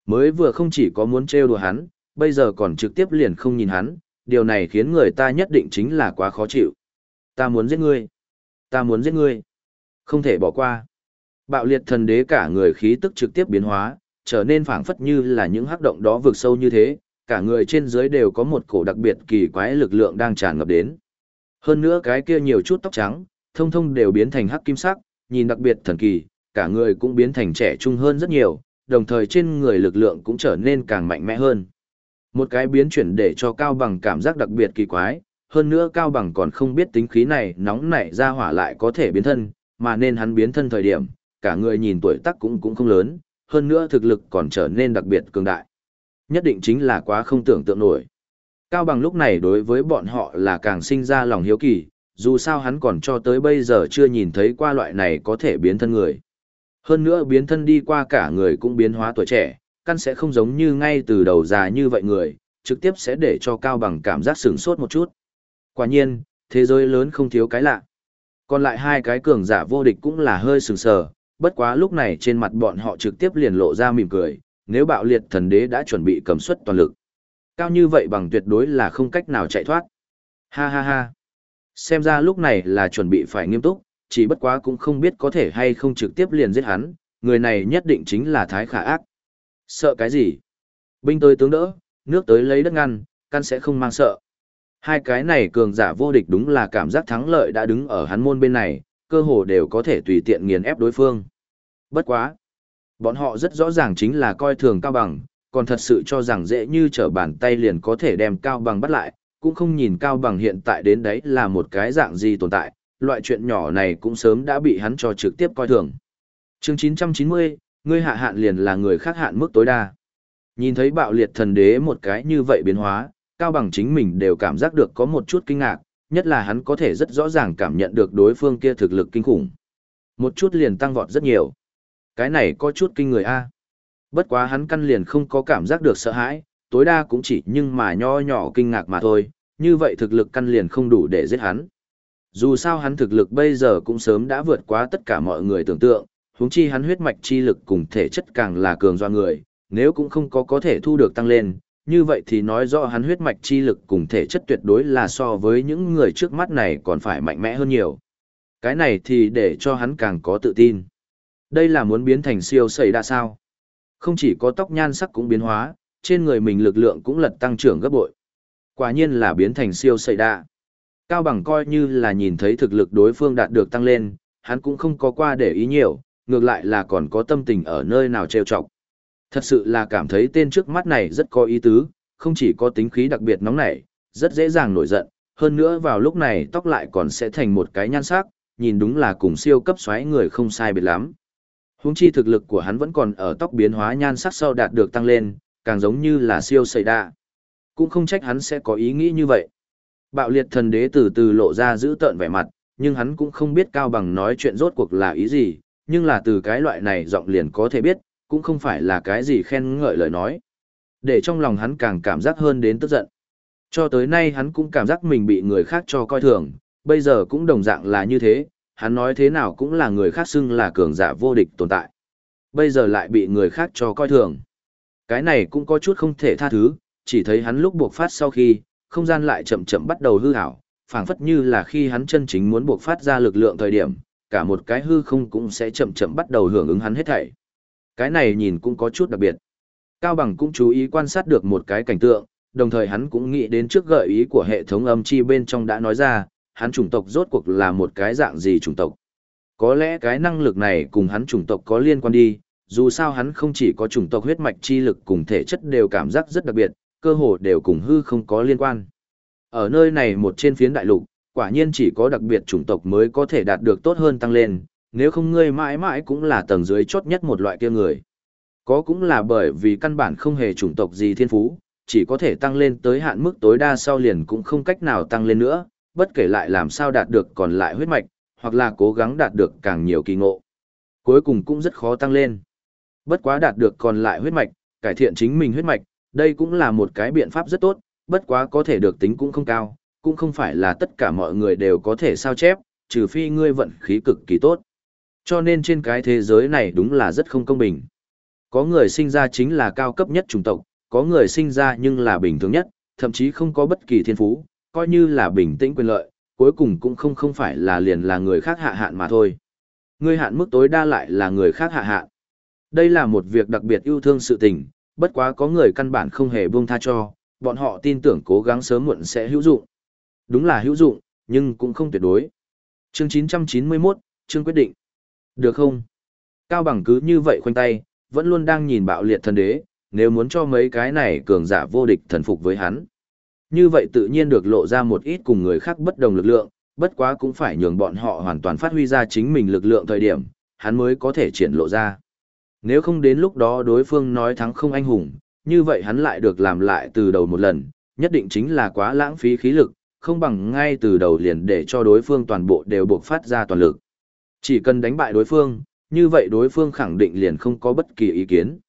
Speaker 1: Mới vừa không chỉ có muốn trêu đùa hắn, bây giờ còn trực tiếp liền không nhìn hắn, điều này khiến người ta nhất định chính là quá khó chịu. Ta muốn giết ngươi. Ta muốn giết ngươi. Không thể bỏ qua. Bạo liệt thần đế cả người khí tức trực tiếp biến hóa, trở nên phảng phất như là những hắc động đó vượt sâu như thế, cả người trên dưới đều có một cổ đặc biệt kỳ quái lực lượng đang tràn ngập đến. Hơn nữa cái kia nhiều chút tóc trắng, thông thông đều biến thành hắc kim sắc, nhìn đặc biệt thần kỳ, cả người cũng biến thành trẻ trung hơn rất nhiều, đồng thời trên người lực lượng cũng trở nên càng mạnh mẽ hơn. Một cái biến chuyển để cho Cao Bằng cảm giác đặc biệt kỳ quái, hơn nữa Cao Bằng còn không biết tính khí này nóng nảy ra hỏa lại có thể biến thân, mà nên hắn biến thân thời điểm, cả người nhìn tuổi tác cũng cũng không lớn, hơn nữa thực lực còn trở nên đặc biệt cường đại. Nhất định chính là quá không tưởng tượng nổi. Cao Bằng lúc này đối với bọn họ là càng sinh ra lòng hiếu kỳ, dù sao hắn còn cho tới bây giờ chưa nhìn thấy qua loại này có thể biến thân người. Hơn nữa biến thân đi qua cả người cũng biến hóa tuổi trẻ, căn sẽ không giống như ngay từ đầu già như vậy người, trực tiếp sẽ để cho Cao Bằng cảm giác sửng sốt một chút. Quả nhiên, thế giới lớn không thiếu cái lạ. Còn lại hai cái cường giả vô địch cũng là hơi sừng sờ, bất quá lúc này trên mặt bọn họ trực tiếp liền lộ ra mỉm cười, nếu bạo liệt thần đế đã chuẩn bị cầm suất toàn lực. Cao như vậy bằng tuyệt đối là không cách nào chạy thoát. Ha ha ha. Xem ra lúc này là chuẩn bị phải nghiêm túc, chỉ bất quá cũng không biết có thể hay không trực tiếp liền giết hắn, người này nhất định chính là thái khả ác. Sợ cái gì? Binh tới tướng đỡ, nước tới lấy đất ngăn, căn sẽ không mang sợ. Hai cái này cường giả vô địch đúng là cảm giác thắng lợi đã đứng ở hắn môn bên này, cơ hồ đều có thể tùy tiện nghiền ép đối phương. Bất quá. Bọn họ rất rõ ràng chính là coi thường Cao Bằng, còn thật sự cho rằng dễ như trở bàn tay liền có thể đem Cao Bằng bắt lại, cũng không nhìn Cao Bằng hiện tại đến đấy là một cái dạng gì tồn tại, loại chuyện nhỏ này cũng sớm đã bị hắn cho trực tiếp coi thường. chương 990, ngươi hạ hạn liền là người khác hạn mức tối đa. Nhìn thấy bạo liệt thần đế một cái như vậy biến hóa, Cao Bằng chính mình đều cảm giác được có một chút kinh ngạc, nhất là hắn có thể rất rõ ràng cảm nhận được đối phương kia thực lực kinh khủng. Một chút liền tăng vọt rất nhiều. Cái này có chút kinh người a. Bất quá hắn căn liền không có cảm giác được sợ hãi, tối đa cũng chỉ nhưng mà nho nhỏ kinh ngạc mà thôi, như vậy thực lực căn liền không đủ để giết hắn. Dù sao hắn thực lực bây giờ cũng sớm đã vượt quá tất cả mọi người tưởng tượng, huống chi hắn huyết mạch chi lực cùng thể chất càng là cường do người, nếu cũng không có có thể thu được tăng lên, như vậy thì nói rõ hắn huyết mạch chi lực cùng thể chất tuyệt đối là so với những người trước mắt này còn phải mạnh mẽ hơn nhiều. Cái này thì để cho hắn càng có tự tin. Đây là muốn biến thành siêu sẩy đa sao. Không chỉ có tóc nhan sắc cũng biến hóa, trên người mình lực lượng cũng lật tăng trưởng gấp bội. Quả nhiên là biến thành siêu sẩy đa. Cao bằng coi như là nhìn thấy thực lực đối phương đạt được tăng lên, hắn cũng không có qua để ý nhiều, ngược lại là còn có tâm tình ở nơi nào trêu chọc. Thật sự là cảm thấy tên trước mắt này rất có ý tứ, không chỉ có tính khí đặc biệt nóng nảy, rất dễ dàng nổi giận, hơn nữa vào lúc này tóc lại còn sẽ thành một cái nhan sắc, nhìn đúng là cùng siêu cấp xoáy người không sai biệt lắm. Huống chi thực lực của hắn vẫn còn ở tóc biến hóa nhan sắc sau đạt được tăng lên, càng giống như là siêu xảy đa. Cũng không trách hắn sẽ có ý nghĩ như vậy. Bạo liệt thần đế từ từ lộ ra giữ tợn vẻ mặt, nhưng hắn cũng không biết Cao Bằng nói chuyện rốt cuộc là ý gì, nhưng là từ cái loại này giọng liền có thể biết, cũng không phải là cái gì khen ngợi lời nói. Để trong lòng hắn càng cảm giác hơn đến tức giận. Cho tới nay hắn cũng cảm giác mình bị người khác cho coi thường, bây giờ cũng đồng dạng là như thế, hắn nói thế nào cũng là người khác xưng là cường giả vô địch tồn tại. Bây giờ lại bị người khác cho coi thường. Cái này cũng có chút không thể tha thứ, chỉ thấy hắn lúc buộc phát sau khi, không gian lại chậm chậm bắt đầu hư ảo, phảng phất như là khi hắn chân chính muốn buộc phát ra lực lượng thời điểm, cả một cái hư không cũng sẽ chậm chậm bắt đầu hưởng ứng hắn hết thảy. Cái này nhìn cũng có chút đặc biệt. Cao Bằng cũng chú ý quan sát được một cái cảnh tượng, đồng thời hắn cũng nghĩ đến trước gợi ý của hệ thống âm chi bên trong đã nói ra, hắn chủng tộc rốt cuộc là một cái dạng gì chủng tộc. Có lẽ cái năng lực này cùng hắn chủng tộc có liên quan đi, dù sao hắn không chỉ có chủng tộc huyết mạch chi lực cùng thể chất đều cảm giác rất đặc biệt, cơ hồ đều cùng hư không có liên quan. Ở nơi này một trên phiến đại lục, quả nhiên chỉ có đặc biệt chủng tộc mới có thể đạt được tốt hơn tăng lên, nếu không ngươi mãi mãi cũng là tầng dưới chốt nhất một loại kia người. Có cũng là bởi vì căn bản không hề chủng tộc gì thiên phú, chỉ có thể tăng lên tới hạn mức tối đa sau liền cũng không cách nào tăng lên nữa, bất kể lại làm sao đạt được còn lại huyết mạch, hoặc là cố gắng đạt được càng nhiều kỳ ngộ. Cuối cùng cũng rất khó tăng lên. Bất quá đạt được còn lại huyết mạch, cải thiện chính mình huyết mạch, đây cũng là một cái biện pháp rất tốt, bất quá có thể được tính cũng không cao, cũng không phải là tất cả mọi người đều có thể sao chép, trừ phi ngươi vận khí cực kỳ tốt. Cho nên trên cái thế giới này đúng là rất không công bình. Có người sinh ra chính là cao cấp nhất chủng tộc, có người sinh ra nhưng là bình thường nhất, thậm chí không có bất kỳ thiên phú, coi như là bình tĩnh quyền lợi, cuối cùng cũng không không phải là liền là người khác hạ hạn mà thôi. Ngươi hạn mức tối đa lại là người khác hạ hạn. Đây là một việc đặc biệt yêu thương sự tình, bất quá có người căn bản không hề buông tha cho, bọn họ tin tưởng cố gắng sớm muộn sẽ hữu dụng. Đúng là hữu dụng, nhưng cũng không tuyệt đối. Chương 991, chương quyết định. Được không? Cao bằng cứ như vậy khoanh tay, vẫn luôn đang nhìn bạo liệt thần đế, nếu muốn cho mấy cái này cường giả vô địch thần phục với hắn. Như vậy tự nhiên được lộ ra một ít cùng người khác bất đồng lực lượng, bất quá cũng phải nhường bọn họ hoàn toàn phát huy ra chính mình lực lượng thời điểm, hắn mới có thể triển lộ ra. Nếu không đến lúc đó đối phương nói thắng không anh hùng, như vậy hắn lại được làm lại từ đầu một lần, nhất định chính là quá lãng phí khí lực, không bằng ngay từ đầu liền để cho đối phương toàn bộ đều buộc phát ra toàn lực. Chỉ cần đánh bại đối phương, như vậy đối phương khẳng định liền không có bất kỳ ý kiến.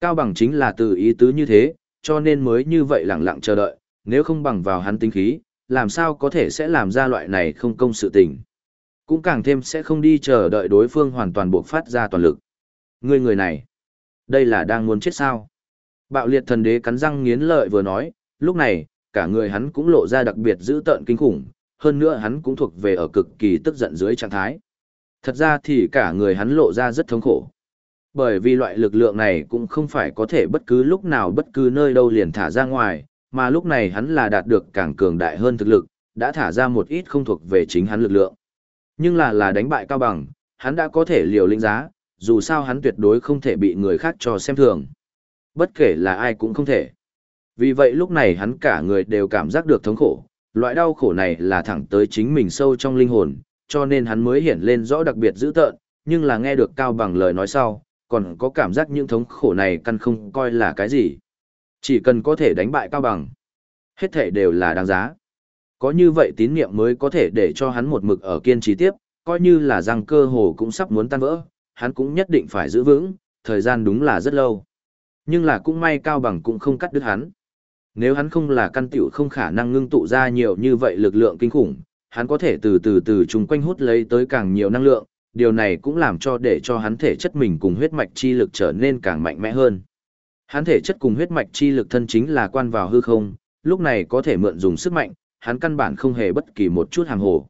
Speaker 1: Cao bằng chính là từ ý tứ như thế, cho nên mới như vậy lặng lặng chờ đợi, nếu không bằng vào hắn tinh khí, làm sao có thể sẽ làm ra loại này không công sự tình. Cũng càng thêm sẽ không đi chờ đợi đối phương hoàn toàn buộc phát ra toàn lực. Người người này, đây là đang muốn chết sao? Bạo liệt thần đế cắn răng nghiến lợi vừa nói, lúc này, cả người hắn cũng lộ ra đặc biệt dữ tợn kinh khủng, hơn nữa hắn cũng thuộc về ở cực kỳ tức giận dưới trạng thái. Thật ra thì cả người hắn lộ ra rất thống khổ. Bởi vì loại lực lượng này cũng không phải có thể bất cứ lúc nào bất cứ nơi đâu liền thả ra ngoài, mà lúc này hắn là đạt được càng cường đại hơn thực lực, đã thả ra một ít không thuộc về chính hắn lực lượng. Nhưng là là đánh bại cao bằng, hắn đã có thể liều lĩnh giá, dù sao hắn tuyệt đối không thể bị người khác cho xem thường. Bất kể là ai cũng không thể. Vì vậy lúc này hắn cả người đều cảm giác được thống khổ, loại đau khổ này là thẳng tới chính mình sâu trong linh hồn, cho nên hắn mới hiện lên rõ đặc biệt dữ tợn, nhưng là nghe được Cao Bằng lời nói sau, còn có cảm giác những thống khổ này căn không coi là cái gì. Chỉ cần có thể đánh bại Cao Bằng, hết thể đều là đáng giá. Có như vậy tín niệm mới có thể để cho hắn một mực ở kiên trì tiếp, coi như là răng cơ hồ cũng sắp muốn tan vỡ, hắn cũng nhất định phải giữ vững, thời gian đúng là rất lâu. Nhưng là cũng may Cao Bằng cũng không cắt đứt hắn. Nếu hắn không là căn tiểu không khả năng ngưng tụ ra nhiều như vậy lực lượng kinh khủng, hắn có thể từ từ từ chung quanh hút lấy tới càng nhiều năng lượng, điều này cũng làm cho để cho hắn thể chất mình cùng huyết mạch chi lực trở nên càng mạnh mẽ hơn. Hắn thể chất cùng huyết mạch chi lực thân chính là quan vào hư không, lúc này có thể mượn dùng sức mạnh, hắn căn bản không hề bất kỳ một chút hàng hồ.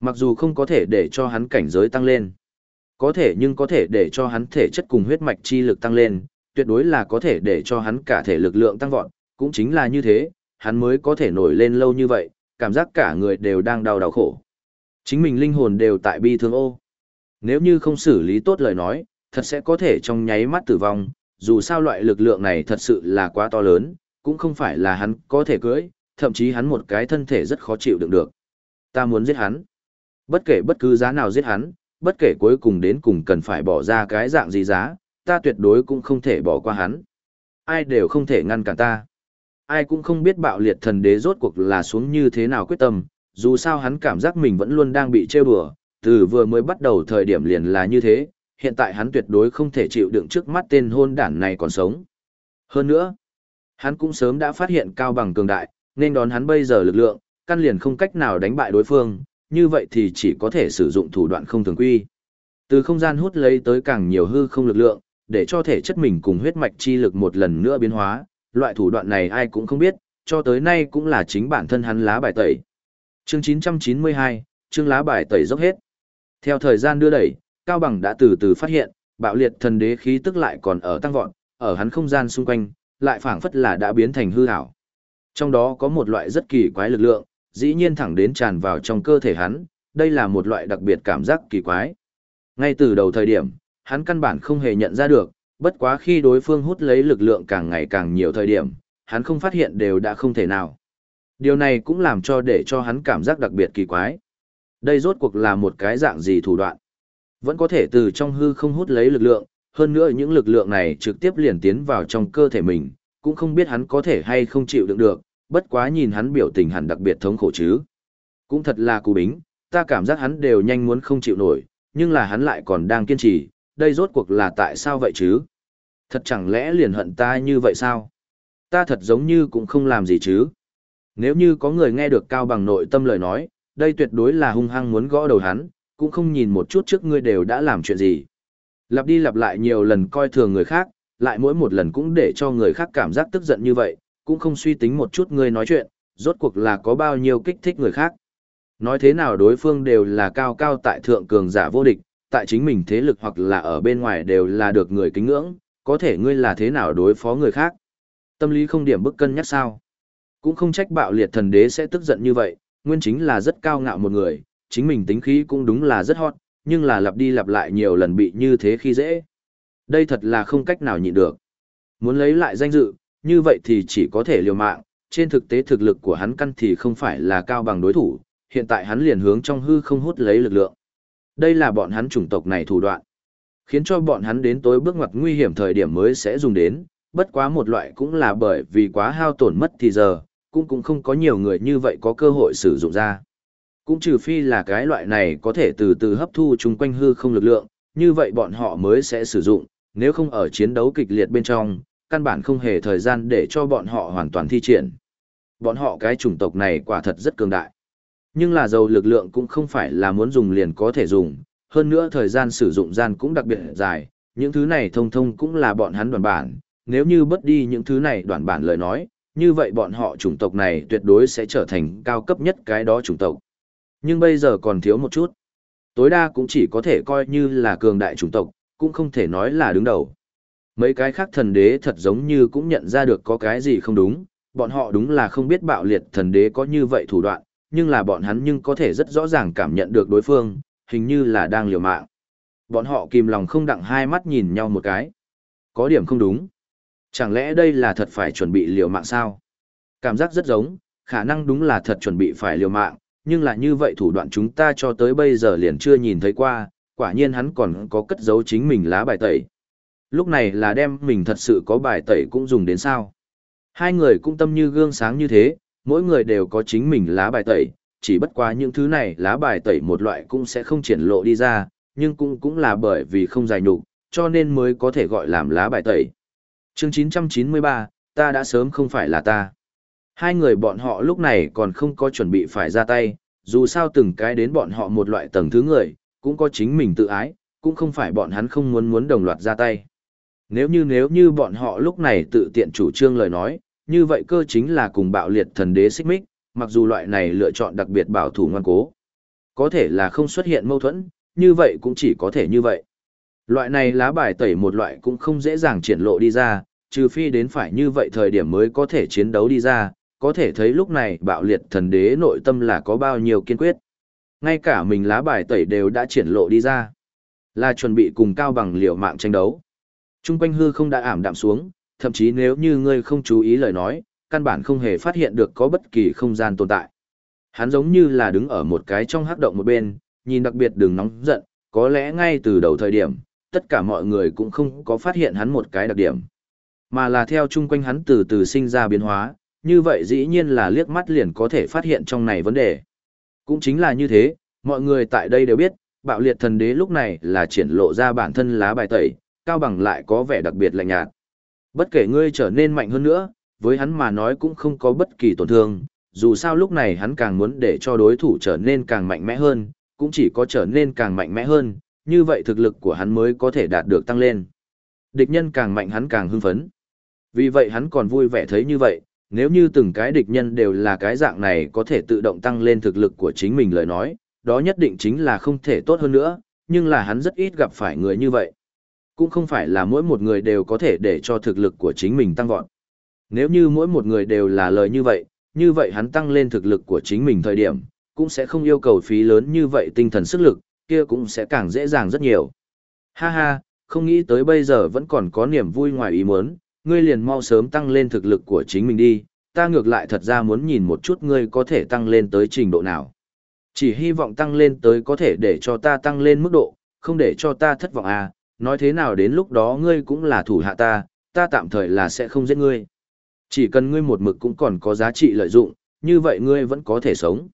Speaker 1: Mặc dù không có thể để cho hắn cảnh giới tăng lên, có thể nhưng có thể để cho hắn thể chất cùng huyết mạch chi lực tăng lên, tuyệt đối là có thể để cho hắn cả thể lực lượng tăng vọt, cũng chính là như thế, hắn mới có thể nổi lên lâu như vậy, cảm giác cả người đều đang đau đau khổ. Chính mình linh hồn đều tại bi thương ô. Nếu như không xử lý tốt lời nói, thật sẽ có thể trong nháy mắt tử vong, dù sao loại lực lượng này thật sự là quá to lớn, cũng không phải là hắn có thể cưỡi, thậm chí hắn một cái thân thể rất khó chịu đựng được. Ta muốn giết hắn. Bất kể bất cứ giá nào giết hắn, bất kể cuối cùng đến cùng cần phải bỏ ra cái dạng gì giá, ta tuyệt đối cũng không thể bỏ qua hắn. Ai đều không thể ngăn cản ta. Ai cũng không biết bạo liệt thần đế rốt cuộc là xuống như thế nào quyết tâm, dù sao hắn cảm giác mình vẫn luôn đang bị trêu đùa, từ vừa mới bắt đầu thời điểm liền là như thế, hiện tại hắn tuyệt đối không thể chịu đựng trước mắt tên hôn đản này còn sống. Hơn nữa, hắn cũng sớm đã phát hiện cao bằng cường đại, nên đón hắn bây giờ lực lượng, căn liền không cách nào đánh bại đối phương, như vậy thì chỉ có thể sử dụng thủ đoạn không thường quy. Từ không gian hút lấy tới càng nhiều hư không lực lượng, để cho thể chất mình cùng huyết mạch chi lực một lần nữa biến hóa, loại thủ đoạn này ai cũng không biết, cho tới nay cũng là chính bản thân hắn lá bài tẩy. Chương 992, chương lá bài tẩy dốc hết. Theo thời gian đưa đẩy, Cao Bằng đã từ từ phát hiện, bạo liệt thần đế khí tức lại còn ở tăng vọt, ở hắn không gian xung quanh, lại phảng phất là đã biến thành hư ảo. Trong đó có một loại rất kỳ quái lực lượng, dĩ nhiên thẳng đến tràn vào trong cơ thể hắn, đây là một loại đặc biệt cảm giác kỳ quái. Ngay từ đầu thời điểm, hắn căn bản không hề nhận ra được, bất quá khi đối phương hút lấy lực lượng càng ngày càng nhiều thời điểm, hắn không phát hiện đều đã không thể nào. Điều này cũng làm cho để cho hắn cảm giác đặc biệt kỳ quái. Đây rốt cuộc là một cái dạng gì thủ đoạn. Vẫn có thể từ trong hư không hút lấy lực lượng, hơn nữa những lực lượng này trực tiếp liền tiến vào trong cơ thể mình, cũng không biết hắn có thể hay không chịu đựng được, bất quá nhìn hắn biểu tình hẳn đặc biệt thống khổ chứ. Cũng thật là cú bính, ta cảm giác hắn đều nhanh muốn không chịu nổi, nhưng là hắn lại còn đang kiên trì, đây rốt cuộc là tại sao vậy chứ? Thật chẳng lẽ liền hận ta như vậy sao? Ta thật giống như cũng không làm gì chứ. Nếu như có người nghe được Cao Bằng nội tâm lời nói, đây tuyệt đối là hung hăng muốn gõ đầu hắn, cũng không nhìn một chút trước ngươi đều đã làm chuyện gì. Lặp đi lặp lại nhiều lần coi thường người khác, lại mỗi một lần cũng để cho người khác cảm giác tức giận như vậy, cũng không suy tính một chút ngươi nói chuyện, rốt cuộc là có bao nhiêu kích thích người khác. Nói thế nào đối phương đều là cao cao tại thượng cường giả vô địch, tại chính mình thế lực hoặc là ở bên ngoài đều là được người kính ngưỡng, có thể ngươi là thế nào đối phó người khác. Tâm lý không điểm bức cân nhắc sao. Cũng không trách bạo liệt thần đế sẽ tức giận như vậy, nguyên chính là rất cao ngạo một người, chính mình tính khí cũng đúng là rất hot, nhưng là lặp đi lặp lại nhiều lần bị như thế khi dễ. Đây thật là không cách nào nhịn được. Muốn lấy lại danh dự, như vậy thì chỉ có thể liều mạng, trên thực tế thực lực của hắn căn thì không phải là cao bằng đối thủ, hiện tại hắn liền hướng trong hư không hút lấy lực lượng. Đây là bọn hắn chủng tộc này thủ đoạn, khiến cho bọn hắn đến tối bước ngoặt nguy hiểm thời điểm mới sẽ dùng đến, bất quá một loại cũng là bởi vì quá hao tổn mất thì giờ, cũng cũng không có nhiều người như vậy có cơ hội sử dụng ra. Cũng trừ phi là cái loại này có thể từ từ hấp thu chung quanh hư không lực lượng, như vậy bọn họ mới sẽ sử dụng, nếu không ở chiến đấu kịch liệt bên trong, căn bản không hề thời gian để cho bọn họ hoàn toàn thi triển. Bọn họ cái chủng tộc này quả thật rất cường đại. Nhưng là dầu lực lượng cũng không phải là muốn dùng liền có thể dùng, hơn nữa thời gian sử dụng gian cũng đặc biệt dài, những thứ này thông thông cũng là bọn hắn đoàn bản, nếu như bất đi những thứ này đoàn bản lời nói, như vậy bọn họ chủng tộc này tuyệt đối sẽ trở thành cao cấp nhất cái đó chủng tộc. Nhưng bây giờ còn thiếu một chút. Tối đa cũng chỉ có thể coi như là cường đại chủng tộc, cũng không thể nói là đứng đầu. Mấy cái khác thần đế thật giống như cũng nhận ra được có cái gì không đúng, bọn họ đúng là không biết bạo liệt thần đế có như vậy thủ đoạn, nhưng là bọn hắn nhưng có thể rất rõ ràng cảm nhận được đối phương, hình như là đang liều mạng. Bọn họ kìm lòng không đặng hai mắt nhìn nhau một cái. Có điểm không đúng. Chẳng lẽ đây là thật phải chuẩn bị liều mạng sao? Cảm giác rất giống, khả năng đúng là thật chuẩn bị phải liều mạng, nhưng là như vậy thủ đoạn chúng ta cho tới bây giờ liền chưa nhìn thấy qua, quả nhiên hắn còn có cất giấu chính mình lá bài tẩy. Lúc này là đem mình thật sự có bài tẩy cũng dùng đến sao. Hai người cũng tâm như gương sáng như thế, mỗi người đều có chính mình lá bài tẩy, chỉ bất quá những thứ này lá bài tẩy một loại cũng sẽ không triển lộ đi ra, nhưng cũng cũng là bởi vì không dài nhục, cho nên mới có thể gọi làm lá bài tẩy. Chương 993, ta đã sớm không phải là ta. Hai người bọn họ lúc này còn không có chuẩn bị phải ra tay, dù sao từng cái đến bọn họ một loại tầng thứ người, cũng có chính mình tự ái, cũng không phải bọn hắn không muốn muốn đồng loạt ra tay. Nếu như nếu như bọn họ lúc này tự tiện chủ trương lời nói, như vậy cơ chính là cùng bạo liệt thần đế xích mích, mặc dù loại này lựa chọn đặc biệt bảo thủ ngoan cố. Có thể là không xuất hiện mâu thuẫn, như vậy cũng chỉ có thể như vậy. Loại này lá bài tẩy một loại cũng không dễ dàng triển lộ đi ra, trừ phi đến phải như vậy thời điểm mới có thể chiến đấu đi ra, có thể thấy lúc này bạo liệt thần đế nội tâm là có bao nhiêu kiên quyết. Ngay cả mình lá bài tẩy đều đã triển lộ đi ra. Là chuẩn bị cùng cao bằng liều mạng tranh đấu. Trung quanh hư không đã ảm đạm xuống, thậm chí nếu như ngươi không chú ý lời nói, căn bản không hề phát hiện được có bất kỳ không gian tồn tại. Hắn giống như là đứng ở một cái trong hắc động một bên, nhìn đặc biệt đừng nóng giận, có lẽ ngay từ đầu thời điểm, tất cả mọi người cũng không có phát hiện hắn một cái đặc điểm. Mà là theo chung quanh hắn từ từ sinh ra biến hóa, như vậy dĩ nhiên là liếc mắt liền có thể phát hiện trong này vấn đề. Cũng chính là như thế, mọi người tại đây đều biết, bạo liệt thần đế lúc này là triển lộ ra bản thân lá bài tẩy, cao bằng lại có vẻ đặc biệt lạnh nhạt. Bất kể ngươi trở nên mạnh hơn nữa, với hắn mà nói cũng không có bất kỳ tổn thương, dù sao lúc này hắn càng muốn để cho đối thủ trở nên càng mạnh mẽ hơn, cũng chỉ có trở nên càng mạnh mẽ hơn, như vậy thực lực của hắn mới có thể đạt được tăng lên. Địch nhân càng mạnh hắn càng hưng phấn. Vì vậy hắn còn vui vẻ thấy như vậy, nếu như từng cái địch nhân đều là cái dạng này có thể tự động tăng lên thực lực của chính mình lời nói, đó nhất định chính là không thể tốt hơn nữa, nhưng là hắn rất ít gặp phải người như vậy. Cũng không phải là mỗi một người đều có thể để cho thực lực của chính mình tăng vọt. Nếu như mỗi một người đều là lời như vậy, như vậy hắn tăng lên thực lực của chính mình thời điểm, cũng sẽ không yêu cầu phí lớn như vậy tinh thần sức lực, kia cũng sẽ càng dễ dàng rất nhiều. Ha ha, không nghĩ tới bây giờ vẫn còn có niềm vui ngoài ý muốn, ngươi liền mau sớm tăng lên thực lực của chính mình đi, ta ngược lại thật ra muốn nhìn một chút ngươi có thể tăng lên tới trình độ nào. Chỉ hy vọng tăng lên tới có thể để cho ta tăng lên mức độ, không để cho ta thất vọng à, nói thế nào đến lúc đó ngươi cũng là thủ hạ ta, ta tạm thời là sẽ không giết ngươi. Chỉ cần ngươi một mực cũng còn có giá trị lợi dụng, như vậy ngươi vẫn có thể sống.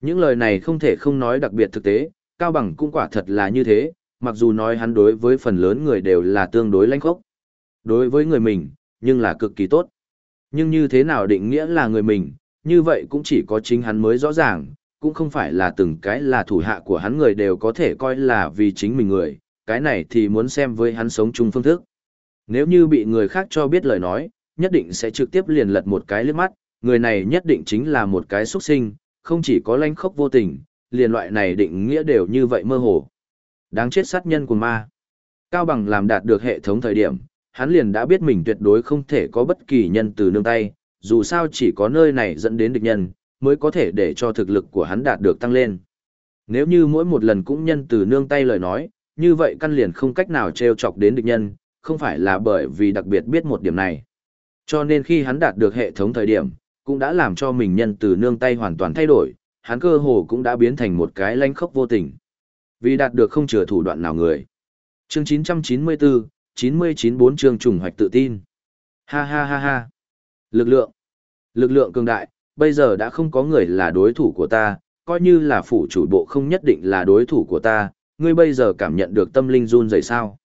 Speaker 1: Những lời này không thể không nói đặc biệt thực tế, Cao Bằng cũng quả thật là như thế, mặc dù nói hắn đối với phần lớn người đều là tương đối lãnh khốc. Đối với người mình, nhưng là cực kỳ tốt. Nhưng như thế nào định nghĩa là người mình, như vậy cũng chỉ có chính hắn mới rõ ràng, cũng không phải là từng cái là thủ hạ của hắn người đều có thể coi là vì chính mình người, cái này thì muốn xem với hắn sống chung phương thức. Nếu như bị người khác cho biết lời nói, nhất định sẽ trực tiếp liền lật một cái liếc mắt, người này nhất định chính là một cái xuất sinh, không chỉ có lanh khốc vô tình, liền loại này định nghĩa đều như vậy mơ hồ. Đáng chết sát nhân của ma. Cao bằng làm đạt được hệ thống thời điểm, hắn liền đã biết mình tuyệt đối không thể có bất kỳ nhân từ nương tay, dù sao chỉ có nơi này dẫn đến địch nhân, mới có thể để cho thực lực của hắn đạt được tăng lên. Nếu như mỗi một lần cũng nhân từ nương tay lời nói, như vậy căn liền không cách nào treo chọc đến địch nhân, không phải là bởi vì đặc biệt biết một điểm này. Cho nên khi hắn đạt được hệ thống thời điểm, cũng đã làm cho mình nhân từ nương tay hoàn toàn thay đổi, hắn cơ hồ cũng đã biến thành một cái lanh khốc vô tình. Vì đạt được không chừa thủ đoạn nào người. Chương 994, 994 chương trùng hoạch tự tin. Ha ha ha ha. Lực lượng. Lực lượng cường đại, bây giờ đã không có người là đối thủ của ta, coi như là phủ chủ bộ không nhất định là đối thủ của ta, ngươi bây giờ cảm nhận được tâm linh run rẩy sao.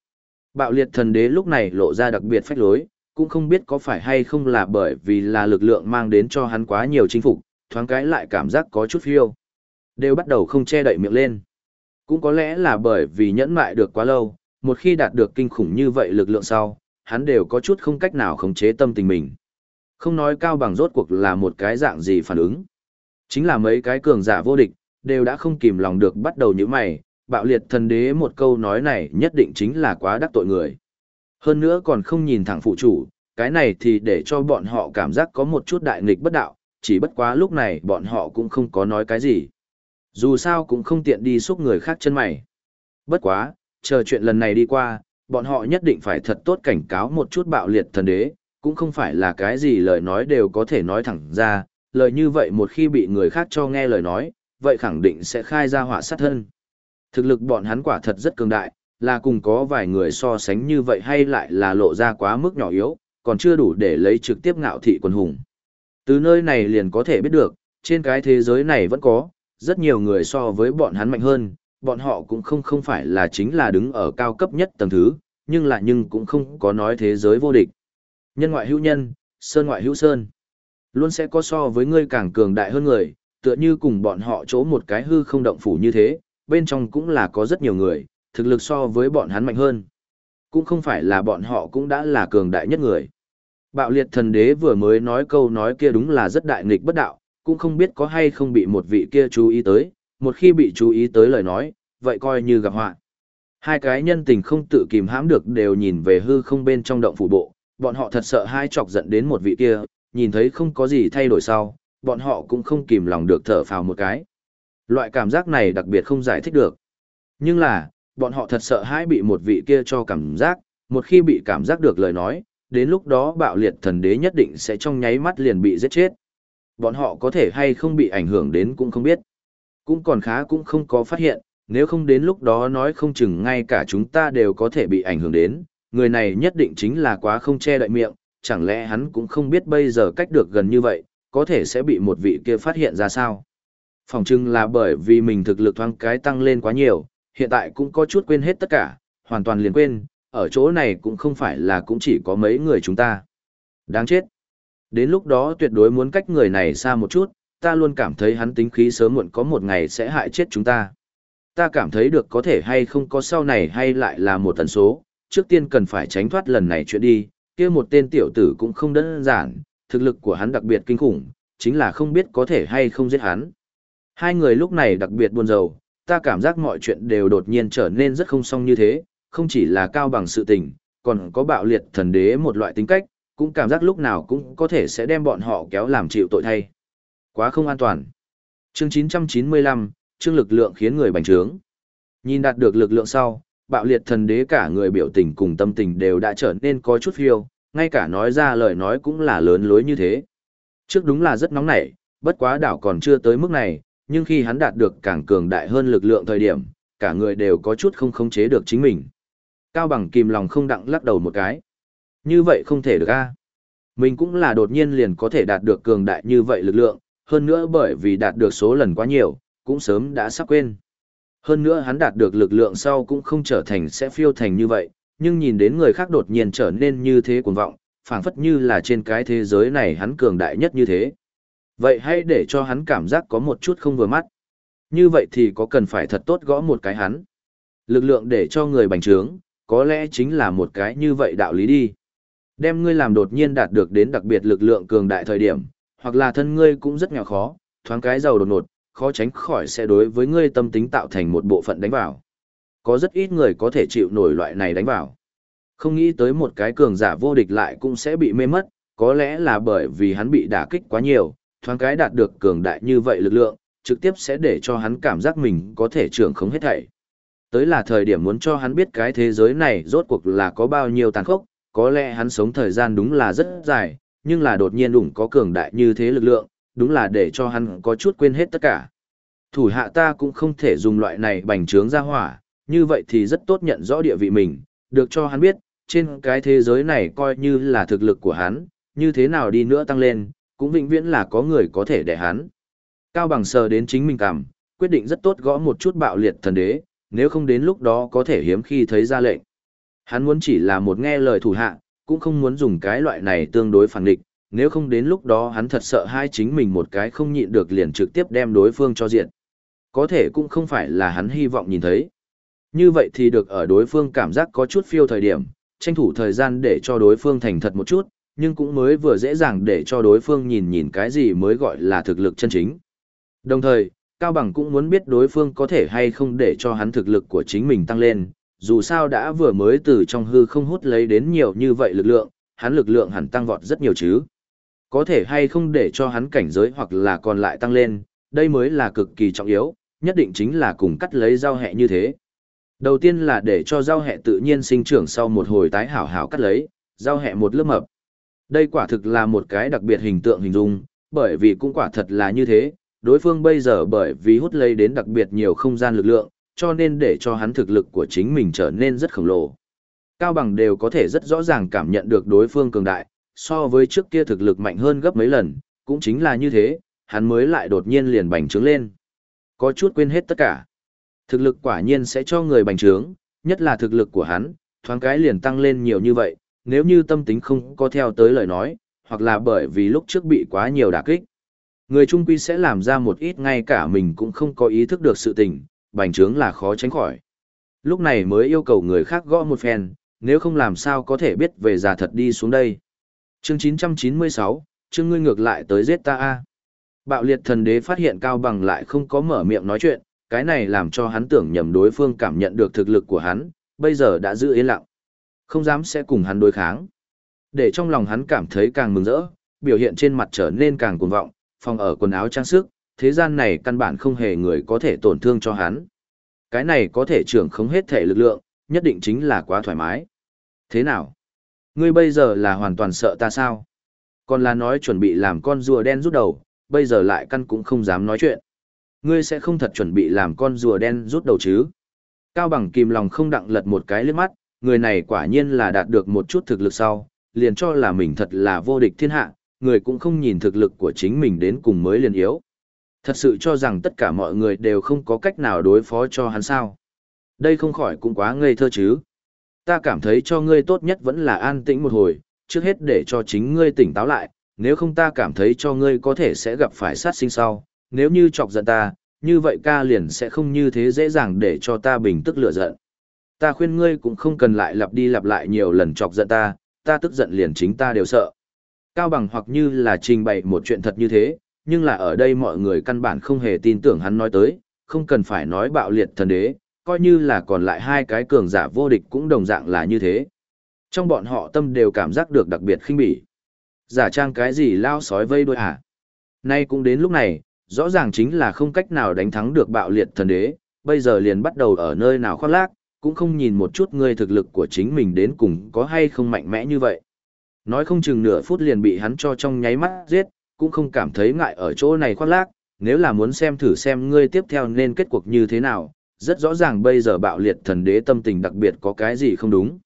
Speaker 1: Bạo liệt thần đế lúc này lộ ra đặc biệt phách lối, cũng không biết có phải hay không là bởi vì là lực lượng mang đến cho hắn quá nhiều chinh phục, thoáng cái lại cảm giác có chút phiêu. Đều bắt đầu không che đậy miệng lên. Cũng có lẽ là bởi vì nhẫn mại được quá lâu, một khi đạt được kinh khủng như vậy lực lượng sau, hắn đều có chút không cách nào khống chế tâm tình mình. Không nói cao bằng rốt cuộc là một cái dạng gì phản ứng. Chính là mấy cái cường giả vô địch, đều đã không kìm lòng được bắt đầu như mày, bạo liệt thần đế một câu nói này nhất định chính là quá đắc tội người. Hơn nữa còn không nhìn thẳng phụ chủ, cái này thì để cho bọn họ cảm giác có một chút đại nghịch bất đạo, chỉ bất quá lúc này bọn họ cũng không có nói cái gì. Dù sao cũng không tiện đi xúc người khác chân mày. Bất quá, chờ chuyện lần này đi qua, bọn họ nhất định phải thật tốt cảnh cáo một chút bạo liệt thần đế, cũng không phải là cái gì lời nói đều có thể nói thẳng ra, lời như vậy một khi bị người khác cho nghe lời nói, vậy khẳng định sẽ khai ra họa sát thân. Thực lực bọn hắn quả thật rất cường đại, là cùng có vài người so sánh như vậy hay lại là lộ ra quá mức nhỏ yếu, còn chưa đủ để lấy trực tiếp ngạo thị quần hùng. Từ nơi này liền có thể biết được, trên cái thế giới này vẫn có, rất nhiều người so với bọn hắn mạnh hơn, bọn họ cũng không không phải là chính là đứng ở cao cấp nhất tầng thứ, nhưng là nhưng cũng không có nói thế giới vô địch. Nhân ngoại hữu nhân, sơn ngoại hữu sơn. Luôn sẽ có so với ngươi càng cường đại hơn người, tựa như cùng bọn họ chỗ một cái hư không động phủ như thế, bên trong cũng là có rất nhiều người, thực lực so với bọn hắn mạnh hơn. cũng không phải là bọn họ cũng đã là cường đại nhất người. Bạo liệt thần đế vừa mới nói câu nói kia đúng là rất đại nghịch bất đạo, cũng không biết có hay không bị một vị kia chú ý tới, một khi bị chú ý tới lời nói, vậy coi như gặp họa. Hai cái nhân tình không tự kìm hãm được đều nhìn về hư không bên trong động phủ bộ, bọn họ thật sợ hai chọc giận đến một vị kia, nhìn thấy không có gì thay đổi sau, bọn họ cũng không kìm lòng được thở phào một cái. Loại cảm giác này đặc biệt không giải thích được. Nhưng là, bọn họ thật sợ hãi bị một vị kia cho cảm giác, một khi bị cảm giác được lời nói, đến lúc đó bạo liệt thần đế nhất định sẽ trong nháy mắt liền bị giết chết. Bọn họ có thể hay không bị ảnh hưởng đến cũng không biết. Cũng còn khá cũng không có phát hiện, nếu không đến lúc đó nói không chừng ngay cả chúng ta đều có thể bị ảnh hưởng đến, người này nhất định chính là quá không che đậy miệng, chẳng lẽ hắn cũng không biết bây giờ cách được gần như vậy, có thể sẽ bị một vị kia phát hiện ra sao. Phòng chừng là bởi vì mình thực lực thoáng cái tăng lên quá nhiều, hiện tại cũng có chút quên hết tất cả, hoàn toàn liền quên, ở chỗ này cũng không phải là cũng chỉ có mấy người chúng ta. Đáng chết. Đến lúc đó tuyệt đối muốn cách người này xa một chút, ta luôn cảm thấy hắn tính khí sớm muộn có một ngày sẽ hại chết chúng ta. Ta cảm thấy được có thể hay không có sau này hay lại là một tần số, trước tiên cần phải tránh thoát lần này chuyện đi, kia một tên tiểu tử cũng không đơn giản, thực lực của hắn đặc biệt kinh khủng, chính là không biết có thể hay không giết hắn. Hai người lúc này đặc biệt buồn rầu, ta cảm giác mọi chuyện đều đột nhiên trở nên rất không song như thế, không chỉ là cao bằng sự tình, còn có bạo liệt thần đế một loại tính cách, cũng cảm giác lúc nào cũng có thể sẽ đem bọn họ kéo làm chịu tội thay. Quá không an toàn. Chương 995, chương lực lượng khiến người bành trướng. Nhìn đạt được lực lượng sau, bạo liệt thần đế cả người biểu tình cùng tâm tình đều đã trở nên có chút phiêu, ngay cả nói ra lời nói cũng là lớn lối như thế. Trước đúng là rất nóng nảy, bất quá đảo còn chưa tới mức này, nhưng khi hắn đạt được càng cường đại hơn lực lượng thời điểm, cả người đều có chút không khống chế được chính mình. Cao bằng kìm lòng không đặng lắc đầu một cái. Như vậy không thể được a. Mình cũng là đột nhiên liền có thể đạt được cường đại như vậy lực lượng, hơn nữa bởi vì đạt được số lần quá nhiều, cũng sớm đã sắp quên. Hơn nữa hắn đạt được lực lượng sau cũng không trở thành sẽ phiêu thành như vậy, nhưng nhìn đến người khác đột nhiên trở nên như thế cuồng vọng, phảng phất như là trên cái thế giới này hắn cường đại nhất như thế. Vậy hãy để cho hắn cảm giác có một chút không vừa mắt. Như vậy thì có cần phải thật tốt gõ một cái hắn. Lực lượng để cho người bành trướng, có lẽ chính là một cái như vậy đạo lý đi. Đem ngươi làm đột nhiên đạt được đến đặc biệt lực lượng cường đại thời điểm, hoặc là thân ngươi cũng rất nghèo khó, thoáng cái giàu đột ngột, khó tránh khỏi sẽ đối với ngươi tâm tính tạo thành một bộ phận đánh vào. Có rất ít người có thể chịu nổi loại này đánh vào. Không nghĩ tới một cái cường giả vô địch lại cũng sẽ bị mê mất, có lẽ là bởi vì hắn bị đả kích quá nhiều, thoáng cái đạt được cường đại như vậy lực lượng, trực tiếp sẽ để cho hắn cảm giác mình có thể trưởng không hết thảy. Tới là thời điểm muốn cho hắn biết cái thế giới này rốt cuộc là có bao nhiêu tàn khốc, có lẽ hắn sống thời gian đúng là rất dài, nhưng là đột nhiên đủng có cường đại như thế lực lượng, đúng là để cho hắn có chút quên hết tất cả. Thủ hạ ta cũng không thể dùng loại này bành trướng ra hỏa, như vậy thì rất tốt nhận rõ địa vị mình, được cho hắn biết, trên cái thế giới này coi như là thực lực của hắn, như thế nào đi nữa tăng lên, cũng vĩnh viễn là có người có thể để hắn. Cao bằng sờ đến chính mình cảm, quyết định rất tốt gõ một chút bạo liệt thần đế, nếu không đến lúc đó có thể hiếm khi thấy ra lệnh. Hắn muốn chỉ là một nghe lời thủ hạ, cũng không muốn dùng cái loại này tương đối phản địch, nếu không đến lúc đó hắn thật sợ hai chính mình một cái không nhịn được liền trực tiếp đem đối phương cho diện. Có thể cũng không phải là hắn hy vọng nhìn thấy. Như vậy thì được ở đối phương cảm giác có chút phiêu thời điểm, tranh thủ thời gian để cho đối phương thành thật một chút, nhưng cũng mới vừa dễ dàng để cho đối phương nhìn nhìn cái gì mới gọi là thực lực chân chính. Đồng thời, Cao Bằng cũng muốn biết đối phương có thể hay không để cho hắn thực lực của chính mình tăng lên, dù sao đã vừa mới từ trong hư không hút lấy đến nhiều như vậy lực lượng, hắn lực lượng hẳn tăng vọt rất nhiều chứ. Có thể hay không để cho hắn cảnh giới hoặc là còn lại tăng lên, đây mới là cực kỳ trọng yếu, nhất định chính là cùng cắt lấy giao hẹ như thế. Đầu tiên là để cho giao hẹ tự nhiên sinh trưởng sau một hồi tái hảo hảo cắt lấy, giao hẹ một lớp mập. Đây quả thực là một cái đặc biệt hình tượng hình dung, bởi vì cũng quả thật là như thế, đối phương bây giờ bởi vì hút lấy đến đặc biệt nhiều không gian lực lượng, cho nên để cho hắn thực lực của chính mình trở nên rất khổng lồ. Cao bằng đều có thể rất rõ ràng cảm nhận được đối phương cường đại, so với trước kia thực lực mạnh hơn gấp mấy lần, cũng chính là như thế, hắn mới lại đột nhiên liền bành trướng lên. Có chút quên hết tất cả. Thực lực quả nhiên sẽ cho người bành trướng, nhất là thực lực của hắn, thoáng cái liền tăng lên nhiều như vậy, nếu như tâm tính không có theo tới lời nói, hoặc là bởi vì lúc trước bị quá nhiều đả kích. Người trung quy sẽ làm ra một ít ngay cả mình cũng không có ý thức được sự tình, bành trướng là khó tránh khỏi. Lúc này mới yêu cầu người khác gõ một phen, nếu không làm sao có thể biết về già thật đi xuống đây. Chương 996, chương ngươi ngược lại tới giết ta a. Bạo liệt thần đế phát hiện Cao Bằng lại không có mở miệng nói chuyện, cái này làm cho hắn tưởng nhầm đối phương cảm nhận được thực lực của hắn, bây giờ đã giữ yên lặng. Không dám sẽ cùng hắn đối kháng. Để trong lòng hắn cảm thấy càng mừng rỡ, biểu hiện trên mặt trở nên càng cuồng vọng, phòng ở quần áo trang sức, thế gian này căn bản không hề người có thể tổn thương cho hắn. Cái này có thể trưởng không hết thể lực lượng, nhất định chính là quá thoải mái. Thế nào? Ngươi bây giờ là hoàn toàn sợ ta sao? Còn là nói chuẩn bị làm con rùa đen rút đầu, bây giờ lại căn cũng không dám nói chuyện. Ngươi sẽ không thật chuẩn bị làm con rùa đen rút đầu chứ? Cao bằng kìm lòng không đặng lật một cái liếc mắt, người này quả nhiên là đạt được một chút thực lực sau, liền cho là mình thật là vô địch thiên hạ, người cũng không nhìn thực lực của chính mình đến cùng mới liền yếu. Thật sự cho rằng tất cả mọi người đều không có cách nào đối phó cho hắn sao. Đây không khỏi cũng quá ngây thơ chứ. Ta cảm thấy cho ngươi tốt nhất vẫn là an tĩnh một hồi, trước hết để cho chính ngươi tỉnh táo lại, nếu không ta cảm thấy cho ngươi có thể sẽ gặp phải sát sinh sau, nếu như chọc giận ta, như vậy ca liền sẽ không như thế dễ dàng để cho ta bình tức lửa giận. Ta khuyên ngươi cũng không cần lại lặp đi lặp lại nhiều lần chọc giận ta, ta tức giận liền chính ta đều sợ. Cao bằng hoặc như là trình bày một chuyện thật như thế, nhưng là ở đây mọi người căn bản không hề tin tưởng hắn nói tới, không cần phải nói bạo liệt thần đế, coi như là còn lại hai cái cường giả vô địch cũng đồng dạng là như thế. Trong bọn họ tâm đều cảm giác được đặc biệt khinh bỉ. Giả trang cái gì lao sói vây đuôi hả? Nay cũng đến lúc này, rõ ràng chính là không cách nào đánh thắng được bạo liệt thần đế, bây giờ liền bắt đầu ở nơi nào khoác lác, cũng không nhìn một chút ngươi thực lực của chính mình đến cùng có hay không mạnh mẽ như vậy. Nói không chừng nửa phút liền bị hắn cho trong nháy mắt giết, cũng không cảm thấy ngại ở chỗ này khoác lác, nếu là muốn xem thử xem ngươi tiếp theo nên kết cuộc như thế nào, rất rõ ràng bây giờ bạo liệt thần đế tâm tình đặc biệt có cái gì không đúng.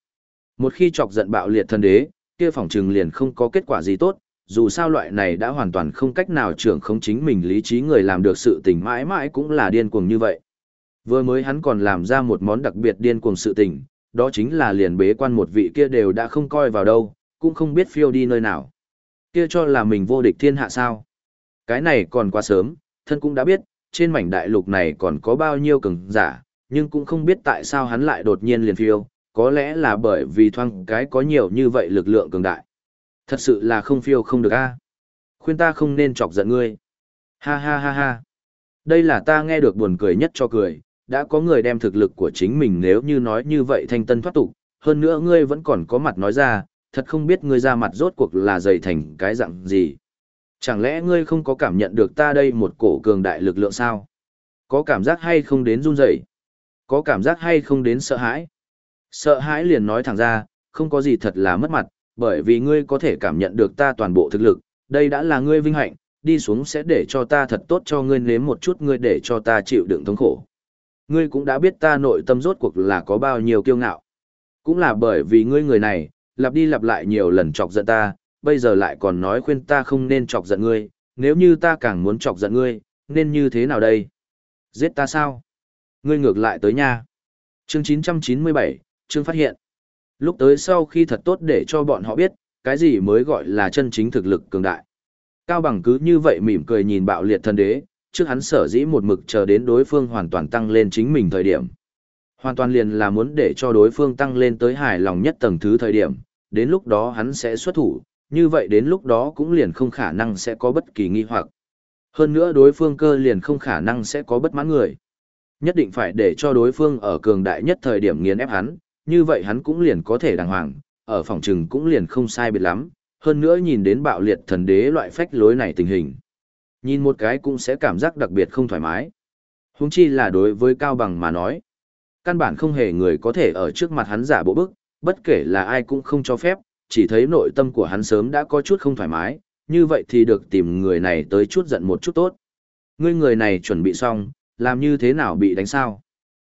Speaker 1: Một khi chọc giận bạo liệt thần đế, kia phỏng trừng liền không có kết quả gì tốt, dù sao loại này đã hoàn toàn không cách nào trưởng không chính mình lý trí người làm được sự tình mãi mãi cũng là điên cuồng như vậy. Vừa mới hắn còn làm ra một món đặc biệt điên cuồng sự tình, đó chính là liền bế quan một vị kia đều đã không coi vào đâu, cũng không biết phiêu đi nơi nào. Kia cho là mình vô địch thiên hạ sao. Cái này còn quá sớm, thân cũng đã biết, trên mảnh đại lục này còn có bao nhiêu cường giả, nhưng cũng không biết tại sao hắn lại đột nhiên liền phiêu, có lẽ là bởi vì thoang cái có nhiều như vậy lực lượng cường đại. Thật sự là không phiêu không được a. Khuyên ta không nên chọc giận ngươi. Ha ha ha ha. Đây là ta nghe được buồn cười nhất cho cười, đã có người đem thực lực của chính mình nếu như nói như vậy thanh tân thoát tục, hơn nữa ngươi vẫn còn có mặt nói ra, thật không biết ngươi ra mặt rốt cuộc là dày thành cái dạng gì. Chẳng lẽ ngươi không có cảm nhận được ta đây một cổ cường đại lực lượng sao? Có cảm giác hay không đến run rẩy? Có cảm giác hay không đến sợ hãi? Sợ hãi liền nói thẳng ra, không có gì thật là mất mặt, bởi vì ngươi có thể cảm nhận được ta toàn bộ thực lực, đây đã là ngươi vinh hạnh, đi xuống sẽ để cho ta thật tốt cho ngươi nếm một chút ngươi để cho ta chịu đựng thống khổ. Ngươi cũng đã biết ta nội tâm rốt cuộc là có bao nhiêu kiêu ngạo. Cũng là bởi vì ngươi người này, lặp đi lặp lại nhiều lần chọc giận ta, bây giờ lại còn nói khuyên ta không nên chọc giận ngươi, nếu như ta càng muốn chọc giận ngươi, nên như thế nào đây? Giết ta sao? Ngươi ngược lại tới nha. Chương 997, chương phát hiện. Lúc tới sau khi thật tốt để cho bọn họ biết, cái gì mới gọi là chân chính thực lực cường đại. Cao bằng cứ như vậy mỉm cười nhìn bạo liệt thần đế, trước hắn sở dĩ một mực chờ đến đối phương hoàn toàn tăng lên chính mình thời điểm. Hoàn toàn liền là muốn để cho đối phương tăng lên tới hài lòng nhất tầng thứ thời điểm, đến lúc đó hắn sẽ xuất thủ, như vậy đến lúc đó cũng liền không khả năng sẽ có bất kỳ nghi hoặc. Hơn nữa đối phương cơ liền không khả năng sẽ có bất mãn người. Nhất định phải để cho đối phương ở cường đại nhất thời điểm nghiền ép hắn, như vậy hắn cũng liền có thể đàng hoàng, ở phòng trừng cũng liền không sai biệt lắm, hơn nữa nhìn đến bạo liệt thần đế loại phách lối này tình hình. Nhìn một cái cũng sẽ cảm giác đặc biệt không thoải mái. Huống chi là đối với Cao Bằng mà nói. Căn bản không hề người có thể ở trước mặt hắn giả bộ bức, bất kể là ai cũng không cho phép, chỉ thấy nội tâm của hắn sớm đã có chút không thoải mái, như vậy thì được tìm người này tới chút giận một chút tốt. Ngươi người này chuẩn bị xong, làm như thế nào bị đánh sao?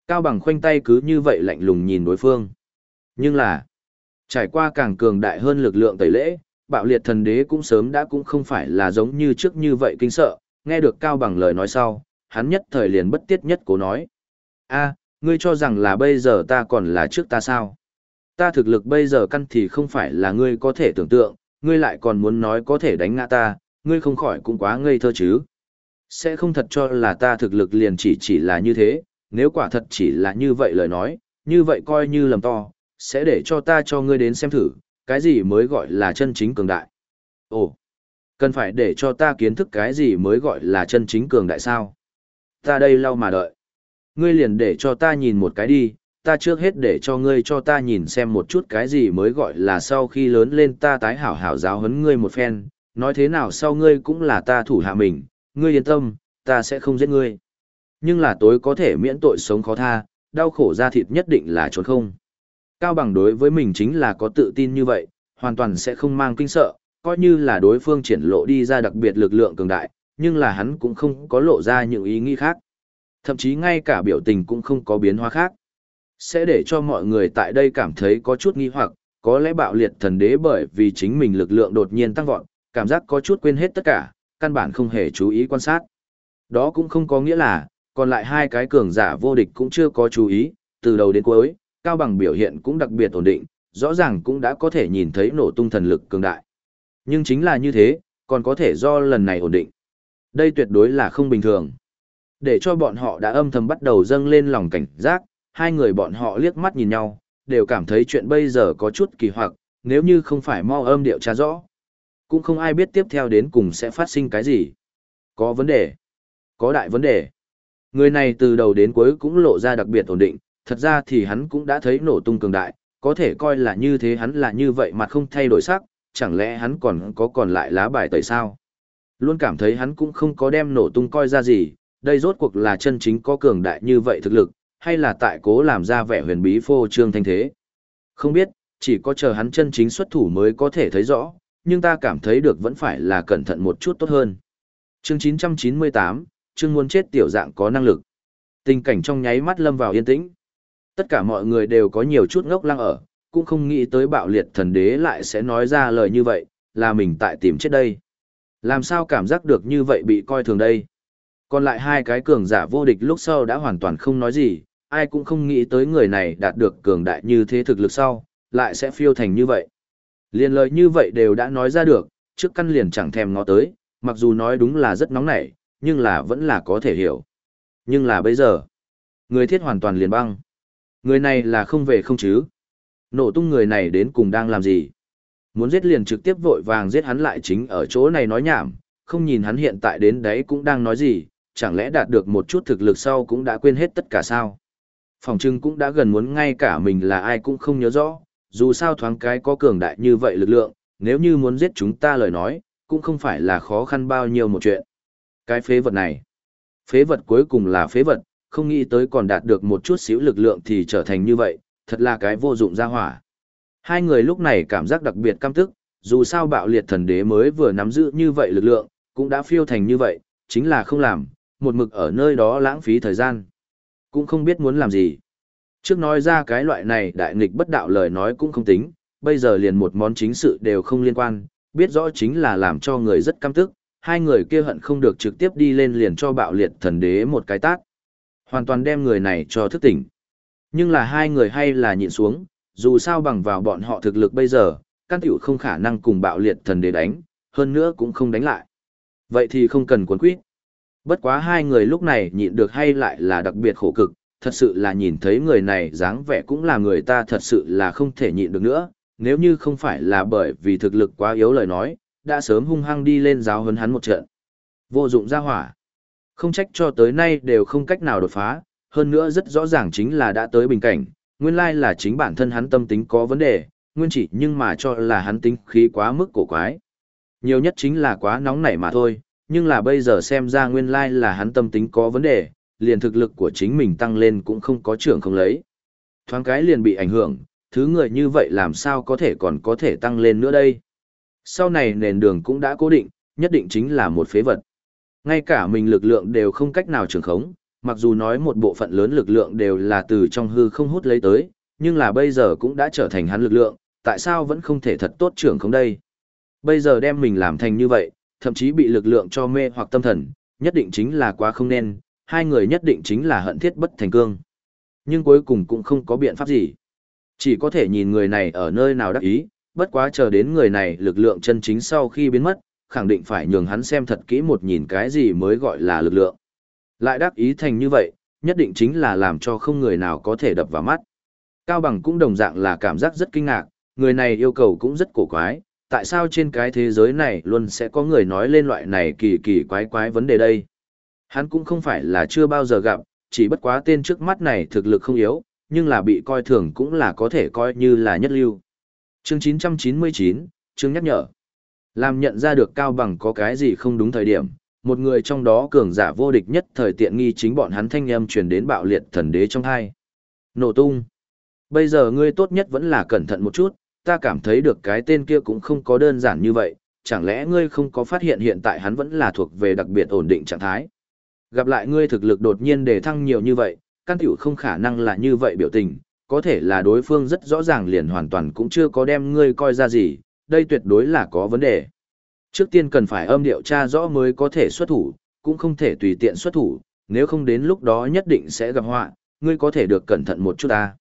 Speaker 1: Cao bằng khoanh tay cứ như vậy lạnh lùng nhìn đối phương. Nhưng là, trải qua càng cường đại hơn lực lượng tẩy lễ, bạo liệt thần đế cũng sớm đã cũng không phải là giống như trước như vậy kinh sợ, nghe được Cao bằng lời nói sau, hắn nhất thời liền bất tiết nhất cố nói. a ngươi cho rằng là bây giờ ta còn là trước ta sao? Ta thực lực bây giờ căn thì không phải là ngươi có thể tưởng tượng, ngươi lại còn muốn nói có thể đánh ngã ta, ngươi không khỏi cũng quá ngây thơ chứ. Sẽ không thật cho là ta thực lực liền chỉ chỉ là như thế, nếu quả thật chỉ là như vậy lời nói, như vậy coi như lầm to, sẽ để cho ta cho ngươi đến xem thử, cái gì mới gọi là chân chính cường đại. Ồ, cần phải để cho ta kiến thức cái gì mới gọi là chân chính cường đại sao? Ta đây lau mà đợi. Ngươi liền để cho ta nhìn một cái đi, ta trước hết để cho ngươi cho ta nhìn xem một chút cái gì mới gọi là sau khi lớn lên ta tái hảo hảo giáo huấn ngươi một phen, nói thế nào sau ngươi cũng là ta thủ hạ mình, ngươi yên tâm, ta sẽ không giết ngươi. Nhưng là tối có thể miễn tội sống khó tha, đau khổ ra thịt nhất định là trốn không. Cao bằng đối với mình chính là có tự tin như vậy, hoàn toàn sẽ không mang kinh sợ, coi như là đối phương triển lộ đi ra đặc biệt lực lượng cường đại, nhưng là hắn cũng không có lộ ra những ý nghĩ khác. Thậm chí ngay cả biểu tình cũng không có biến hóa khác. Sẽ để cho mọi người tại đây cảm thấy có chút nghi hoặc, có lẽ bạo liệt thần đế bởi vì chính mình lực lượng đột nhiên tăng vọt, cảm giác có chút quên hết tất cả, căn bản không hề chú ý quan sát. Đó cũng không có nghĩa là, còn lại hai cái cường giả vô địch cũng chưa có chú ý, từ đầu đến cuối, Cao Bằng biểu hiện cũng đặc biệt ổn định, rõ ràng cũng đã có thể nhìn thấy nổ tung thần lực cường đại. Nhưng chính là như thế, còn có thể do lần này ổn định. Đây tuyệt đối là không bình thường. Để cho bọn họ đã âm thầm bắt đầu dâng lên lòng cảnh giác, hai người bọn họ liếc mắt nhìn nhau, đều cảm thấy chuyện bây giờ có chút kỳ hoặc, nếu như không phải mau âm điệu tra rõ. Cũng không ai biết tiếp theo đến cùng sẽ phát sinh cái gì. Có vấn đề. Có đại vấn đề. Người này từ đầu đến cuối cũng lộ ra đặc biệt ổn định, thật ra thì hắn cũng đã thấy nổ tung cường đại, có thể coi là như thế hắn là như vậy mà không thay đổi sắc, chẳng lẽ hắn còn có còn lại lá bài tẩy sao? Luôn cảm thấy hắn cũng không có đem nổ tung coi ra gì, đây rốt cuộc là chân chính có cường đại như vậy thực lực, hay là tại cố làm ra vẻ huyền bí phô trương thanh thế. Không biết, chỉ có chờ hắn chân chính xuất thủ mới có thể thấy rõ, nhưng ta cảm thấy được vẫn phải là cẩn thận một chút tốt hơn. Chương 998, chương muốn chết tiểu dạng có năng lực. Tình cảnh trong nháy mắt lâm vào yên tĩnh. Tất cả mọi người đều có nhiều chút ngốc lăng ở, cũng không nghĩ tới bạo liệt thần đế lại sẽ nói ra lời như vậy, là mình tại tìm chết đây. Làm sao cảm giác được như vậy bị coi thường đây? Còn lại hai cái cường giả vô địch lúc sau đã hoàn toàn không nói gì, ai cũng không nghĩ tới người này đạt được cường đại như thế thực lực sau, lại sẽ phiêu thành như vậy. Liên lời như vậy đều đã nói ra được, trước căn liền chẳng thèm ngó tới, mặc dù nói đúng là rất nóng nảy, nhưng là vẫn là có thể hiểu. Nhưng là bây giờ, người thiết hoàn toàn liền băng. Người này là không về không chứ. Nổ tung người này đến cùng đang làm gì? Muốn giết liền trực tiếp vội vàng giết hắn lại chính ở chỗ này nói nhảm, không nhìn hắn hiện tại đến đấy cũng đang nói gì, chẳng lẽ đạt được một chút thực lực sau cũng đã quên hết tất cả sao? Phòng trưng cũng đã gần muốn ngay cả mình là ai cũng không nhớ rõ, dù sao thoáng cái có cường đại như vậy lực lượng, nếu như muốn giết chúng ta lời nói, cũng không phải là khó khăn bao nhiêu một chuyện. Cái phế vật này, phế vật cuối cùng là phế vật, không nghĩ tới còn đạt được một chút xíu lực lượng thì trở thành như vậy, thật là cái vô dụng ra hỏa. Hai người lúc này cảm giác đặc biệt căm tức, dù sao bạo liệt thần đế mới vừa nắm giữ như vậy lực lượng, cũng đã phiêu thành như vậy, chính là không làm, một mực ở nơi đó lãng phí thời gian. Cũng không biết muốn làm gì. Trước nói ra cái loại này đại nghịch bất đạo lời nói cũng không tính, bây giờ liền một món chính sự đều không liên quan, biết rõ chính là làm cho người rất căm tức, hai người kia hận không được trực tiếp đi lên liền cho bạo liệt thần đế một cái tát. Hoàn toàn đem người này cho thức tỉnh. Nhưng là hai người hay là nhịn xuống, dù sao bằng vào bọn họ thực lực bây giờ, căn tiểu không khả năng cùng bạo liệt thần đế đánh, hơn nữa cũng không đánh lại. Vậy thì không cần cuốn quýt. Bất quá hai người lúc này nhịn được hay lại là đặc biệt khổ cực, thật sự là nhìn thấy người này dáng vẻ cũng là người ta thật sự là không thể nhịn được nữa, nếu như không phải là bởi vì thực lực quá yếu lời nói, đã sớm hung hăng đi lên giáo hấn hắn một trận. Vô dụng ra hỏa. Không trách cho tới nay đều không cách nào đột phá, hơn nữa rất rõ ràng chính là đã tới bình cảnh, nguyên lai là chính bản thân hắn tâm tính có vấn đề, nguyên chỉ nhưng mà cho là hắn tính khí quá mức cổ quái. Nhiều nhất chính là quá nóng nảy mà thôi, nhưng là bây giờ xem ra nguyên lai là hắn tâm tính có vấn đề, liền thực lực của chính mình tăng lên cũng không có trưởng không lấy. Thoáng cái liền bị ảnh hưởng, thứ người như vậy làm sao có thể còn có thể tăng lên nữa đây. Sau này nền đường cũng đã cố định, nhất định chính là một phế vật. Ngay cả mình lực lượng đều không cách nào trường khống, mặc dù nói một bộ phận lớn lực lượng đều là từ trong hư không hút lấy tới, nhưng là bây giờ cũng đã trở thành hắn lực lượng, tại sao vẫn không thể thật tốt trưởng không đây? Bây giờ đem mình làm thành như vậy, thậm chí bị lực lượng cho mê hoặc tâm thần, nhất định chính là quá không nên, hai người nhất định chính là hận thiết bất thành cương. Nhưng cuối cùng cũng không có biện pháp gì. Chỉ có thể nhìn người này ở nơi nào đắc ý, bất quá chờ đến người này lực lượng chân chính sau khi biến mất, khẳng định phải nhường hắn xem thật kỹ một nhìn cái gì mới gọi là lực lượng. Lại đắc ý thành như vậy, nhất định chính là làm cho không người nào có thể đập vào mắt. Cao Bằng cũng đồng dạng là cảm giác rất kinh ngạc, người này yêu cầu cũng rất cổ quái, tại sao trên cái thế giới này luôn sẽ có người nói lên loại này kỳ kỳ quái quái vấn đề đây. Hắn cũng không phải là chưa bao giờ gặp, chỉ bất quá tên trước mắt này thực lực không yếu, nhưng là bị coi thường cũng là có thể coi như là nhất lưu. Chương 999, chương nhắc nhở. Làm nhận ra được Cao Bằng có cái gì không đúng thời điểm, một người trong đó cường giả vô địch nhất thời tiện nghi chính bọn hắn thanh âm truyền đến bạo liệt thần đế trong hai. Nổ tung. Bây giờ ngươi tốt nhất vẫn là cẩn thận một chút, ta cảm thấy được cái tên kia cũng không có đơn giản như vậy, chẳng lẽ ngươi không có phát hiện hiện tại hắn vẫn là thuộc về đặc biệt ổn định trạng thái. Gặp lại ngươi thực lực đột nhiên đề thăng nhiều như vậy, căn tiểu không khả năng là như vậy biểu tình, có thể là đối phương rất rõ ràng liền hoàn toàn cũng chưa có đem ngươi coi ra gì, đây tuyệt đối là có vấn đề. Trước tiên cần phải âm điệu tra rõ mới có thể xuất thủ, cũng không thể tùy tiện xuất thủ, nếu không đến lúc đó nhất định sẽ gặp họa, ngươi có thể được cẩn thận một chút ta.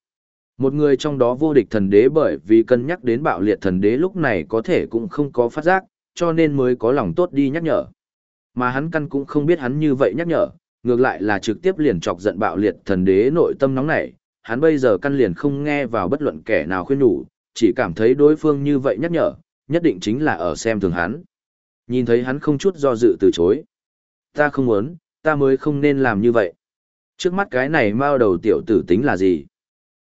Speaker 1: Một người trong đó vô địch thần đế bởi vì cân nhắc đến bạo liệt thần đế lúc này có thể cũng không có phát giác, cho nên mới có lòng tốt đi nhắc nhở. Mà hắn căn cũng không biết hắn như vậy nhắc nhở, ngược lại là trực tiếp liền chọc giận bạo liệt thần đế nội tâm nóng nảy, hắn bây giờ căn liền không nghe vào bất luận kẻ nào khuyên nhủ, chỉ cảm thấy đối phương như vậy nhắc nhở, nhất định chính là ở xem thường hắn. Nhìn thấy hắn không chút do dự từ chối. Ta không muốn, ta mới không nên làm như vậy. Trước mắt cái này mao đầu tiểu tử tính là gì?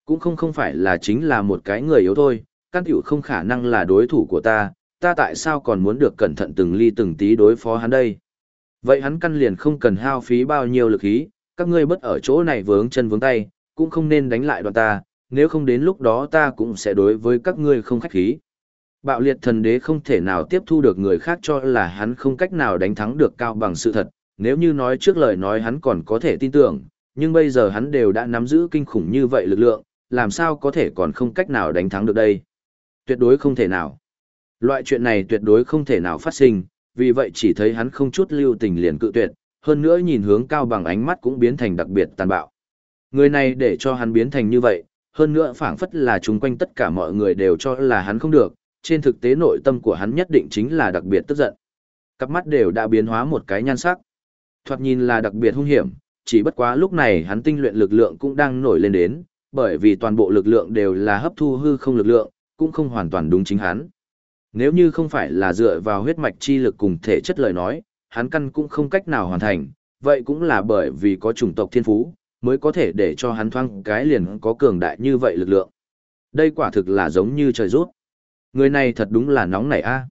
Speaker 1: Cũng không không phải là chính là một cái người yếu thôi, căn tiểu không khả năng là đối thủ của ta, ta tại sao còn muốn được cẩn thận từng ly từng tí đối phó hắn đây? Vậy hắn căn liền không cần hao phí bao nhiêu lực khí, các ngươi bất ở chỗ này vướng chân vướng tay, cũng không nên đánh lại đoàn ta, nếu không đến lúc đó ta cũng sẽ đối với các ngươi không khách khí. Bạo liệt thần đế không thể nào tiếp thu được người khác cho là hắn không cách nào đánh thắng được cao bằng sự thật, nếu như nói trước lời nói hắn còn có thể tin tưởng, nhưng bây giờ hắn đều đã nắm giữ kinh khủng như vậy lực lượng, làm sao có thể còn không cách nào đánh thắng được đây? Tuyệt đối không thể nào. Loại chuyện này tuyệt đối không thể nào phát sinh, vì vậy chỉ thấy hắn không chút lưu tình liền cự tuyệt, hơn nữa nhìn hướng cao bằng ánh mắt cũng biến thành đặc biệt tàn bạo. Người này để cho hắn biến thành như vậy, hơn nữa phảng phất là chung quanh tất cả mọi người đều cho là hắn không được, trên thực tế nội tâm của hắn nhất định chính là đặc biệt tức giận. Cặp mắt đều đã biến hóa một cái nhan sắc. Thoạt nhìn là đặc biệt hung hiểm, chỉ bất quá lúc này hắn tinh luyện lực lượng cũng đang nổi lên đến, bởi vì toàn bộ lực lượng đều là hấp thu hư không lực lượng, cũng không hoàn toàn đúng chính hắn. Nếu như không phải là dựa vào huyết mạch chi lực cùng thể chất lời nói, hắn căn cũng không cách nào hoàn thành, vậy cũng là bởi vì có chủng tộc thiên phú, mới có thể để cho hắn thoang cái liền có cường đại như vậy lực lượng. Đây quả thực là giống như trời rút. Người này thật đúng là nóng nảy a.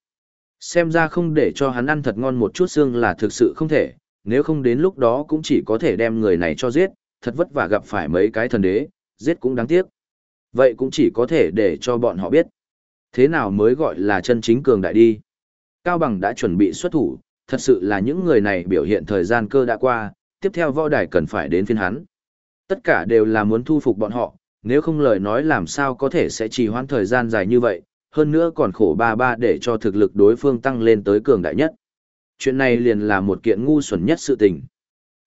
Speaker 1: Xem ra không để cho hắn ăn thật ngon một chút xương là thực sự không thể, nếu không đến lúc đó cũng chỉ có thể đem người này cho giết, thật vất vả gặp phải mấy cái thần đế, giết cũng đáng tiếc. Vậy cũng chỉ có thể để cho bọn họ biết. Thế nào mới gọi là chân chính cường đại đi. Cao Bằng đã chuẩn bị xuất thủ, thật sự là những người này biểu hiện thời gian cơ đã qua, tiếp theo võ đài cần phải đến phiên hắn. Tất cả đều là muốn thu phục bọn họ, nếu không lời nói làm sao có thể sẽ trì hoãn thời gian dài như vậy, hơn nữa còn khổ ba ba để cho thực lực đối phương tăng lên tới cường đại nhất. Chuyện này liền là một kiện ngu xuẩn nhất sự tình.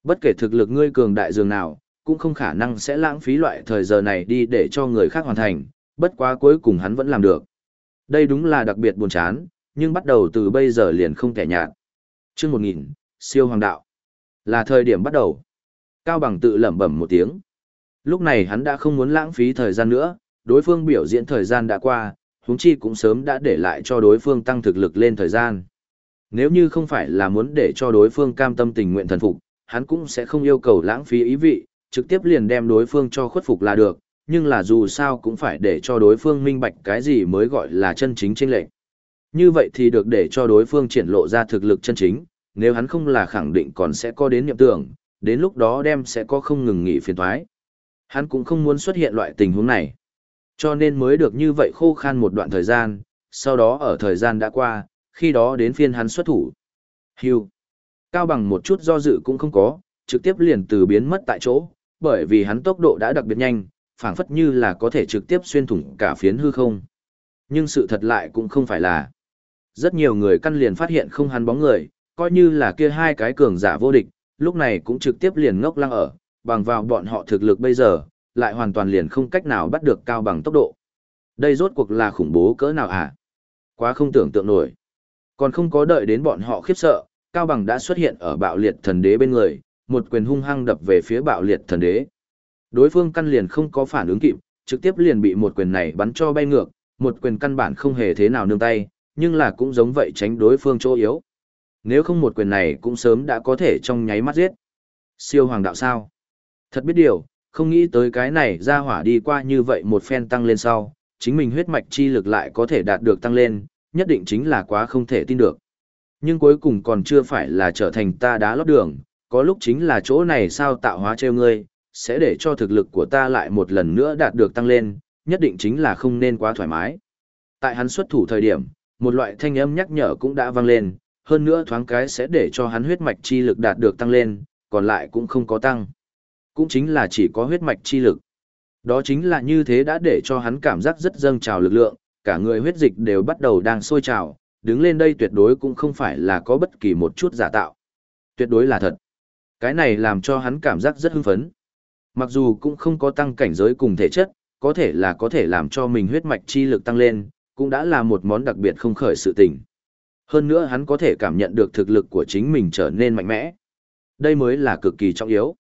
Speaker 1: Bất kể thực lực ngươi cường đại dường nào, cũng không khả năng sẽ lãng phí loại thời giờ này đi để cho người khác hoàn thành, bất quá cuối cùng hắn vẫn làm được. Đây đúng là đặc biệt buồn chán, nhưng bắt đầu từ bây giờ liền không kẻ nhạt. Chương 1000, siêu hoàng đạo. Là thời điểm bắt đầu. Cao Bằng tự lẩm bẩm một tiếng. Lúc này hắn đã không muốn lãng phí thời gian nữa, đối phương biểu diễn thời gian đã qua, huống chi cũng sớm đã để lại cho đối phương tăng thực lực lên thời gian. Nếu như không phải là muốn để cho đối phương cam tâm tình nguyện thần phục, hắn cũng sẽ không yêu cầu lãng phí ý vị, trực tiếp liền đem đối phương cho khuất phục là được, nhưng là dù sao cũng phải để cho đối phương minh bạch cái gì mới gọi là chân chính chênh lệnh. Như vậy thì được để cho đối phương triển lộ ra thực lực chân chính, nếu hắn không là khẳng định còn sẽ có đến niệm tưởng, đến lúc đó đem sẽ có không ngừng nghỉ phiền thoái. Hắn cũng không muốn xuất hiện loại tình huống này. Cho nên mới được như vậy khô khan một đoạn thời gian, sau đó ở thời gian đã qua, khi đó đến phiên hắn xuất thủ. Hưu. Cao bằng một chút do dự cũng không có, trực tiếp liền từ biến mất tại chỗ, bởi vì hắn tốc độ đã đặc biệt nhanh, phảng phất như là có thể trực tiếp xuyên thủng cả phiến hư không. Nhưng sự thật lại cũng không phải là. Rất nhiều người căn liền phát hiện không hắn bóng người, coi như là kia hai cái cường giả vô địch, lúc này cũng trực tiếp liền ngốc lăng ở, bằng vào bọn họ thực lực bây giờ, lại hoàn toàn liền không cách nào bắt được cao bằng tốc độ. Đây rốt cuộc là khủng bố cỡ nào hả? Quá không tưởng tượng nổi. Còn không có đợi đến bọn họ khiếp sợ, Cao Bằng đã xuất hiện ở bạo liệt thần đế bên người, một quyền hung hăng đập về phía bạo liệt thần đế. Đối phương căn liền không có phản ứng kịp, trực tiếp liền bị một quyền này bắn cho bay ngược, một quyền căn bản không hề thế nào nương tay, nhưng là cũng giống vậy tránh đối phương chỗ yếu. Nếu không một quyền này cũng sớm đã có thể trong nháy mắt giết. Siêu hoàng đạo sao? Thật biết điều, không nghĩ tới cái này ra hỏa đi qua như vậy một phen tăng lên sau, chính mình huyết mạch chi lực lại có thể đạt được tăng lên, nhất định chính là quá không thể tin được. Nhưng cuối cùng còn chưa phải là trở thành ta đá lót đường, có lúc chính là chỗ này sao tạo hóa treo ngươi, sẽ để cho thực lực của ta lại một lần nữa đạt được tăng lên, nhất định chính là không nên quá thoải mái. Tại hắn xuất thủ thời điểm, một loại thanh âm nhắc nhở cũng đã vang lên, hơn nữa thoáng cái sẽ để cho hắn huyết mạch chi lực đạt được tăng lên, còn lại cũng không có tăng. Cũng chính là chỉ có huyết mạch chi lực. Đó chính là như thế đã để cho hắn cảm giác rất dâng trào lực lượng, cả người huyết dịch đều bắt đầu đang sôi trào, đứng lên đây tuyệt đối cũng không phải là có bất kỳ một chút giả tạo. Tuyệt đối là thật. Cái này làm cho hắn cảm giác rất hưng phấn. Mặc dù cũng không có tăng cảnh giới cùng thể chất, có thể là có thể làm cho mình huyết mạch chi lực tăng lên, cũng đã là một món đặc biệt không khởi sự tình. Hơn nữa hắn có thể cảm nhận được thực lực của chính mình trở nên mạnh mẽ. Đây mới là cực kỳ trọng yếu.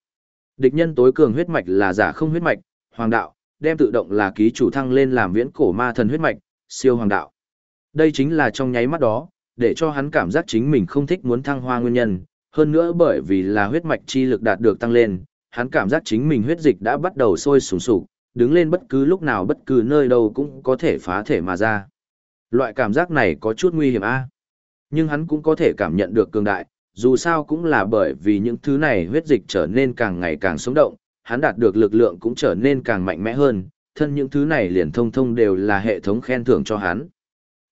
Speaker 1: Địch nhân tối cường huyết mạch là giả không huyết mạch, hoàng đạo, đem tự động là ký chủ thăng lên làm viễn cổ ma thần huyết mạch, siêu hoàng đạo. Đây chính là trong nháy mắt đó, để cho hắn cảm giác chính mình không thích muốn thăng hoa nguyên nhân, hơn nữa bởi vì là huyết mạch chi lực đạt được tăng lên, hắn cảm giác chính mình huyết dịch đã bắt đầu sôi sùng sục, đứng lên bất cứ lúc nào bất cứ nơi đâu cũng có thể phá thể mà ra. Loại cảm giác này có chút nguy hiểm a. Nhưng hắn cũng có thể cảm nhận được cường đại, dù sao cũng là bởi vì những thứ này huyết dịch trở nên càng ngày càng sống động, hắn đạt được lực lượng cũng trở nên càng mạnh mẽ hơn, thân những thứ này liền thông thông đều là hệ thống khen thưởng cho hắn.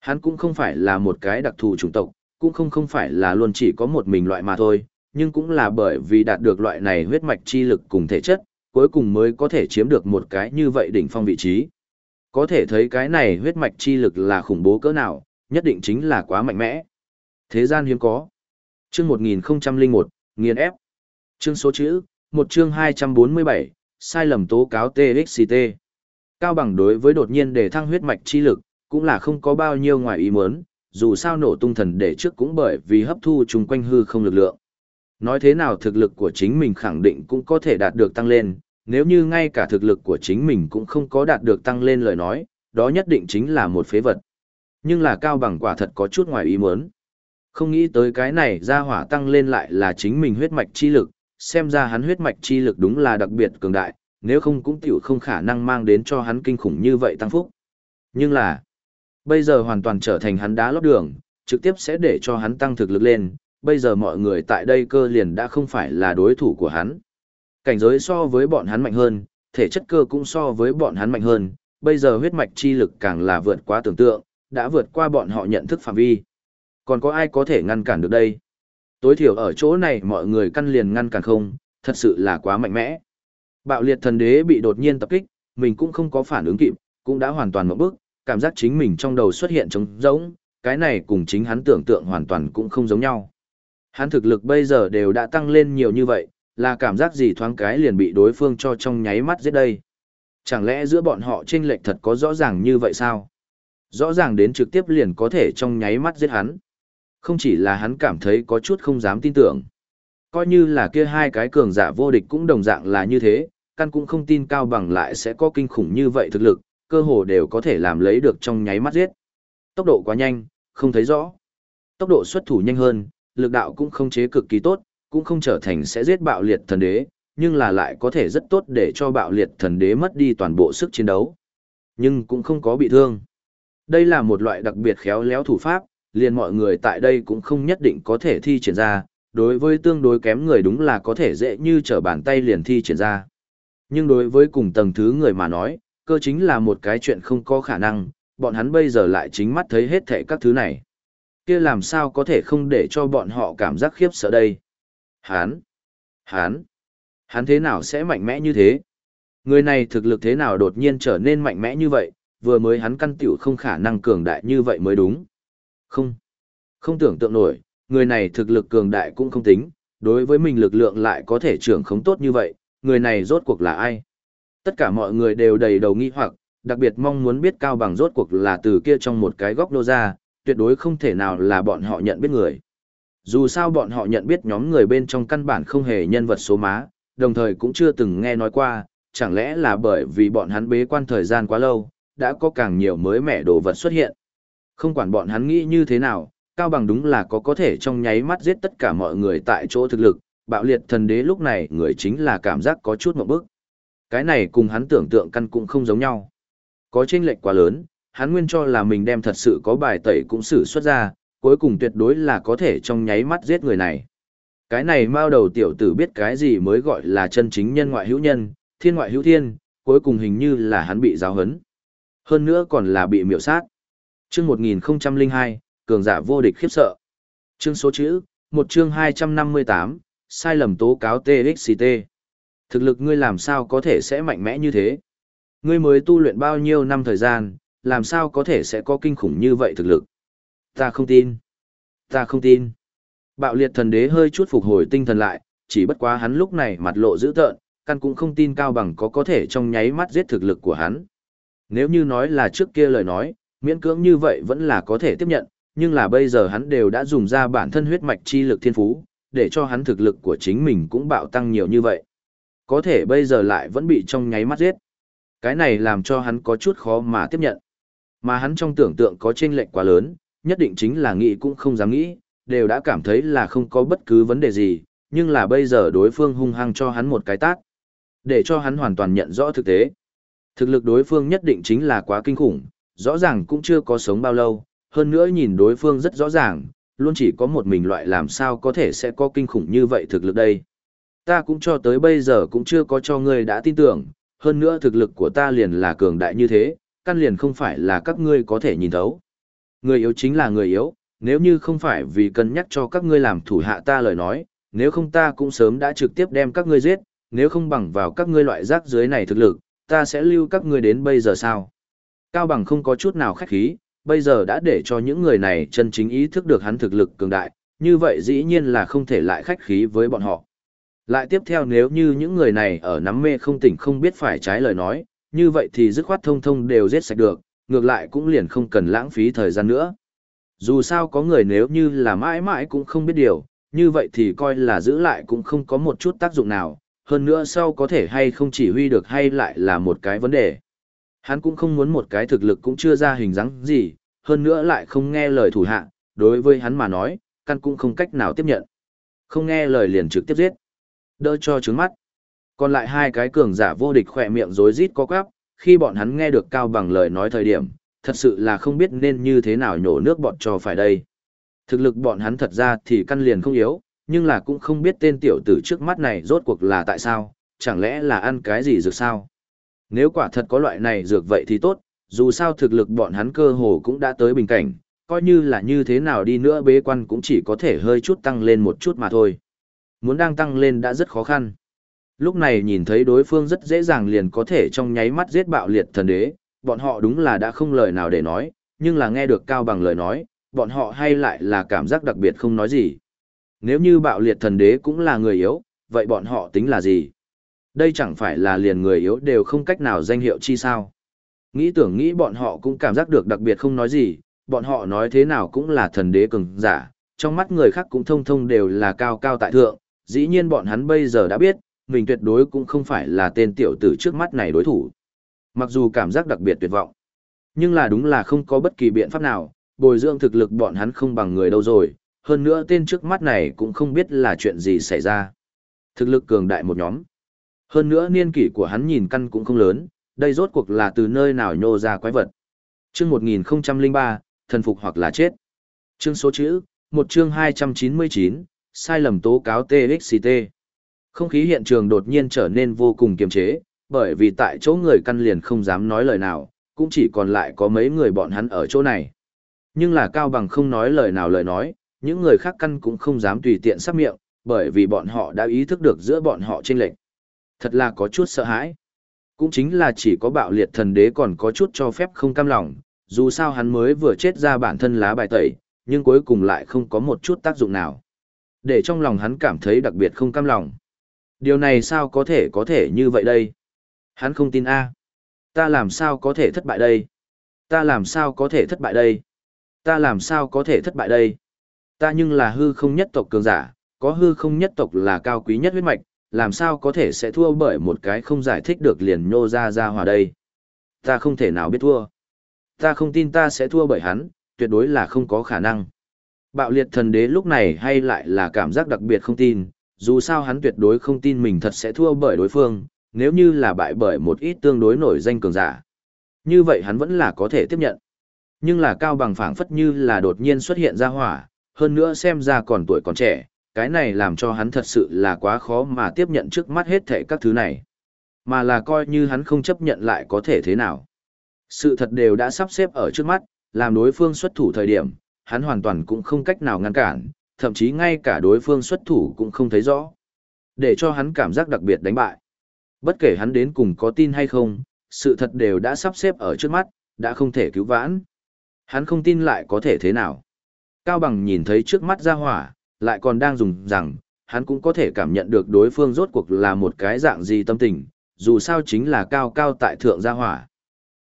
Speaker 1: Hắn cũng không phải là một cái đặc thù chủng tộc, cũng không không phải là luôn chỉ có một mình loại mà thôi, nhưng cũng là bởi vì đạt được loại này huyết mạch chi lực cùng thể chất, cuối cùng mới có thể chiếm được một cái như vậy đỉnh phong vị trí. Có thể thấy cái này huyết mạch chi lực là khủng bố cỡ nào, nhất định chính là quá mạnh mẽ. Thế gian hiếm có. Chương 1001, nghiền ép. Chương số chữ, một chương 247, sai lầm tố cáo TXCT. Cao bằng đối với đột nhiên để thăng huyết mạch chi lực, cũng là không có bao nhiêu ngoài ý muốn, dù sao nổ tung thần để trước cũng bởi vì hấp thu chung quanh hư không lực lượng. Nói thế nào thực lực của chính mình khẳng định cũng có thể đạt được tăng lên, nếu như ngay cả thực lực của chính mình cũng không có đạt được tăng lên lời nói, đó nhất định chính là một phế vật. Nhưng là cao bằng quả thật có chút ngoài ý muốn. Không nghĩ tới cái này ra hỏa tăng lên lại là chính mình huyết mạch chi lực, xem ra hắn huyết mạch chi lực đúng là đặc biệt cường đại, nếu không cũng tiểu không khả năng mang đến cho hắn kinh khủng như vậy tăng phúc. Nhưng là, bây giờ hoàn toàn trở thành hắn đá lót đường, trực tiếp sẽ để cho hắn tăng thực lực lên, bây giờ mọi người tại đây cơ liền đã không phải là đối thủ của hắn. Cảnh giới so với bọn hắn mạnh hơn, thể chất cơ cũng so với bọn hắn mạnh hơn, bây giờ huyết mạch chi lực càng là vượt quá tưởng tượng, đã vượt qua bọn họ nhận thức phạm vi. Còn có ai có thể ngăn cản được đây? Tối thiểu ở chỗ này mọi người căn liền ngăn cản không, thật sự là quá mạnh mẽ. Bạo liệt thần đế bị đột nhiên tập kích, mình cũng không có phản ứng kịp, cũng đã hoàn toàn một bước, cảm giác chính mình trong đầu xuất hiện trống rỗng, cái này cùng chính hắn tưởng tượng hoàn toàn cũng không giống nhau. Hắn thực lực bây giờ đều đã tăng lên nhiều như vậy, là cảm giác gì thoáng cái liền bị đối phương cho trong nháy mắt giết đây. Chẳng lẽ giữa bọn họ chênh lệch thật có rõ ràng như vậy sao? Rõ ràng đến trực tiếp liền có thể trong nháy mắt giết hắn. Không chỉ là hắn cảm thấy có chút không dám tin tưởng. Coi như là kia hai cái cường giả vô địch cũng đồng dạng là như thế, căn cũng không tin cao bằng lại sẽ có kinh khủng như vậy thực lực, cơ hồ đều có thể làm lấy được trong nháy mắt giết. Tốc độ quá nhanh, không thấy rõ. Tốc độ xuất thủ nhanh hơn, lực đạo cũng không chế cực kỳ tốt, cũng không trở thành sẽ giết bạo liệt thần đế, nhưng là lại có thể rất tốt để cho bạo liệt thần đế mất đi toàn bộ sức chiến đấu. Nhưng cũng không có bị thương. Đây là một loại đặc biệt khéo léo thủ pháp, liền mọi người tại đây cũng không nhất định có thể thi triển ra, đối với tương đối kém người đúng là có thể dễ như trở bàn tay liền thi triển ra. Nhưng đối với cùng tầng thứ người mà nói, cơ chính là một cái chuyện không có khả năng, bọn hắn bây giờ lại chính mắt thấy hết thảy các thứ này. kia làm sao có thể không để cho bọn họ cảm giác khiếp sợ đây? Hán! Hán! Hắn thế nào sẽ mạnh mẽ như thế? Người này thực lực thế nào đột nhiên trở nên mạnh mẽ như vậy, vừa mới hắn căn tiểu không khả năng cường đại như vậy mới đúng. Không. Không tưởng tượng nổi, người này thực lực cường đại cũng không tính, đối với mình lực lượng lại có thể trưởng không tốt như vậy, người này rốt cuộc là ai? Tất cả mọi người đều đầy đầu nghi hoặc, đặc biệt mong muốn biết cao bằng rốt cuộc là từ kia trong một cái góc đô ra, tuyệt đối không thể nào là bọn họ nhận biết người. Dù sao bọn họ nhận biết nhóm người bên trong căn bản không hề nhân vật số má, đồng thời cũng chưa từng nghe nói qua, chẳng lẽ là bởi vì bọn hắn bế quan thời gian quá lâu, đã có càng nhiều mới mẻ đồ vật xuất hiện. Không quản bọn hắn nghĩ như thế nào, Cao Bằng đúng là có có thể trong nháy mắt giết tất cả mọi người tại chỗ thực lực, bạo liệt thần đế lúc này người chính là cảm giác có chút một bức. Cái này cùng hắn tưởng tượng căn cũng không giống nhau. Có chênh lệch quá lớn, hắn nguyên cho là mình đem thật sự có bài tẩy cũng xử xuất ra, cuối cùng tuyệt đối là có thể trong nháy mắt giết người này. Cái này mao đầu tiểu tử biết cái gì mới gọi là chân chính nhân ngoại hữu nhân, thiên ngoại hữu thiên, cuối cùng hình như là hắn bị giáo hấn. Hơn nữa còn là bị miểu sát. Chương 1002, cường giả vô địch khiếp sợ. Chương số chữ, một chương 258, sai lầm tố cáo TXT. Thực lực ngươi làm sao có thể sẽ mạnh mẽ như thế? Ngươi mới tu luyện bao nhiêu năm thời gian, làm sao có thể sẽ có kinh khủng như vậy thực lực? Ta không tin. Ta không tin. Bạo liệt thần đế hơi chút phục hồi tinh thần lại, chỉ bất quá hắn lúc này mặt lộ dữ tợn, căn cũng không tin cao bằng có có thể trong nháy mắt giết thực lực của hắn. Nếu như nói là trước kia lời nói, miễn cưỡng như vậy vẫn là có thể tiếp nhận, nhưng là bây giờ hắn đều đã dùng ra bản thân huyết mạch chi lực thiên phú, để cho hắn thực lực của chính mình cũng bạo tăng nhiều như vậy. Có thể bây giờ lại vẫn bị trong nháy mắt giết. Cái này làm cho hắn có chút khó mà tiếp nhận. Mà hắn trong tưởng tượng có chênh lệch quá lớn, nhất định chính là nghĩ cũng không dám nghĩ, đều đã cảm thấy là không có bất cứ vấn đề gì, nhưng là bây giờ đối phương hung hăng cho hắn một cái tát. Để cho hắn hoàn toàn nhận rõ thực tế. Thực lực đối phương nhất định chính là quá kinh khủng, rõ ràng cũng chưa có sống bao lâu, hơn nữa nhìn đối phương rất rõ ràng, luôn chỉ có một mình loại làm sao có thể sẽ có kinh khủng như vậy thực lực đây. Ta cũng cho tới bây giờ cũng chưa có cho ngươi đã tin tưởng, hơn nữa thực lực của ta liền là cường đại như thế, căn liền không phải là các ngươi có thể nhìn thấu. Người yếu chính là người yếu, nếu như không phải vì cân nhắc cho các ngươi làm thủ hạ ta lời nói, nếu không ta cũng sớm đã trực tiếp đem các ngươi giết, nếu không bằng vào các ngươi loại rác dưới này thực lực, ta sẽ lưu các ngươi đến bây giờ sao? Cao bằng không có chút nào khách khí, bây giờ đã để cho những người này chân chính ý thức được hắn thực lực cường đại, như vậy dĩ nhiên là không thể lại khách khí với bọn họ. Lại tiếp theo nếu như những người này ở nắm mê không tỉnh không biết phải trái lời nói, như vậy thì dứt khoát thông thông đều giết sạch được, ngược lại cũng liền không cần lãng phí thời gian nữa. Dù sao có người nếu như là mãi mãi cũng không biết điều, như vậy thì coi là giữ lại cũng không có một chút tác dụng nào, hơn nữa sau có thể hay không chỉ huy được hay lại là một cái vấn đề. Hắn cũng không muốn một cái thực lực cũng chưa ra hình dáng gì, hơn nữa lại không nghe lời thủ hạ, đối với hắn mà nói, căn cũng không cách nào tiếp nhận. Không nghe lời liền trực tiếp giết. Đỡ cho trứng mắt. Còn lại hai cái cường giả vô địch khỏe miệng rối rít có quắp, khi bọn hắn nghe được cao bằng lời nói thời điểm, thật sự là không biết nên như thế nào nhổ nước bọn cho phải đây. Thực lực bọn hắn thật ra thì căn liền không yếu, nhưng là cũng không biết tên tiểu tử trước mắt này rốt cuộc là tại sao, chẳng lẽ là ăn cái gì rực sao? Nếu quả thật có loại này dược vậy thì tốt, dù sao thực lực bọn hắn cơ hồ cũng đã tới bình cảnh, coi như là như thế nào đi nữa bế quan cũng chỉ có thể hơi chút tăng lên một chút mà thôi. Muốn đang tăng lên đã rất khó khăn. Lúc này nhìn thấy đối phương rất dễ dàng liền có thể trong nháy mắt giết bạo liệt thần đế, bọn họ đúng là đã không lời nào để nói, nhưng là nghe được cao bằng lời nói, bọn họ hay lại là cảm giác đặc biệt không nói gì. Nếu như bạo liệt thần đế cũng là người yếu, vậy bọn họ tính là gì? Đây chẳng phải là liền người yếu đều không cách nào danh hiệu chi sao? Nghĩ tưởng nghĩ bọn họ cũng cảm giác được đặc biệt không nói gì, bọn họ nói thế nào cũng là thần đế cường giả, trong mắt người khác cũng thông thông đều là cao cao tại thượng, dĩ nhiên bọn hắn bây giờ đã biết, mình tuyệt đối cũng không phải là tên tiểu tử trước mắt này đối thủ. Mặc dù cảm giác đặc biệt tuyệt vọng, nhưng là đúng là không có bất kỳ biện pháp nào, bồi dưỡng thực lực bọn hắn không bằng người đâu rồi, hơn nữa tên trước mắt này cũng không biết là chuyện gì xảy ra. Thực lực cường đại một nhóm. Hơn nữa niên kỷ của hắn nhìn căn cũng không lớn, đây rốt cuộc là từ nơi nào nhô ra quái vật. Chương 1003, thần phục hoặc là chết. Chương số chữ, một chương 299, sai lầm tố cáo TXT. Không khí hiện trường đột nhiên trở nên vô cùng kiềm chế, bởi vì tại chỗ người căn liền không dám nói lời nào, cũng chỉ còn lại có mấy người bọn hắn ở chỗ này. Nhưng là Cao Bằng không nói lời nào lời nói, những người khác căn cũng không dám tùy tiện sắp miệng, bởi vì bọn họ đã ý thức được giữa bọn họ chênh lệch. Thật là có chút sợ hãi. Cũng chính là chỉ có bạo liệt thần đế còn có chút cho phép không cam lòng, dù sao hắn mới vừa chết ra bản thân lá bài tẩy, nhưng cuối cùng lại không có một chút tác dụng nào. Để trong lòng hắn cảm thấy đặc biệt không cam lòng. Điều này sao có thể có thể như vậy đây? Hắn không tin a. Ta làm sao có thể thất bại đây? Ta làm sao có thể thất bại đây? Ta làm sao có thể thất bại đây? Ta nhưng là hư không nhất tộc cường giả, có hư không nhất tộc là cao quý nhất huyết mạch, làm sao có thể sẽ thua bởi một cái không giải thích được liền nhô ra ra hòa đây. Ta không thể nào biết thua. Ta không tin ta sẽ thua bởi hắn, tuyệt đối là không có khả năng. Bạo liệt thần đế lúc này hay lại là cảm giác đặc biệt không tin, dù sao hắn tuyệt đối không tin mình thật sẽ thua bởi đối phương, nếu như là bại bởi một ít tương đối nổi danh cường giả. Như vậy hắn vẫn là có thể tiếp nhận. Nhưng là cao bằng phảng phất như là đột nhiên xuất hiện ra hỏa, hơn nữa xem ra còn tuổi còn trẻ, cái này làm cho hắn thật sự là quá khó mà tiếp nhận trước mắt hết thảy các thứ này. Mà là coi như hắn không chấp nhận lại có thể thế nào. Sự thật đều đã sắp xếp ở trước mắt, làm đối phương xuất thủ thời điểm, hắn hoàn toàn cũng không cách nào ngăn cản, thậm chí ngay cả đối phương xuất thủ cũng không thấy rõ. Để cho hắn cảm giác đặc biệt đánh bại. Bất kể hắn đến cùng có tin hay không, sự thật đều đã sắp xếp ở trước mắt, đã không thể cứu vãn. Hắn không tin lại có thể thế nào. Cao Bằng nhìn thấy trước mắt ra hỏa, lại còn đang dùng rằng, hắn cũng có thể cảm nhận được đối phương rốt cuộc là một cái dạng gì tâm tình, dù sao chính là cao cao tại thượng gia hỏa.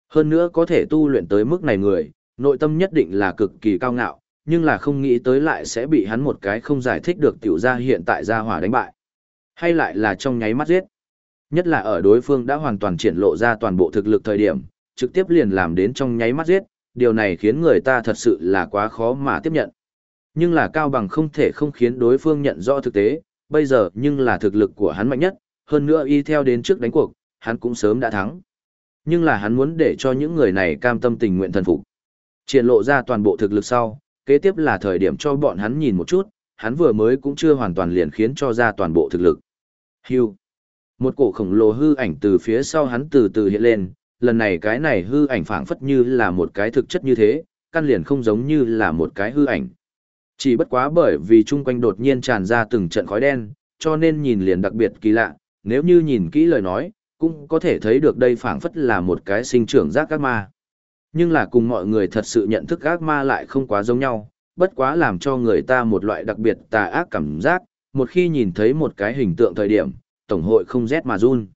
Speaker 1: Hơn nữa có thể tu luyện tới mức này người, nội tâm nhất định là cực kỳ cao ngạo, nhưng là không nghĩ tới lại sẽ bị hắn một cái không giải thích được tiểu gia hiện tại gia hỏa đánh bại. Hay lại là trong nháy mắt giết. Nhất là ở đối phương đã hoàn toàn triển lộ ra toàn bộ thực lực thời điểm, trực tiếp liền làm đến trong nháy mắt giết, điều này khiến người ta thật sự là quá khó mà tiếp nhận. Nhưng là Cao Bằng không thể không khiến đối phương nhận rõ thực tế, bây giờ nhưng là thực lực của hắn mạnh nhất, hơn nữa y theo đến trước đánh cuộc, hắn cũng sớm đã thắng. Nhưng là hắn muốn để cho những người này cam tâm tình nguyện thần phục. Triển lộ ra toàn bộ thực lực sau, kế tiếp là thời điểm cho bọn hắn nhìn một chút, hắn vừa mới cũng chưa hoàn toàn liền khiến cho ra toàn bộ thực lực. Hưu. Một cổ khổng lồ hư ảnh từ phía sau hắn từ từ hiện lên, lần này cái này hư ảnh phảng phất như là một cái thực chất như thế, căn liền không giống như là một cái hư ảnh. Chỉ bất quá bởi vì chung quanh đột nhiên tràn ra từng trận khói đen, cho nên nhìn liền đặc biệt kỳ lạ, nếu như nhìn kỹ lời nói, cũng có thể thấy được đây phảng phất là một cái sinh trưởng giác ác ma. Nhưng là cùng mọi người thật sự nhận thức ác ma lại không quá giống nhau, bất quá làm cho người ta một loại đặc biệt tà ác cảm giác, một khi nhìn thấy một cái hình tượng thời điểm, tổng hội không rét mà run.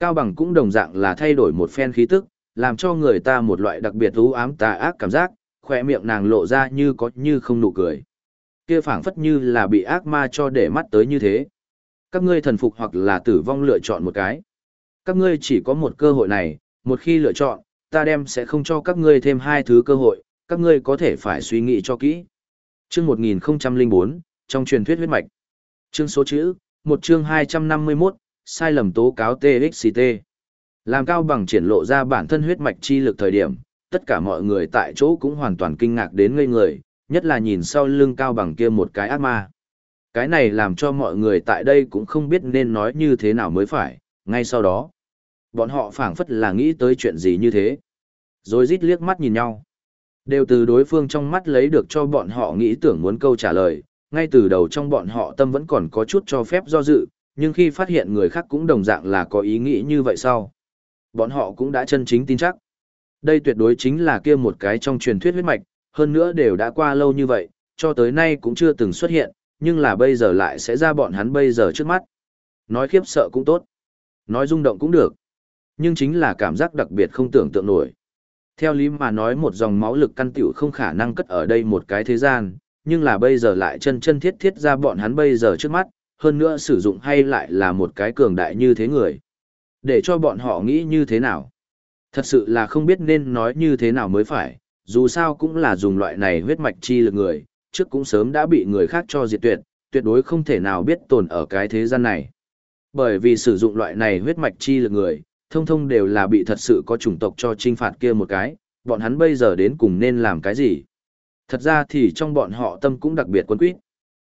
Speaker 1: Cao bằng cũng đồng dạng là thay đổi một phen khí tức, làm cho người ta một loại đặc biệt u ám tà ác cảm giác, khỏe miệng nàng lộ ra như có như không nụ cười. Kia phảng phất như là bị ác ma cho để mắt tới như thế. Các ngươi thần phục hoặc là tử vong lựa chọn một cái. Các ngươi chỉ có một cơ hội này, một khi lựa chọn, ta đem sẽ không cho các ngươi thêm hai thứ cơ hội, các ngươi có thể phải suy nghĩ cho kỹ. Chương 1004, trong truyền thuyết huyết mạch. Chương số chữ, một chương 251, sai lầm tố cáo TXT. Làm cao bằng triển lộ ra bản thân huyết mạch chi lực thời điểm, tất cả mọi người tại chỗ cũng hoàn toàn kinh ngạc đến ngây người, nhất là nhìn sau lưng cao bằng kia một cái ác ma. Cái này làm cho mọi người tại đây cũng không biết nên nói như thế nào mới phải, ngay sau đó. Bọn họ phảng phất là nghĩ tới chuyện gì như thế. Rồi rít liếc mắt nhìn nhau. Đều từ đối phương trong mắt lấy được cho bọn họ nghĩ tưởng muốn câu trả lời, ngay từ đầu trong bọn họ tâm vẫn còn có chút cho phép do dự, nhưng khi phát hiện người khác cũng đồng dạng là có ý nghĩ như vậy sau. Bọn họ cũng đã chân chính tin chắc. Đây tuyệt đối chính là kia một cái trong truyền thuyết huyết mạch, hơn nữa đều đã qua lâu như vậy, cho tới nay cũng chưa từng xuất hiện, nhưng là bây giờ lại sẽ ra bọn hắn bây giờ trước mắt. Nói khiếp sợ cũng tốt, nói rung động cũng được, nhưng chính là cảm giác đặc biệt không tưởng tượng nổi. Theo lý mà nói một dòng máu lực căn tiểu không khả năng cất ở đây một cái thế gian, nhưng là bây giờ lại chân chân thiết thiết ra bọn hắn bây giờ trước mắt, hơn nữa sử dụng hay lại là một cái cường đại như thế người. Để cho bọn họ nghĩ như thế nào? Thật sự là không biết nên nói như thế nào mới phải, dù sao cũng là dùng loại này huyết mạch chi lực người, trước cũng sớm đã bị người khác cho diệt tuyệt, tuyệt đối không thể nào biết tồn ở cái thế gian này. Bởi vì sử dụng loại này huyết mạch chi lực người, thông thông đều là bị thật sự có chủng tộc cho trinh phạt kia một cái, bọn hắn bây giờ đến cùng nên làm cái gì. Thật ra thì trong bọn họ tâm cũng đặc biệt quân quyết.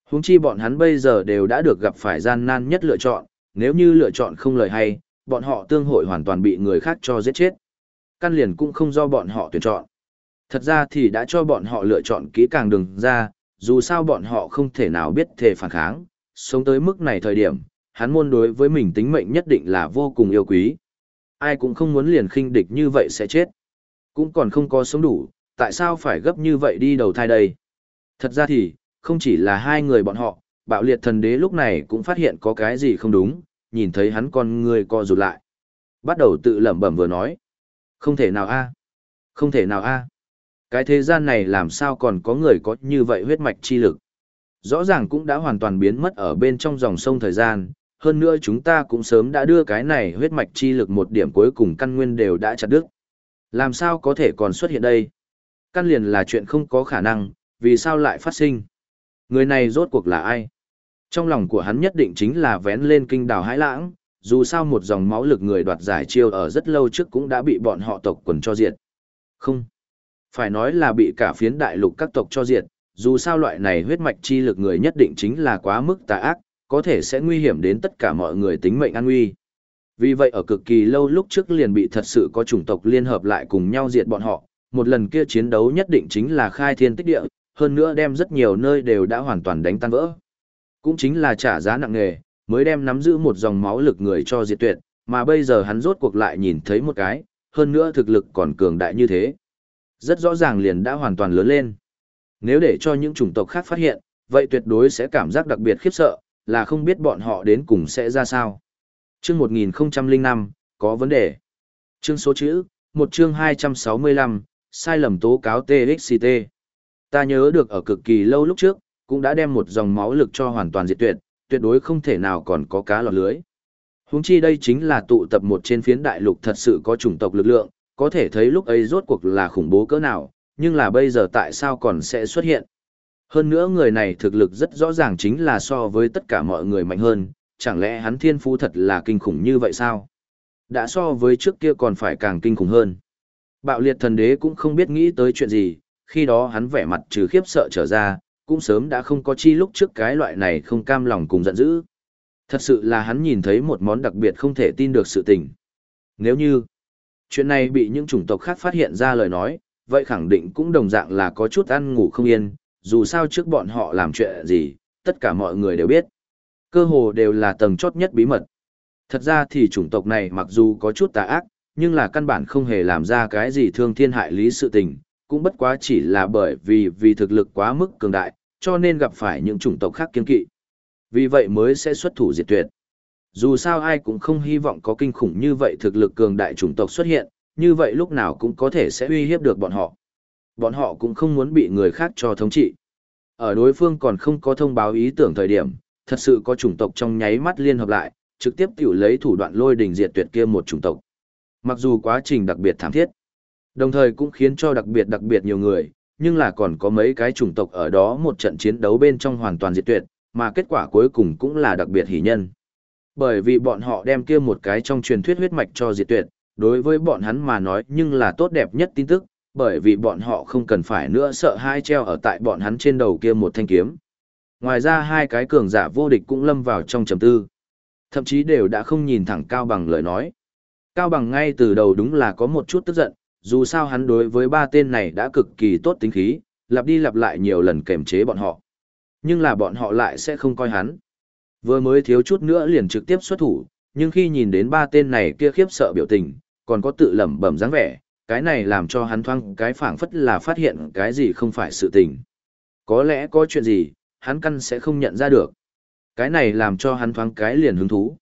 Speaker 1: Huống chi bọn hắn bây giờ đều đã được gặp phải gian nan nhất lựa chọn, nếu như lựa chọn không lời hay, bọn họ tương hội hoàn toàn bị người khác cho giết chết. Căn liền cũng không do bọn họ tuyển chọn. Thật ra thì đã cho bọn họ lựa chọn kỹ càng đường ra, dù sao bọn họ không thể nào biết thể phản kháng, sống tới mức này thời điểm, hắn môn đối với mình tính mệnh nhất định là vô cùng yêu quý. Ai cũng không muốn liền khinh địch như vậy sẽ chết. Cũng còn không có sống đủ, tại sao phải gấp như vậy đi đầu thai đây? Thật ra thì, không chỉ là hai người bọn họ, bạo liệt thần đế lúc này cũng phát hiện có cái gì không đúng, nhìn thấy hắn con người co rụt lại. Bắt đầu tự lẩm bẩm vừa nói. Không thể nào a Không thể nào a cái thế gian này làm sao còn có người có như vậy huyết mạch chi lực. Rõ ràng cũng đã hoàn toàn biến mất ở bên trong dòng sông thời gian, hơn nữa chúng ta cũng sớm đã đưa cái này huyết mạch chi lực một điểm cuối cùng căn nguyên đều đã chặt đứt. Làm sao có thể còn xuất hiện đây? Căn liền là chuyện không có khả năng, vì sao lại phát sinh? Người này rốt cuộc là ai? Trong lòng của hắn nhất định chính là vén lên kinh đảo hãi lãng, dù sao một dòng máu lực người đoạt giải chiêu ở rất lâu trước cũng đã bị bọn họ tộc quần cho diệt. Không. Phải nói là bị cả phiến đại lục các tộc cho diệt, dù sao loại này huyết mạch chi lực người nhất định chính là quá mức tà ác, có thể sẽ nguy hiểm đến tất cả mọi người tính mệnh an nguy. Vì vậy ở cực kỳ lâu lúc trước liền bị thật sự có chủng tộc liên hợp lại cùng nhau diệt bọn họ, một lần kia chiến đấu nhất định chính là khai thiên tích địa, hơn nữa đem rất nhiều nơi đều đã hoàn toàn đánh tan vỡ. Cũng chính là trả giá nặng nề, mới đem nắm giữ một dòng máu lực người cho diệt tuyệt, mà bây giờ hắn rốt cuộc lại nhìn thấy một cái, hơn nữa thực lực còn cường đại như thế. Rất rõ ràng liền đã hoàn toàn lớn lên. Nếu để cho những chủng tộc khác phát hiện, vậy tuyệt đối sẽ cảm giác đặc biệt khiếp sợ, là không biết bọn họ đến cùng sẽ ra sao. Chương 1005, có vấn đề. Chương số chữ, một chương 265, sai lầm tố cáo TXT. Ta nhớ được ở cực kỳ lâu lúc trước, cũng đã đem một dòng máu lực cho hoàn toàn diệt tuyệt, tuyệt đối không thể nào còn có cá lọt lưới. Huống chi đây chính là tụ tập một trên phiến đại lục thật sự có chủng tộc lực lượng, có thể thấy lúc ấy rốt cuộc là khủng bố cỡ nào, nhưng là bây giờ tại sao còn sẽ xuất hiện. Hơn nữa người này thực lực rất rõ ràng chính là so với tất cả mọi người mạnh hơn, chẳng lẽ hắn thiên phú thật là kinh khủng như vậy sao? Đã so với trước kia còn phải càng kinh khủng hơn. Bạo liệt thần đế cũng không biết nghĩ tới chuyện gì, khi đó hắn vẻ mặt trừ khiếp sợ trở ra, cũng sớm đã không có chi lúc trước cái loại này không cam lòng cùng giận dữ. Thật sự là hắn nhìn thấy một món đặc biệt không thể tin được sự tình. Nếu như chuyện này bị những chủng tộc khác phát hiện ra lời nói, vậy khẳng định cũng đồng dạng là có chút ăn ngủ không yên, dù sao trước bọn họ làm chuyện gì, tất cả mọi người đều biết. Cơ hồ đều là tầng chốt nhất bí mật. Thật ra thì chủng tộc này mặc dù có chút tà ác, nhưng là căn bản không hề làm ra cái gì thương thiên hại lý sự tình, cũng bất quá chỉ là bởi vì vì thực lực quá mức cường đại, cho nên gặp phải những chủng tộc khác kiên kỵ. Vì vậy mới sẽ xuất thủ diệt tuyệt. Dù sao ai cũng không hy vọng có kinh khủng như vậy thực lực cường đại chủng tộc xuất hiện, như vậy lúc nào cũng có thể sẽ uy hiếp được bọn họ. Bọn họ cũng không muốn bị người khác cho thống trị. Ở đối phương còn không có thông báo ý tưởng thời điểm, thật sự có chủng tộc trong nháy mắt liên hợp lại, trực tiếp tiểu lấy thủ đoạn lôi đình diệt tuyệt kia một chủng tộc. Mặc dù quá trình đặc biệt thảm thiết, đồng thời cũng khiến cho đặc biệt đặc biệt nhiều người, nhưng là còn có mấy cái chủng tộc ở đó một trận chiến đấu bên trong hoàn toàn diệt tuyệt, mà kết quả cuối cùng cũng là đặc biệt hỷ nhân. Bởi vì bọn họ đem kia một cái trong truyền thuyết huyết mạch cho diệt tuyệt, đối với bọn hắn mà nói nhưng là tốt đẹp nhất tin tức, bởi vì bọn họ không cần phải nữa sợ hai treo ở tại bọn hắn trên đầu kia một thanh kiếm. Ngoài ra hai cái cường giả vô địch cũng lâm vào trong trầm tư. Thậm chí đều đã không nhìn thẳng Cao Bằng lời nói. Cao Bằng ngay từ đầu đúng là có một chút tức giận, dù sao hắn đối với ba tên này đã cực kỳ tốt tính khí, lặp đi lặp lại nhiều lần kềm chế bọn họ. Nhưng là bọn họ lại sẽ không coi hắn. Vừa mới thiếu chút nữa liền trực tiếp xuất thủ, nhưng khi nhìn đến ba tên này kia khiếp sợ biểu tình, còn có tự lẩm bẩm dáng vẻ, cái này làm cho hắn thoáng cái phảng phất là phát hiện cái gì không phải sự tình. Có lẽ có chuyện gì, hắn căn sẽ không nhận ra được. Cái này làm cho hắn thoáng cái liền hứng thú.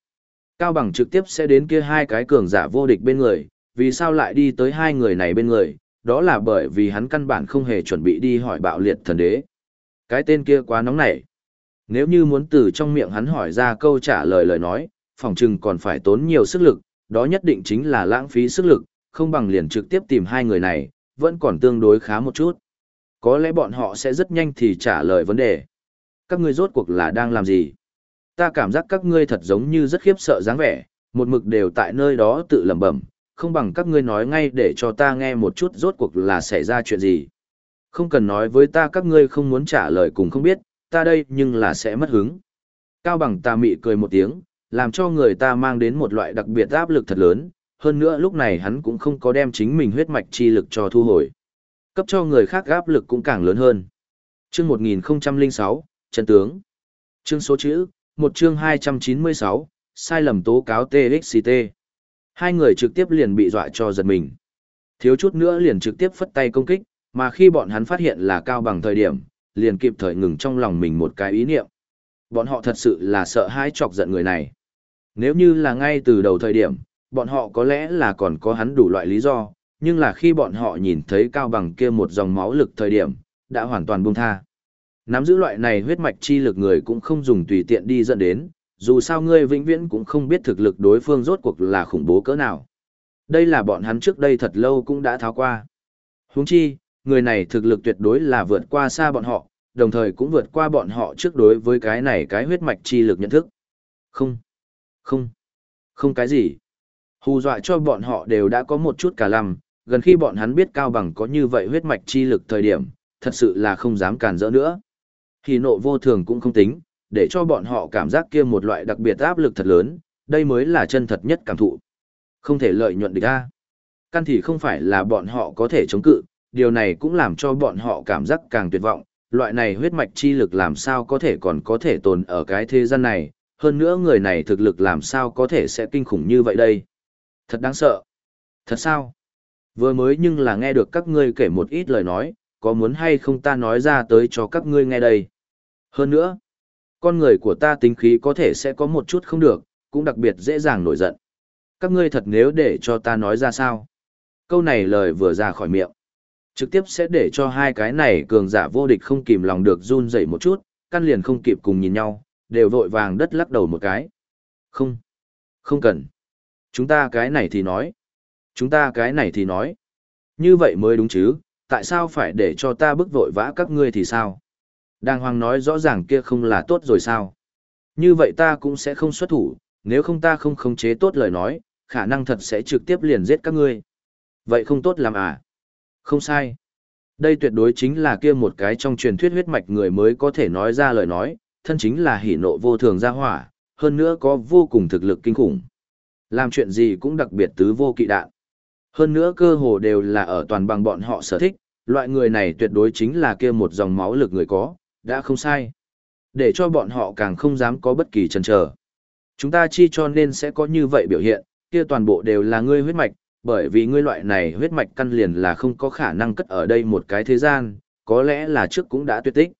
Speaker 1: Cao bằng trực tiếp sẽ đến kia hai cái cường giả vô địch bên người, vì sao lại đi tới hai người này bên người, đó là bởi vì hắn căn bản không hề chuẩn bị đi hỏi bạo liệt thần đế. Cái tên kia quá nóng nảy. Nếu như muốn từ trong miệng hắn hỏi ra câu trả lời lời nói, phòng chừng còn phải tốn nhiều sức lực, đó nhất định chính là lãng phí sức lực, không bằng liền trực tiếp tìm hai người này, vẫn còn tương đối khá một chút. Có lẽ bọn họ sẽ rất nhanh thì trả lời vấn đề. Các ngươi rốt cuộc là đang làm gì? Ta cảm giác các ngươi thật giống như rất khiếp sợ dáng vẻ, một mực đều tại nơi đó tự lẩm bẩm, không bằng các ngươi nói ngay để cho ta nghe một chút rốt cuộc là xảy ra chuyện gì. Không cần nói với ta các ngươi không muốn trả lời cùng không biết, ta đây nhưng là sẽ mất hứng. Cao bằng ta mị cười một tiếng, làm cho người ta mang đến một loại đặc biệt áp lực thật lớn, hơn nữa lúc này hắn cũng không có đem chính mình huyết mạch chi lực cho thu hồi. Cấp cho người khác áp lực cũng càng lớn hơn. Chương 1006, Trần Tướng. Chương số chữ, một chương 296, sai lầm tố cáo TXT. Hai người trực tiếp liền bị dọa cho giật mình. Thiếu chút nữa liền trực tiếp phất tay công kích, mà khi bọn hắn phát hiện là cao bằng thời điểm, liền kịp thời ngừng trong lòng mình một cái ý niệm. Bọn họ thật sự là sợ hãi chọc giận người này. Nếu như là ngay từ đầu thời điểm, bọn họ có lẽ là còn có hắn đủ loại lý do, nhưng là khi bọn họ nhìn thấy cao bằng kia một dòng máu lực thời điểm, đã hoàn toàn buông tha. Nắm giữ loại này huyết mạch chi lực người cũng không dùng tùy tiện đi dẫn đến, dù sao ngươi vĩnh viễn cũng không biết thực lực đối phương rốt cuộc là khủng bố cỡ nào. Đây là bọn hắn trước đây thật lâu cũng đã tháo qua. Huống chi, người này thực lực tuyệt đối là vượt qua xa bọn họ, đồng thời cũng vượt qua bọn họ trước đối với cái này cái huyết mạch chi lực nhận thức. Không, không, không cái gì. Hù dọa cho bọn họ đều đã có một chút cả lầm, gần khi bọn hắn biết Cao Bằng có như vậy huyết mạch chi lực thời điểm, thật sự là không dám cản rỡ nữa. Thì nộ vô thường cũng không tính, để cho bọn họ cảm giác kia một loại đặc biệt áp lực thật lớn, đây mới là chân thật nhất cảm thụ. Không thể lợi nhuận được ra. Căn thì không phải là bọn họ có thể chống cự, điều này cũng làm cho bọn họ cảm giác càng tuyệt vọng, loại này huyết mạch chi lực làm sao có thể còn có thể tồn ở cái thế gian này, hơn nữa người này thực lực làm sao có thể sẽ kinh khủng như vậy đây. Thật đáng sợ. Thật sao? Vừa mới nhưng là nghe được các ngươi kể một ít lời nói, có muốn hay không ta nói ra tới cho các ngươi nghe đây. Hơn nữa, con người của ta tính khí có thể sẽ có một chút không được, cũng đặc biệt dễ dàng nổi giận. Các ngươi thật nếu để cho ta nói ra sao? Câu này lời vừa ra khỏi miệng. Trực tiếp sẽ để cho hai cái này cường giả vô địch không kìm lòng được run dậy một chút, căn liền không kịp cùng nhìn nhau, đều vội vàng đất lắc đầu một cái. Không, không cần. Chúng ta cái này thì nói. Chúng ta cái này thì nói. Như vậy mới đúng chứ, tại sao phải để cho ta bức vội vã các ngươi thì sao? Đàng hoàng nói rõ ràng kia không là tốt rồi sao? Như vậy ta cũng sẽ không xuất thủ, nếu không ta không khống chế tốt lời nói, khả năng thật sẽ trực tiếp liền giết các ngươi. Vậy không tốt làm à? Không sai. Đây tuyệt đối chính là kia một cái trong truyền thuyết huyết mạch người mới có thể nói ra lời nói, thân chính là hỉ nộ vô thường gia hỏa, hơn nữa có vô cùng thực lực kinh khủng. Làm chuyện gì cũng đặc biệt tứ vô kỵ đạn. Hơn nữa cơ hồ đều là ở toàn bằng bọn họ sở thích, loại người này tuyệt đối chính là kia một dòng máu lực người có, đã không sai. Để cho bọn họ càng không dám có bất kỳ chần chờ. Chúng ta chi cho nên sẽ có như vậy biểu hiện, kia toàn bộ đều là ngươi huyết mạch, bởi vì ngươi loại này huyết mạch căn liền là không có khả năng cất ở đây một cái thế gian, có lẽ là trước cũng đã tuyệt tích.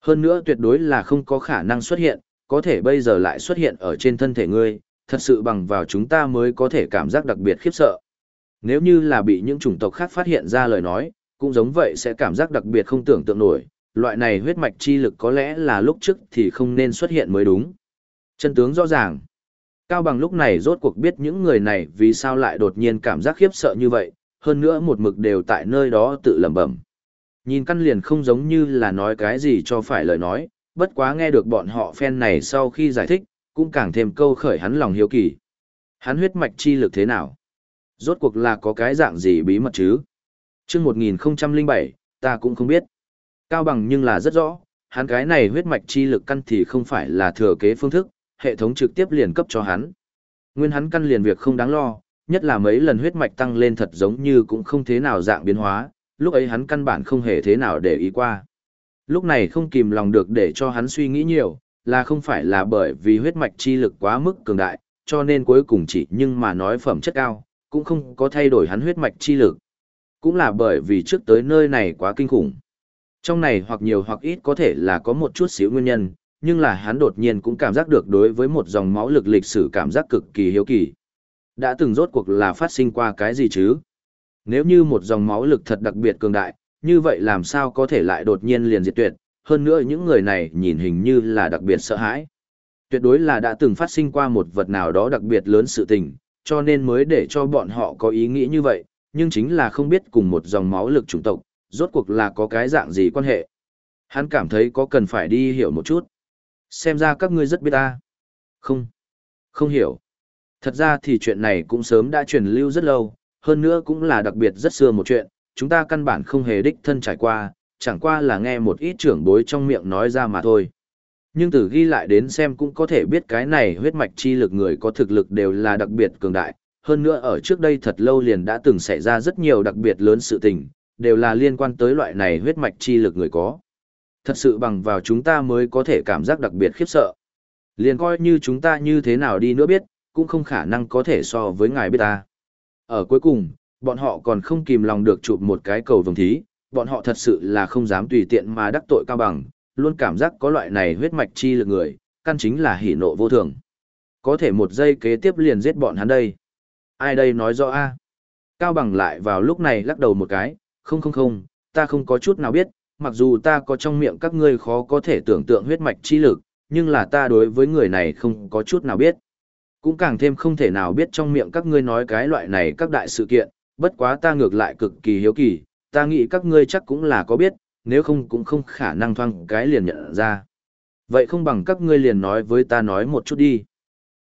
Speaker 1: Hơn nữa tuyệt đối là không có khả năng xuất hiện, có thể bây giờ lại xuất hiện ở trên thân thể ngươi, thật sự bằng vào chúng ta mới có thể cảm giác đặc biệt khiếp sợ. Nếu như là bị những chủng tộc khác phát hiện ra lời nói, cũng giống vậy sẽ cảm giác đặc biệt không tưởng tượng nổi, loại này huyết mạch chi lực có lẽ là lúc trước thì không nên xuất hiện mới đúng. Chân tướng rõ ràng. Cao bằng lúc này rốt cuộc biết những người này vì sao lại đột nhiên cảm giác khiếp sợ như vậy, hơn nữa một mực đều tại nơi đó tự lẩm bẩm. Nhìn căn liền không giống như là nói cái gì cho phải lời nói, bất quá nghe được bọn họ phen này sau khi giải thích, cũng càng thêm câu khởi hắn lòng hiếu kỳ. Hắn huyết mạch chi lực thế nào? Rốt cuộc là có cái dạng gì bí mật chứ? chương 1007, ta cũng không biết. Cao bằng nhưng là rất rõ, hắn cái này huyết mạch chi lực căn thì không phải là thừa kế phương thức, hệ thống trực tiếp liền cấp cho hắn. Nguyên hắn căn liền việc không đáng lo, nhất là mấy lần huyết mạch tăng lên thật giống như cũng không thế nào dạng biến hóa, lúc ấy hắn căn bản không hề thế nào để ý qua. Lúc này không kìm lòng được để cho hắn suy nghĩ nhiều, là không phải là bởi vì huyết mạch chi lực quá mức cường đại, cho nên cuối cùng chỉ nhưng mà nói phẩm chất cao, cũng không có thay đổi hắn huyết mạch chi lực. Cũng là bởi vì trước tới nơi này quá kinh khủng. Trong này hoặc nhiều hoặc ít có thể là có một chút xíu nguyên nhân, nhưng là hắn đột nhiên cũng cảm giác được đối với một dòng máu lực lịch sử cảm giác cực kỳ hiếu kỳ. Đã từng rốt cuộc là phát sinh qua cái gì chứ? Nếu như một dòng máu lực thật đặc biệt cường đại, như vậy làm sao có thể lại đột nhiên liền diệt tuyệt, hơn nữa những người này nhìn hình như là đặc biệt sợ hãi. Tuyệt đối là đã từng phát sinh qua một vật nào đó đặc biệt lớn sự tình, cho nên mới để cho bọn họ có ý nghĩ như vậy, nhưng chính là không biết cùng một dòng máu lực chủng tộc, rốt cuộc là có cái dạng gì quan hệ. Hắn cảm thấy có cần phải đi hiểu một chút. Xem ra các ngươi rất biết ta. Không. Không hiểu. Thật ra thì chuyện này cũng sớm đã truyền lưu rất lâu, hơn nữa cũng là đặc biệt rất xưa một chuyện, chúng ta căn bản không hề đích thân trải qua, chẳng qua là nghe một ít trưởng bối trong miệng nói ra mà thôi. Nhưng từ ghi lại đến xem cũng có thể biết cái này huyết mạch chi lực người có thực lực đều là đặc biệt cường đại, hơn nữa ở trước đây thật lâu liền đã từng xảy ra rất nhiều đặc biệt lớn sự tình, đều là liên quan tới loại này huyết mạch chi lực người có. Thật sự bằng vào chúng ta mới có thể cảm giác đặc biệt khiếp sợ. Liền coi như chúng ta như thế nào đi nữa biết, cũng không khả năng có thể so với ngài biết ta. Ở cuối cùng, bọn họ còn không kìm lòng được chụp một cái cầu vồng thí, bọn họ thật sự là không dám tùy tiện mà đắc tội cao bằng, luôn cảm giác có loại này huyết mạch chi lực người, căn chính là hỉ nộ vô thường. Có thể một giây kế tiếp liền giết bọn hắn đây. Ai đây nói rõ a? Cao bằng lại vào lúc này lắc đầu một cái, không không không, ta không có chút nào biết, mặc dù ta có trong miệng các ngươi khó có thể tưởng tượng huyết mạch chi lực, nhưng là ta đối với người này không có chút nào biết. Cũng càng thêm không thể nào biết trong miệng các ngươi nói cái loại này các đại sự kiện, bất quá ta ngược lại cực kỳ hiếu kỳ, ta nghĩ các ngươi chắc cũng là có biết, nếu không cũng không khả năng thoang cái liền nhận ra. Vậy không bằng các ngươi liền nói với ta nói một chút đi.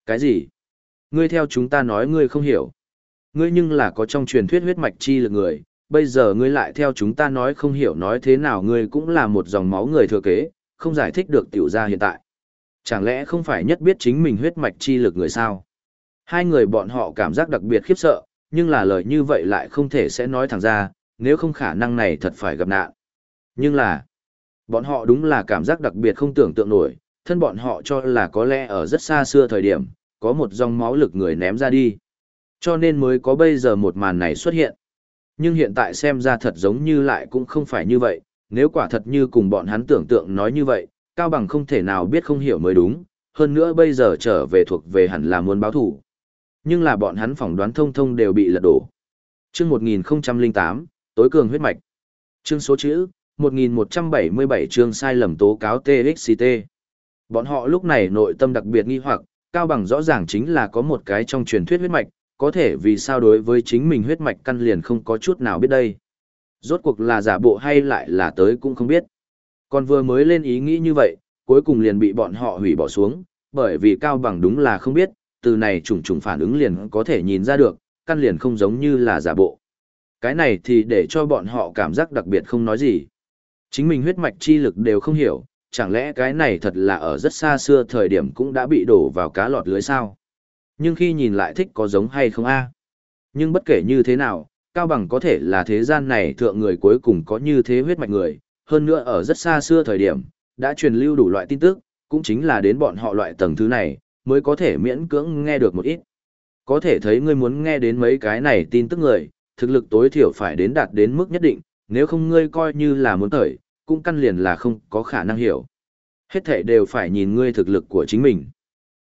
Speaker 1: Cái gì? Ngươi theo chúng ta nói ngươi không hiểu. Ngươi nhưng là có trong truyền thuyết huyết mạch chi lực người, bây giờ ngươi lại theo chúng ta nói không hiểu nói thế nào ngươi cũng là một dòng máu người thừa kế, không giải thích được tiểu gia hiện tại. Chẳng lẽ không phải nhất biết chính mình huyết mạch chi lực người sao? Hai người bọn họ cảm giác đặc biệt khiếp sợ, nhưng là lời như vậy lại không thể sẽ nói thẳng ra, nếu không khả năng này thật phải gặp nạn. Nhưng là, bọn họ đúng là cảm giác đặc biệt không tưởng tượng nổi, thân bọn họ cho là có lẽ ở rất xa xưa thời điểm, có một dòng máu lực người ném ra đi. Cho nên mới có bây giờ một màn này xuất hiện. Nhưng hiện tại xem ra thật giống như lại cũng không phải như vậy, nếu quả thật như cùng bọn hắn tưởng tượng nói như vậy, Cao Bằng không thể nào biết không hiểu mới đúng, hơn nữa bây giờ trở về thuộc về hẳn là muốn báo thủ. Nhưng là bọn hắn phỏng đoán thông thông đều bị lật đổ. Chương 1008, tối cường huyết mạch. Chương số chữ, 1177 chương sai lầm tố cáo TXT. Bọn họ lúc này nội tâm đặc biệt nghi hoặc, Cao Bằng rõ ràng chính là có một cái trong truyền thuyết huyết mạch, có thể vì sao đối với chính mình huyết mạch căn liền không có chút nào biết đây. Rốt cuộc là giả bộ hay lại là tới cũng không biết. Còn vừa mới lên ý nghĩ như vậy, cuối cùng liền bị bọn họ hủy bỏ xuống, bởi vì Cao Bằng đúng là không biết, từ này trùng trùng phản ứng liền có thể nhìn ra được, căn liền không giống như là giả bộ. Cái này thì để cho bọn họ cảm giác đặc biệt không nói gì. Chính mình huyết mạch chi lực đều không hiểu, chẳng lẽ cái này thật là ở rất xa xưa thời điểm cũng đã bị đổ vào cá lọt lưới sao? Nhưng khi nhìn lại thích có giống hay không a? Nhưng bất kể như thế nào, Cao Bằng có thể là thế gian này thượng người cuối cùng có như thế huyết mạch người, hơn nữa ở rất xa xưa thời điểm, đã truyền lưu đủ loại tin tức, cũng chính là đến bọn họ loại tầng thứ này, mới có thể miễn cưỡng nghe được một ít. Có thể thấy ngươi muốn nghe đến mấy cái này tin tức người, thực lực tối thiểu phải đến đạt đến mức nhất định, nếu không ngươi coi như là muốn thời, cũng căn liền là không có khả năng hiểu. Hết thể đều phải nhìn ngươi thực lực của chính mình.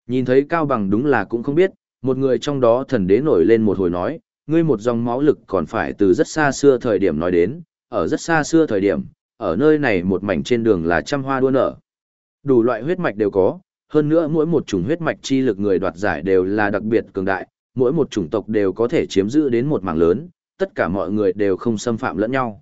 Speaker 1: Nhìn thấy Cao Bằng đúng là cũng không biết, một người trong đó thần đế nổi lên một hồi nói, ngươi một dòng máu lực còn phải từ rất xa xưa thời điểm nói đến, ở rất xa xưa thời điểm, ở nơi này một mảnh trên đường là trăm hoa đua nở. Đủ loại huyết mạch đều có, hơn nữa mỗi một chủng huyết mạch chi lực người đoạt giải đều là đặc biệt cường đại, mỗi một chủng tộc đều có thể chiếm giữ đến một mảng lớn, tất cả mọi người đều không xâm phạm lẫn nhau.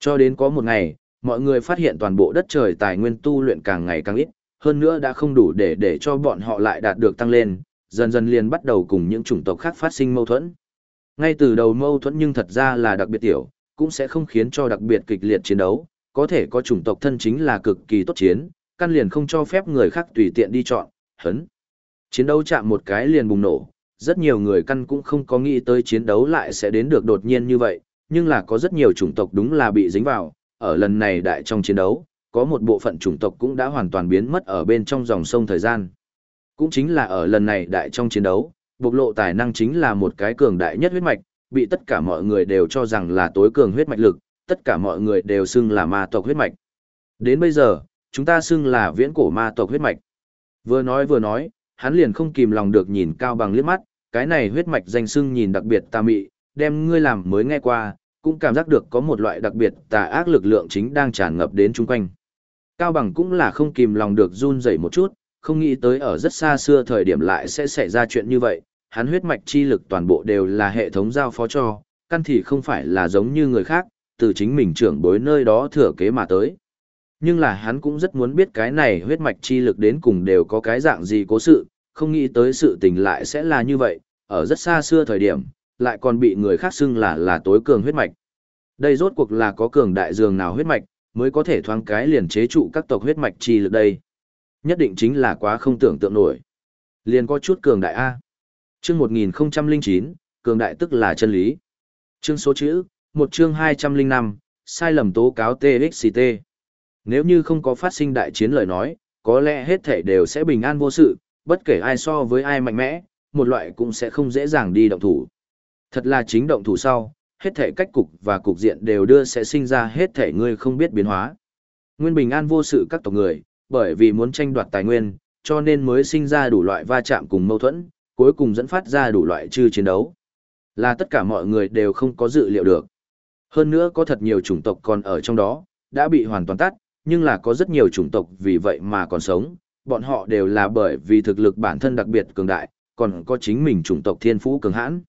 Speaker 1: Cho đến có một ngày, mọi người phát hiện toàn bộ đất trời tài nguyên tu luyện càng ngày càng ít, hơn nữa đã không đủ để để cho bọn họ lại đạt được tăng lên, dần dần liền bắt đầu cùng những chủng tộc khác phát sinh mâu thuẫn. Ngay từ đầu mâu thuẫn nhưng thật ra là đặc biệt tiểu, cũng sẽ không khiến cho đặc biệt kịch liệt chiến đấu, có thể có chủng tộc thân chính là cực kỳ tốt chiến, căn liền không cho phép người khác tùy tiện đi chọn, hấn. Chiến đấu chạm một cái liền bùng nổ, rất nhiều người căn cũng không có nghĩ tới chiến đấu lại sẽ đến được đột nhiên như vậy, nhưng là có rất nhiều chủng tộc đúng là bị dính vào, ở lần này đại trong chiến đấu, có một bộ phận chủng tộc cũng đã hoàn toàn biến mất ở bên trong dòng sông thời gian. Cũng chính là ở lần này đại trong chiến đấu, bộc lộ tài năng chính là một cái cường đại nhất huyết mạch, bị tất cả mọi người đều cho rằng là tối cường huyết mạch lực, tất cả mọi người đều xưng là ma tộc huyết mạch. Đến bây giờ, chúng ta xưng là viễn cổ ma tộc huyết mạch. Vừa nói vừa nói, hắn liền không kìm lòng được nhìn cao bằng liếc mắt, cái này huyết mạch danh xưng nhìn đặc biệt tà mị, đem ngươi làm mới nghe qua, cũng cảm giác được có một loại đặc biệt tà ác lực lượng chính đang tràn ngập đến chung quanh. Cao bằng cũng là không kìm lòng được run rẩy một chút, không nghĩ tới ở rất xa xưa thời điểm lại sẽ xảy ra chuyện như vậy, hắn huyết mạch chi lực toàn bộ đều là hệ thống giao phó cho, căn thì không phải là giống như người khác, từ chính mình trưởng bối nơi đó thừa kế mà tới. Nhưng là hắn cũng rất muốn biết cái này huyết mạch chi lực đến cùng đều có cái dạng gì cố sự, không nghĩ tới sự tình lại sẽ là như vậy, ở rất xa xưa thời điểm, lại còn bị người khác xưng là là tối cường huyết mạch. Đây rốt cuộc là có cường đại dường nào huyết mạch, mới có thể thoáng cái liền chế trụ các tộc huyết mạch chi lực đây. Nhất định chính là quá không tưởng tượng nổi. Liền có chút cường đại A. Chương 1009, cường đại tức là chân lý. Chương số chữ, một chương 205, sai lầm tố cáo TXT. Nếu như không có phát sinh đại chiến lời nói, có lẽ hết thể đều sẽ bình an vô sự, bất kể ai so với ai mạnh mẽ, một loại cũng sẽ không dễ dàng đi động thủ. Thật là chính động thủ sau, hết thể cách cục và cục diện đều đưa sẽ sinh ra hết thể người không biết biến hóa. Nguyên bình an vô sự các tộc người, bởi vì muốn tranh đoạt tài nguyên, cho nên mới sinh ra đủ loại va chạm cùng mâu thuẫn, cuối cùng dẫn phát ra đủ loại chư chiến đấu. Là tất cả mọi người đều không có dự liệu được. Hơn nữa có thật nhiều chủng tộc còn ở trong đó, đã bị hoàn toàn tắt, nhưng là có rất nhiều chủng tộc vì vậy mà còn sống, bọn họ đều là bởi vì thực lực bản thân đặc biệt cường đại, còn có chính mình chủng tộc thiên phú cường hãn.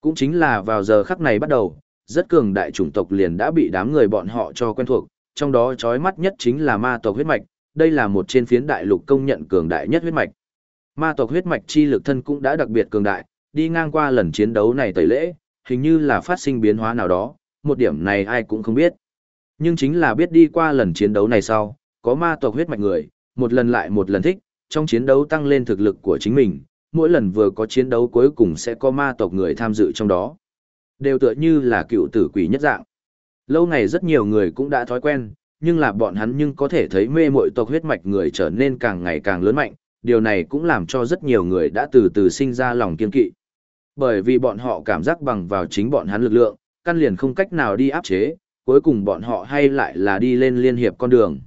Speaker 1: Cũng chính là vào giờ khắc này bắt đầu, rất cường đại chủng tộc liền đã bị đám người bọn họ cho quen thuộc, trong đó chói mắt nhất chính là ma tộc huyết mạch, đây là một trên phiến đại lục công nhận cường đại nhất huyết mạch. Ma tộc huyết mạch chi lực thân cũng đã đặc biệt cường đại, đi ngang qua lần chiến đấu này tẩy lễ, hình như là phát sinh biến hóa nào đó, một điểm này ai cũng không biết. Nhưng chính là biết đi qua lần chiến đấu này sau, có ma tộc huyết mạch người, một lần lại một lần thích, trong chiến đấu tăng lên thực lực của chính mình, mỗi lần vừa có chiến đấu cuối cùng sẽ có ma tộc người tham dự trong đó. Đều tựa như là cựu tử quỷ nhất dạng. Lâu ngày rất nhiều người cũng đã thói quen, nhưng là bọn hắn nhưng có thể thấy mê mội tộc huyết mạch người trở nên càng ngày càng lớn mạnh, điều này cũng làm cho rất nhiều người đã từ từ sinh ra lòng kiên kỵ. Bởi vì bọn họ cảm giác bằng vào chính bọn hắn lực lượng, căn liền không cách nào đi áp chế, cuối cùng bọn họ hay lại là đi lên liên hiệp con đường.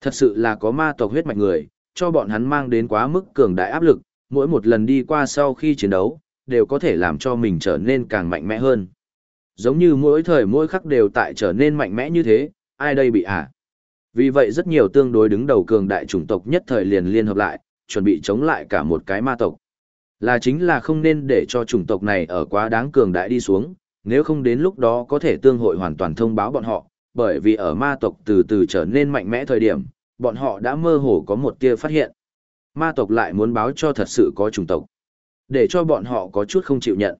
Speaker 1: Thật sự là có ma tộc huyết mạch người, cho bọn hắn mang đến quá mức cường đại áp lực, mỗi một lần đi qua sau khi chiến đấu, đều có thể làm cho mình trở nên càng mạnh mẽ hơn. Giống như mỗi thời mỗi khắc đều tại trở nên mạnh mẽ như thế, ai đây bị à? Vì vậy rất nhiều tương đối đứng đầu cường đại chủng tộc nhất thời liền liên hợp lại, chuẩn bị chống lại cả một cái ma tộc. Là chính là không nên để cho chủng tộc này ở quá đáng cường đại đi xuống, nếu không đến lúc đó có thể tương hội hoàn toàn thông báo bọn họ, bởi vì ở ma tộc từ từ trở nên mạnh mẽ thời điểm, bọn họ đã mơ hồ có một tia phát hiện. Ma tộc lại muốn báo cho thật sự có chủng tộc, để cho bọn họ có chút không chịu nhận.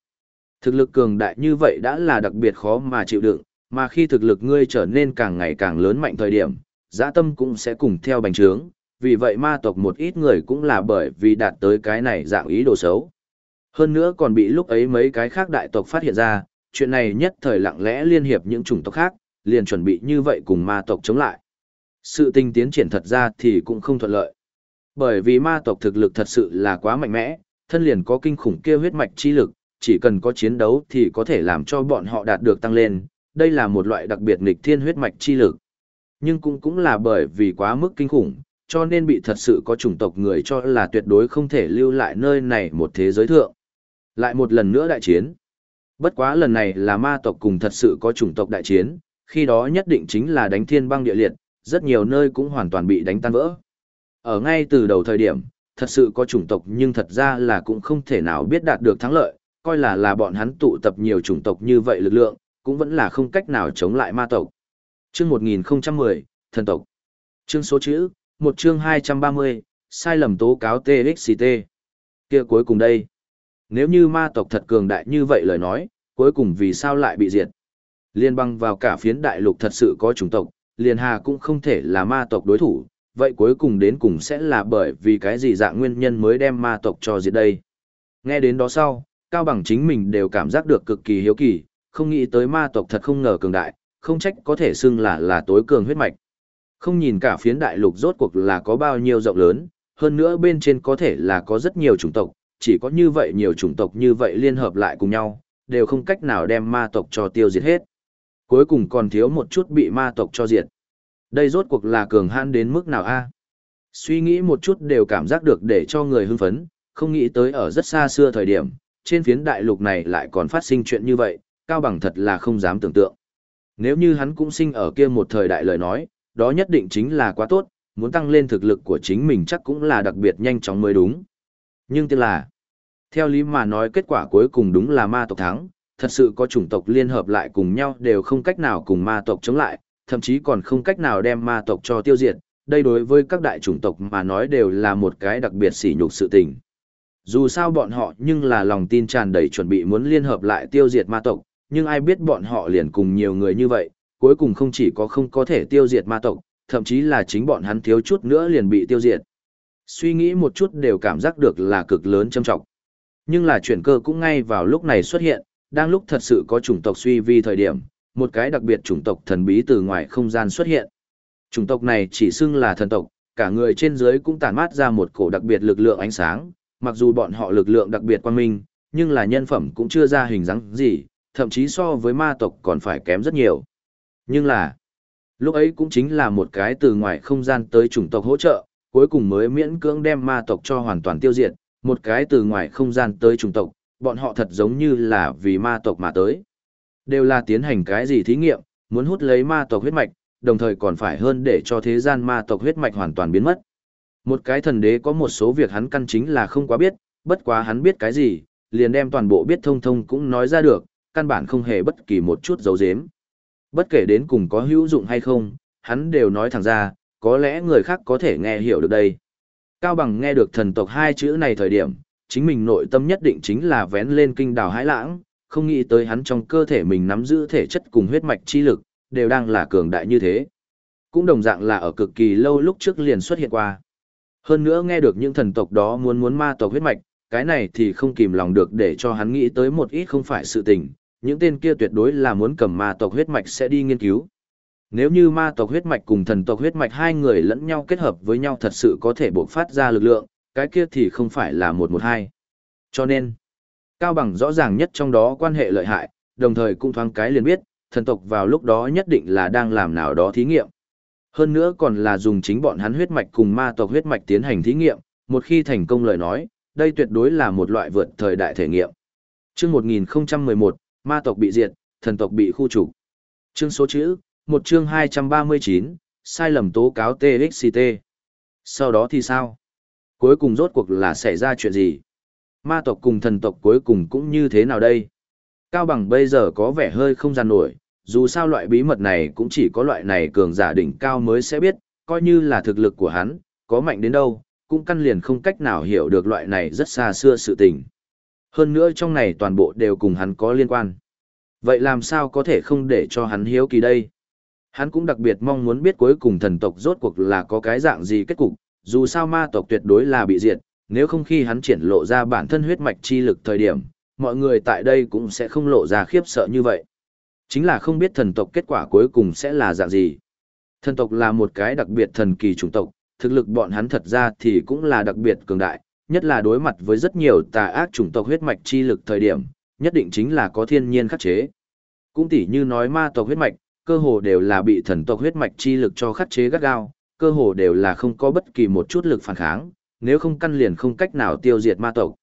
Speaker 1: Thực lực cường đại như vậy đã là đặc biệt khó mà chịu đựng, mà khi thực lực ngươi trở nên càng ngày càng lớn mạnh thời điểm, dã tâm cũng sẽ cùng theo bành trướng, vì vậy ma tộc một ít người cũng là bởi vì đạt tới cái này dạng ý đồ xấu. Hơn nữa còn bị lúc ấy mấy cái khác đại tộc phát hiện ra, chuyện này nhất thời lặng lẽ liên hiệp những chủng tộc khác, liền chuẩn bị như vậy cùng ma tộc chống lại. Sự tình tiến triển thật ra thì cũng không thuận lợi. Bởi vì ma tộc thực lực thật sự là quá mạnh mẽ, thân liền có kinh khủng kia huyết mạch chi lực, chỉ cần có chiến đấu thì có thể làm cho bọn họ đạt được tăng lên, đây là một loại đặc biệt nghịch thiên huyết mạch chi lực. Nhưng cũng cũng là bởi vì quá mức kinh khủng, cho nên bị thật sự có chủng tộc người cho là tuyệt đối không thể lưu lại nơi này một thế giới thượng. Lại một lần nữa đại chiến. Bất quá lần này là ma tộc cùng thật sự có chủng tộc đại chiến, khi đó nhất định chính là đánh thiên băng địa liệt, rất nhiều nơi cũng hoàn toàn bị đánh tan vỡ. Ở ngay từ đầu thời điểm, thật sự có chủng tộc nhưng thật ra là cũng không thể nào biết đạt được thắng lợi, coi là là bọn hắn tụ tập nhiều chủng tộc như vậy lực lượng, cũng vẫn là không cách nào chống lại ma tộc. Chương 1010, thần tộc. Chương số chữ, một chương 230, sai lầm tố cáo TXT. Kia cuối cùng đây. Nếu như ma tộc thật cường đại như vậy lời nói, cuối cùng vì sao lại bị diệt? Liên băng vào cả phiến đại lục thật sự có chủng tộc, liền hà cũng không thể là ma tộc đối thủ, vậy cuối cùng đến cùng sẽ là bởi vì cái gì dạng nguyên nhân mới đem ma tộc cho diệt đây. Nghe đến đó sau, Cao Bằng chính mình đều cảm giác được cực kỳ hiếu kỳ, không nghĩ tới ma tộc thật không ngờ cường đại, không trách có thể xưng là là tối cường huyết mạch. Không nhìn cả phiến đại lục rốt cuộc là có bao nhiêu rộng lớn, hơn nữa bên trên có thể là có rất nhiều chủng tộc, chỉ có như vậy nhiều chủng tộc như vậy liên hợp lại cùng nhau, đều không cách nào đem ma tộc cho tiêu diệt hết. Cuối cùng còn thiếu một chút bị ma tộc cho diệt. Đây rốt cuộc là cường hãn đến mức nào a? Suy nghĩ một chút đều cảm giác được để cho người hưng phấn, không nghĩ tới ở rất xa xưa thời điểm, trên phiến đại lục này lại còn phát sinh chuyện như vậy, Cao Bằng thật là không dám tưởng tượng. Nếu như hắn cũng sinh ở kia một thời đại lời nói, đó nhất định chính là quá tốt, muốn tăng lên thực lực của chính mình chắc cũng là đặc biệt nhanh chóng mới đúng. Nhưng tiếc là, theo lý mà nói kết quả cuối cùng đúng là ma tộc thắng, thật sự có chủng tộc liên hợp lại cùng nhau đều không cách nào cùng ma tộc chống lại, thậm chí còn không cách nào đem ma tộc cho tiêu diệt, đây đối với các đại chủng tộc mà nói đều là một cái đặc biệt sỉ nhục sự tình. Dù sao bọn họ nhưng là lòng tin tràn đầy chuẩn bị muốn liên hợp lại tiêu diệt ma tộc, nhưng ai biết bọn họ liền cùng nhiều người như vậy, cuối cùng không chỉ có không có thể tiêu diệt ma tộc, thậm chí là chính bọn hắn thiếu chút nữa liền bị tiêu diệt. Suy nghĩ một chút đều cảm giác được là cực lớn châm trọng. Nhưng là chuyển cơ cũng ngay vào lúc này xuất hiện, đang lúc thật sự có chủng tộc suy vi thời điểm, một cái đặc biệt chủng tộc thần bí từ ngoài không gian xuất hiện. Chủng tộc này chỉ xưng là thần tộc, cả người trên dưới cũng tản mát ra một cổ đặc biệt lực lượng ánh sáng, mặc dù bọn họ lực lượng đặc biệt quan minh, nhưng là nhân phẩm cũng chưa ra hình dáng gì, thậm chí so với ma tộc còn phải kém rất nhiều. Nhưng là, lúc ấy cũng chính là một cái từ ngoài không gian tới chủng tộc hỗ trợ, cuối cùng mới miễn cưỡng đem ma tộc cho hoàn toàn tiêu diệt, một cái từ ngoài không gian tới chủng tộc, bọn họ thật giống như là vì ma tộc mà tới. Đều là tiến hành cái gì thí nghiệm, muốn hút lấy ma tộc huyết mạch, đồng thời còn phải hơn để cho thế gian ma tộc huyết mạch hoàn toàn biến mất. Một cái thần đế có một số việc hắn căn chính là không quá biết, bất quá hắn biết cái gì, liền đem toàn bộ biết thông thông cũng nói ra được, căn bản không hề bất kỳ một chút dấu dếm. Bất kể đến cùng có hữu dụng hay không, hắn đều nói thẳng ra, có lẽ người khác có thể nghe hiểu được đây. Cao Bằng nghe được thần tộc hai chữ này thời điểm, chính mình nội tâm nhất định chính là vén lên kinh đào hãi lãng, không nghĩ tới hắn trong cơ thể mình nắm giữ thể chất cùng huyết mạch chi lực, đều đang là cường đại như thế. Cũng đồng dạng là ở cực kỳ lâu lúc trước liền xuất hiện qua. Hơn nữa nghe được những thần tộc đó muốn muốn ma tộc huyết mạch, cái này thì không kìm lòng được để cho hắn nghĩ tới một ít không phải sự tình, những tên kia tuyệt đối là muốn cầm ma tộc huyết mạch sẽ đi nghiên cứu. Nếu như ma tộc huyết mạch cùng thần tộc huyết mạch hai người lẫn nhau kết hợp với nhau thật sự có thể bộc phát ra lực lượng, cái kia thì không phải là một một hai. Cho nên, Cao Bằng rõ ràng nhất trong đó quan hệ lợi hại, đồng thời cũng thoáng cái liền biết, thần tộc vào lúc đó nhất định là đang làm nào đó thí nghiệm. Hơn nữa còn là dùng chính bọn hắn huyết mạch cùng ma tộc huyết mạch tiến hành thí nghiệm, một khi thành công lời nói, đây tuyệt đối là một loại vượt thời đại thể nghiệm. Chương 1011, ma tộc bị diệt, thần tộc bị khu trục. Chương số chữ, một chương 239, sai lầm tố cáo TXCT. Sau đó thì sao? Cuối cùng rốt cuộc là xảy ra chuyện gì? Ma tộc cùng thần tộc cuối cùng cũng như thế nào đây? Cao bằng bây giờ có vẻ hơi không gian nổi, dù sao loại bí mật này cũng chỉ có loại này cường giả đỉnh cao mới sẽ biết, coi như là thực lực của hắn, có mạnh đến đâu, cũng căn liền không cách nào hiểu được loại này rất xa xưa sự tình. Hơn nữa trong này toàn bộ đều cùng hắn có liên quan. Vậy làm sao có thể không để cho hắn hiếu kỳ đây? Hắn cũng đặc biệt mong muốn biết cuối cùng thần tộc rốt cuộc là có cái dạng gì kết cục, dù sao ma tộc tuyệt đối là bị diệt, nếu không khi hắn triển lộ ra bản thân huyết mạch chi lực thời điểm, mọi người tại đây cũng sẽ không lộ ra khiếp sợ như vậy. Chính là không biết thần tộc kết quả cuối cùng sẽ là dạng gì. Thần tộc là một cái đặc biệt thần kỳ chủng tộc, thực lực bọn hắn thật ra thì cũng là đặc biệt cường đại, nhất là đối mặt với rất nhiều tà ác chủng tộc huyết mạch chi lực thời điểm, nhất định chính là có thiên nhiên khắc chế. Cũng tỉ như nói ma tộc huyết mạch, cơ hồ đều là bị thần tộc huyết mạch chi lực cho khắc chế gắt gao, cơ hồ đều là không có bất kỳ một chút lực phản kháng, nếu không căn liền không cách nào tiêu diệt ma tộc.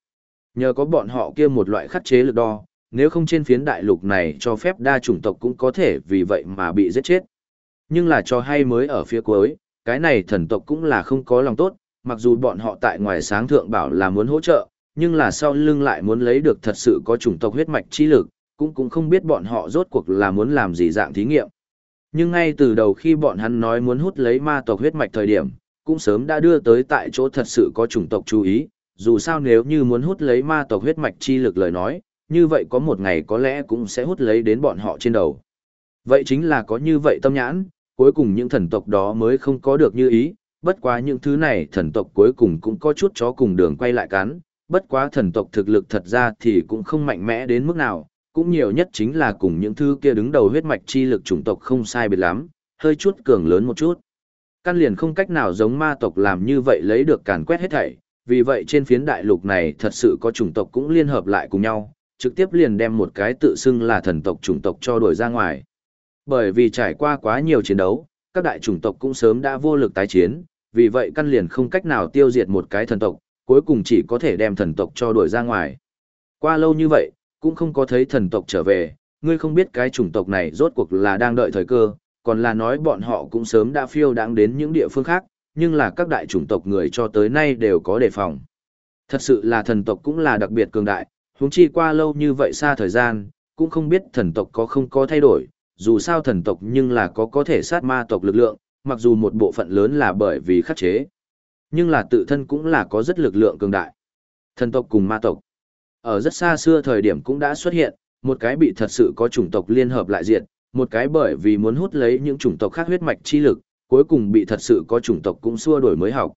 Speaker 1: Nhờ có bọn họ kia một loại khắc chế lực đo, nếu không trên phiến đại lục này cho phép đa chủng tộc cũng có thể vì vậy mà bị giết chết. Nhưng là cho hay mới ở phía cuối, cái này thần tộc cũng là không có lòng tốt, mặc dù bọn họ tại ngoài sáng thượng bảo là muốn hỗ trợ, nhưng là sau lưng lại muốn lấy được thật sự có chủng tộc huyết mạch chi lực, cũng cũng không biết bọn họ rốt cuộc là muốn làm gì dạng thí nghiệm. Nhưng ngay từ đầu khi bọn hắn nói muốn hút lấy ma tộc huyết mạch thời điểm, cũng sớm đã đưa tới tại chỗ thật sự có chủng tộc chú ý, dù sao nếu như muốn hút lấy ma tộc huyết mạch chi lực lời nói, như vậy có một ngày có lẽ cũng sẽ hút lấy đến bọn họ trên đầu. Vậy chính là có như vậy tâm nhãn, cuối cùng những thần tộc đó mới không có được như ý, bất quá những thứ này thần tộc cuối cùng cũng có chút chó cùng đường quay lại cắn, bất quá thần tộc thực lực thật ra thì cũng không mạnh mẽ đến mức nào, cũng nhiều nhất chính là cùng những thứ kia đứng đầu huyết mạch chi lực chủng tộc không sai biệt lắm, hơi chút cường lớn một chút. Căn liền không cách nào giống ma tộc làm như vậy lấy được càn quét hết thảy, vì vậy trên phiến đại lục này thật sự có chủng tộc cũng liên hợp lại cùng nhau, trực tiếp liền đem một cái tự xưng là thần tộc chủng tộc cho đuổi ra ngoài. Bởi vì trải qua quá nhiều chiến đấu, các đại chủng tộc cũng sớm đã vô lực tái chiến, vì vậy căn liền không cách nào tiêu diệt một cái thần tộc, cuối cùng chỉ có thể đem thần tộc cho đuổi ra ngoài. Qua lâu như vậy, cũng không có thấy thần tộc trở về, ngươi không biết cái chủng tộc này rốt cuộc là đang đợi thời cơ, còn là nói bọn họ cũng sớm đã phiêu đáng đến những địa phương khác, nhưng là các đại chủng tộc người cho tới nay đều có đề phòng. Thật sự là thần tộc cũng là đặc biệt cường đại, huống chi qua lâu như vậy xa thời gian, cũng không biết thần tộc có không có thay đổi, dù sao thần tộc nhưng là có có thể sát ma tộc lực lượng, mặc dù một bộ phận lớn là bởi vì khắc chế, nhưng là tự thân cũng là có rất lực lượng cường đại. Thần tộc cùng ma tộc, ở rất xa xưa thời điểm cũng đã xuất hiện, một cái bị thật sự có chủng tộc liên hợp lại diện, một cái bởi vì muốn hút lấy những chủng tộc khác huyết mạch chi lực, cuối cùng bị thật sự có chủng tộc cũng xua đổi mới học.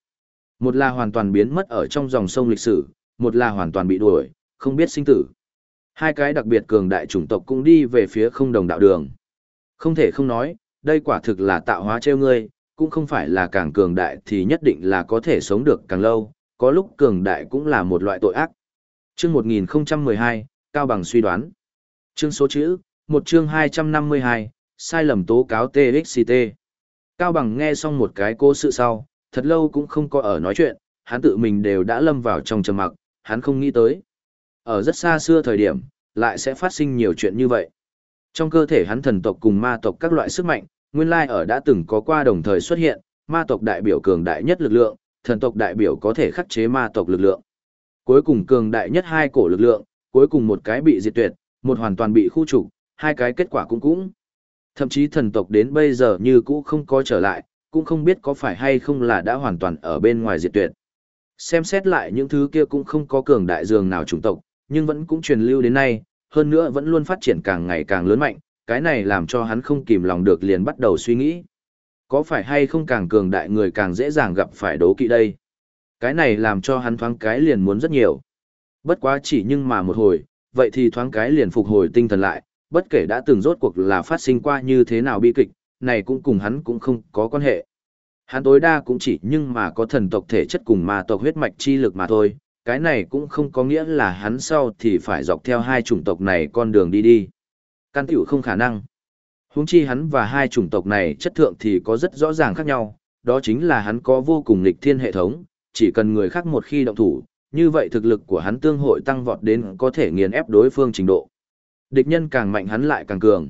Speaker 1: Một là hoàn toàn biến mất ở trong dòng sông lịch sử, một là hoàn toàn bị đuổi, không biết sinh tử. Hai cái đặc biệt cường đại chủng tộc cũng đi về phía không đồng đạo đường. Không thể không nói, đây quả thực là tạo hóa treo ngươi, cũng không phải là càng cường đại thì nhất định là có thể sống được càng lâu, có lúc cường đại cũng là một loại tội ác. Chương 1012, Cao Bằng suy đoán. Chương số chữ, một chương 252, sai lầm tố cáo TXT. Cao Bằng nghe xong một cái cố sự sau, thật lâu cũng không có ở nói chuyện, hắn tự mình đều đã lâm vào trong trầm mặc, hắn không nghĩ tới. Ở rất xa xưa thời điểm, lại sẽ phát sinh nhiều chuyện như vậy. Trong cơ thể hắn thần tộc cùng ma tộc các loại sức mạnh, nguyên lai ở đã từng có qua đồng thời xuất hiện, ma tộc đại biểu cường đại nhất lực lượng, thần tộc đại biểu có thể khắc chế ma tộc lực lượng. Cuối cùng cường đại nhất hai cổ lực lượng, cuối cùng một cái bị diệt tuyệt, một hoàn toàn bị khu trục, hai cái kết quả cũng cũng. Thậm chí thần tộc đến bây giờ như cũ không có trở lại, cũng không biết có phải hay không là đã hoàn toàn ở bên ngoài diệt tuyệt. Xem xét lại những thứ kia cũng không có cường đại dường nào chủng tộc, nhưng vẫn cũng truyền lưu đến nay, hơn nữa vẫn luôn phát triển càng ngày càng lớn mạnh, cái này làm cho hắn không kìm lòng được liền bắt đầu suy nghĩ. Có phải hay không càng cường đại người càng dễ dàng gặp phải đố kỵ đây? Cái này làm cho hắn thoáng cái liền muốn rất nhiều. Bất quá chỉ nhưng mà một hồi, vậy thì thoáng cái liền phục hồi tinh thần lại, bất kể đã từng rốt cuộc là phát sinh qua như thế nào bi kịch, này cũng cùng hắn cũng không có quan hệ. Hắn tối đa cũng chỉ nhưng mà có thần tộc thể chất cùng ma tộc huyết mạch chi lực mà thôi, cái này cũng không có nghĩa là hắn sau thì phải dọc theo hai chủng tộc này con đường đi đi. Căn tiểu không khả năng. Huống chi hắn và hai chủng tộc này chất thượng thì có rất rõ ràng khác nhau, đó chính là hắn có vô cùng nghịch thiên hệ thống, chỉ cần người khác một khi động thủ, như vậy thực lực của hắn tương hội tăng vọt đến có thể nghiền ép đối phương trình độ. Địch nhân càng mạnh hắn lại càng cường.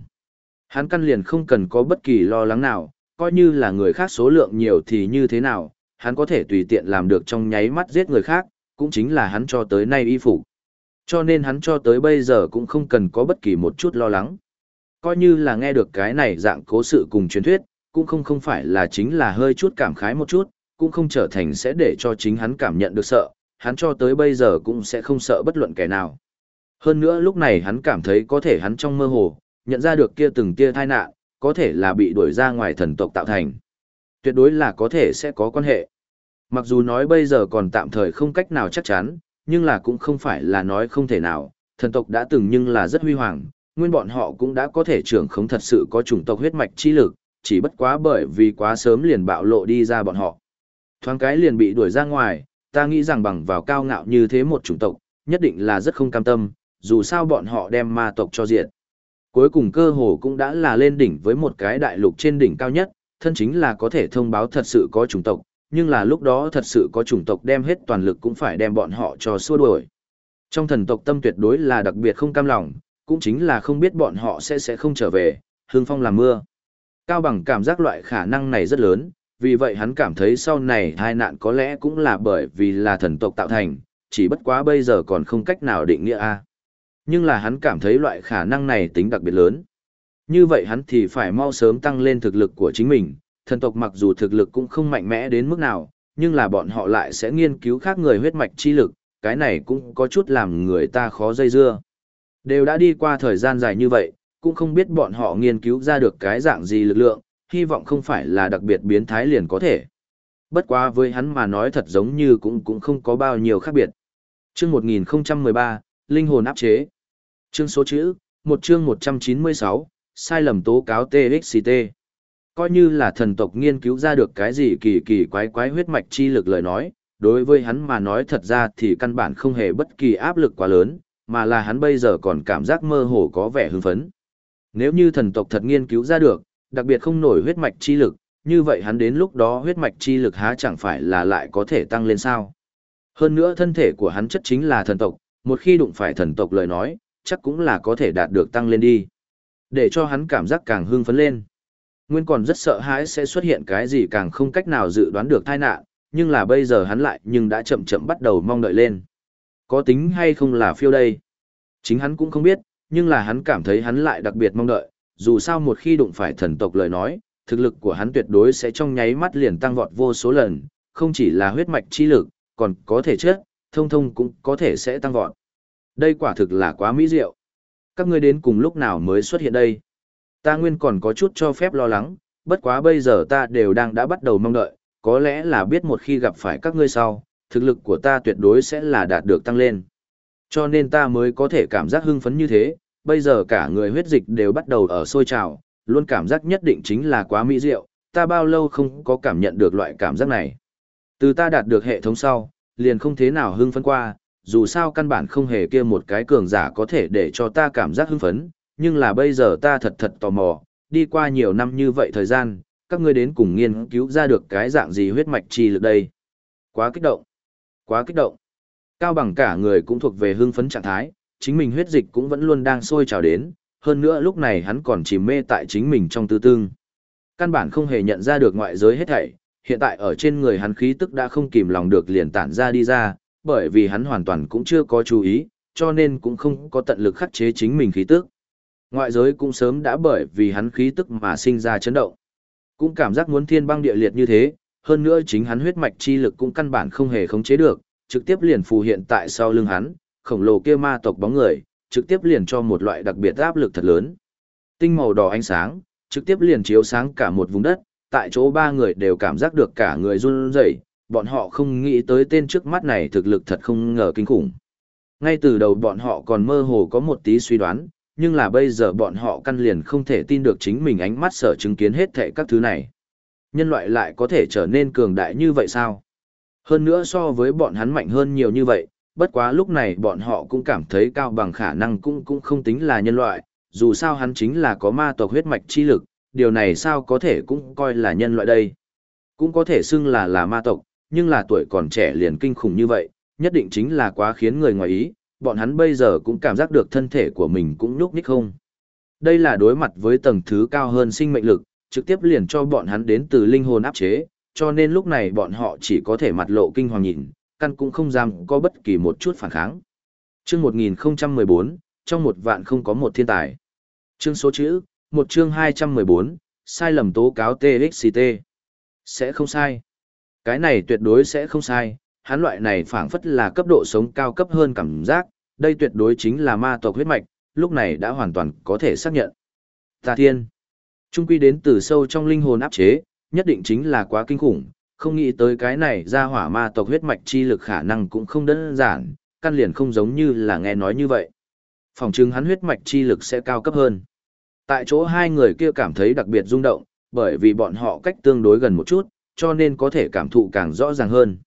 Speaker 1: Hắn căn liền không cần có bất kỳ lo lắng nào, coi như là người khác số lượng nhiều thì như thế nào, hắn có thể tùy tiện làm được trong nháy mắt giết người khác, cũng chính là hắn cho tới nay y phục. Cho nên hắn cho tới bây giờ cũng không cần có bất kỳ một chút lo lắng. Coi như là nghe được cái này dạng cố sự cùng truyền thuyết, cũng không không phải là chính là hơi chút cảm khái một chút, cũng không trở thành sẽ để cho chính hắn cảm nhận được sợ, hắn cho tới bây giờ cũng sẽ không sợ bất luận kẻ nào. Hơn nữa lúc này hắn cảm thấy có thể hắn trong mơ hồ, nhận ra được kia từng tia thai nạn, có thể là bị đuổi ra ngoài thần tộc tạo thành. Tuyệt đối là có thể sẽ có quan hệ. Mặc dù nói bây giờ còn tạm thời không cách nào chắc chắn, nhưng là cũng không phải là nói không thể nào, thần tộc đã từng nhưng là rất huy hoàng, nguyên bọn họ cũng đã có thể trưởng không thật sự có chủng tộc huyết mạch chi lực, chỉ bất quá bởi vì quá sớm liền bạo lộ đi ra bọn họ. Thoáng cái liền bị đuổi ra ngoài, ta nghĩ rằng bằng vào cao ngạo như thế một chủng tộc, nhất định là rất không cam tâm, dù sao bọn họ đem ma tộc cho diệt. Cuối cùng cơ hồ cũng đã là lên đỉnh với một cái đại lục trên đỉnh cao nhất, thân chính là có thể thông báo thật sự có chủng tộc, nhưng là lúc đó thật sự có chủng tộc đem hết toàn lực cũng phải đem bọn họ cho xua đuổi. Trong thần tộc tâm tuyệt đối là đặc biệt không cam lòng, cũng chính là không biết bọn họ sẽ sẽ không trở về, hương phong làm mưa. Cao bằng cảm giác loại khả năng này rất lớn, vì vậy hắn cảm thấy sau này hai nạn có lẽ cũng là bởi vì là thần tộc tạo thành, chỉ bất quá bây giờ còn không cách nào định nghĩa a. Nhưng là hắn cảm thấy loại khả năng này tính đặc biệt lớn. Như vậy hắn thì phải mau sớm tăng lên thực lực của chính mình, thần tộc mặc dù thực lực cũng không mạnh mẽ đến mức nào, nhưng là bọn họ lại sẽ nghiên cứu khác người huyết mạch chi lực, cái này cũng có chút làm người ta khó dây dưa. Đều đã đi qua thời gian dài như vậy, cũng không biết bọn họ nghiên cứu ra được cái dạng gì lực lượng, hy vọng không phải là đặc biệt biến thái liền có thể. Bất quá với hắn mà nói thật giống như cũng cũng không có bao nhiêu khác biệt. Chương 1013, Linh hồn áp chế. Chương số chữ, một chương 196, sai lầm tố cáo TXCT, Coi như là thần tộc nghiên cứu ra được cái gì kỳ kỳ quái quái huyết mạch chi lực lời nói, đối với hắn mà nói thật ra thì căn bản không hề bất kỳ áp lực quá lớn, mà là hắn bây giờ còn cảm giác mơ hồ có vẻ hưng phấn. Nếu như thần tộc thật nghiên cứu ra được, đặc biệt không nổi huyết mạch chi lực, như vậy hắn đến lúc đó huyết mạch chi lực há chẳng phải là lại có thể tăng lên sao. Hơn nữa thân thể của hắn chất chính là thần tộc, một khi đụng phải thần tộc lời nói, chắc cũng là có thể đạt được tăng lên đi. Để cho hắn cảm giác càng hưng phấn lên. Nguyên còn rất sợ hãi sẽ xuất hiện cái gì càng không cách nào dự đoán được tai nạn, nhưng là bây giờ hắn lại nhưng đã chậm chậm bắt đầu mong đợi lên. Có tính hay không là phiêu đây? Chính hắn cũng không biết, nhưng là hắn cảm thấy hắn lại đặc biệt mong đợi, dù sao một khi đụng phải thần tộc lời nói, thực lực của hắn tuyệt đối sẽ trong nháy mắt liền tăng vọt vô số lần, không chỉ là huyết mạch chi lực, còn có thể chết, thông thông cũng có thể sẽ tăng vọt. Đây quả thực là quá mỹ diệu. Các ngươi đến cùng lúc nào mới xuất hiện đây? Ta nguyên còn có chút cho phép lo lắng, bất quá bây giờ ta đều đang đã bắt đầu mong đợi, có lẽ là biết một khi gặp phải các ngươi sau, thực lực của ta tuyệt đối sẽ là đạt được tăng lên. Cho nên ta mới có thể cảm giác hưng phấn như thế, bây giờ cả người huyết dịch đều bắt đầu ở sôi trào, luôn cảm giác nhất định chính là quá mỹ diệu, ta bao lâu không có cảm nhận được loại cảm giác này. Từ ta đạt được hệ thống sau, liền không thế nào hưng phấn qua, dù sao căn bản không hề kia một cái cường giả có thể để cho ta cảm giác hưng phấn, nhưng là bây giờ ta thật thật tò mò, đi qua nhiều năm như vậy thời gian, các ngươi đến cùng nghiên cứu ra được cái dạng gì huyết mạch chi lực đây. Quá kích động, quá kích động. Cao bằng cả người cũng thuộc về hưng phấn trạng thái, chính mình huyết dịch cũng vẫn luôn đang sôi trào đến, hơn nữa lúc này hắn còn chìm mê tại chính mình trong tư tương. Căn bản không hề nhận ra được ngoại giới hết thảy, hiện tại ở trên người hắn khí tức đã không kìm lòng được liền tản ra đi ra, bởi vì hắn hoàn toàn cũng chưa có chú ý, cho nên cũng không có tận lực khắc chế chính mình khí tức. Ngoại giới cũng sớm đã bởi vì hắn khí tức mà sinh ra chấn động. Cũng cảm giác muốn thiên băng địa liệt như thế, hơn nữa chính hắn huyết mạch chi lực cũng căn bản không hề khống chế được, trực tiếp liền phù hiện tại sau lưng hắn, khổng lồ kia ma tộc bóng người, trực tiếp liền cho một loại đặc biệt áp lực thật lớn. Tinh màu đỏ ánh sáng, trực tiếp liền chiếu sáng cả một vùng đất, tại chỗ ba người đều cảm giác được cả người run rẩy, bọn họ không nghĩ tới tên trước mắt này thực lực thật không ngờ kinh khủng. Ngay từ đầu bọn họ còn mơ hồ có một tí suy đoán, nhưng là bây giờ bọn họ căn liền không thể tin được chính mình ánh mắt sở chứng kiến hết thảy các thứ này. Nhân loại lại có thể trở nên cường đại như vậy sao? Hơn nữa so với bọn hắn mạnh hơn nhiều như vậy, bất quá lúc này bọn họ cũng cảm thấy cao bằng khả năng cũng cũng không tính là nhân loại, dù sao hắn chính là có ma tộc huyết mạch chi lực, điều này sao có thể cũng coi là nhân loại đây. Cũng có thể xưng là là ma tộc, nhưng là tuổi còn trẻ liền kinh khủng như vậy, nhất định chính là quá khiến người ngoài ý, bọn hắn bây giờ cũng cảm giác được thân thể của mình cũng nhúc nhích không. Đây là đối mặt với tầng thứ cao hơn sinh mệnh lực, trực tiếp liền cho bọn hắn đến từ linh hồn áp chế, cho nên lúc này bọn họ chỉ có thể mặt lộ kinh hoàng nhìn, căn cũng không dám có bất kỳ một chút phản kháng. Chương 1014, trong một vạn không có một thiên tài. Chương số chữ, một chương 214, sai lầm tố cáo TXT. Sẽ không sai. Cái này tuyệt đối sẽ không sai, hắn loại này phảng phất là cấp độ sống cao cấp hơn cảm giác, đây tuyệt đối chính là ma tộc huyết mạch, lúc này đã hoàn toàn có thể xác nhận. Tà thiên. Trung quy đến từ sâu trong linh hồn áp chế, nhất định chính là quá kinh khủng, không nghĩ tới cái này ra hỏa ma tộc huyết mạch chi lực khả năng cũng không đơn giản, căn liền không giống như là nghe nói như vậy. Phòng chứng hắn huyết mạch chi lực sẽ cao cấp hơn. Tại chỗ hai người kia cảm thấy đặc biệt rung động, bởi vì bọn họ cách tương đối gần một chút, cho nên có thể cảm thụ càng rõ ràng hơn.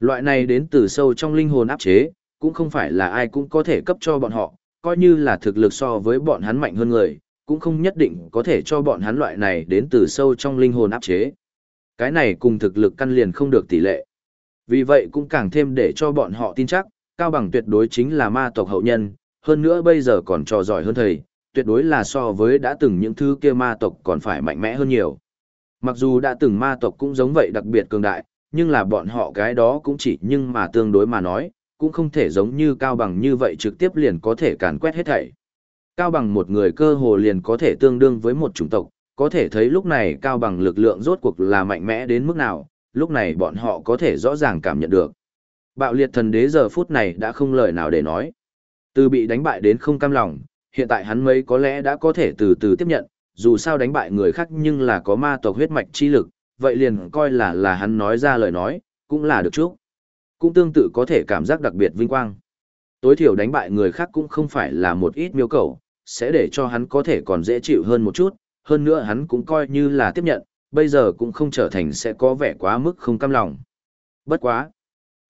Speaker 1: Loại này đến từ sâu trong linh hồn áp chế, cũng không phải là ai cũng có thể cấp cho bọn họ, coi như là thực lực so với bọn hắn mạnh hơn người, cũng không nhất định có thể cho bọn hắn loại này đến từ sâu trong linh hồn áp chế. Cái này cùng thực lực căn liền không được tỷ lệ. Vì vậy cũng càng thêm để cho bọn họ tin chắc, Cao Bằng tuyệt đối chính là ma tộc hậu nhân, hơn nữa bây giờ còn trò giỏi hơn thầy, tuyệt đối là so với đã từng những thứ kia ma tộc còn phải mạnh mẽ hơn nhiều. Mặc dù đã từng ma tộc cũng giống vậy đặc biệt cường đại, nhưng là bọn họ cái đó cũng chỉ nhưng mà tương đối mà nói, cũng không thể giống như Cao Bằng như vậy trực tiếp liền có thể càn quét hết thảy. Cao Bằng một người cơ hồ liền có thể tương đương với một chủng tộc, có thể thấy lúc này Cao Bằng lực lượng rốt cuộc là mạnh mẽ đến mức nào, lúc này bọn họ có thể rõ ràng cảm nhận được. Bạo liệt thần đế giờ phút này đã không lời nào để nói. Từ bị đánh bại đến không cam lòng, hiện tại hắn mấy có lẽ đã có thể từ từ tiếp nhận, dù sao đánh bại người khác nhưng là có ma tộc huyết mạch chi lực, vậy liền coi là là hắn nói ra lời nói, cũng là được chúc. Cũng tương tự có thể cảm giác đặc biệt vinh quang. Tối thiểu đánh bại người khác cũng không phải là một ít miêu cầu, sẽ để cho hắn có thể còn dễ chịu hơn một chút, hơn nữa hắn cũng coi như là tiếp nhận, bây giờ cũng không trở thành sẽ có vẻ quá mức không cam lòng. Bất quá.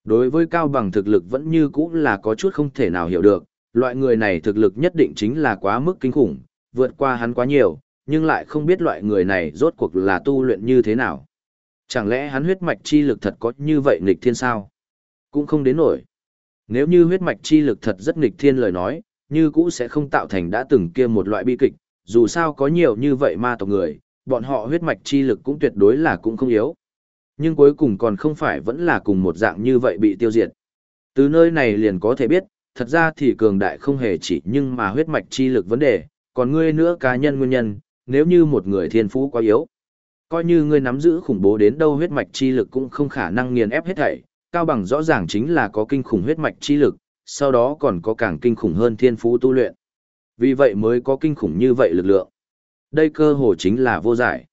Speaker 1: Đối với cao bằng thực lực vẫn như cũ là có chút không thể nào hiểu được, loại người này thực lực nhất định chính là quá mức kinh khủng, vượt qua hắn quá nhiều, nhưng lại không biết loại người này rốt cuộc là tu luyện như thế nào. Chẳng lẽ hắn huyết mạch chi lực thật có như vậy nghịch thiên sao? Cũng không đến nổi. Nếu như huyết mạch chi lực thật rất nghịch thiên lời nói, như cũ sẽ không tạo thành đã từng kia một loại bi kịch, dù sao có nhiều như vậy ma tộc người, bọn họ huyết mạch chi lực cũng tuyệt đối là cũng không yếu. Nhưng cuối cùng còn không phải vẫn là cùng một dạng như vậy bị tiêu diệt. Từ nơi này liền có thể biết, thật ra thì cường đại không hề chỉ nhưng mà huyết mạch chi lực vấn đề, còn ngươi nữa cá nhân nguyên nhân, nếu như một người thiên phú quá yếu. Coi như ngươi nắm giữ khủng bố đến đâu huyết mạch chi lực cũng không khả năng nghiền ép hết thảy, cao bằng rõ ràng chính là có kinh khủng huyết mạch chi lực, sau đó còn có càng kinh khủng hơn thiên phú tu luyện. Vì vậy mới có kinh khủng như vậy lực lượng. Đây cơ hồ chính là vô giải.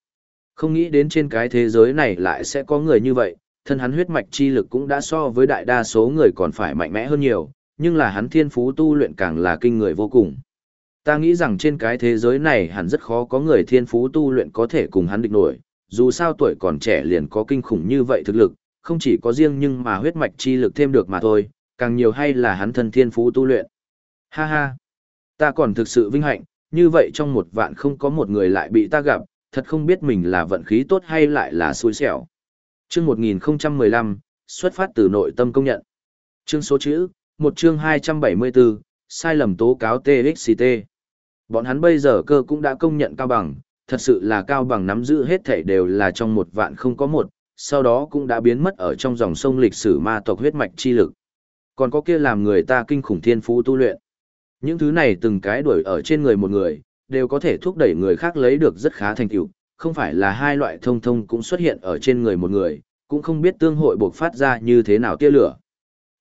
Speaker 1: Không nghĩ đến trên cái thế giới này lại sẽ có người như vậy, thân hắn huyết mạch chi lực cũng đã so với đại đa số người còn phải mạnh mẽ hơn nhiều, nhưng là hắn thiên phú tu luyện càng là kinh người vô cùng. Ta nghĩ rằng trên cái thế giới này hẳn rất khó có người thiên phú tu luyện có thể cùng hắn địch nổi, dù sao tuổi còn trẻ liền có kinh khủng như vậy thực lực, không chỉ có riêng nhưng mà huyết mạch chi lực thêm được mà thôi, càng nhiều hay là hắn thân thiên phú tu luyện. Ha ha, ta còn thực sự vinh hạnh, như vậy trong một vạn không có một người lại bị ta gặp, thật không biết mình là vận khí tốt hay lại là xui xẻo. Chương 1015, xuất phát từ nội tâm công nhận. Chương số chữ, một chương 274, sai lầm tố cáo TXT. Bọn hắn bây giờ cơ cũng đã công nhận cao bằng, thật sự là cao bằng nắm giữ hết thảy đều là trong một vạn không có một, sau đó cũng đã biến mất ở trong dòng sông lịch sử ma tộc huyết mạch chi lực. Còn có kia làm người ta kinh khủng thiên phú tu luyện. Những thứ này từng cái đuổi ở trên người một người, đều có thể thúc đẩy người khác lấy được rất khá thành tựu, không phải là hai loại thông thông cũng xuất hiện ở trên người một người, cũng không biết tương hội buộc phát ra như thế nào tia lửa.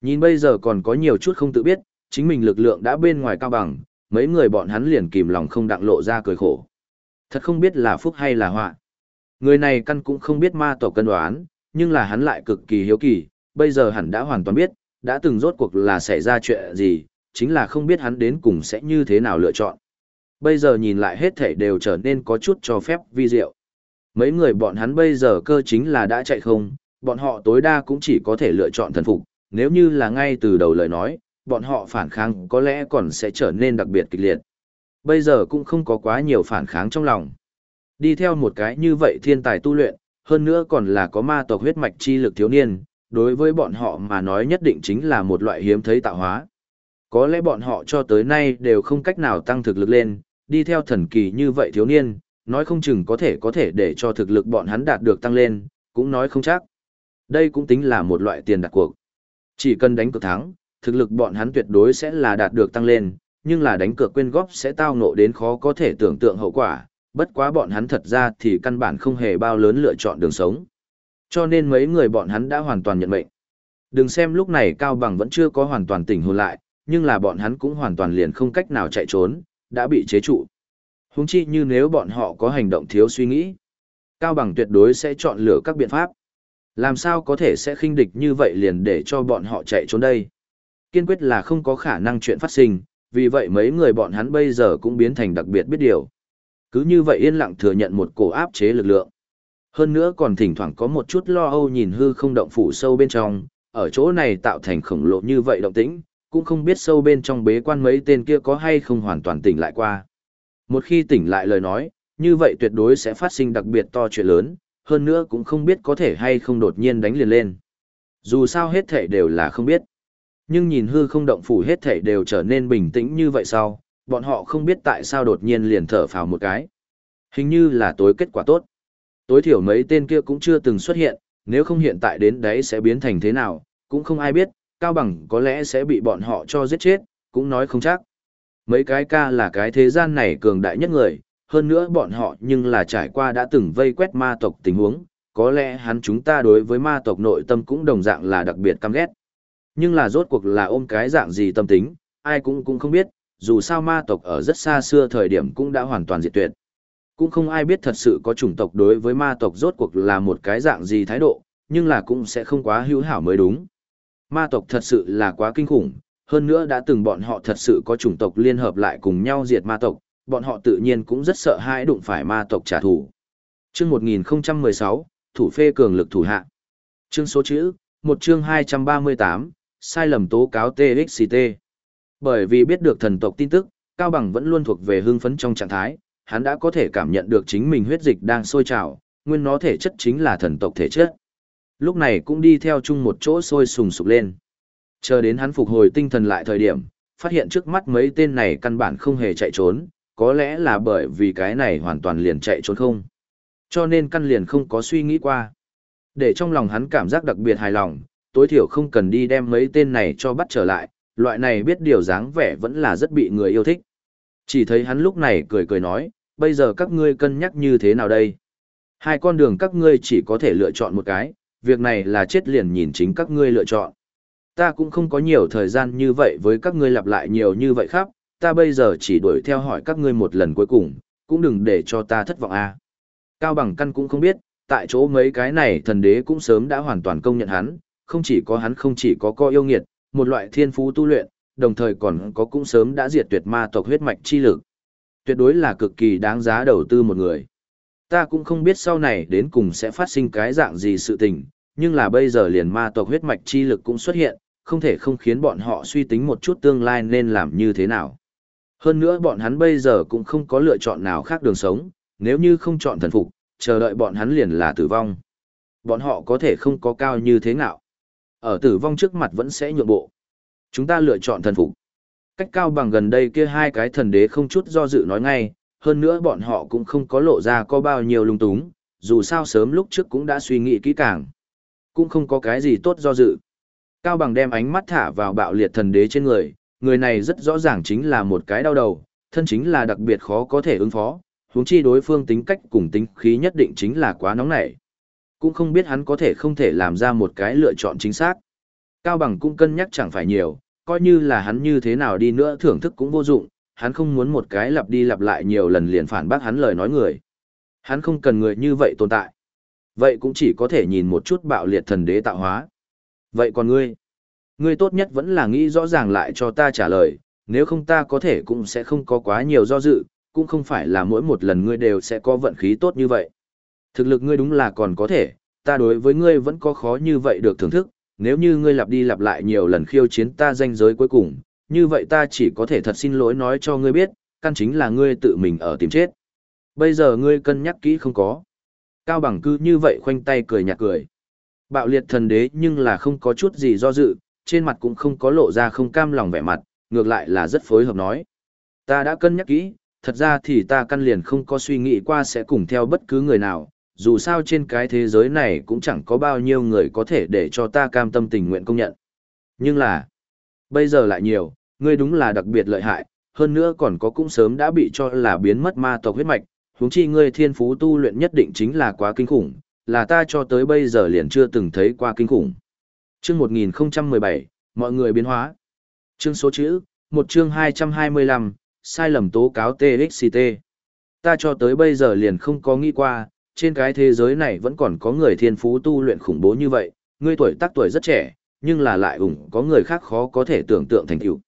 Speaker 1: Nhìn bây giờ còn có nhiều chút không tự biết, chính mình lực lượng đã bên ngoài cao bằng, mấy người bọn hắn liền kìm lòng không đặng lộ ra cười khổ. Thật không biết là phúc hay là họa. Người này căn cũng không biết ma tộc cân đoán, nhưng là hắn lại cực kỳ hiếu kỳ, bây giờ hắn đã hoàn toàn biết, đã từng rốt cuộc là xảy ra chuyện gì, chính là không biết hắn đến cùng sẽ như thế nào lựa chọn. Bây giờ nhìn lại hết thể đều trở nên có chút cho phép vi diệu. Mấy người bọn hắn bây giờ cơ chính là đã chạy không, bọn họ tối đa cũng chỉ có thể lựa chọn thần phục, nếu như là ngay từ đầu lời nói, bọn họ phản kháng có lẽ còn sẽ trở nên đặc biệt kịch liệt. Bây giờ cũng không có quá nhiều phản kháng trong lòng. Đi theo một cái như vậy thiên tài tu luyện, hơn nữa còn là có ma tộc huyết mạch chi lực thiếu niên, đối với bọn họ mà nói nhất định chính là một loại hiếm thấy tạo hóa. Có lẽ bọn họ cho tới nay đều không cách nào tăng thực lực lên, đi theo thần kỳ như vậy thiếu niên, nói không chừng có thể có thể để cho thực lực bọn hắn đạt được tăng lên, cũng nói không chắc. Đây cũng tính là một loại tiền đặt cuộc. Chỉ cần đánh cược thắng, thực lực bọn hắn tuyệt đối sẽ là đạt được tăng lên, nhưng là đánh cược quên góp sẽ tao ngộ đến khó có thể tưởng tượng hậu quả, bất quá bọn hắn thật ra thì căn bản không hề bao lớn lựa chọn đường sống. Cho nên mấy người bọn hắn đã hoàn toàn nhận mệnh. Đừng xem lúc này Cao Bằng vẫn chưa có hoàn toàn tỉnh hồn lại, nhưng là bọn hắn cũng hoàn toàn liền không cách nào chạy trốn, đã bị chế trụ. Húng chi như nếu bọn họ có hành động thiếu suy nghĩ. Cao Bằng tuyệt đối sẽ chọn lựa các biện pháp. Làm sao có thể sẽ khinh địch như vậy liền để cho bọn họ chạy trốn đây. Kiên quyết là không có khả năng chuyện phát sinh, vì vậy mấy người bọn hắn bây giờ cũng biến thành đặc biệt biết điều. Cứ như vậy yên lặng thừa nhận một cổ áp chế lực lượng. Hơn nữa còn thỉnh thoảng có một chút lo âu nhìn hư không động phủ sâu bên trong, ở chỗ này tạo thành khổng lồ như vậy động tĩnh, cũng không biết sâu bên trong bế quan mấy tên kia có hay không hoàn toàn tỉnh lại qua. Một khi tỉnh lại lời nói, như vậy tuyệt đối sẽ phát sinh đặc biệt to chuyện lớn, hơn nữa cũng không biết có thể hay không đột nhiên đánh liền lên. Dù sao hết thể đều là không biết. Nhưng nhìn hư không động phủ hết thể đều trở nên bình tĩnh như vậy sau, bọn họ không biết tại sao đột nhiên liền thở phào một cái. Hình như là tối kết quả tốt. Tối thiểu mấy tên kia cũng chưa từng xuất hiện, nếu không hiện tại đến đấy sẽ biến thành thế nào, cũng không ai biết, Cao Bằng có lẽ sẽ bị bọn họ cho giết chết, cũng nói không chắc. Mấy cái ca là cái thế gian này cường đại nhất người, hơn nữa bọn họ nhưng là trải qua đã từng vây quét ma tộc tình huống, có lẽ hắn chúng ta đối với ma tộc nội tâm cũng đồng dạng là đặc biệt căm ghét. Nhưng là rốt cuộc là ôm cái dạng gì tâm tính, ai cũng cũng không biết, dù sao ma tộc ở rất xa xưa thời điểm cũng đã hoàn toàn diệt tuyệt. Cũng không ai biết thật sự có chủng tộc đối với ma tộc rốt cuộc là một cái dạng gì thái độ, nhưng là cũng sẽ không quá hữu hảo mới đúng. Ma tộc thật sự là quá kinh khủng, hơn nữa đã từng bọn họ thật sự có chủng tộc liên hợp lại cùng nhau diệt ma tộc, bọn họ tự nhiên cũng rất sợ hãi đụng phải ma tộc trả thù. Chương 1016, thủ phê cường lực thủ hạ. Chương số chữ, một chương 238, sai lầm tố cáo TXT. Bởi vì biết được thần tộc tin tức, Cao Bằng vẫn luôn thuộc về hưng phấn trong trạng thái, hắn đã có thể cảm nhận được chính mình huyết dịch đang sôi trào, nguyên nó thể chất chính là thần tộc thể chất. Lúc này cũng đi theo chung một chỗ sôi sùng sục lên. Chờ đến hắn phục hồi tinh thần lại thời điểm, phát hiện trước mắt mấy tên này căn bản không hề chạy trốn, có lẽ là bởi vì cái này hoàn toàn liền chạy trốn không. Cho nên căn liền không có suy nghĩ qua. Để trong lòng hắn cảm giác đặc biệt hài lòng, tối thiểu không cần đi đem mấy tên này cho bắt trở lại, loại này biết điều dáng vẻ vẫn là rất bị người yêu thích. Chỉ thấy hắn lúc này cười cười nói, bây giờ các ngươi cân nhắc như thế nào đây? Hai con đường các ngươi chỉ có thể lựa chọn một cái, việc này là chết liền nhìn chính các ngươi lựa chọn. Ta cũng không có nhiều thời gian như vậy với các ngươi lặp lại nhiều như vậy khác, ta bây giờ chỉ đuổi theo hỏi các ngươi một lần cuối cùng, cũng đừng để cho ta thất vọng a. À. Cao bằng căn cũng không biết, tại chỗ mấy cái này thần đế cũng sớm đã hoàn toàn công nhận hắn, không chỉ có hắn không chỉ có co yêu nghiệt, một loại thiên phú tu luyện, đồng thời còn có cũng sớm đã diệt tuyệt ma tộc huyết mạch chi lực. Tuyệt đối là cực kỳ đáng giá đầu tư một người. Ta cũng không biết sau này đến cùng sẽ phát sinh cái dạng gì sự tình, nhưng là bây giờ liền ma tộc huyết mạch chi lực cũng xuất hiện, không thể không khiến bọn họ suy tính một chút tương lai nên làm như thế nào. Hơn nữa bọn hắn bây giờ cũng không có lựa chọn nào khác đường sống, nếu như không chọn thần phục, chờ đợi bọn hắn liền là tử vong. Bọn họ có thể không có cao như thế nào. Ở tử vong trước mặt vẫn sẽ nhượng bộ. Chúng ta lựa chọn thần phục. Cách cao bằng gần đây kia hai cái thần đế không chút do dự nói ngay, hơn nữa bọn họ cũng không có lộ ra có bao nhiêu lung túng, dù sao sớm lúc trước cũng đã suy nghĩ kỹ càng. Cũng không có cái gì tốt do dự. Cao Bằng đem ánh mắt thả vào bạo liệt thần đế trên người, người này rất rõ ràng chính là một cái đau đầu, thân chính là đặc biệt khó có thể ứng phó, huống chi đối phương tính cách cùng tính khí nhất định chính là quá nóng nảy. Cũng không biết hắn có thể không thể làm ra một cái lựa chọn chính xác. Cao Bằng cũng cân nhắc chẳng phải nhiều, coi như là hắn như thế nào đi nữa thưởng thức cũng vô dụng, hắn không muốn một cái lặp đi lặp lại nhiều lần liền phản bác hắn lời nói người. Hắn không cần người như vậy tồn tại. Vậy cũng chỉ có thể nhìn một chút bạo liệt thần đế tạo hóa. Vậy còn ngươi? Ngươi tốt nhất vẫn là nghĩ rõ ràng lại cho ta trả lời, nếu không ta có thể cũng sẽ không có quá nhiều do dự, cũng không phải là mỗi một lần ngươi đều sẽ có vận khí tốt như vậy. Thực lực ngươi đúng là còn có thể, ta đối với ngươi vẫn có khó như vậy được thưởng thức, nếu như ngươi lặp đi lặp lại nhiều lần khiêu chiến ta danh giới cuối cùng, như vậy ta chỉ có thể thật xin lỗi nói cho ngươi biết, căn chính là ngươi tự mình ở tìm chết. Bây giờ ngươi cân nhắc kỹ không có. Cao bằng cư như vậy khoanh tay cười nhạt cười. Bạo liệt thần đế nhưng là không có chút gì do dự, trên mặt cũng không có lộ ra không cam lòng vẻ mặt, ngược lại là rất phối hợp nói. Ta đã cân nhắc kỹ, thật ra thì ta căn liền không có suy nghĩ qua sẽ cùng theo bất cứ người nào, dù sao trên cái thế giới này cũng chẳng có bao nhiêu người có thể để cho ta cam tâm tình nguyện công nhận. Nhưng là, bây giờ lại nhiều, ngươi đúng là đặc biệt lợi hại, hơn nữa còn có cũng sớm đã bị cho là biến mất ma tộc huyết mạch, huống chi ngươi thiên phú tu luyện nhất định chính là quá kinh khủng, là ta cho tới bây giờ liền chưa từng thấy qua kinh khủng. Chương 1017, mọi người biến hóa. Chương số chữ, một chương 225, sai lầm tố cáo TXT. Ta cho tới bây giờ liền không có nghĩ qua, trên cái thế giới này vẫn còn có người thiên phú tu luyện khủng bố như vậy, ngươi tuổi tác tuổi rất trẻ, nhưng là lại ủng có người khác khó có thể tưởng tượng thành tựu.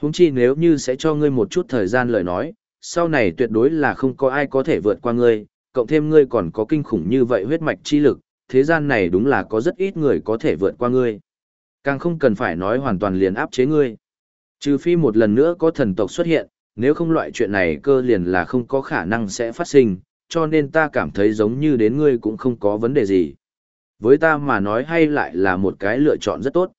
Speaker 1: Huống chi nếu như sẽ cho ngươi một chút thời gian lời nói, sau này tuyệt đối là không có ai có thể vượt qua ngươi, cộng thêm ngươi còn có kinh khủng như vậy huyết mạch chi lực, thế gian này đúng là có rất ít người có thể vượt qua ngươi. Càng không cần phải nói hoàn toàn liền áp chế ngươi. Trừ phi một lần nữa có thần tộc xuất hiện, nếu không loại chuyện này cơ liền là không có khả năng sẽ phát sinh, cho nên ta cảm thấy giống như đến ngươi cũng không có vấn đề gì. Với ta mà nói hay lại là một cái lựa chọn rất tốt.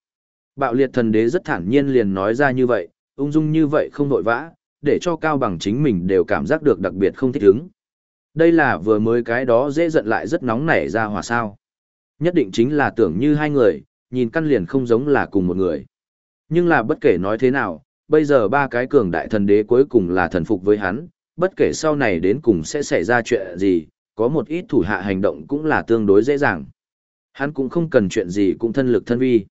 Speaker 1: Bạo liệt thần đế rất thản nhiên liền nói ra như vậy, ung dung như vậy không nội vã, để cho cao bằng chính mình đều cảm giác được đặc biệt không thích ứng. Đây là vừa mới cái đó dễ giận lại rất nóng nảy ra hòa sao. Nhất định chính là tưởng như hai người, nhìn căn liền không giống là cùng một người. Nhưng là bất kể nói thế nào, bây giờ ba cái cường đại thần đế cuối cùng là thần phục với hắn, bất kể sau này đến cùng sẽ xảy ra chuyện gì, có một ít thủ hạ hành động cũng là tương đối dễ dàng. Hắn cũng không cần chuyện gì cũng thân lực thân vi.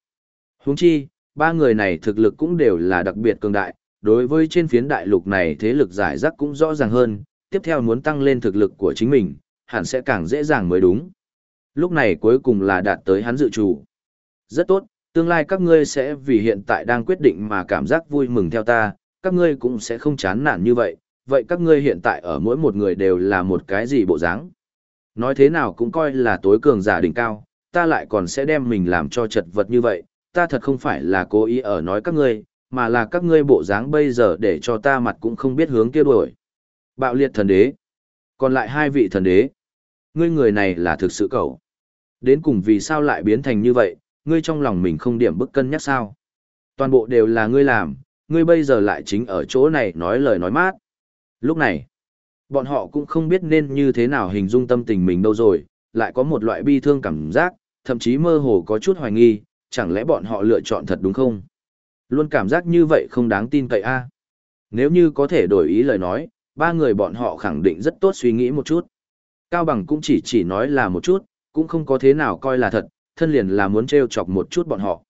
Speaker 1: Huống chi, ba người này thực lực cũng đều là đặc biệt cường đại, đối với trên phiến đại lục này thế lực giải rác cũng rõ ràng hơn, tiếp theo muốn tăng lên thực lực của chính mình, hẳn sẽ càng dễ dàng mới đúng. Lúc này cuối cùng là đạt tới hắn dự chủ. Rất tốt, tương lai các ngươi sẽ vì hiện tại đang quyết định mà cảm giác vui mừng theo ta, các ngươi cũng sẽ không chán nản như vậy, vậy các ngươi hiện tại ở mỗi một người đều là một cái gì bộ dáng? Nói thế nào cũng coi là tối cường giả đỉnh cao, ta lại còn sẽ đem mình làm cho chật vật như vậy, ta thật không phải là cố ý ở nói các ngươi, mà là các ngươi bộ dáng bây giờ để cho ta mặt cũng không biết hướng kia đuổi. Bạo liệt thần đế. Còn lại hai vị thần đế. Ngươi người này là thực sự cậu. Đến cùng vì sao lại biến thành như vậy, ngươi trong lòng mình không điểm bức cân nhắc sao. Toàn bộ đều là ngươi làm, ngươi bây giờ lại chính ở chỗ này nói lời nói mát. Lúc này, bọn họ cũng không biết nên như thế nào hình dung tâm tình mình đâu rồi, lại có một loại bi thương cảm giác, thậm chí mơ hồ có chút hoài nghi, chẳng lẽ bọn họ lựa chọn thật đúng không? Luôn cảm giác như vậy không đáng tin cậy a. Nếu như có thể đổi ý lời nói, ba người bọn họ khẳng định rất tốt suy nghĩ một chút. Cao Bằng cũng chỉ chỉ nói là một chút, cũng không có thế nào coi là thật, thân liền là muốn treo chọc một chút bọn họ.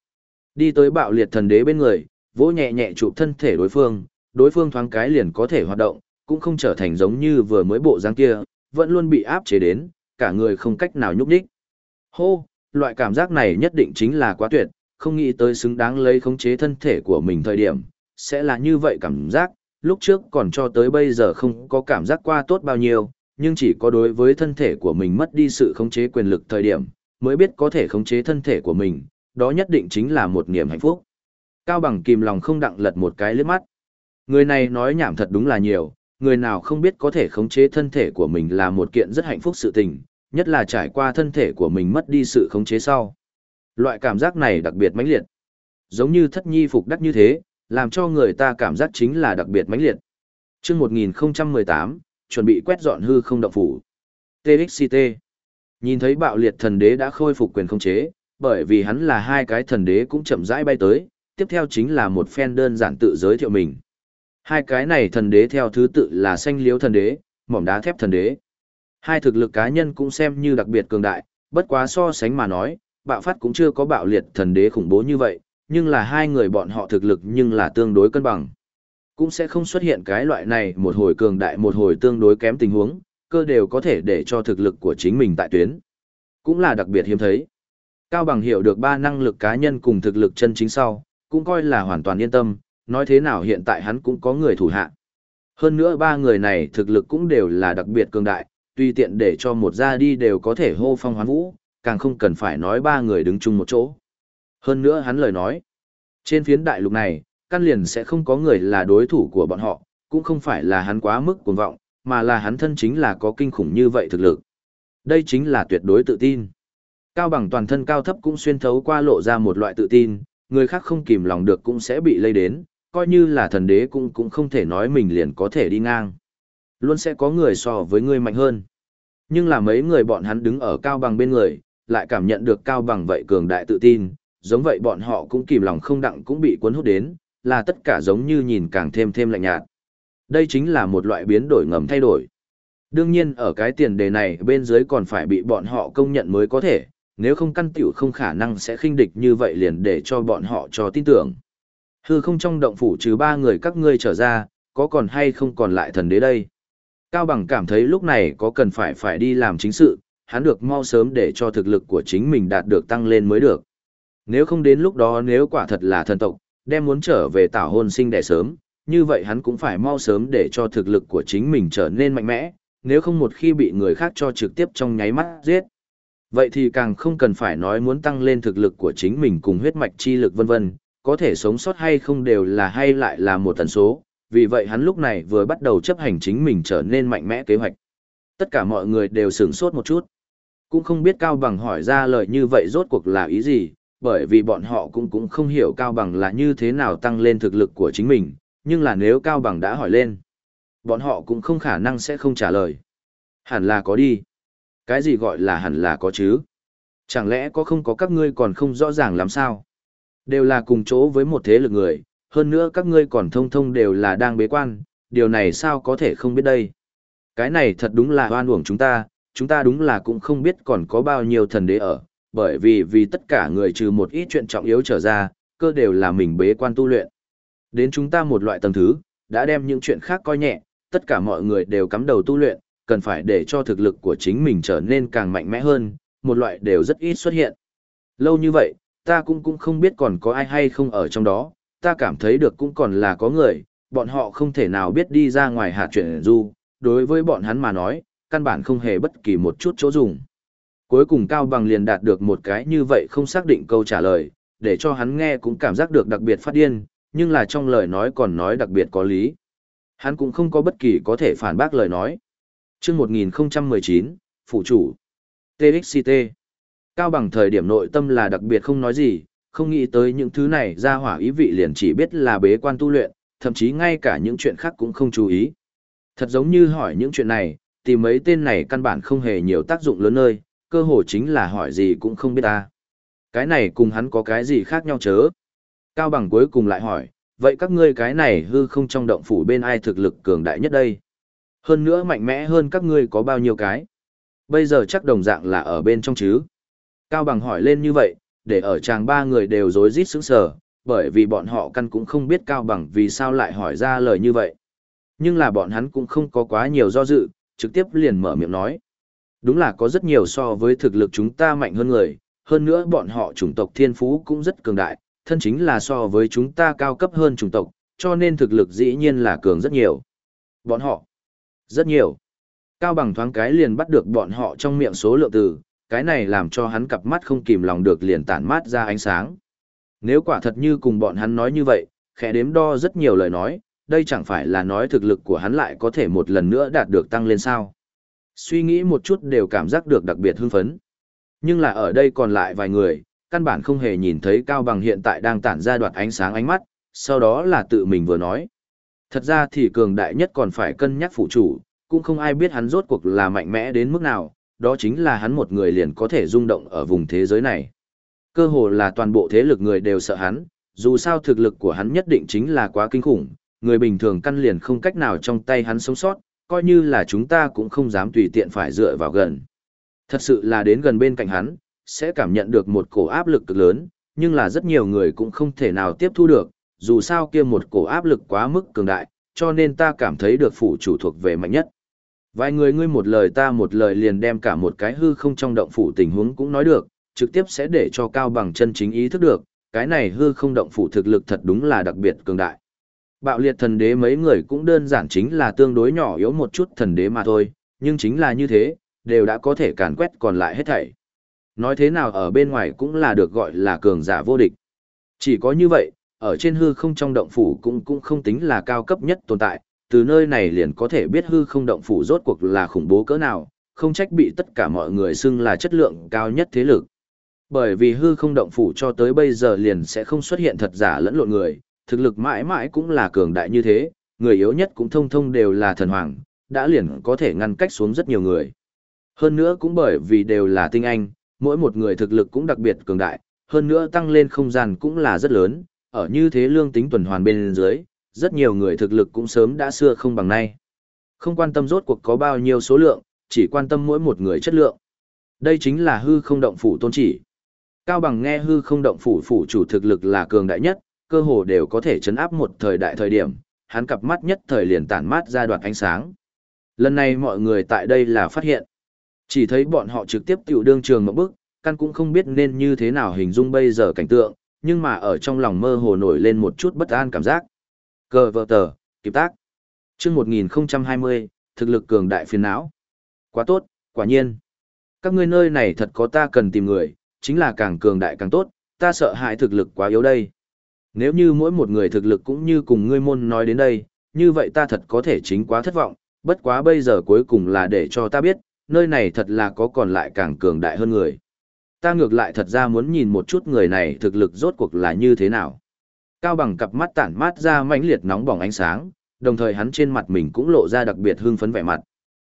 Speaker 1: Đi tới bạo liệt thần đế bên người, vỗ nhẹ nhẹ chụp thân thể đối phương, đối phương thoáng cái liền có thể hoạt động, cũng không trở thành giống như vừa mới bộ dáng kia, vẫn luôn bị áp chế đến, cả người không cách nào nhúc nhích. Hô, loại cảm giác này nhất định chính là quá tuyệt, không nghĩ tới xứng đáng lấy khống chế thân thể của mình thời điểm, sẽ là như vậy cảm giác, lúc trước còn cho tới bây giờ không có cảm giác qua tốt bao nhiêu, nhưng chỉ có đối với thân thể của mình mất đi sự khống chế quyền lực thời điểm, mới biết có thể khống chế thân thể của mình, đó nhất định chính là một niềm hạnh phúc. Cao bằng kìm lòng không đặng lật một cái lướt mắt. Người này nói nhảm thật đúng là nhiều, người nào không biết có thể khống chế thân thể của mình là một kiện rất hạnh phúc sự tình, nhất là trải qua thân thể của mình mất đi sự khống chế sau. Loại cảm giác này đặc biệt mãnh liệt. Giống như thất nhi phục đắc như thế, làm cho người ta cảm giác chính là đặc biệt mãnh liệt. Chương 1018, chuẩn bị quét dọn hư không động phủ. TXCT. Nhìn thấy bạo liệt thần đế đã khôi phục quyền khống chế, bởi vì hắn là hai cái thần đế cũng chậm rãi bay tới, tiếp theo chính là một phen đơn giản tự giới thiệu mình. Hai cái này thần đế theo thứ tự là xanh liếu thần đế, mỏm đá thép thần đế. Hai thực lực cá nhân cũng xem như đặc biệt cường đại, bất quá so sánh mà nói, bạo phát cũng chưa có bạo liệt thần đế khủng bố như vậy, nhưng là hai người bọn họ thực lực nhưng là tương đối cân bằng. Cũng sẽ không xuất hiện cái loại này một hồi cường đại một hồi tương đối kém tình huống, cơ đều có thể để cho thực lực của chính mình tại tuyến. Cũng là đặc biệt hiếm thấy. Cao Bằng hiểu được ba năng lực cá nhân cùng thực lực chân chính sau, cũng coi là hoàn toàn yên tâm, nói thế nào hiện tại hắn cũng có người thủ hạ. Hơn nữa ba người này thực lực cũng đều là đặc biệt cường đại, tùy tiện để cho một gia đi đều có thể hô phong hoán vũ, càng không cần phải nói ba người đứng chung một chỗ. Hơn nữa hắn lời nói, trên phiến đại lục này, căn liền sẽ không có người là đối thủ của bọn họ, cũng không phải là hắn quá mức cuồng vọng, mà là hắn thân chính là có kinh khủng như vậy thực lực. Đây chính là tuyệt đối tự tin. Cao bằng toàn thân cao thấp cũng xuyên thấu qua lộ ra một loại tự tin, người khác không kìm lòng được cũng sẽ bị lây đến, coi như là thần đế cũng cũng không thể nói mình liền có thể đi ngang. Luôn sẽ có người so với người mạnh hơn. Nhưng là mấy người bọn hắn đứng ở cao bằng bên người, lại cảm nhận được cao bằng vậy cường đại tự tin, giống vậy bọn họ cũng kìm lòng không đặng cũng bị cuốn hút đến, là tất cả giống như nhìn càng thêm thêm lạnh nhạt. Đây chính là một loại biến đổi ngầm thay đổi. Đương nhiên ở cái tiền đề này bên dưới còn phải bị bọn họ công nhận mới có thể, nếu không căn tiểu không khả năng sẽ khinh địch như vậy liền để cho bọn họ cho tin tưởng. Hư không trong động phủ trừ ba người các ngươi trở ra, có còn hay không còn lại thần đế đây? Cao Bằng cảm thấy lúc này có cần phải phải đi làm chính sự, hắn được mau sớm để cho thực lực của chính mình đạt được tăng lên mới được. Nếu không đến lúc đó nếu quả thật là thần tộc, đem muốn trở về tảo hôn sinh đẻ sớm, như vậy hắn cũng phải mau sớm để cho thực lực của chính mình trở nên mạnh mẽ, nếu không một khi bị người khác cho trực tiếp trong nháy mắt giết. Vậy thì càng không cần phải nói muốn tăng lên thực lực của chính mình cùng huyết mạch chi lực vân vân, có thể sống sót hay không đều là hay lại là một tần số, vì vậy hắn lúc này vừa bắt đầu chấp hành chính mình trở nên mạnh mẽ kế hoạch. Tất cả mọi người đều sửng sốt một chút. Cũng không biết Cao Bằng hỏi ra lời như vậy rốt cuộc là ý gì, bởi vì bọn họ cũng cũng không hiểu Cao Bằng là như thế nào tăng lên thực lực của chính mình, nhưng là nếu Cao Bằng đã hỏi lên, bọn họ cũng không khả năng sẽ không trả lời. Hẳn là có đi. Cái gì gọi là hẳn là có chứ? Chẳng lẽ có không có các ngươi còn không rõ ràng làm sao? Đều là cùng chỗ với một thế lực người, hơn nữa các ngươi còn thông thông đều là đang bế quan, điều này sao có thể không biết đây? Cái này thật đúng là oan uổng chúng ta, chúng ta đúng là cũng không biết còn có bao nhiêu thần đế ở, bởi vì vì tất cả người trừ một ít chuyện trọng yếu trở ra, cơ đều là mình bế quan tu luyện. Đến chúng ta một loại tầng thứ, đã đem những chuyện khác coi nhẹ, tất cả mọi người đều cắm đầu tu luyện, cần phải để cho thực lực của chính mình trở nên càng mạnh mẽ hơn, một loại đều rất ít xuất hiện. Lâu như vậy, ta cũng cũng không biết còn có ai hay không ở trong đó, ta cảm thấy được cũng còn là có người, bọn họ không thể nào biết đi ra ngoài hạt chuyện du, đối với bọn hắn mà nói, căn bản không hề bất kỳ một chút chỗ dùng. Cuối cùng Cao Bằng liền đạt được một cái như vậy không xác định câu trả lời, để cho hắn nghe cũng cảm giác được đặc biệt phát điên, nhưng là trong lời nói còn nói đặc biệt có lý. Hắn cũng không có bất kỳ có thể phản bác lời nói. Trước 1019, Phụ chủ. TXCT. Cao bằng thời điểm nội tâm là đặc biệt không nói gì, không nghĩ tới những thứ này ra hỏa ý vị liền chỉ biết là bế quan tu luyện, thậm chí ngay cả những chuyện khác cũng không chú ý. Thật giống như hỏi những chuyện này, thì mấy tên này căn bản không hề nhiều tác dụng lớn nơi, cơ hồ chính là hỏi gì cũng không biết ta. Cái này cùng hắn có cái gì khác nhau chớ? Cao bằng cuối cùng lại hỏi, vậy các ngươi cái này hư không trong động phủ bên ai thực lực cường đại nhất đây? Hơn nữa mạnh mẽ hơn các ngươi có bao nhiêu cái? Bây giờ chắc đồng dạng là ở bên trong chứ? Cao bằng hỏi lên như vậy, để ở chàng ba người đều rối rít sững sờ, bởi vì bọn họ căn cũng không biết Cao bằng vì sao lại hỏi ra lời như vậy. Nhưng là bọn hắn cũng không có quá nhiều do dự, trực tiếp liền mở miệng nói. Đúng là có rất nhiều so với thực lực chúng ta mạnh hơn người, hơn nữa bọn họ chủng tộc thiên phú cũng rất cường đại, thân chính là so với chúng ta cao cấp hơn chủng tộc, cho nên thực lực dĩ nhiên là cường rất nhiều. Bọn họ, rất nhiều. Cao bằng thoáng cái liền bắt được bọn họ trong miệng số lượng từ, cái này làm cho hắn cặp mắt không kìm lòng được liền tản mát ra ánh sáng. Nếu quả thật như cùng bọn hắn nói như vậy, khẽ đếm đo rất nhiều lời nói, đây chẳng phải là nói thực lực của hắn lại có thể một lần nữa đạt được tăng lên sao. Suy nghĩ một chút đều cảm giác được đặc biệt hưng phấn. Nhưng là ở đây còn lại vài người, căn bản không hề nhìn thấy Cao Bằng hiện tại đang tản ra đoạt ánh sáng ánh mắt, sau đó là tự mình vừa nói. Thật ra thì cường đại nhất còn phải cân nhắc phụ chủ, cũng không ai biết hắn rốt cuộc là mạnh mẽ đến mức nào, đó chính là hắn một người liền có thể rung động ở vùng thế giới này. Cơ hồ là toàn bộ thế lực người đều sợ hắn, dù sao thực lực của hắn nhất định chính là quá kinh khủng, người bình thường căn liền không cách nào trong tay hắn sống sót, coi như là chúng ta cũng không dám tùy tiện phải dựa vào gần. Thật sự là đến gần bên cạnh hắn, sẽ cảm nhận được một cổ áp lực cực lớn, nhưng là rất nhiều người cũng không thể nào tiếp thu được, dù sao kia một cổ áp lực quá mức cường đại, cho nên ta cảm thấy được phủ chủ thuộc về mạnh nhất. Vài người ngươi một lời ta một lời liền đem cả một cái hư không trong động phủ tình huống cũng nói được, trực tiếp sẽ để cho cao bằng chân chính ý thức được, cái này hư không động phủ thực lực thật đúng là đặc biệt cường đại. Bạo liệt thần đế mấy người cũng đơn giản chính là tương đối nhỏ yếu một chút thần đế mà thôi, nhưng chính là như thế, đều đã có thể càn quét còn lại hết thảy. Nói thế nào ở bên ngoài cũng là được gọi là cường giả vô địch. Chỉ có như vậy, ở trên hư không trong động phủ cũng cũng không tính là cao cấp nhất tồn tại, từ nơi này liền có thể biết hư không động phủ rốt cuộc là khủng bố cỡ nào, không trách bị tất cả mọi người xưng là chất lượng cao nhất thế lực. Bởi vì hư không động phủ cho tới bây giờ liền sẽ không xuất hiện thật giả lẫn lộn người, thực lực mãi mãi cũng là cường đại như thế, người yếu nhất cũng thông thông đều là thần hoàng, đã liền có thể ngăn cách xuống rất nhiều người. Hơn nữa cũng bởi vì đều là tinh anh, mỗi một người thực lực cũng đặc biệt cường đại, hơn nữa tăng lên không gian cũng là rất lớn, ở như thế lương tính tuần hoàn bên dưới, rất nhiều người thực lực cũng sớm đã xưa không bằng nay. Không quan tâm rốt cuộc có bao nhiêu số lượng, chỉ quan tâm mỗi một người chất lượng. Đây chính là hư không động phủ tôn chỉ. Cao bằng nghe hư không động phủ phủ chủ thực lực là cường đại nhất, cơ hồ đều có thể chấn áp một thời đại thời điểm, hắn cặp mắt nhất thời liền tản mát ra đoạn ánh sáng. Lần này mọi người tại đây là phát hiện. Chỉ thấy bọn họ trực tiếp tiểu đương trường một bước, căn cũng không biết nên như thế nào hình dung bây giờ cảnh tượng, nhưng mà ở trong lòng mơ hồ nổi lên một chút bất an cảm giác. Cờ vợ tờ, kịp tác. chương 1020, thực lực cường đại phiền não. Quá tốt, quả nhiên. Các ngươi nơi này thật có ta cần tìm người, chính là càng cường đại càng tốt, ta sợ hại thực lực quá yếu đây. Nếu như mỗi một người thực lực cũng như cùng ngươi môn nói đến đây, như vậy ta thật có thể chính quá thất vọng, bất quá bây giờ cuối cùng là để cho ta biết, nơi này thật là có còn lại càng cường đại hơn người. Ta ngược lại thật ra muốn nhìn một chút người này thực lực rốt cuộc là như thế nào. Cao bằng cặp mắt tản mát ra mãnh liệt nóng bỏng ánh sáng, đồng thời hắn trên mặt mình cũng lộ ra đặc biệt hưng phấn vẻ mặt.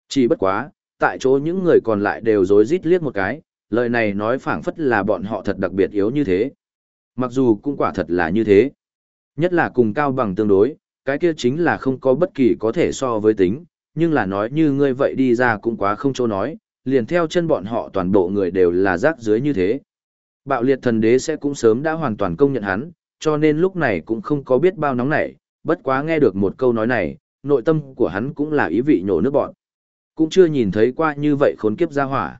Speaker 1: Chỉ bất quá, tại chỗ những người còn lại đều rối rít liếc một cái, lời này nói phảng phất là bọn họ thật đặc biệt yếu như thế. Mặc dù cũng quả thật là như thế. Nhất là cùng cao bằng tương đối, cái kia chính là không có bất kỳ có thể so với tính, nhưng là nói như ngươi vậy đi ra cũng quá không chỗ nói, liền theo chân bọn họ toàn bộ người đều là rác dưới như thế. Bạo liệt thần đế sẽ cũng sớm đã hoàn toàn công nhận hắn, cho nên lúc này cũng không có biết bao nóng nảy, bất quá nghe được một câu nói này, nội tâm của hắn cũng là ý vị nhổ nước bọn. Cũng chưa nhìn thấy qua như vậy khốn kiếp ra hỏa.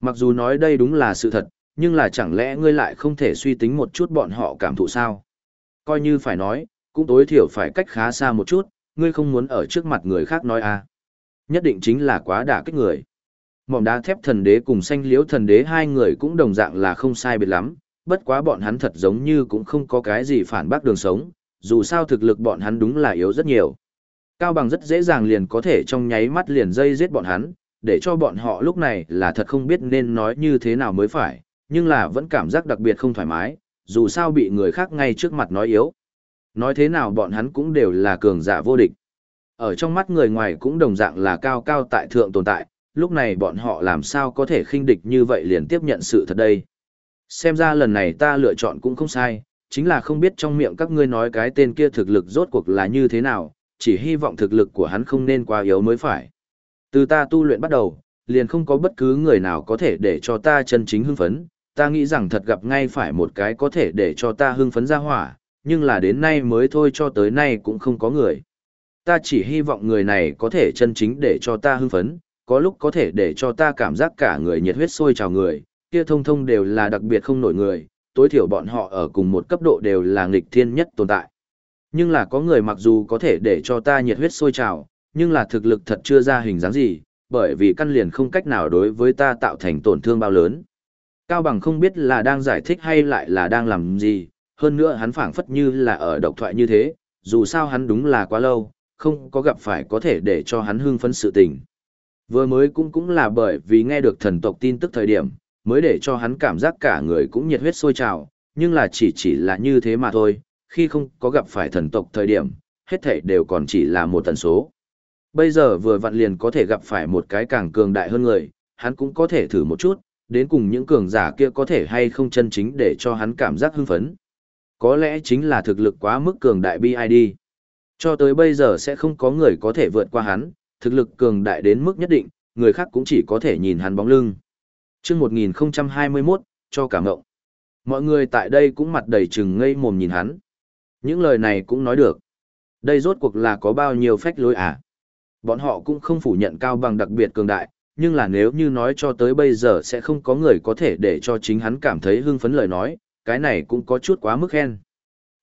Speaker 1: Mặc dù nói đây đúng là sự thật, nhưng là chẳng lẽ ngươi lại không thể suy tính một chút bọn họ cảm thụ sao? Coi như phải nói, cũng tối thiểu phải cách khá xa một chút, ngươi không muốn ở trước mặt người khác nói à. Nhất định chính là quá đả kích người. Mỏm đá thép thần đế cùng xanh liễu thần đế hai người cũng đồng dạng là không sai biệt lắm, bất quá bọn hắn thật giống như cũng không có cái gì phản bác đường sống, dù sao thực lực bọn hắn đúng là yếu rất nhiều. Cao bằng rất dễ dàng liền có thể trong nháy mắt liền dây giết bọn hắn, để cho bọn họ lúc này là thật không biết nên nói như thế nào mới phải, nhưng là vẫn cảm giác đặc biệt không thoải mái, dù sao bị người khác ngay trước mặt nói yếu. Nói thế nào bọn hắn cũng đều là cường giả vô địch. Ở trong mắt người ngoài cũng đồng dạng là cao cao tại thượng tồn tại, lúc này bọn họ làm sao có thể khinh địch như vậy liền tiếp nhận sự thật đây. Xem ra lần này ta lựa chọn cũng không sai, chính là không biết trong miệng các ngươi nói cái tên kia thực lực rốt cuộc là như thế nào, chỉ hy vọng thực lực của hắn không nên quá yếu mới phải. Từ ta tu luyện bắt đầu, liền không có bất cứ người nào có thể để cho ta chân chính hưng phấn, ta nghĩ rằng thật gặp ngay phải một cái có thể để cho ta hưng phấn ra hỏa, nhưng là đến nay mới thôi cho tới nay cũng không có người. Ta chỉ hy vọng người này có thể chân chính để cho ta hưng phấn, có lúc có thể để cho ta cảm giác cả người nhiệt huyết sôi trào người, kia thông thông đều là đặc biệt không nổi người, tối thiểu bọn họ ở cùng một cấp độ đều là nghịch thiên nhất tồn tại. Nhưng là có người mặc dù có thể để cho ta nhiệt huyết sôi trào, nhưng là thực lực thật chưa ra hình dáng gì, bởi vì căn liền không cách nào đối với ta tạo thành tổn thương bao lớn. Cao Bằng không biết là đang giải thích hay lại là đang làm gì, hơn nữa hắn phảng phất như là ở độc thoại như thế, dù sao hắn đúng là quá lâu, không có gặp phải có thể để cho hắn hưng phấn sự tình. Vừa mới cũng cũng là bởi vì nghe được thần tộc tin tức thời điểm, mới để cho hắn cảm giác cả người cũng nhiệt huyết sôi trào, nhưng là chỉ chỉ là như thế mà thôi, khi không có gặp phải thần tộc thời điểm, hết thảy đều còn chỉ là một tần số. Bây giờ vừa vặn liền có thể gặp phải một cái càng cường đại hơn người, hắn cũng có thể thử một chút, đến cùng những cường giả kia có thể hay không chân chính để cho hắn cảm giác hưng phấn. Có lẽ chính là thực lực quá mức cường đại BID. Cho tới bây giờ sẽ không có người có thể vượt qua hắn, thực lực cường đại đến mức nhất định, người khác cũng chỉ có thể nhìn hắn bóng lưng. Trước 1021, cho cả ngộng. Mọi người tại đây cũng mặt đầy trừng ngây mồm nhìn hắn. Những lời này cũng nói được. Đây rốt cuộc là có bao nhiêu phách lối à? Bọn họ cũng không phủ nhận cao bằng đặc biệt cường đại, nhưng là nếu như nói cho tới bây giờ sẽ không có người có thể để cho chính hắn cảm thấy hưng phấn lời nói, cái này cũng có chút quá mức khen.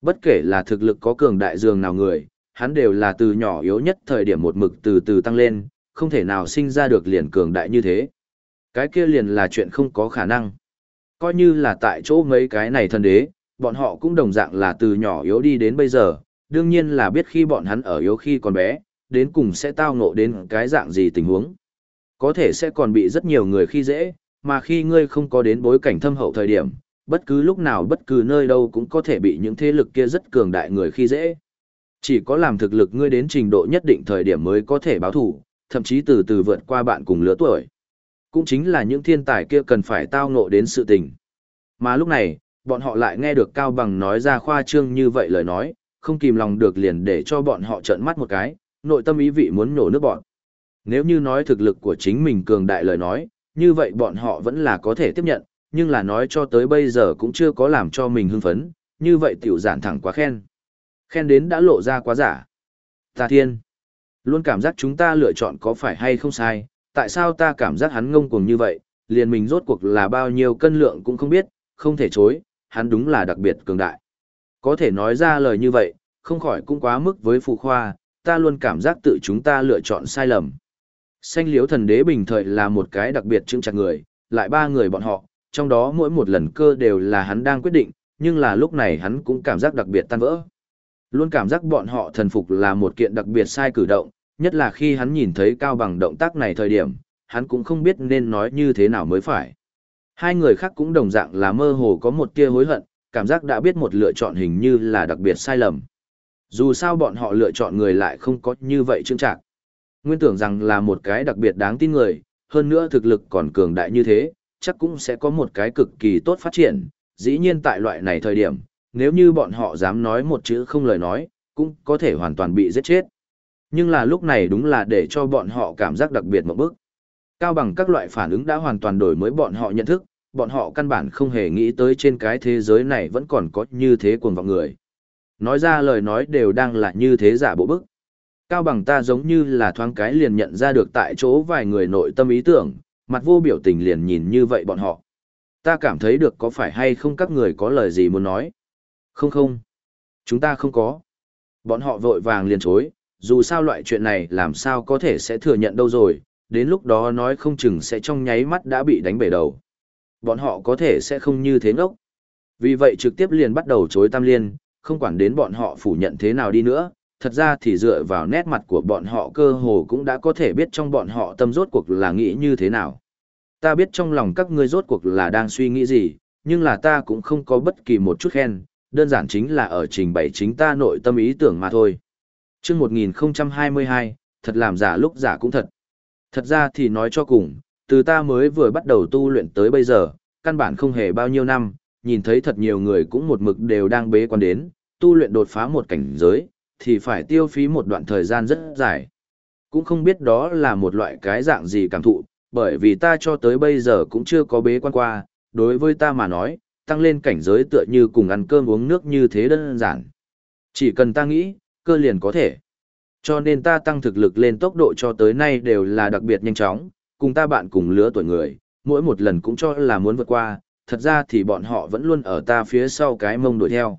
Speaker 1: Bất kể là thực lực có cường đại dường nào người, hắn đều là từ nhỏ yếu nhất thời điểm một mực từ từ tăng lên, không thể nào sinh ra được liền cường đại như thế. Cái kia liền là chuyện không có khả năng. Coi như là tại chỗ mấy cái này thần đế, bọn họ cũng đồng dạng là từ nhỏ yếu đi đến bây giờ, đương nhiên là biết khi bọn hắn ở yếu khi còn bé, đến cùng sẽ tao ngộ đến cái dạng gì tình huống. Có thể sẽ còn bị rất nhiều người khi dễ, mà khi ngươi không có đến bối cảnh thâm hậu thời điểm, bất cứ lúc nào bất cứ nơi đâu cũng có thể bị những thế lực kia rất cường đại người khi dễ. Chỉ có làm thực lực ngươi đến trình độ nhất định thời điểm mới có thể báo thủ, thậm chí từ từ vượt qua bạn cùng lứa tuổi. Cũng chính là những thiên tài kia cần phải tao ngộ đến sự tình. Mà lúc này, bọn họ lại nghe được Cao Bằng nói ra khoa trương như vậy lời nói, không kìm lòng được liền để cho bọn họ trợn mắt một cái, nội tâm ý vị muốn nổ nước bọn. Nếu như nói thực lực của chính mình cường đại lời nói, như vậy bọn họ vẫn là có thể tiếp nhận, nhưng là nói cho tới bây giờ cũng chưa có làm cho mình hưng phấn, như vậy tiểu giản thẳng quá khen. Khen đến đã lộ ra quá giả. Ta thiên, luôn cảm giác chúng ta lựa chọn có phải hay không sai, tại sao ta cảm giác hắn ngông cuồng như vậy, liền mình rốt cuộc là bao nhiêu cân lượng cũng không biết, không thể chối, hắn đúng là đặc biệt cường đại. Có thể nói ra lời như vậy, không khỏi cũng quá mức với phụ khoa, ta luôn cảm giác tự chúng ta lựa chọn sai lầm. Xanh liếu thần đế bình thời là một cái đặc biệt chứng chặt người, lại ba người bọn họ, trong đó mỗi một lần cơ đều là hắn đang quyết định, nhưng là lúc này hắn cũng cảm giác đặc biệt tan vỡ. Luôn cảm giác bọn họ thần phục là một kiện đặc biệt sai cử động, nhất là khi hắn nhìn thấy cao bằng động tác này thời điểm, hắn cũng không biết nên nói như thế nào mới phải. Hai người khác cũng đồng dạng là mơ hồ có một tia hối hận, cảm giác đã biết một lựa chọn hình như là đặc biệt sai lầm. Dù sao bọn họ lựa chọn người lại không có như vậy trưng trạng. Nguyên tưởng rằng là một cái đặc biệt đáng tin người, hơn nữa thực lực còn cường đại như thế, chắc cũng sẽ có một cái cực kỳ tốt phát triển. Dĩ nhiên tại loại này thời điểm, nếu như bọn họ dám nói một chữ không lời nói, cũng có thể hoàn toàn bị giết chết. Nhưng là lúc này đúng là để cho bọn họ cảm giác đặc biệt một bước. Cao bằng các loại phản ứng đã hoàn toàn đổi mới bọn họ nhận thức, bọn họ căn bản không hề nghĩ tới trên cái thế giới này vẫn còn có như thế cuồng vọng người. Nói ra lời nói đều đang là như thế giả bộ bức. Cao bằng ta giống như là thoáng cái liền nhận ra được tại chỗ vài người nội tâm ý tưởng, mặt vô biểu tình liền nhìn như vậy bọn họ. Ta cảm thấy được có phải hay không các người có lời gì muốn nói. Không không. Chúng ta không có. Bọn họ vội vàng liền chối, dù sao loại chuyện này làm sao có thể sẽ thừa nhận đâu rồi, đến lúc đó nói không chừng sẽ trong nháy mắt đã bị đánh bể đầu. Bọn họ có thể sẽ không như thế ngốc. Vì vậy trực tiếp liền bắt đầu chối tam liên, không quản đến bọn họ phủ nhận thế nào đi nữa, thật ra thì dựa vào nét mặt của bọn họ cơ hồ cũng đã có thể biết trong bọn họ tâm rốt cuộc là nghĩ như thế nào. Ta biết trong lòng các ngươi rốt cuộc là đang suy nghĩ gì, nhưng là ta cũng không có bất kỳ một chút khen, đơn giản chính là ở trình bày chính ta nội tâm ý tưởng mà thôi. Trước 1022, thật làm giả lúc giả cũng thật. Thật ra thì nói cho cùng, từ ta mới vừa bắt đầu tu luyện tới bây giờ, căn bản không hề bao nhiêu năm, nhìn thấy thật nhiều người cũng một mực đều đang bế quan đến, tu luyện đột phá một cảnh giới, thì phải tiêu phí một đoạn thời gian rất dài. Cũng không biết đó là một loại cái dạng gì cảm thụ, bởi vì ta cho tới bây giờ cũng chưa có bế quan qua, đối với ta mà nói, tăng lên cảnh giới tựa như cùng ăn cơm uống nước như thế đơn giản. Chỉ cần ta nghĩ, cơ liền có thể. Cho nên ta tăng thực lực lên tốc độ cho tới nay đều là đặc biệt nhanh chóng, cùng ta bạn cùng lứa tuổi người, mỗi một lần cũng cho là muốn vượt qua, thật ra thì bọn họ vẫn luôn ở ta phía sau cái mông đuổi theo.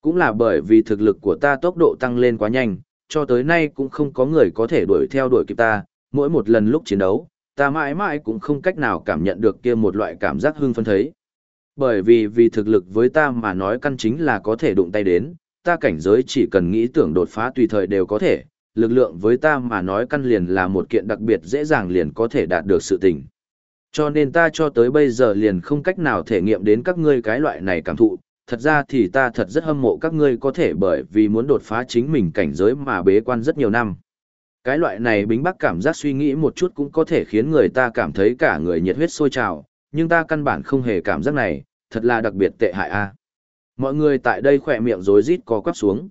Speaker 1: Cũng là bởi vì thực lực của ta tốc độ tăng lên quá nhanh, cho tới nay cũng không có người có thể đuổi theo đuổi kịp ta, mỗi một lần lúc chiến đấu, ta mãi mãi cũng không cách nào cảm nhận được kia một loại cảm giác hưng phấn thấy. Bởi vì vì thực lực với ta mà nói căn chính là có thể đụng tay đến, ta cảnh giới chỉ cần nghĩ tưởng đột phá tùy thời đều có thể, lực lượng với ta mà nói căn liền là một kiện đặc biệt dễ dàng liền có thể đạt được sự tình. Cho nên ta cho tới bây giờ liền không cách nào thể nghiệm đến các ngươi cái loại này cảm thụ, thật ra thì ta thật rất hâm mộ các ngươi có thể bởi vì muốn đột phá chính mình cảnh giới mà bế quan rất nhiều năm. Cái loại này bính bắc cảm giác suy nghĩ một chút cũng có thể khiến người ta cảm thấy cả người nhiệt huyết sôi trào, nhưng ta căn bản không hề cảm giác này, thật là đặc biệt tệ hại a. Mọi người tại đây khỏe miệng rối rít có quắp xuống.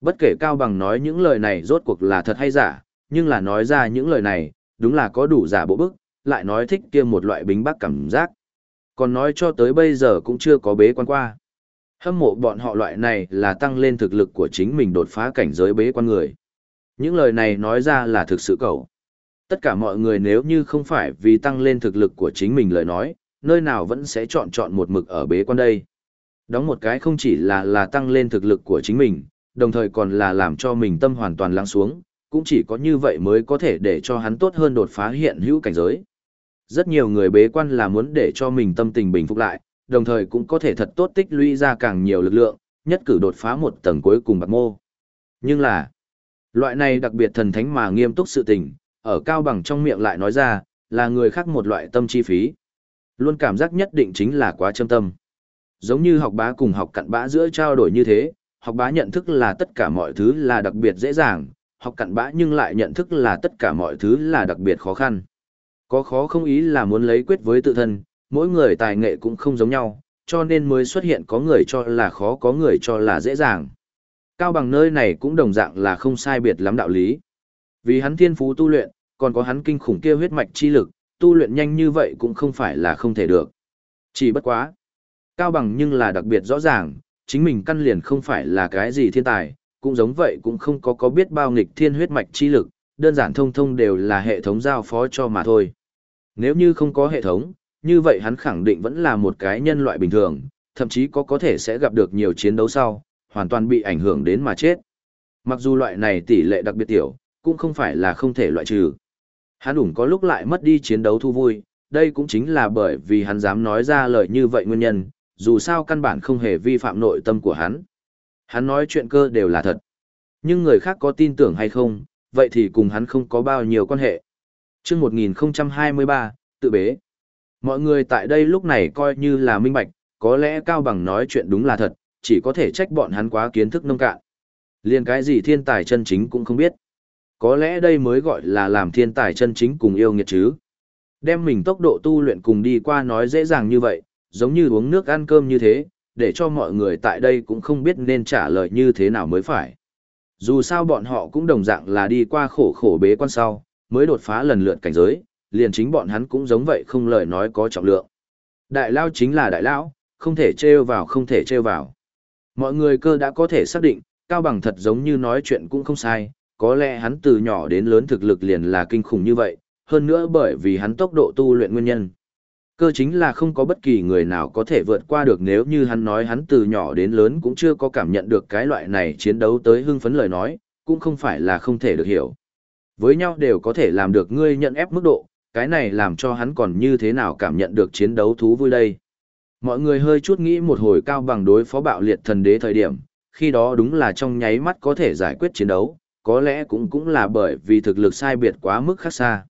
Speaker 1: Bất kể Cao Bằng nói những lời này rốt cuộc là thật hay giả, nhưng là nói ra những lời này, đúng là có đủ giả bộ bức, lại nói thích kia một loại bính bắc cảm giác. Còn nói cho tới bây giờ cũng chưa có bế quan qua. Hâm mộ bọn họ loại này là tăng lên thực lực của chính mình đột phá cảnh giới bế quan người. Những lời này nói ra là thực sự cầu. Tất cả mọi người nếu như không phải vì tăng lên thực lực của chính mình lời nói, nơi nào vẫn sẽ chọn chọn một mực ở bế quan đây. Đóng một cái không chỉ là là tăng lên thực lực của chính mình, đồng thời còn là làm cho mình tâm hoàn toàn lắng xuống, cũng chỉ có như vậy mới có thể để cho hắn tốt hơn đột phá hiện hữu cảnh giới. Rất nhiều người bế quan là muốn để cho mình tâm tình bình phục lại, đồng thời cũng có thể thật tốt tích lũy ra càng nhiều lực lượng, nhất cử đột phá một tầng cuối cùng bạc mô. Nhưng là, loại này đặc biệt thần thánh mà nghiêm túc sự tình, ở cao bằng trong miệng lại nói ra, là người khác một loại tâm chi phí. Luôn cảm giác nhất định chính là quá châm tâm. Giống như học bá cùng học cặn bã giữa trao đổi như thế, học bá nhận thức là tất cả mọi thứ là đặc biệt dễ dàng, học cặn bã nhưng lại nhận thức là tất cả mọi thứ là đặc biệt khó khăn. Có khó không ý là muốn lấy quyết với tự thân, mỗi người tài nghệ cũng không giống nhau, cho nên mới xuất hiện có người cho là khó có người cho là dễ dàng. Cao bằng nơi này cũng đồng dạng là không sai biệt lắm đạo lý. Vì hắn thiên phú tu luyện, còn có hắn kinh khủng kia huyết mạch chi lực, tu luyện nhanh như vậy cũng không phải là không thể được. Chỉ bất quá. Cao bằng nhưng là đặc biệt rõ ràng, chính mình căn liền không phải là cái gì thiên tài, cũng giống vậy cũng không có có biết bao nghịch thiên huyết mạch chi lực, đơn giản thông thông đều là hệ thống giao phó cho mà thôi. Nếu như không có hệ thống, như vậy hắn khẳng định vẫn là một cái nhân loại bình thường, thậm chí có có thể sẽ gặp được nhiều chiến đấu sau, hoàn toàn bị ảnh hưởng đến mà chết. Mặc dù loại này tỷ lệ đặc biệt tiểu, cũng không phải là không thể loại trừ. Hắn ủng có lúc lại mất đi chiến đấu thu vui, đây cũng chính là bởi vì hắn dám nói ra lời như vậy nguyên nhân, dù sao căn bản không hề vi phạm nội tâm của hắn. Hắn nói chuyện cơ đều là thật. Nhưng người khác có tin tưởng hay không, vậy thì cùng hắn không có bao nhiêu quan hệ. chương 1023, tự bế. Mọi người tại đây lúc này coi như là minh bạch, có lẽ Cao Bằng nói chuyện đúng là thật, chỉ có thể trách bọn hắn quá kiến thức nông cạn. Liên cái gì thiên tài chân chính cũng không biết. Có lẽ đây mới gọi là làm thiên tài chân chính cùng yêu nghiệt chứ. Đem mình tốc độ tu luyện cùng đi qua nói dễ dàng như vậy, giống như uống nước ăn cơm như thế, để cho mọi người tại đây cũng không biết nên trả lời như thế nào mới phải. Dù sao bọn họ cũng đồng dạng là đi qua khổ khổ bế quan sau, mới đột phá lần lượt cảnh giới, liền chính bọn hắn cũng giống vậy không lời nói có trọng lượng. Đại lao chính là đại lão, không thể trêu vào không thể trêu vào. Mọi người cơ đã có thể xác định, Cao Bằng thật giống như nói chuyện cũng không sai, có lẽ hắn từ nhỏ đến lớn thực lực liền là kinh khủng như vậy, hơn nữa bởi vì hắn tốc độ tu luyện nguyên nhân. Cơ chính là không có bất kỳ người nào có thể vượt qua được nếu như hắn nói hắn từ nhỏ đến lớn cũng chưa có cảm nhận được cái loại này chiến đấu tới hưng phấn lời nói, cũng không phải là không thể được hiểu. Với nhau đều có thể làm được ngươi nhận ép mức độ, cái này làm cho hắn còn như thế nào cảm nhận được chiến đấu thú vui đây. Mọi người hơi chút nghĩ một hồi cao bằng đối phó bạo liệt thần đế thời điểm, khi đó đúng là trong nháy mắt có thể giải quyết chiến đấu, có lẽ cũng cũng là bởi vì thực lực sai biệt quá mức khác xa.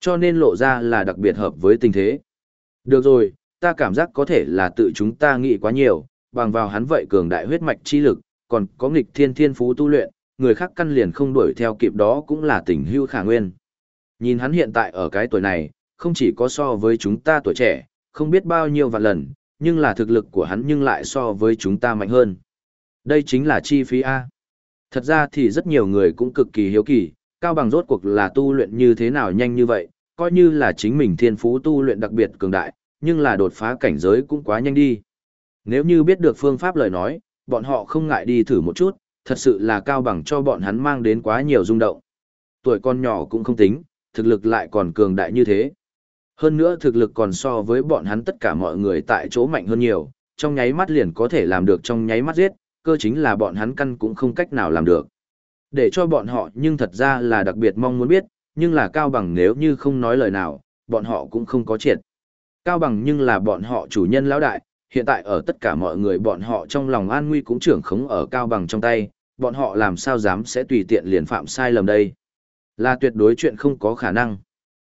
Speaker 1: Cho nên lộ ra là đặc biệt hợp với tình thế. Được rồi, ta cảm giác có thể là tự chúng ta nghĩ quá nhiều, bằng vào hắn vậy cường đại huyết mạch chi lực, còn có nghịch thiên thiên phú tu luyện, người khác căn liền không đuổi theo kịp đó cũng là tình hưu khả nguyên. Nhìn hắn hiện tại ở cái tuổi này, không chỉ có so với chúng ta tuổi trẻ, không biết bao nhiêu vạn lần, nhưng là thực lực của hắn nhưng lại so với chúng ta mạnh hơn. Đây chính là chi phí A. Thật ra thì rất nhiều người cũng cực kỳ hiếu kỳ, cao bằng rốt cuộc là tu luyện như thế nào nhanh như vậy, coi như là chính mình thiên phú tu luyện đặc biệt cường đại, nhưng là đột phá cảnh giới cũng quá nhanh đi. Nếu như biết được phương pháp lời nói, bọn họ không ngại đi thử một chút, thật sự là cao bằng cho bọn hắn mang đến quá nhiều rung động. Tuổi con nhỏ cũng không tính, thực lực lại còn cường đại như thế. Hơn nữa thực lực còn so với bọn hắn tất cả mọi người tại chỗ mạnh hơn nhiều, trong nháy mắt liền có thể làm được trong nháy mắt giết, cơ chính là bọn hắn căn cũng không cách nào làm được. Để cho bọn họ nhưng thật ra là đặc biệt mong muốn biết, nhưng là Cao Bằng nếu như không nói lời nào, bọn họ cũng không có triệt. Cao Bằng nhưng là bọn họ chủ nhân lão đại, hiện tại ở tất cả mọi người bọn họ trong lòng an nguy cũng trưởng khống ở Cao Bằng trong tay, bọn họ làm sao dám sẽ tùy tiện liền phạm sai lầm đây. Là tuyệt đối chuyện không có khả năng.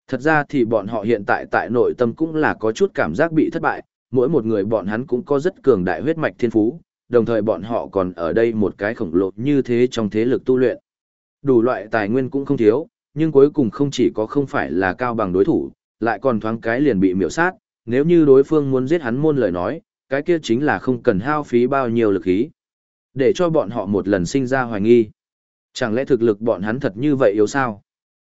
Speaker 1: Thật ra thì bọn họ hiện tại tại nội tâm cũng là có chút cảm giác bị thất bại, mỗi một người bọn hắn cũng có rất cường đại huyết mạch thiên phú, đồng thời bọn họ còn ở đây một cái khổng lồ như thế trong thế lực tu luyện. Đủ loại tài nguyên cũng không thiếu, nhưng cuối cùng không chỉ có không phải là cao bằng đối thủ, lại còn thoáng cái liền bị miểu sát, nếu như đối phương muốn giết hắn môn lời nói, cái kia chính là không cần hao phí bao nhiêu lực khí. Để cho bọn họ một lần sinh ra hoài nghi. Chẳng lẽ thực lực bọn hắn thật như vậy yếu sao?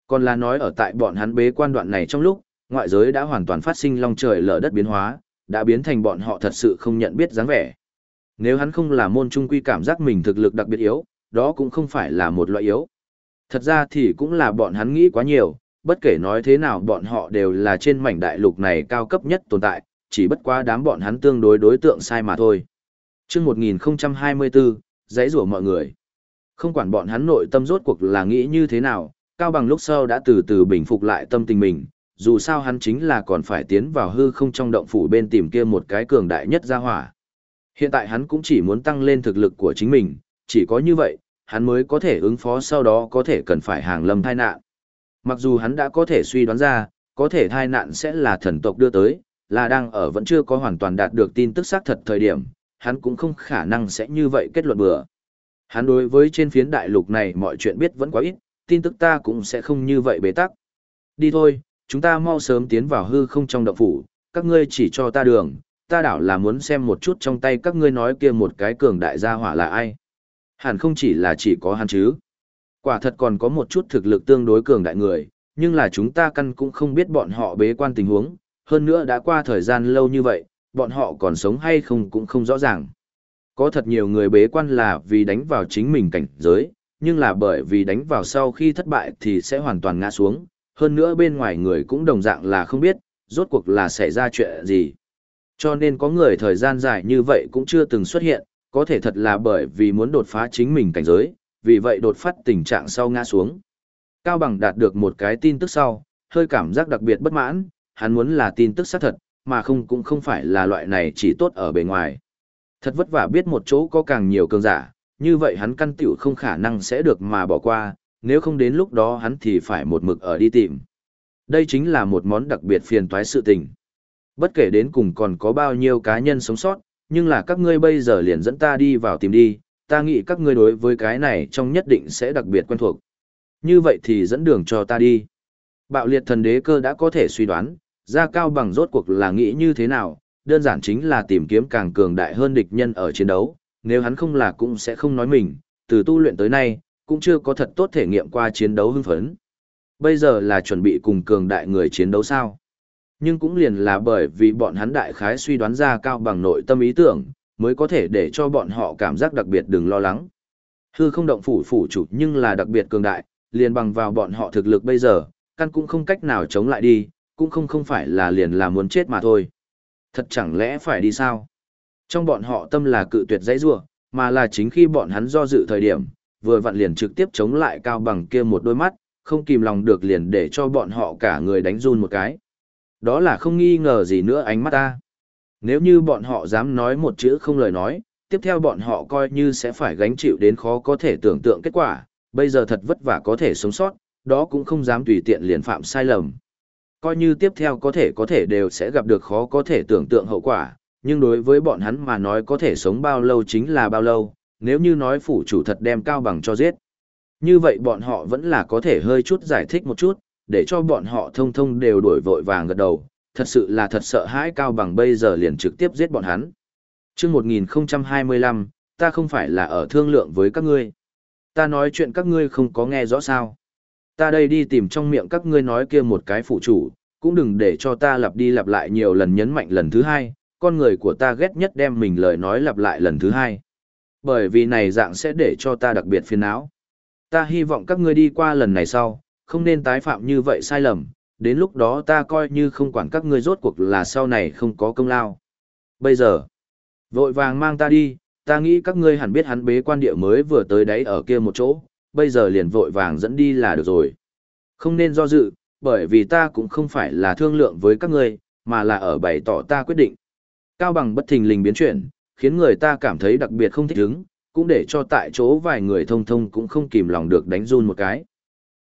Speaker 1: Còn là nói ở tại bọn hắn bế quan đoạn này trong lúc, ngoại giới đã hoàn toàn phát sinh long trời lở đất biến hóa, đã biến thành bọn họ thật sự không nhận biết dáng vẻ. Nếu hắn không là môn trung quy cảm giác mình thực lực đặc biệt yếu, đó cũng không phải là một loại yếu. Thật ra thì cũng là bọn hắn nghĩ quá nhiều, bất kể nói thế nào bọn họ đều là trên mảnh đại lục này cao cấp nhất tồn tại, chỉ bất quá đám bọn hắn tương đối đối tượng sai mà thôi. Trước 1024, giấy rủa mọi người. Không quản bọn hắn nội tâm rốt cuộc là nghĩ như thế nào, Cao Bằng lúc sau đã từ từ bình phục lại tâm tình mình, dù sao hắn chính là còn phải tiến vào hư không trong động phủ bên tìm kia một cái cường đại nhất gia hỏa. Hiện tại hắn cũng chỉ muốn tăng lên thực lực của chính mình, chỉ có như vậy, hắn mới có thể ứng phó sau đó có thể cần phải hàng lâm thai nạn. Mặc dù hắn đã có thể suy đoán ra, có thể thai nạn sẽ là thần tộc đưa tới, là đang ở vẫn chưa có hoàn toàn đạt được tin tức xác thật thời điểm, hắn cũng không khả năng sẽ như vậy kết luận bừa. Hắn đối với trên phiến đại lục này mọi chuyện biết vẫn quá ít, tin tức ta cũng sẽ không như vậy bế tắc. Đi thôi, chúng ta mau sớm tiến vào hư không trong động phủ, các ngươi chỉ cho ta đường, ta đảo là muốn xem một chút trong tay các ngươi nói kia một cái cường đại gia hỏa là ai. Hẳn không chỉ là chỉ có hắn chứ. Quả thật còn có một chút thực lực tương đối cường đại người, nhưng là chúng ta căn cũng không biết bọn họ bế quan tình huống, hơn nữa đã qua thời gian lâu như vậy, bọn họ còn sống hay không cũng không rõ ràng. Có thật nhiều người bế quan là vì đánh vào chính mình cảnh giới, nhưng là bởi vì đánh vào sau khi thất bại thì sẽ hoàn toàn ngã xuống, hơn nữa bên ngoài người cũng đồng dạng là không biết, rốt cuộc là xảy ra chuyện gì. Cho nên có người thời gian dài như vậy cũng chưa từng xuất hiện, có thể thật là bởi vì muốn đột phá chính mình cảnh giới, vì vậy đột phát tình trạng sau ngã xuống. Cao Bằng đạt được một cái tin tức sau, hơi cảm giác đặc biệt bất mãn, hắn muốn là tin tức xác thật, mà không cũng không phải là loại này chỉ tốt ở bề ngoài. Thật vất vả biết một chỗ có càng nhiều cường giả, như vậy hắn căn tiểu không khả năng sẽ được mà bỏ qua, nếu không đến lúc đó hắn thì phải một mực ở đi tìm. Đây chính là một món đặc biệt phiền toái sự tình. Bất kể đến cùng còn có bao nhiêu cá nhân sống sót, nhưng là các ngươi bây giờ liền dẫn ta đi vào tìm đi, ta nghĩ các ngươi đối với cái này trong nhất định sẽ đặc biệt quen thuộc. Như vậy thì dẫn đường cho ta đi. Bạo liệt thần đế cơ đã có thể suy đoán, ra cao bằng rốt cuộc là nghĩ như thế nào, đơn giản chính là tìm kiếm càng cường đại hơn địch nhân ở chiến đấu, nếu hắn không là cũng sẽ không nói mình, từ tu luyện tới nay, cũng chưa có thật tốt thể nghiệm qua chiến đấu hưng phấn. Bây giờ là chuẩn bị cùng cường đại người chiến đấu sao? Nhưng cũng liền là bởi vì bọn hắn đại khái suy đoán ra cao bằng nội tâm ý tưởng, mới có thể để cho bọn họ cảm giác đặc biệt đừng lo lắng. Hư không động phủ phủ chủ nhưng là đặc biệt cường đại, liền bằng vào bọn họ thực lực bây giờ, căn cũng không cách nào chống lại đi, cũng không không phải là liền là muốn chết mà thôi. Thật chẳng lẽ phải đi sao? Trong bọn họ tâm là cự tuyệt dãy rua, mà là chính khi bọn hắn do dự thời điểm, vừa vặn liền trực tiếp chống lại cao bằng kia một đôi mắt, không kìm lòng được liền để cho bọn họ cả người đánh run một cái. Đó là không nghi ngờ gì nữa ánh mắt ta. Nếu như bọn họ dám nói một chữ không lời nói, tiếp theo bọn họ coi như sẽ phải gánh chịu đến khó có thể tưởng tượng kết quả, bây giờ thật vất vả có thể sống sót, đó cũng không dám tùy tiện liền phạm sai lầm. Coi như tiếp theo có thể có thể đều sẽ gặp được khó có thể tưởng tượng hậu quả, nhưng đối với bọn hắn mà nói có thể sống bao lâu chính là bao lâu, nếu như nói phủ chủ thật đem cao bằng cho giết. Như vậy bọn họ vẫn là có thể hơi chút giải thích một chút, để cho bọn họ thông thông đều đổi vội vàng gật đầu, thật sự là thật sợ hãi cao bằng bây giờ liền trực tiếp giết bọn hắn. Trước 1025, ta không phải là ở thương lượng với các ngươi. Ta nói chuyện các ngươi không có nghe rõ sao. Ta đây đi tìm trong miệng các ngươi nói kia một cái phụ chủ, cũng đừng để cho ta lặp đi lặp lại nhiều lần nhấn mạnh lần thứ hai, con người của ta ghét nhất đem mình lời nói lặp lại lần thứ hai. Bởi vì này dạng sẽ để cho ta đặc biệt phiền não. Ta hy vọng các ngươi đi qua lần này sau, không nên tái phạm như vậy sai lầm, đến lúc đó ta coi như không quản các ngươi rốt cuộc là sau này không có công lao. Bây giờ, vội vàng mang ta đi, ta nghĩ các ngươi hẳn biết hắn bế quan địa mới vừa tới đấy ở kia một chỗ, bây giờ liền vội vàng dẫn đi là được rồi. Không nên do dự, bởi vì ta cũng không phải là thương lượng với các ngươi, mà là ở bày tỏ ta quyết định. Cao bằng bất thình lình biến chuyển, khiến người ta cảm thấy đặc biệt không thích ứng, cũng để cho tại chỗ vài người thông thông cũng không kìm lòng được đánh run một cái.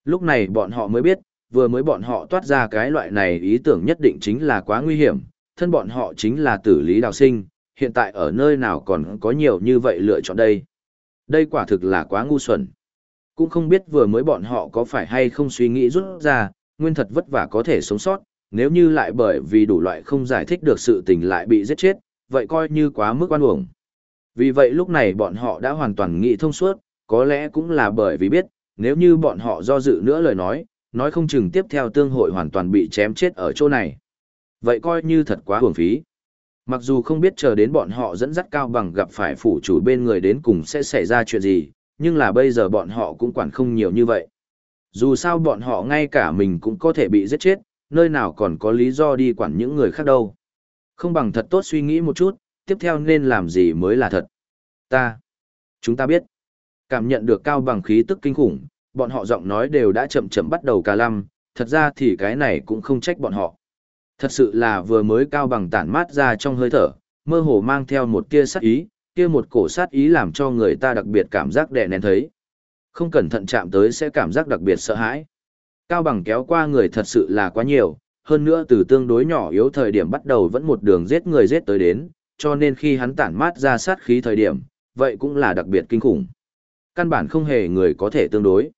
Speaker 1: Lúc này bọn họ mới biết, vừa mới bọn họ toát ra cái loại này ý tưởng nhất định chính là quá nguy hiểm, thân bọn họ chính là tử lý đào sinh, hiện tại ở nơi nào còn có nhiều như vậy lựa chọn đây. Đây quả thực là quá ngu xuẩn. Cũng không biết vừa mới bọn họ có phải hay không suy nghĩ rút ra, nguyên thật vất vả có thể sống sót, nếu như lại bởi vì đủ loại không giải thích được sự tình lại bị giết chết, vậy coi như quá mức oan uổng. Vì vậy lúc này bọn họ đã hoàn toàn nghĩ thông suốt, có lẽ cũng là bởi vì biết, nếu như bọn họ do dự nữa lời nói, nói không chừng tiếp theo tương hội hoàn toàn bị chém chết ở chỗ này. Vậy coi như thật quá hưởng phí. Mặc dù không biết chờ đến bọn họ dẫn dắt cao bằng gặp phải phủ chủ bên người đến cùng sẽ xảy ra chuyện gì, nhưng là bây giờ bọn họ cũng quản không nhiều như vậy. Dù sao bọn họ ngay cả mình cũng có thể bị giết chết, nơi nào còn có lý do đi quản những người khác đâu. Không bằng thật tốt suy nghĩ một chút, tiếp theo nên làm gì mới là thật. Ta, chúng ta biết, cảm nhận được cao bằng khí tức kinh khủng, bọn họ giọng nói đều đã chậm chậm bắt đầu cà lăm, thật ra thì cái này cũng không trách bọn họ. Thật sự là vừa mới cao bằng tản mát ra trong hơi thở, mơ hồ mang theo một tia sát ý, kia một cổ sát ý làm cho người ta đặc biệt cảm giác đè nén thấy. Không cẩn thận chạm tới sẽ cảm giác đặc biệt sợ hãi. Cao bằng kéo qua người thật sự là quá nhiều, hơn nữa từ tương đối nhỏ yếu thời điểm bắt đầu vẫn một đường giết người giết tới đến, cho nên khi hắn tản mát ra sát khí thời điểm, vậy cũng là đặc biệt kinh khủng. Căn bản không hề người có thể tương đối.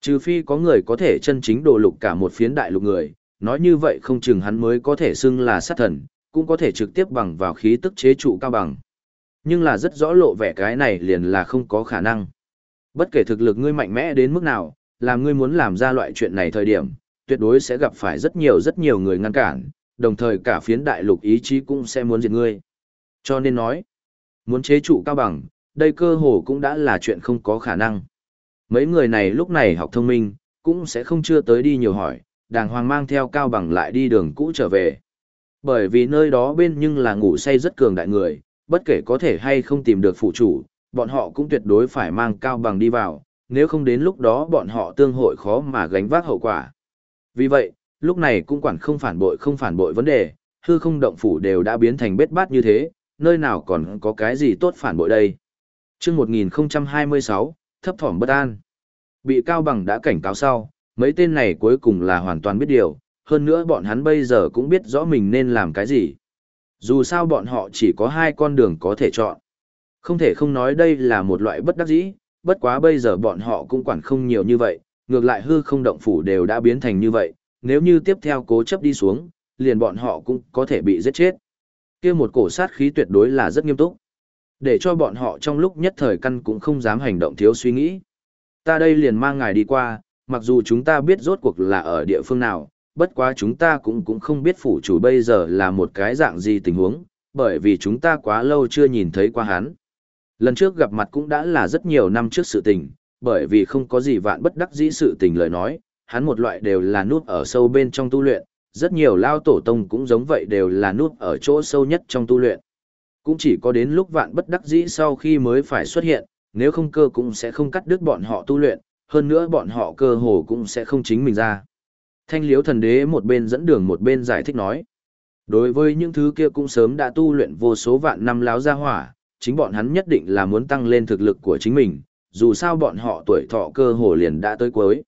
Speaker 1: Trừ phi có người có thể chân chính đổ lục cả một phiến đại lục người, nói như vậy không chừng hắn mới có thể xưng là sát thần, cũng có thể trực tiếp bằng vào khí tức chế trụ cao bằng. Nhưng là rất rõ lộ vẻ cái này liền là không có khả năng. Bất kể thực lực ngươi mạnh mẽ đến mức nào, làm ngươi muốn làm ra loại chuyện này thời điểm, tuyệt đối sẽ gặp phải rất nhiều rất nhiều người ngăn cản, đồng thời cả phiến đại lục ý chí cũng sẽ muốn diệt ngươi. Cho nên nói, muốn chế trụ cao bằng, đây cơ hồ cũng đã là chuyện không có khả năng. Mấy người này lúc này học thông minh, cũng sẽ không chưa tới đi nhiều hỏi, đàng hoàng mang theo cao bằng lại đi đường cũ trở về. Bởi vì nơi đó bên nhưng là ngủ say rất cường đại người, bất kể có thể hay không tìm được phụ chủ, bọn họ cũng tuyệt đối phải mang cao bằng đi vào, nếu không đến lúc đó bọn họ tương hội khó mà gánh vác hậu quả. Vì vậy, lúc này cũng quản không phản bội không phản bội vấn đề, hư không động phủ đều đã biến thành bết bát như thế, nơi nào còn có cái gì tốt phản bội đây. Trước 1026, thấp thỏm bất an. Bị Cao Bằng đã cảnh cáo sau, mấy tên này cuối cùng là hoàn toàn biết điều, hơn nữa bọn hắn bây giờ cũng biết rõ mình nên làm cái gì. Dù sao bọn họ chỉ có hai con đường có thể chọn. Không thể không nói đây là một loại bất đắc dĩ, bất quá bây giờ bọn họ cũng quản không nhiều như vậy, ngược lại hư không động phủ đều đã biến thành như vậy, nếu như tiếp theo cố chấp đi xuống, liền bọn họ cũng có thể bị giết chết. kia một cổ sát khí tuyệt đối là rất nghiêm túc. Để cho bọn họ trong lúc nhất thời căn cũng không dám hành động thiếu suy nghĩ. Ta đây liền mang ngài đi qua, mặc dù chúng ta biết rốt cuộc là ở địa phương nào, bất quá chúng ta cũng cũng không biết phủ chủ bây giờ là một cái dạng gì tình huống, bởi vì chúng ta quá lâu chưa nhìn thấy qua hắn. Lần trước gặp mặt cũng đã là rất nhiều năm trước sự tình, bởi vì không có gì vạn bất đắc dĩ sự tình lời nói, hắn một loại đều là nút ở sâu bên trong tu luyện, rất nhiều lao tổ tông cũng giống vậy đều là nút ở chỗ sâu nhất trong tu luyện. Cũng chỉ có đến lúc vạn bất đắc dĩ sau khi mới phải xuất hiện, nếu không cơ cũng sẽ không cắt đứt bọn họ tu luyện, hơn nữa bọn họ cơ hồ cũng sẽ không chính mình ra. Thanh liếu thần đế một bên dẫn đường một bên giải thích nói. Đối với những thứ kia cũng sớm đã tu luyện vô số vạn năm láo ra hỏa, chính bọn hắn nhất định là muốn tăng lên thực lực của chính mình, dù sao bọn họ tuổi thọ cơ hồ liền đã tới cuối.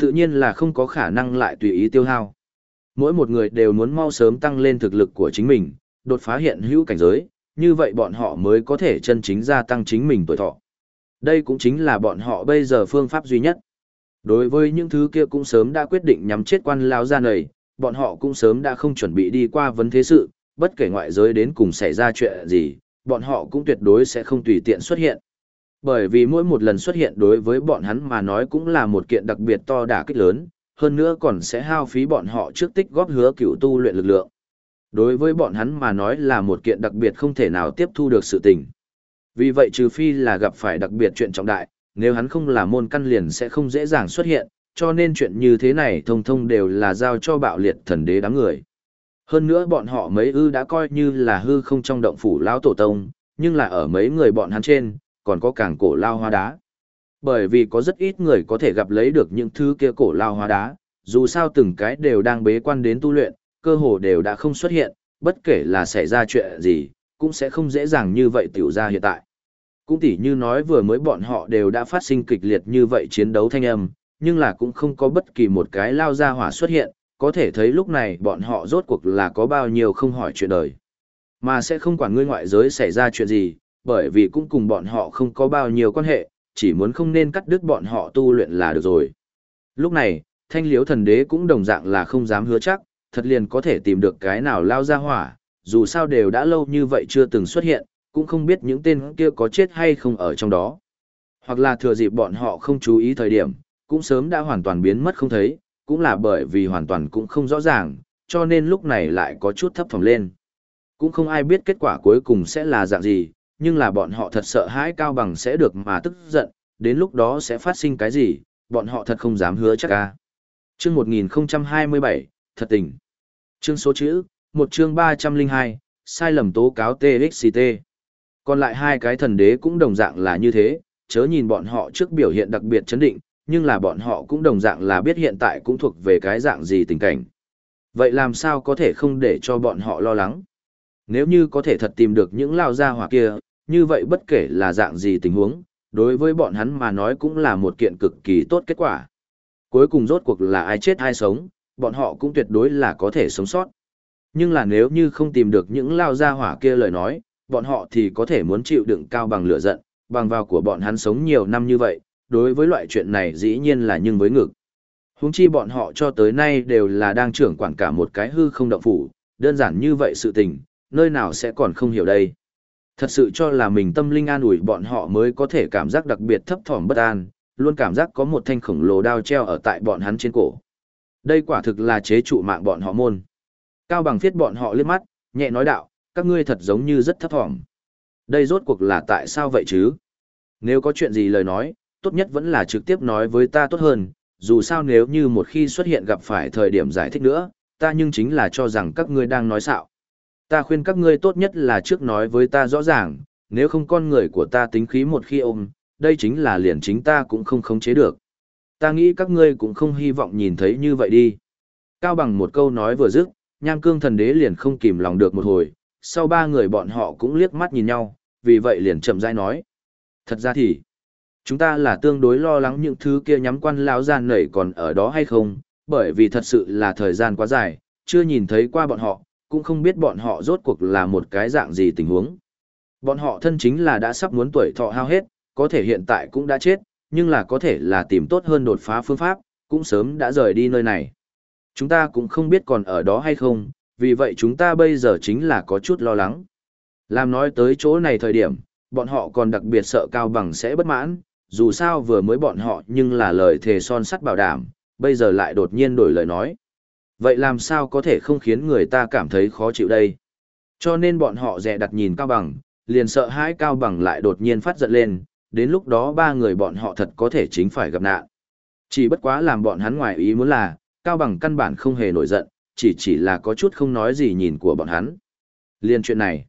Speaker 1: Tự nhiên là không có khả năng lại tùy ý tiêu hao. Mỗi một người đều muốn mau sớm tăng lên thực lực của chính mình, đột phá hiện hữu cảnh giới, như vậy bọn họ mới có thể chân chính gia tăng chính mình tuổi thọ. Đây cũng chính là bọn họ bây giờ phương pháp duy nhất. Đối với những thứ kia cũng sớm đã quyết định nhắm chết quan lão gia này, bọn họ cũng sớm đã không chuẩn bị đi qua vấn thế sự, bất kể ngoại giới đến cùng xảy ra chuyện gì, bọn họ cũng tuyệt đối sẽ không tùy tiện xuất hiện. Bởi vì mỗi một lần xuất hiện đối với bọn hắn mà nói cũng là một kiện đặc biệt to đả kích lớn, hơn nữa còn sẽ hao phí bọn họ trước tích góp hứa cựu tu luyện lực lượng. Đối với bọn hắn mà nói là một kiện đặc biệt không thể nào tiếp thu được sự tình. Vì vậy trừ phi là gặp phải đặc biệt chuyện trọng đại, nếu hắn không là môn căn liền sẽ không dễ dàng xuất hiện, cho nên chuyện như thế này thông thông đều là giao cho bạo liệt thần đế đám người. Hơn nữa bọn họ mấy ư đã coi như là hư không trong động phủ lão tổ tông, nhưng là ở mấy người bọn hắn trên, còn có càng cổ lao hoa đá. Bởi vì có rất ít người có thể gặp lấy được những thứ kia cổ lao hoa đá, dù sao từng cái đều đang bế quan đến tu luyện, cơ hồ đều đã không xuất hiện, bất kể là xảy ra chuyện gì, cũng sẽ không dễ dàng như vậy tiểu ra hiện tại. Cũng tỉ như nói vừa mới bọn họ đều đã phát sinh kịch liệt như vậy chiến đấu thanh âm, nhưng là cũng không có bất kỳ một cái lao ra hỏa xuất hiện, có thể thấy lúc này bọn họ rốt cuộc là có bao nhiêu không hỏi chuyện đời. Mà sẽ không quản ngươi ngoại giới xảy ra chuyện gì, bởi vì cũng cùng bọn họ không có bao nhiêu quan hệ, chỉ muốn không nên cắt đứt bọn họ tu luyện là được rồi. Lúc này, thanh liếu thần đế cũng đồng dạng là không dám hứa chắc, thật liền có thể tìm được cái nào lao ra hỏa, dù sao đều đã lâu như vậy chưa từng xuất hiện, cũng không biết những tên kia có chết hay không ở trong đó. Hoặc là thừa dịp bọn họ không chú ý thời điểm, cũng sớm đã hoàn toàn biến mất không thấy, cũng là bởi vì hoàn toàn cũng không rõ ràng, cho nên lúc này lại có chút thấp phòng lên. Cũng không ai biết kết quả cuối cùng sẽ là dạng gì, nhưng là bọn họ thật sợ hãi cao bằng sẽ được mà tức giận, đến lúc đó sẽ phát sinh cái gì, bọn họ thật không dám hứa chắc ca. Trước 1027, thật tình. Chương số chữ, một chương 302, sai lầm tố cáo TXCT. Còn lại hai cái thần đế cũng đồng dạng là như thế, chớ nhìn bọn họ trước biểu hiện đặc biệt chấn định, nhưng là bọn họ cũng đồng dạng là biết hiện tại cũng thuộc về cái dạng gì tình cảnh. Vậy làm sao có thể không để cho bọn họ lo lắng? Nếu như có thể thật tìm được những lao gia hỏa kia, như vậy bất kể là dạng gì tình huống, đối với bọn hắn mà nói cũng là một kiện cực kỳ tốt kết quả. Cuối cùng rốt cuộc là ai chết ai sống, bọn họ cũng tuyệt đối là có thể sống sót. Nhưng là nếu như không tìm được những lao gia hỏa kia lời nói, bọn họ thì có thể muốn chịu đựng cao bằng lửa giận, bằng vào của bọn hắn sống nhiều năm như vậy, đối với loại chuyện này dĩ nhiên là nhưng với ngực. Húng chi bọn họ cho tới nay đều là đang trưởng quản cả một cái hư không động phủ, đơn giản như vậy sự tình, nơi nào sẽ còn không hiểu đây. Thật sự cho là mình tâm linh an ủi bọn họ mới có thể cảm giác đặc biệt thấp thỏm bất an, luôn cảm giác có một thanh khổng lồ đao treo ở tại bọn hắn trên cổ. Đây quả thực là chế trụ mạng bọn họ môn. Cao bằng phiết bọn họ liếc mắt, nhẹ nói đạo, các ngươi thật giống như rất thấp thỏm. Đây rốt cuộc là tại sao vậy chứ? Nếu có chuyện gì lời nói, tốt nhất vẫn là trực tiếp nói với ta tốt hơn, dù sao nếu như một khi xuất hiện gặp phải thời điểm giải thích nữa, ta nhưng chính là cho rằng các ngươi đang nói xạo. Ta khuyên các ngươi tốt nhất là trước nói với ta rõ ràng, nếu không con người của ta tính khí một khi ôm, đây chính là liền chính ta cũng không khống chế được. Ta nghĩ các ngươi cũng không hy vọng nhìn thấy như vậy đi. Cao bằng một câu nói vừa dứt, nham cương thần đế liền không kìm lòng được một hồi, sau ba người bọn họ cũng liếc mắt nhìn nhau, vì vậy liền chậm rãi nói. Thật ra thì, chúng ta là tương đối lo lắng những thứ kia nhắm quan lão gian nảy còn ở đó hay không, bởi vì thật sự là thời gian quá dài, chưa nhìn thấy qua bọn họ, cũng không biết bọn họ rốt cuộc là một cái dạng gì tình huống. Bọn họ thân chính là đã sắp muốn tuổi thọ hao hết, có thể hiện tại cũng đã chết, nhưng là có thể là tìm tốt hơn đột phá phương pháp, cũng sớm đã rời đi nơi này. Chúng ta cũng không biết còn ở đó hay không, vì vậy chúng ta bây giờ chính là có chút lo lắng. Làm nói tới chỗ này thời điểm, bọn họ còn đặc biệt sợ Cao Bằng sẽ bất mãn, dù sao vừa mới bọn họ nhưng là lời thề son sắt bảo đảm, bây giờ lại đột nhiên đổi lời nói. Vậy làm sao có thể không khiến người ta cảm thấy khó chịu đây? Cho nên bọn họ dè đặt nhìn Cao Bằng, liền sợ hãi Cao Bằng lại đột nhiên phát giận lên, đến lúc đó ba người bọn họ thật có thể chính phải gặp nạn. Chỉ bất quá làm bọn hắn ngoài ý muốn là, Cao Bằng căn bản không hề nổi giận, chỉ chỉ là có chút không nói gì nhìn của bọn hắn. Liên chuyện này,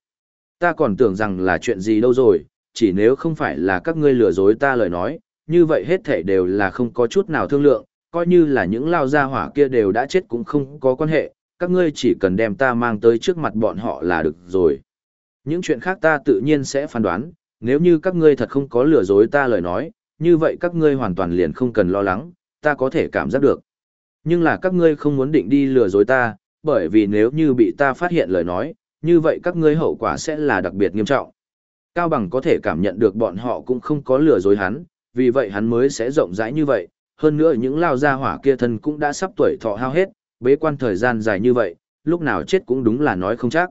Speaker 1: ta còn tưởng rằng là chuyện gì đâu rồi, chỉ nếu không phải là các ngươi lừa dối ta lời nói, như vậy hết thể đều là không có chút nào thương lượng, coi như là những lao gia hỏa kia đều đã chết cũng không có quan hệ, các ngươi chỉ cần đem ta mang tới trước mặt bọn họ là được rồi. Những chuyện khác ta tự nhiên sẽ phán đoán, nếu như các ngươi thật không có lừa dối ta lời nói, như vậy các ngươi hoàn toàn liền không cần lo lắng, ta có thể cảm giác được. Nhưng là các ngươi không muốn định đi lừa dối ta, bởi vì nếu như bị ta phát hiện lời nói, như vậy các ngươi hậu quả sẽ là đặc biệt nghiêm trọng. Cao Bằng có thể cảm nhận được bọn họ cũng không có lừa dối hắn, vì vậy hắn mới sẽ rộng rãi như vậy, hơn nữa những lao gia hỏa kia thân cũng đã sắp tuổi thọ hao hết, bế quan thời gian dài như vậy, lúc nào chết cũng đúng là nói không chắc.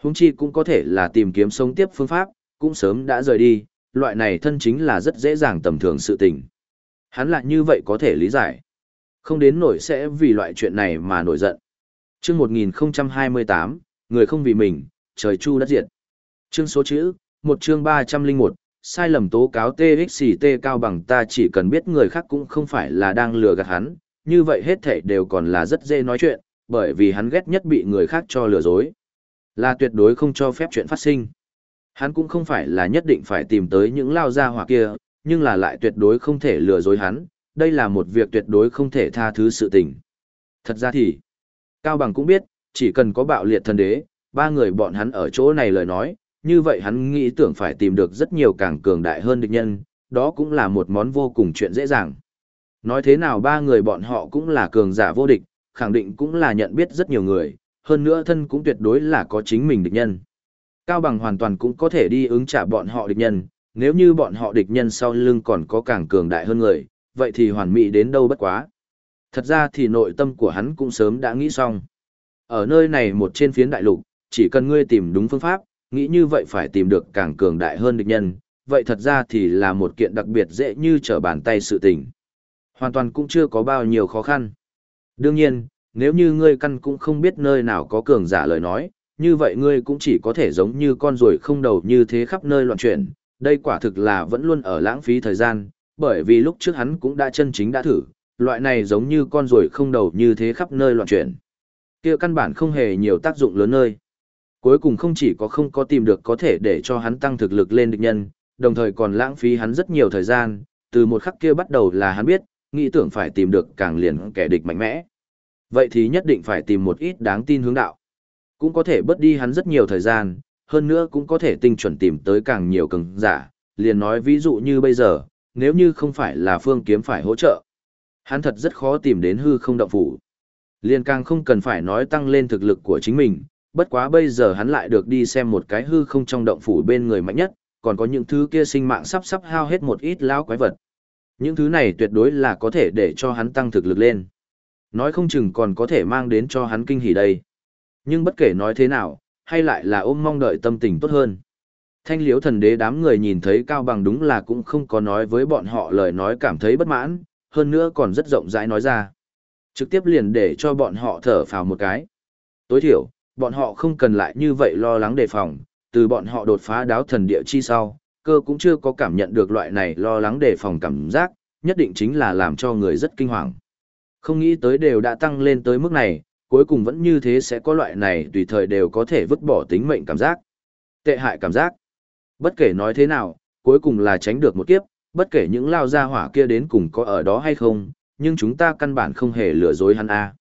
Speaker 1: Húng chi cũng có thể là tìm kiếm sống tiếp phương pháp, cũng sớm đã rời đi, loại này thân chính là rất dễ dàng tầm thường sự tình. Hắn lại như vậy có thể lý giải. Không đến nổi sẽ vì loại chuyện này mà nổi giận. Chương 1028, người không vì mình, trời chu đất diệt. Chương số chữ, một chương 301, sai lầm tố cáo TXT cao bằng ta chỉ cần biết người khác cũng không phải là đang lừa gạt hắn, như vậy hết thảy đều còn là rất dễ nói chuyện, bởi vì hắn ghét nhất bị người khác cho lừa dối. Là tuyệt đối không cho phép chuyện phát sinh. Hắn cũng không phải là nhất định phải tìm tới những lao gia hỏa kia, nhưng là lại tuyệt đối không thể lừa dối hắn, đây là một việc tuyệt đối không thể tha thứ sự tình. Thật ra thì, Cao Bằng cũng biết, chỉ cần có bạo liệt thần đế, ba người bọn hắn ở chỗ này lời nói, như vậy hắn nghĩ tưởng phải tìm được rất nhiều càng cường đại hơn địch nhân, đó cũng là một món vô cùng chuyện dễ dàng. Nói thế nào ba người bọn họ cũng là cường giả vô địch, khẳng định cũng là nhận biết rất nhiều người, hơn nữa thân cũng tuyệt đối là có chính mình địch nhân. Cao Bằng hoàn toàn cũng có thể đi ứng trả bọn họ địch nhân, nếu như bọn họ địch nhân sau lưng còn có càng cường đại hơn người, vậy thì hoàn mỹ đến đâu bất quá. Thật ra thì nội tâm của hắn cũng sớm đã nghĩ xong. Ở nơi này một trên phiến đại lục, chỉ cần ngươi tìm đúng phương pháp, nghĩ như vậy phải tìm được càng cường đại hơn địch nhân, vậy thật ra thì là một kiện đặc biệt dễ như trở bàn tay sự tình. Hoàn toàn cũng chưa có bao nhiêu khó khăn. Đương nhiên, nếu như ngươi căn cũng không biết nơi nào có cường giả lời nói, như vậy ngươi cũng chỉ có thể giống như con ruồi không đầu như thế khắp nơi loạn chuyển. Đây quả thực là vẫn luôn ở lãng phí thời gian, bởi vì lúc trước hắn cũng đã chân chính đã thử, loại này giống như con ruồi không đầu như thế khắp nơi loạn chuyển. kia căn bản không hề nhiều tác dụng lớn nơi. Cuối cùng không chỉ có không có tìm được có thể để cho hắn tăng thực lực lên địch nhân, đồng thời còn lãng phí hắn rất nhiều thời gian, từ một khắc kia bắt đầu là hắn biết, nghĩ tưởng phải tìm được càng liền kẻ địch mạnh mẽ. Vậy thì nhất định phải tìm một ít đáng tin hướng đạo. Cũng có thể bớt đi hắn rất nhiều thời gian, hơn nữa cũng có thể tinh chuẩn tìm tới càng nhiều cường giả, liền nói ví dụ như bây giờ, nếu như không phải là phương kiếm phải hỗ trợ. Hắn thật rất khó tìm đến hư không động phủ. Liền càng không cần phải nói tăng lên thực lực của chính mình, bất quá bây giờ hắn lại được đi xem một cái hư không trong động phủ bên người mạnh nhất, còn có những thứ kia sinh mạng sắp sắp hao hết một ít lão quái vật. Những thứ này tuyệt đối là có thể để cho hắn tăng thực lực lên. Nói không chừng còn có thể mang đến cho hắn kinh hỉ đây. Nhưng bất kể nói thế nào, hay lại là ôm mong đợi tâm tình tốt hơn. Thanh liếu thần đế đám người nhìn thấy Cao Bằng đúng là cũng không có nói với bọn họ lời nói cảm thấy bất mãn, hơn nữa còn rất rộng rãi nói ra. Trực tiếp liền để cho bọn họ thở phào một cái. Tối thiểu, bọn họ không cần lại như vậy lo lắng đề phòng, từ bọn họ đột phá đáo thần địa chi sau, cơ cũng chưa có cảm nhận được loại này lo lắng đề phòng cảm giác, nhất định chính là làm cho người rất kinh hoàng. Không nghĩ tới đều đã tăng lên tới mức này, cuối cùng vẫn như thế sẽ có loại này tùy thời đều có thể vứt bỏ tính mệnh cảm giác. Tệ hại cảm giác. Bất kể nói thế nào, cuối cùng là tránh được một kiếp, bất kể những lao gia hỏa kia đến cùng có ở đó hay không, nhưng chúng ta căn bản không hề lừa dối hắn a.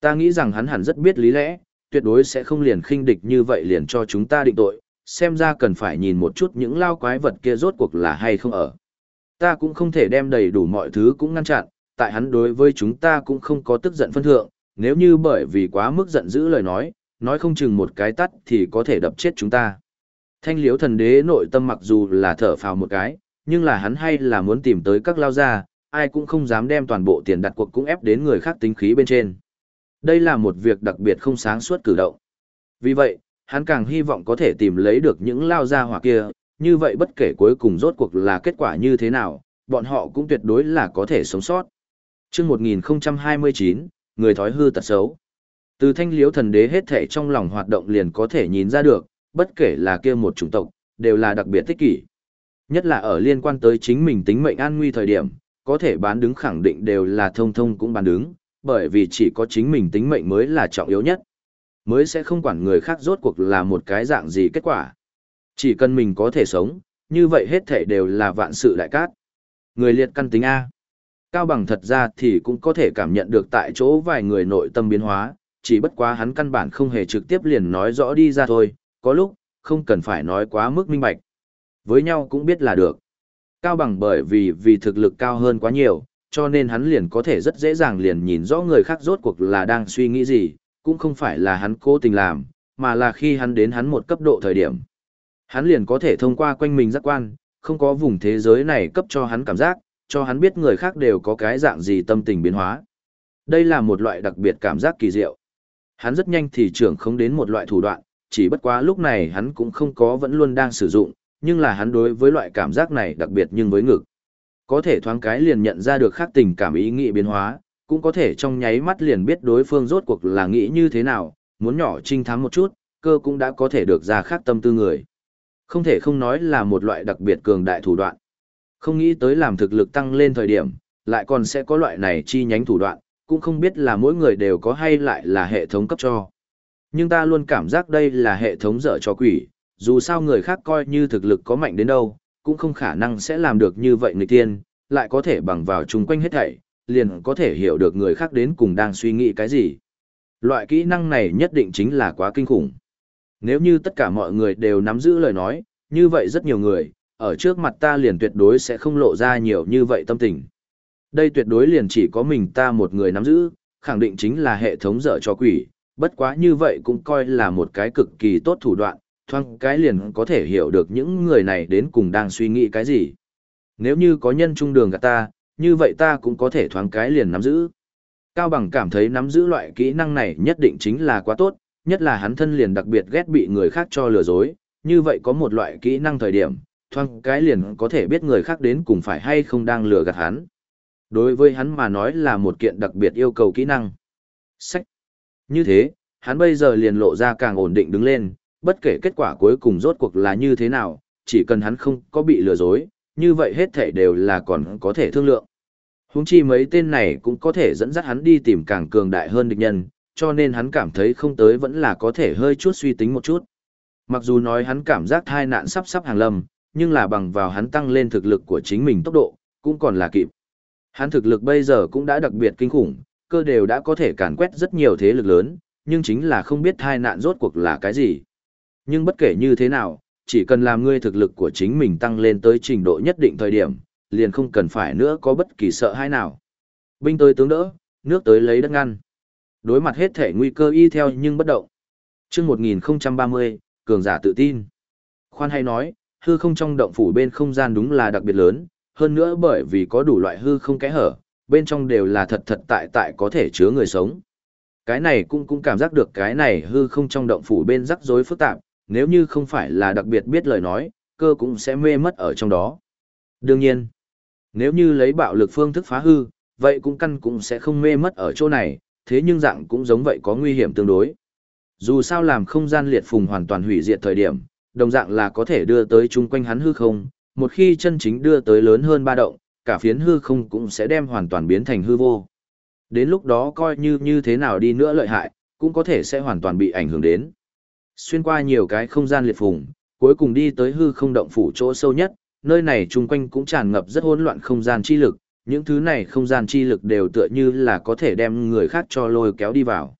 Speaker 1: Ta nghĩ rằng hắn hẳn rất biết lý lẽ, tuyệt đối sẽ không liền khinh địch như vậy liền cho chúng ta định tội, xem ra cần phải nhìn một chút những lao quái vật kia rốt cuộc là hay không ở. Ta cũng không thể đem đầy đủ mọi thứ cũng ngăn chặn, tại hắn đối với chúng ta cũng không có tức giận phân thượng, nếu như bởi vì quá mức giận dữ lời nói, nói không chừng một cái tắt thì có thể đập chết chúng ta. Thanh liếu thần đế nội tâm mặc dù là thở phào một cái, nhưng là hắn hay là muốn tìm tới các lao gia, ai cũng không dám đem toàn bộ tiền đặt cuộc cũng ép đến người khác tính khí bên trên. Đây là một việc đặc biệt không sáng suốt cử động. Vì vậy, hắn càng hy vọng có thể tìm lấy được những lao gia hỏa kia, như vậy bất kể cuối cùng rốt cuộc là kết quả như thế nào, bọn họ cũng tuyệt đối là có thể sống sót. Trước 1029, người thói hư tật xấu. Từ thanh liếu thần đế hết thể trong lòng hoạt động liền có thể nhìn ra được, bất kể là kia một chủng tộc, đều là đặc biệt tích kỷ. Nhất là ở liên quan tới chính mình tính mệnh an nguy thời điểm, có thể bán đứng khẳng định đều là thông thông cũng bán đứng, bởi vì chỉ có chính mình tính mệnh mới là trọng yếu nhất. Mới sẽ không quản người khác rốt cuộc là một cái dạng gì kết quả. Chỉ cần mình có thể sống, như vậy hết thể đều là vạn sự đại cát. Người liệt căn tính A. Cao bằng thật ra thì cũng có thể cảm nhận được tại chỗ vài người nội tâm biến hóa, chỉ bất quá hắn căn bản không hề trực tiếp liền nói rõ đi ra thôi, có lúc, không cần phải nói quá mức minh bạch. Với nhau cũng biết là được. Cao bằng bởi vì vì thực lực cao hơn quá nhiều, cho nên hắn liền có thể rất dễ dàng liền nhìn rõ người khác rốt cuộc là đang suy nghĩ gì, cũng không phải là hắn cố tình làm, mà là khi hắn đến hắn một cấp độ thời điểm. Hắn liền có thể thông qua quanh mình giác quan, không có vùng thế giới này cấp cho hắn cảm giác, cho hắn biết người khác đều có cái dạng gì tâm tình biến hóa. Đây là một loại đặc biệt cảm giác kỳ diệu. Hắn rất nhanh thì trưởng không đến một loại thủ đoạn, chỉ bất quá lúc này hắn cũng không có vẫn luôn đang sử dụng, nhưng là hắn đối với loại cảm giác này đặc biệt nhưng với ngực. Có thể thoáng cái liền nhận ra được khác tình cảm ý nghĩ biến hóa, cũng có thể trong nháy mắt liền biết đối phương rốt cuộc là nghĩ như thế nào, muốn nhỏ trinh thám một chút, cơ cũng đã có thể được ra khác tâm tư người. Không thể không nói là một loại đặc biệt cường đại thủ đoạn. Không nghĩ tới làm thực lực tăng lên thời điểm, lại còn sẽ có loại này chi nhánh thủ đoạn, cũng không biết là mỗi người đều có hay lại là hệ thống cấp cho. Nhưng ta luôn cảm giác đây là hệ thống dở cho quỷ, dù sao người khác coi như thực lực có mạnh đến đâu, cũng không khả năng sẽ làm được như vậy người tiên, lại có thể bằng vào chung quanh hết thảy, liền có thể hiểu được người khác đến cùng đang suy nghĩ cái gì. Loại kỹ năng này nhất định chính là quá kinh khủng. Nếu như tất cả mọi người đều nắm giữ lời nói, như vậy rất nhiều người, ở trước mặt ta liền tuyệt đối sẽ không lộ ra nhiều như vậy tâm tình. Đây tuyệt đối liền chỉ có mình ta một người nắm giữ, khẳng định chính là hệ thống dở cho quỷ, bất quá như vậy cũng coi là một cái cực kỳ tốt thủ đoạn, thoáng cái liền có thể hiểu được những người này đến cùng đang suy nghĩ cái gì. Nếu như có nhân trung đường gạt ta, như vậy ta cũng có thể thoáng cái liền nắm giữ. Cao Bằng cảm thấy nắm giữ loại kỹ năng này nhất định chính là quá tốt, nhất là hắn thân liền đặc biệt ghét bị người khác cho lừa dối, như vậy có một loại kỹ năng thời điểm, thoang cái liền có thể biết người khác đến cùng phải hay không đang lừa gạt hắn. Đối với hắn mà nói là một kiện đặc biệt yêu cầu kỹ năng. Sách. Như thế, hắn bây giờ liền lộ ra càng ổn định đứng lên, bất kể kết quả cuối cùng rốt cuộc là như thế nào, chỉ cần hắn không có bị lừa dối, như vậy hết thể đều là còn có thể thương lượng. Huống chi mấy tên này cũng có thể dẫn dắt hắn đi tìm càng cường đại hơn địch nhân, cho nên hắn cảm thấy không tới vẫn là có thể hơi chút suy tính một chút. Mặc dù nói hắn cảm giác thai nạn sắp sắp hàng lâm, nhưng là bằng vào hắn tăng lên thực lực của chính mình tốc độ, cũng còn là kịp. Hắn thực lực bây giờ cũng đã đặc biệt kinh khủng, cơ đều đã có thể càn quét rất nhiều thế lực lớn, nhưng chính là không biết thai nạn rốt cuộc là cái gì. Nhưng bất kể như thế nào, chỉ cần làm ngươi thực lực của chính mình tăng lên tới trình độ nhất định thời điểm, liền không cần phải nữa có bất kỳ sợ hãi nào. Binh tới tướng đỡ, nước tới lấy đất ngăn. Đối mặt hết thể nguy cơ y theo nhưng bất động. Trước 1030, cường giả tự tin. Khoan hay nói, hư không trong động phủ bên không gian đúng là đặc biệt lớn, hơn nữa bởi vì có đủ loại hư không kẽ hở, bên trong đều là thật thật tại tại có thể chứa người sống. Cái này cũng cũng cảm giác được cái này hư không trong động phủ bên rắc rối phức tạp, nếu như không phải là đặc biệt biết lời nói, cơ cũng sẽ mê mất ở trong đó. Đương nhiên, nếu như lấy bạo lực phương thức phá hư, vậy cũng căn cũng sẽ không mê mất ở chỗ này, thế nhưng dạng cũng giống vậy có nguy hiểm tương đối. Dù sao làm không gian liệt phùng hoàn toàn hủy diệt thời điểm, đồng dạng là có thể đưa tới chung quanh hắn hư không, một khi chân chính đưa tới lớn hơn ba động, cả phiến hư không cũng sẽ đem hoàn toàn biến thành hư vô. Đến lúc đó coi như như thế nào đi nữa lợi hại, cũng có thể sẽ hoàn toàn bị ảnh hưởng đến. Xuyên qua nhiều cái không gian liệt phùng, cuối cùng đi tới hư không động phủ chỗ sâu nhất, nơi này chung quanh cũng tràn ngập rất hỗn loạn không gian chi lực, những thứ này không gian chi lực đều tựa như là có thể đem người khác cho lôi kéo đi vào.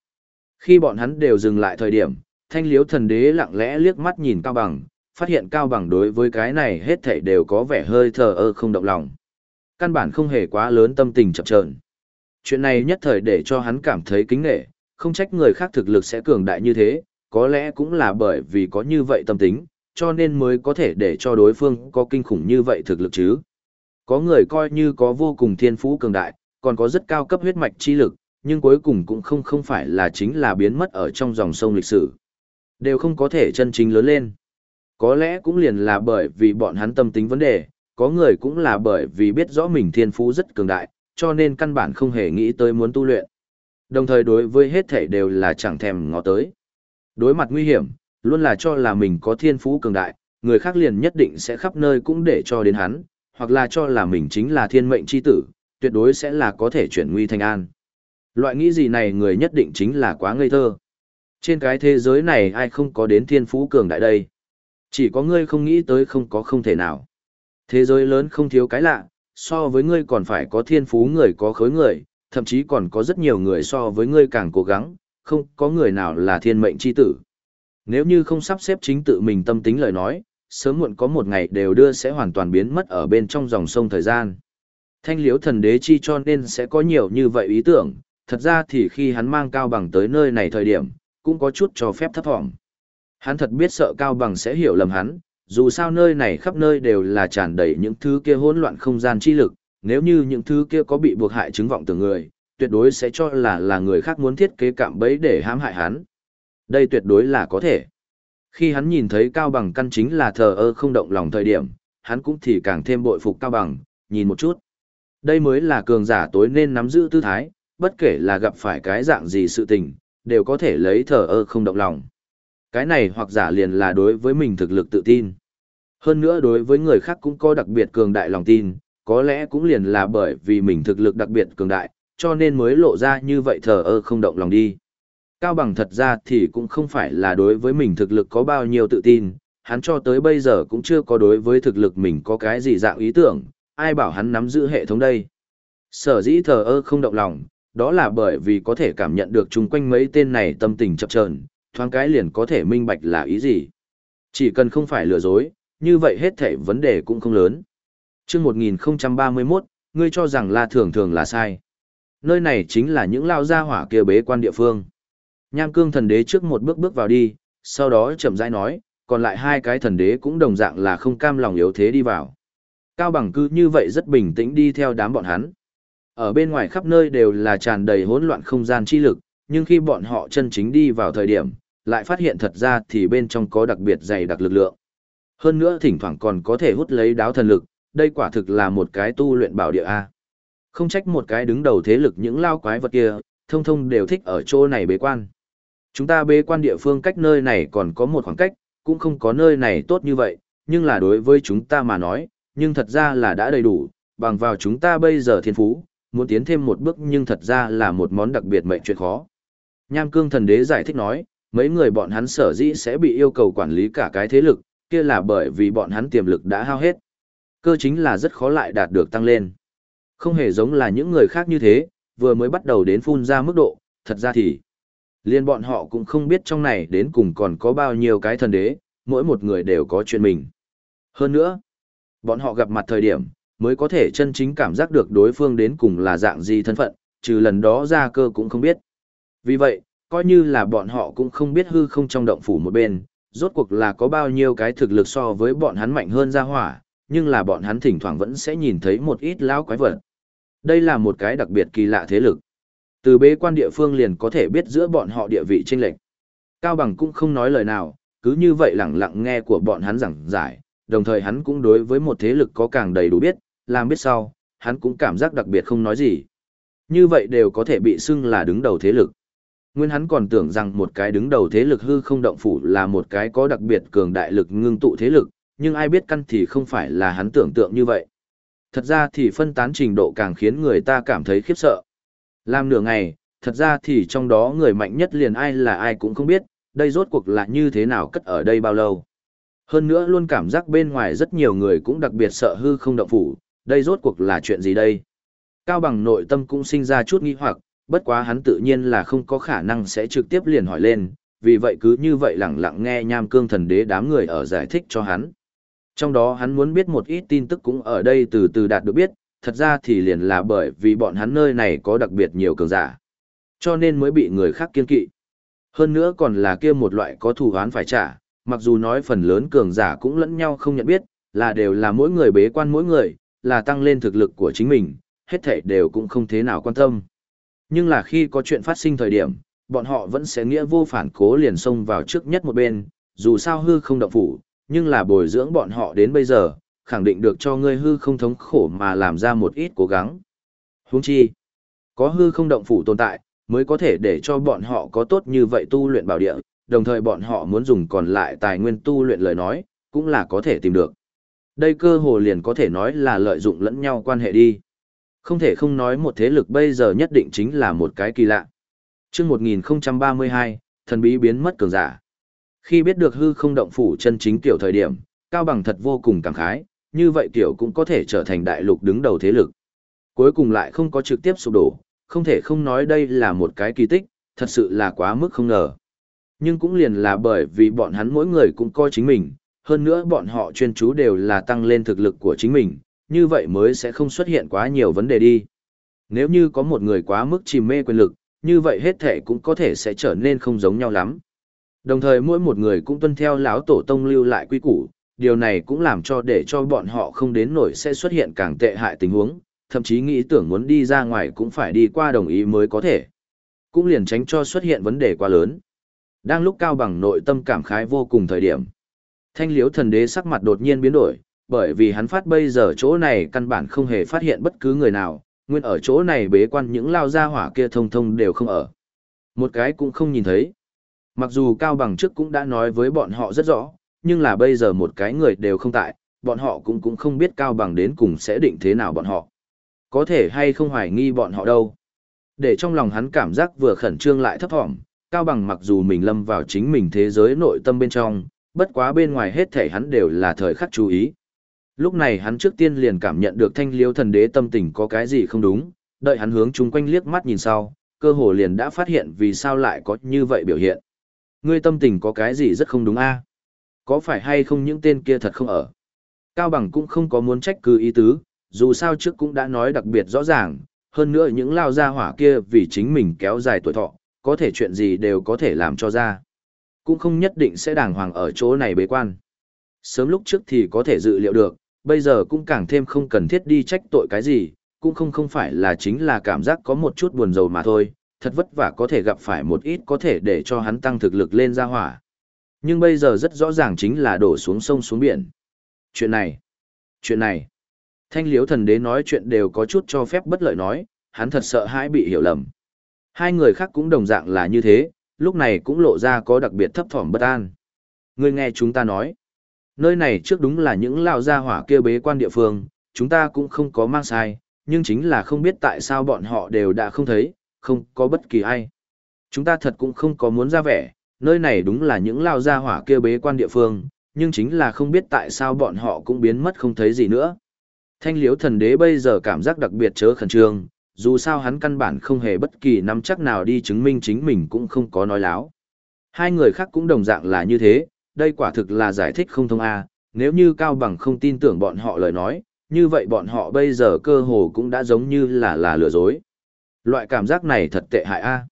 Speaker 1: Khi bọn hắn đều dừng lại thời điểm, thanh liếu thần đế lặng lẽ liếc mắt nhìn Cao Bằng, phát hiện Cao Bằng đối với cái này hết thảy đều có vẻ hơi thờ ơ không động lòng. Căn bản không hề quá lớn tâm tình chậm trờn. Chuyện này nhất thời để cho hắn cảm thấy kính nghệ, không trách người khác thực lực sẽ cường đại như thế, có lẽ cũng là bởi vì có như vậy tâm tính, cho nên mới có thể để cho đối phương có kinh khủng như vậy thực lực chứ. Có người coi như có vô cùng thiên phú cường đại, còn có rất cao cấp huyết mạch chi lực, nhưng cuối cùng cũng không không phải là chính là biến mất ở trong dòng sông lịch sử. Đều không có thể chân chính lớn lên. Có lẽ cũng liền là bởi vì bọn hắn tâm tính vấn đề, có người cũng là bởi vì biết rõ mình thiên phú rất cường đại, cho nên căn bản không hề nghĩ tới muốn tu luyện. Đồng thời đối với hết thể đều là chẳng thèm ngó tới. Đối mặt nguy hiểm, luôn là cho là mình có thiên phú cường đại, người khác liền nhất định sẽ khắp nơi cũng để cho đến hắn, hoặc là cho là mình chính là thiên mệnh chi tử, tuyệt đối sẽ là có thể chuyển nguy thành an. Loại nghĩ gì này người nhất định chính là quá ngây thơ. Trên cái thế giới này ai không có đến thiên phú cường đại đây. Chỉ có ngươi không nghĩ tới không có không thể nào. Thế giới lớn không thiếu cái lạ, so với ngươi còn phải có thiên phú người có khối người, thậm chí còn có rất nhiều người so với ngươi càng cố gắng, không có người nào là thiên mệnh chi tử. Nếu như không sắp xếp chính tự mình tâm tính lời nói, sớm muộn có một ngày đều đưa sẽ hoàn toàn biến mất ở bên trong dòng sông thời gian. Thanh liếu thần đế chi cho nên sẽ có nhiều như vậy ý tưởng, thật ra thì khi hắn mang cao bằng tới nơi này thời điểm, cũng có chút cho phép thấp thỏm. Hắn thật biết sợ cao bằng sẽ hiểu lầm hắn, dù sao nơi này khắp nơi đều là tràn đầy những thứ kia hỗn loạn không gian chi lực, nếu như những thứ kia có bị buộc hại chứng vọng từ người, tuyệt đối sẽ cho là là người khác muốn thiết kế cạm bẫy để hãm hại hắn. Đây tuyệt đối là có thể. Khi hắn nhìn thấy Cao Bằng căn chính là thờ ơ không động lòng thời điểm, hắn cũng thì càng thêm bội phục Cao Bằng, nhìn một chút. Đây mới là cường giả tối nên nắm giữ tư thái, bất kể là gặp phải cái dạng gì sự tình, đều có thể lấy thờ ơ không động lòng. Cái này hoặc giả liền là đối với mình thực lực tự tin. Hơn nữa đối với người khác cũng có đặc biệt cường đại lòng tin, có lẽ cũng liền là bởi vì mình thực lực đặc biệt cường đại, cho nên mới lộ ra như vậy thờ ơ không động lòng đi. Cao bằng thật ra thì cũng không phải là đối với mình thực lực có bao nhiêu tự tin, hắn cho tới bây giờ cũng chưa có đối với thực lực mình có cái gì dạng ý tưởng, ai bảo hắn nắm giữ hệ thống đây. Sở dĩ thờ ơ không động lòng, đó là bởi vì có thể cảm nhận được chung quanh mấy tên này tâm tình chập chờn, thoáng cái liền có thể minh bạch là ý gì. Chỉ cần không phải lừa dối, như vậy hết thể vấn đề cũng không lớn. chương 1031, ngươi cho rằng là thường thường là sai. Nơi này chính là những lao gia hỏa kia bế quan địa phương. Nham cương thần đế trước một bước bước vào đi, sau đó chậm rãi nói, còn lại hai cái thần đế cũng đồng dạng là không cam lòng yếu thế đi vào. Cao bằng cư như vậy rất bình tĩnh đi theo đám bọn hắn. Ở bên ngoài khắp nơi đều là tràn đầy hỗn loạn không gian chi lực, nhưng khi bọn họ chân chính đi vào thời điểm, lại phát hiện thật ra thì bên trong có đặc biệt dày đặc lực lượng. Hơn nữa thỉnh thoảng còn có thể hút lấy đáo thần lực, đây quả thực là một cái tu luyện bảo địa A. Không trách một cái đứng đầu thế lực những lao quái vật kia, thông thông đều thích ở chỗ này bế quan. Chúng ta bế quan địa phương cách nơi này còn có một khoảng cách, cũng không có nơi này tốt như vậy, nhưng là đối với chúng ta mà nói, nhưng thật ra là đã đầy đủ, bằng vào chúng ta bây giờ thiên phú, muốn tiến thêm một bước nhưng thật ra là một món đặc biệt mệnh chuyện khó. Nham cương thần đế giải thích nói, mấy người bọn hắn sở dĩ sẽ bị yêu cầu quản lý cả cái thế lực, kia là bởi vì bọn hắn tiềm lực đã hao hết. Cơ chính là rất khó lại đạt được tăng lên. Không hề giống là những người khác như thế, vừa mới bắt đầu đến phun ra mức độ, thật ra thì liên bọn họ cũng không biết trong này đến cùng còn có bao nhiêu cái thần đế, mỗi một người đều có chuyện mình. Hơn nữa, bọn họ gặp mặt thời điểm, mới có thể chân chính cảm giác được đối phương đến cùng là dạng gì thân phận, trừ lần đó ra cơ cũng không biết. Vì vậy, coi như là bọn họ cũng không biết hư không trong động phủ một bên, rốt cuộc là có bao nhiêu cái thực lực so với bọn hắn mạnh hơn ra hỏa, nhưng là bọn hắn thỉnh thoảng vẫn sẽ nhìn thấy một ít lão quái vật. Đây là một cái đặc biệt kỳ lạ thế lực. Từ bế quan địa phương liền có thể biết giữa bọn họ địa vị chênh lệch. Cao Bằng cũng không nói lời nào, cứ như vậy lặng lặng nghe của bọn hắn giảng giải, đồng thời hắn cũng đối với một thế lực có càng đầy đủ biết, làm biết sau, hắn cũng cảm giác đặc biệt không nói gì. Như vậy đều có thể bị xưng là đứng đầu thế lực. Nguyên hắn còn tưởng rằng một cái đứng đầu thế lực hư không động phủ là một cái có đặc biệt cường đại lực ngưng tụ thế lực, nhưng ai biết căn thì không phải là hắn tưởng tượng như vậy. Thật ra thì phân tán trình độ càng khiến người ta cảm thấy khiếp sợ. Làm nửa ngày, thật ra thì trong đó người mạnh nhất liền ai là ai cũng không biết, đây rốt cuộc là như thế nào cất ở đây bao lâu. Hơn nữa luôn cảm giác bên ngoài rất nhiều người cũng đặc biệt sợ hư không động phủ, đây rốt cuộc là chuyện gì đây? Cao bằng nội tâm cũng sinh ra chút nghi hoặc, bất quá hắn tự nhiên là không có khả năng sẽ trực tiếp liền hỏi lên, vì vậy cứ như vậy lặng lặng nghe nham cương thần đế đám người ở giải thích cho hắn. Trong đó hắn muốn biết một ít tin tức cũng ở đây từ từ đạt được biết, thật ra thì liền là bởi vì bọn hắn nơi này có đặc biệt nhiều cường giả. Cho nên mới bị người khác kiên kỵ. Hơn nữa còn là kia một loại có thù oán phải trả, mặc dù nói phần lớn cường giả cũng lẫn nhau không nhận biết, là đều là mỗi người bế quan mỗi người, là tăng lên thực lực của chính mình, hết thảy đều cũng không thế nào quan tâm. Nhưng là khi có chuyện phát sinh thời điểm, bọn họ vẫn sẽ nghĩa vô phản cố liền xông vào trước nhất một bên, dù sao hư không động phủ, nhưng là bồi dưỡng bọn họ đến bây giờ, khẳng định được cho ngươi hư không thống khổ mà làm ra một ít cố gắng. Huống chi, có hư không động phủ tồn tại, mới có thể để cho bọn họ có tốt như vậy tu luyện bảo địa, đồng thời bọn họ muốn dùng còn lại tài nguyên tu luyện lời nói, cũng là có thể tìm được. Đây cơ hồ liền có thể nói là lợi dụng lẫn nhau quan hệ đi. Không thể không nói một thế lực bây giờ nhất định chính là một cái kỳ lạ. Trước 1032, thần bí biến mất cường giả. Khi biết được hư không động phủ chân chính tiểu thời điểm, Cao Bằng thật vô cùng cảm khái, như vậy tiểu cũng có thể trở thành đại lục đứng đầu thế lực. Cuối cùng lại không có trực tiếp sụp đổ, không thể không nói đây là một cái kỳ tích, thật sự là quá mức không ngờ. Nhưng cũng liền là bởi vì bọn hắn mỗi người cũng coi chính mình, hơn nữa bọn họ chuyên chú đều là tăng lên thực lực của chính mình, như vậy mới sẽ không xuất hiện quá nhiều vấn đề đi. Nếu như có một người quá mức chìm mê quyền lực, như vậy hết thể cũng có thể sẽ trở nên không giống nhau lắm. Đồng thời mỗi một người cũng tuân theo lão tổ tông lưu lại quy củ, điều này cũng làm cho để cho bọn họ không đến nổi sẽ xuất hiện càng tệ hại tình huống, thậm chí nghĩ tưởng muốn đi ra ngoài cũng phải đi qua đồng ý mới có thể. Cũng liền tránh cho xuất hiện vấn đề quá lớn. Đang lúc Cao Bằng nội tâm cảm khái vô cùng thời điểm. Thanh liếu thần đế sắc mặt đột nhiên biến đổi, bởi vì hắn phát bây giờ chỗ này căn bản không hề phát hiện bất cứ người nào, nguyên ở chỗ này bế quan những lao gia hỏa kia thông thông đều không ở. Một cái cũng không nhìn thấy. Mặc dù Cao Bằng trước cũng đã nói với bọn họ rất rõ, nhưng là bây giờ một cái người đều không tại, bọn họ cũng cũng không biết Cao Bằng đến cùng sẽ định thế nào bọn họ. Có thể hay không hoài nghi bọn họ đâu. Để trong lòng hắn cảm giác vừa khẩn trương lại thấp thỏm, Cao Bằng mặc dù mình lâm vào chính mình thế giới nội tâm bên trong, bất quá bên ngoài hết thể hắn đều là thời khắc chú ý. Lúc này hắn trước tiên liền cảm nhận được thanh liêu thần đế tâm tình có cái gì không đúng, đợi hắn hướng chung quanh liếc mắt nhìn sau, cơ hồ liền đã phát hiện vì sao lại có như vậy biểu hiện. Ngươi tâm tình có cái gì rất không đúng a? Có phải hay không những tên kia thật không ở? Cao Bằng cũng không có muốn trách cứ ý tứ, dù sao trước cũng đã nói đặc biệt rõ ràng, hơn nữa những lao gia hỏa kia vì chính mình kéo dài tuổi thọ, có thể chuyện gì đều có thể làm cho ra. cũng không nhất định sẽ đàng hoàng ở chỗ này bế quan. Sớm lúc trước thì có thể dự liệu được, bây giờ cũng càng thêm không cần thiết đi trách tội cái gì, cũng không không phải là chính là cảm giác có một chút buồn rầu mà thôi, thật vất vả có thể gặp phải một ít có thể để cho hắn tăng thực lực lên ra hỏa. Nhưng bây giờ rất rõ ràng chính là đổ xuống sông xuống biển. Chuyện này, chuyện này, thanh liếu thần đế nói chuyện đều có chút cho phép bất lợi nói, hắn thật sợ hãi bị hiểu lầm. Hai người khác cũng đồng dạng là như thế, lúc này cũng lộ ra có đặc biệt thấp thỏm bất an. Người nghe chúng ta nói, nơi này trước đúng là những lao gia hỏa kia bế quan địa phương, chúng ta cũng không có mang sai, nhưng chính là không biết tại sao bọn họ đều đã không thấy, không có bất kỳ ai. Chúng ta thật cũng không có muốn ra vẻ, nơi này đúng là những lao gia hỏa kia bế quan địa phương, nhưng chính là không biết tại sao bọn họ cũng biến mất không thấy gì nữa. Thanh liếu thần đế bây giờ cảm giác đặc biệt chớ khẩn trương, dù sao hắn căn bản không hề bất kỳ nắm chắc nào đi chứng minh chính mình cũng không có nói láo. Hai người khác cũng đồng dạng là như thế, đây quả thực là giải thích không thông A, nếu như Cao Bằng không tin tưởng bọn họ lời nói, như vậy bọn họ bây giờ cơ hồ cũng đã giống như là là lừa dối. Loại cảm giác này thật tệ hại A.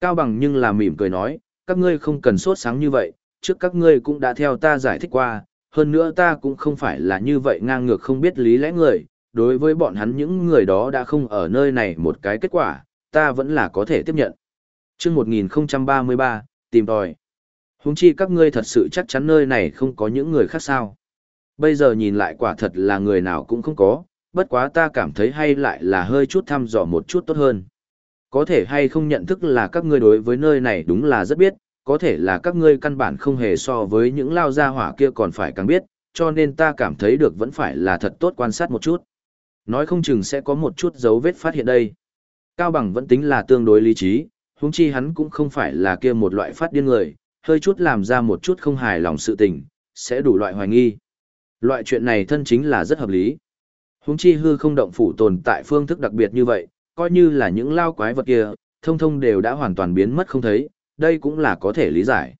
Speaker 1: Cao Bằng nhưng là mỉm cười nói, các ngươi không cần sốt sáng như vậy, trước các ngươi cũng đã theo ta giải thích qua, hơn nữa ta cũng không phải là như vậy ngang ngược không biết lý lẽ người, đối với bọn hắn những người đó đã không ở nơi này một cái kết quả, ta vẫn là có thể tiếp nhận. chương 1033, tìm tòi. Húng chi các ngươi thật sự chắc chắn nơi này không có những người khác sao. Bây giờ nhìn lại quả thật là người nào cũng không có, bất quá ta cảm thấy hay lại là hơi chút thăm dò một chút tốt hơn. Có thể hay không nhận thức là các ngươi đối với nơi này đúng là rất biết, có thể là các ngươi căn bản không hề so với những lao gia hỏa kia còn phải càng biết, cho nên ta cảm thấy được vẫn phải là thật tốt quan sát một chút. Nói không chừng sẽ có một chút dấu vết phát hiện đây. Cao Bằng vẫn tính là tương đối lý trí, huống chi hắn cũng không phải là kia một loại phát điên người, hơi chút làm ra một chút không hài lòng sự tình, sẽ đủ loại hoài nghi. Loại chuyện này thân chính là rất hợp lý. Huống chi hư không động phủ tồn tại phương thức đặc biệt như vậy, coi như là những lao quái vật kia, thông thông đều đã hoàn toàn biến mất không thấy, đây cũng là có thể lý giải.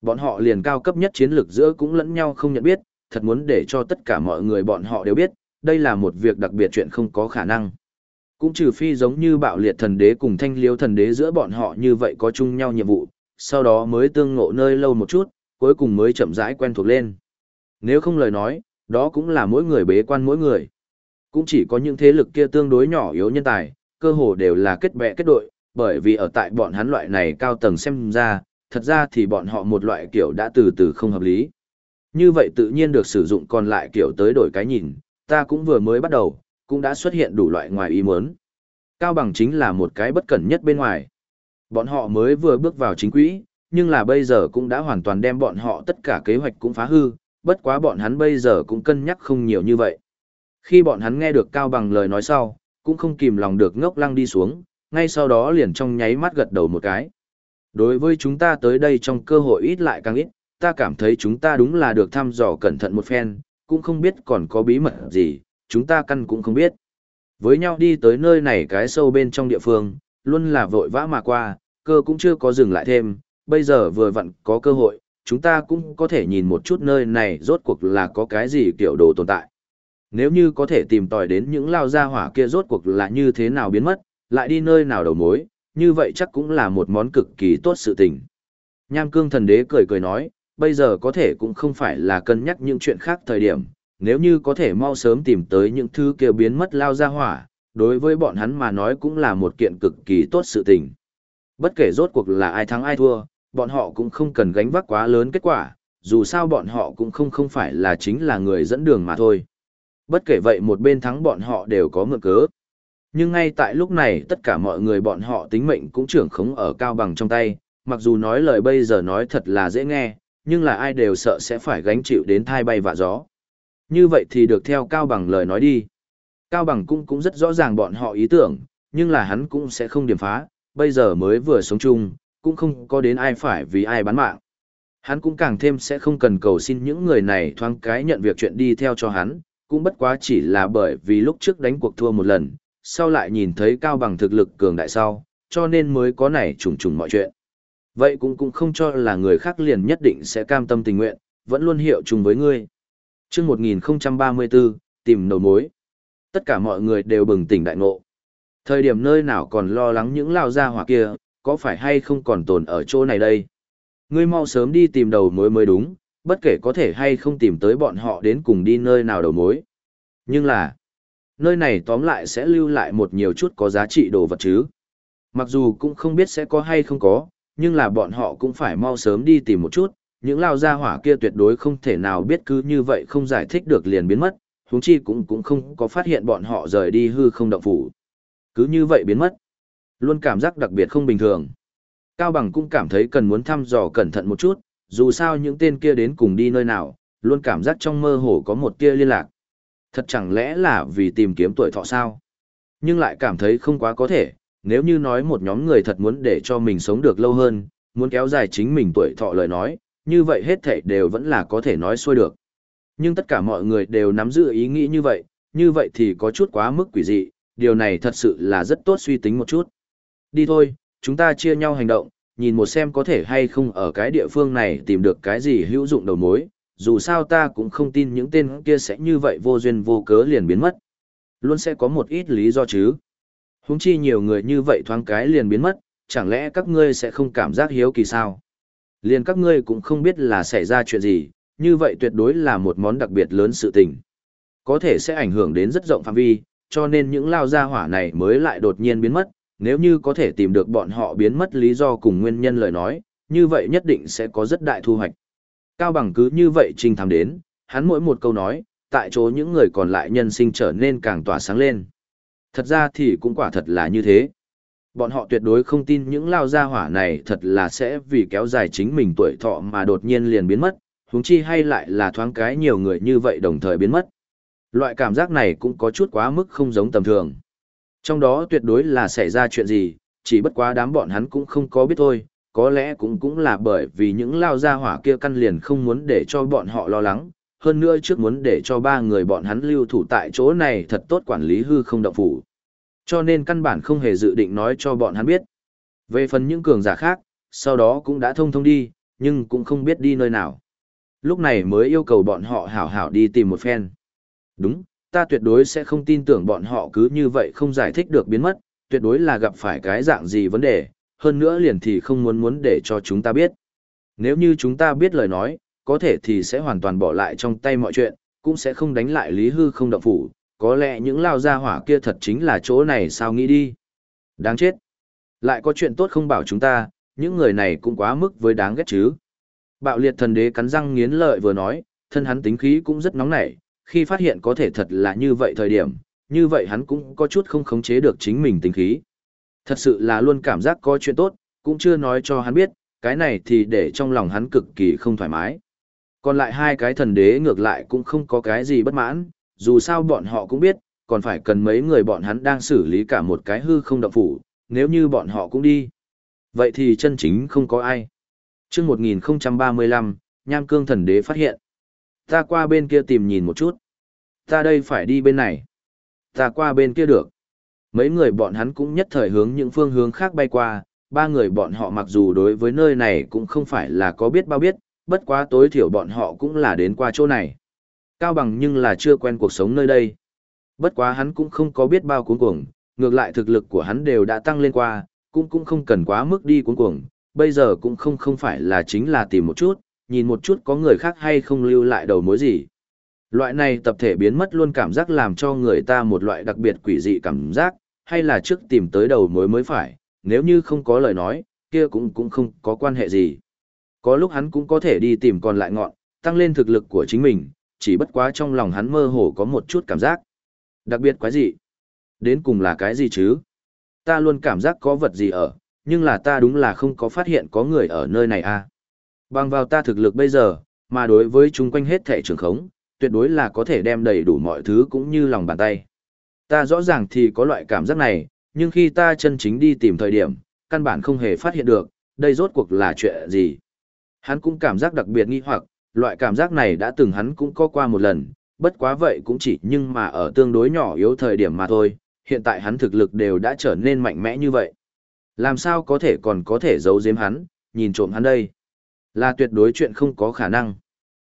Speaker 1: Bọn họ liền cao cấp nhất chiến lược giữa cũng lẫn nhau không nhận biết, thật muốn để cho tất cả mọi người bọn họ đều biết, đây là một việc đặc biệt chuyện không có khả năng. Cũng trừ phi giống như bạo liệt thần đế cùng thanh liêu thần đế giữa bọn họ như vậy có chung nhau nhiệm vụ, sau đó mới tương ngộ nơi lâu một chút, cuối cùng mới chậm rãi quen thuộc lên. Nếu không lời nói, đó cũng là mỗi người bế quan mỗi người. Cũng chỉ có những thế lực kia tương đối nhỏ yếu nhân tài, cơ hồ đều là kết bè kết đội, bởi vì ở tại bọn hắn loại này cao tầng xem ra, thật ra thì bọn họ một loại kiểu đã từ từ không hợp lý. Như vậy tự nhiên được sử dụng còn lại kiểu tới đổi cái nhìn, ta cũng vừa mới bắt đầu, cũng đã xuất hiện đủ loại ngoài ý muốn. Cao bằng chính là một cái bất cẩn nhất bên ngoài. Bọn họ mới vừa bước vào chính quỹ, nhưng là bây giờ cũng đã hoàn toàn đem bọn họ tất cả kế hoạch cũng phá hư, bất quá bọn hắn bây giờ cũng cân nhắc không nhiều như vậy. Khi bọn hắn nghe được Cao bằng lời nói sau, cũng không kìm lòng được ngốc lăng đi xuống, ngay sau đó liền trong nháy mắt gật đầu một cái. Đối với chúng ta tới đây trong cơ hội ít lại càng ít, ta cảm thấy chúng ta đúng là được thăm dò cẩn thận một phen, cũng không biết còn có bí mật gì, chúng ta căn cũng không biết. Với nhau đi tới nơi này cái sâu bên trong địa phương, luôn là vội vã mà qua, cơ cũng chưa có dừng lại thêm, bây giờ vừa vặn có cơ hội, chúng ta cũng có thể nhìn một chút nơi này rốt cuộc là có cái gì kiểu đồ tồn tại. Nếu như có thể tìm tòi đến những lao gia hỏa kia rốt cuộc là như thế nào biến mất, lại đi nơi nào đầu mối, như vậy chắc cũng là một món cực kỳ tốt sự tình. Nham cương thần đế cười cười nói, bây giờ có thể cũng không phải là cân nhắc những chuyện khác thời điểm, nếu như có thể mau sớm tìm tới những thứ kia biến mất lao ra hỏa, đối với bọn hắn mà nói cũng là một kiện cực kỳ tốt sự tình. Bất kể rốt cuộc là ai thắng ai thua, bọn họ cũng không cần gánh vác quá lớn kết quả, dù sao bọn họ cũng không không phải là chính là người dẫn đường mà thôi. Bất kể vậy một bên thắng bọn họ đều có mượn cớ. Nhưng ngay tại lúc này tất cả mọi người bọn họ tính mệnh cũng trưởng khống ở cao bằng trong tay, mặc dù nói lời bây giờ nói thật là dễ nghe, nhưng là ai đều sợ sẽ phải gánh chịu đến thai bay vạ gió. Như vậy thì được theo Cao Bằng lời nói đi. Cao Bằng cũng cũng rất rõ ràng bọn họ ý tưởng, nhưng là hắn cũng sẽ không điểm phá, bây giờ mới vừa sống chung, cũng không có đến ai phải vì ai bán mạng. Hắn cũng càng thêm sẽ không cần cầu xin những người này thoáng cái nhận việc chuyện đi theo cho hắn, cũng bất quá chỉ là bởi vì lúc trước đánh cuộc thua một lần, sau lại nhìn thấy Cao Bằng thực lực cường đại sau, cho nên mới có này trùng trùng mọi chuyện. Vậy cũng cũng không cho là người khác liền nhất định sẽ cam tâm tình nguyện, vẫn luôn hiệu chung với ngươi. Trước 1034, tìm đầu mối. Tất cả mọi người đều bừng tỉnh đại ngộ. Thời điểm nơi nào còn lo lắng những lao gia hỏa kia, có phải hay không còn tồn ở chỗ này đây? Ngươi mau sớm đi tìm đầu mối mới đúng, bất kể có thể hay không tìm tới bọn họ đến cùng đi nơi nào đầu mối. Nhưng là, nơi này tóm lại sẽ lưu lại một nhiều chút có giá trị đồ vật chứ. Mặc dù cũng không biết sẽ có hay không có, nhưng là bọn họ cũng phải mau sớm đi tìm một chút, những lao gia hỏa kia tuyệt đối không thể nào biết cứ như vậy không giải thích được liền biến mất, huống chi cũng cũng không có phát hiện bọn họ rời đi hư không động phủ. Cứ như vậy biến mất. Luôn cảm giác đặc biệt không bình thường. Cao Bằng cũng cảm thấy cần muốn thăm dò cẩn thận một chút, dù sao những tên kia đến cùng đi nơi nào, luôn cảm giác trong mơ hồ có một tia liên lạc. Thật chẳng lẽ là vì tìm kiếm tuổi thọ sao? Nhưng lại cảm thấy không quá có thể, nếu như nói một nhóm người thật muốn để cho mình sống được lâu hơn, muốn kéo dài chính mình tuổi thọ lời nói, như vậy hết thảy đều vẫn là có thể nói xuôi được. Nhưng tất cả mọi người đều nắm giữ ý nghĩ như vậy, như vậy thì có chút quá mức quỷ dị, điều này thật sự là rất tốt suy tính một chút. Đi thôi, chúng ta chia nhau hành động, nhìn một xem có thể hay không ở cái địa phương này tìm được cái gì hữu dụng đầu mối, dù sao ta cũng không tin những tên kia sẽ như vậy vô duyên vô cớ liền biến mất. Luôn sẽ có một ít lý do chứ. Húng chi nhiều người như vậy thoáng cái liền biến mất, chẳng lẽ các ngươi sẽ không cảm giác hiếu kỳ sao? Liền các ngươi cũng không biết là xảy ra chuyện gì, như vậy tuyệt đối là một món đặc biệt lớn sự tình. Có thể sẽ ảnh hưởng đến rất rộng phạm vi, cho nên những lao gia hỏa này mới lại đột nhiên biến mất, nếu như có thể tìm được bọn họ biến mất lý do cùng nguyên nhân lời nói, như vậy nhất định sẽ có rất đại thu hoạch. Cao bằng cứ như vậy trình thám đến, hắn mỗi một câu nói, tại chỗ những người còn lại nhân sinh trở nên càng tỏa sáng lên. Thật ra thì cũng quả thật là như thế. Bọn họ tuyệt đối không tin những lao gia hỏa này thật là sẽ vì kéo dài chính mình tuổi thọ mà đột nhiên liền biến mất, huống chi hay lại là thoáng cái nhiều người như vậy đồng thời biến mất. Loại cảm giác này cũng có chút quá mức không giống tầm thường. Trong đó tuyệt đối là xảy ra chuyện gì, chỉ bất quá đám bọn hắn cũng không có biết thôi, có lẽ cũng cũng là bởi vì những lao gia hỏa kia căn liền không muốn để cho bọn họ lo lắng, hơn nữa trước muốn để cho ba người bọn hắn lưu thủ tại chỗ này thật tốt quản lý hư không động phủ. Cho nên căn bản không hề dự định nói cho bọn hắn biết. Về phần những cường giả khác, sau đó cũng đã thông thông đi, nhưng cũng không biết đi nơi nào. Lúc này mới yêu cầu bọn họ hảo hảo đi tìm một phen. Đúng, ta tuyệt đối sẽ không tin tưởng bọn họ cứ như vậy không giải thích được biến mất, tuyệt đối là gặp phải cái dạng gì vấn đề, hơn nữa liền thì không muốn muốn để cho chúng ta biết. Nếu như chúng ta biết lời nói, có thể thì sẽ hoàn toàn bỏ lại trong tay mọi chuyện, cũng sẽ không đánh lại Lý Hư không động phủ, có lẽ những lao gia hỏa kia thật chính là chỗ này sao nghĩ đi. Đáng chết. Lại có chuyện tốt không bảo chúng ta, những người này cũng quá mức với đáng ghét chứ. Bạo liệt thần đế cắn răng nghiến lợi vừa nói, thân hắn tính khí cũng rất nóng nảy, khi phát hiện có thể thật là như vậy thời điểm, như vậy hắn cũng có chút không khống chế được chính mình tính khí. Thật sự là luôn cảm giác có chuyện tốt, cũng chưa nói cho hắn biết, cái này thì để trong lòng hắn cực kỳ không thoải mái. Còn lại hai cái thần đế ngược lại cũng không có cái gì bất mãn, dù sao bọn họ cũng biết, còn phải cần mấy người bọn hắn đang xử lý cả một cái hư không động phủ, nếu như bọn họ cũng đi. Vậy thì chân chính không có ai. Trước 1035, Nham Cương thần đế phát hiện. Ta qua bên kia tìm nhìn một chút. Ta đây phải đi bên này. Ta qua bên kia được. Mấy người bọn hắn cũng nhất thời hướng những phương hướng khác bay qua, ba người bọn họ mặc dù đối với nơi này cũng không phải là có biết bao biết, bất quá tối thiểu bọn họ cũng là đến qua chỗ này. Cao bằng nhưng là chưa quen cuộc sống nơi đây. Bất quá hắn cũng không có biết bao cuốn cuồng, ngược lại thực lực của hắn đều đã tăng lên qua, cũng cũng không cần quá mức đi cuốn cuồng, bây giờ cũng không không phải là chính là tìm một chút, nhìn một chút có người khác hay không lưu lại đầu mối gì. Loại này tập thể biến mất luôn cảm giác làm cho người ta một loại đặc biệt quỷ dị cảm giác, hay là trước tìm tới đầu mối mới phải, nếu như không có lời nói, kia cũng cũng không có quan hệ gì. Có lúc hắn cũng có thể đi tìm còn lại ngọn, tăng lên thực lực của chính mình, chỉ bất quá trong lòng hắn mơ hồ có một chút cảm giác. Đặc biệt quái gì? Đến cùng là cái gì chứ? Ta luôn cảm giác có vật gì ở, nhưng là ta đúng là không có phát hiện có người ở nơi này à. Bằng vào ta thực lực bây giờ, mà đối với chung quanh hết thẻ trường khống, tuyệt đối là có thể đem đầy đủ mọi thứ cũng như lòng bàn tay. Ta rõ ràng thì có loại cảm giác này, nhưng khi ta chân chính đi tìm thời điểm, căn bản không hề phát hiện được, đây rốt cuộc là chuyện gì. Hắn cũng cảm giác đặc biệt nghi hoặc, loại cảm giác này đã từng hắn cũng có qua một lần, bất quá vậy cũng chỉ nhưng mà ở tương đối nhỏ yếu thời điểm mà thôi, hiện tại hắn thực lực đều đã trở nên mạnh mẽ như vậy. Làm sao có thể còn có thể giấu giếm hắn, nhìn trộm hắn đây? Là tuyệt đối chuyện không có khả năng.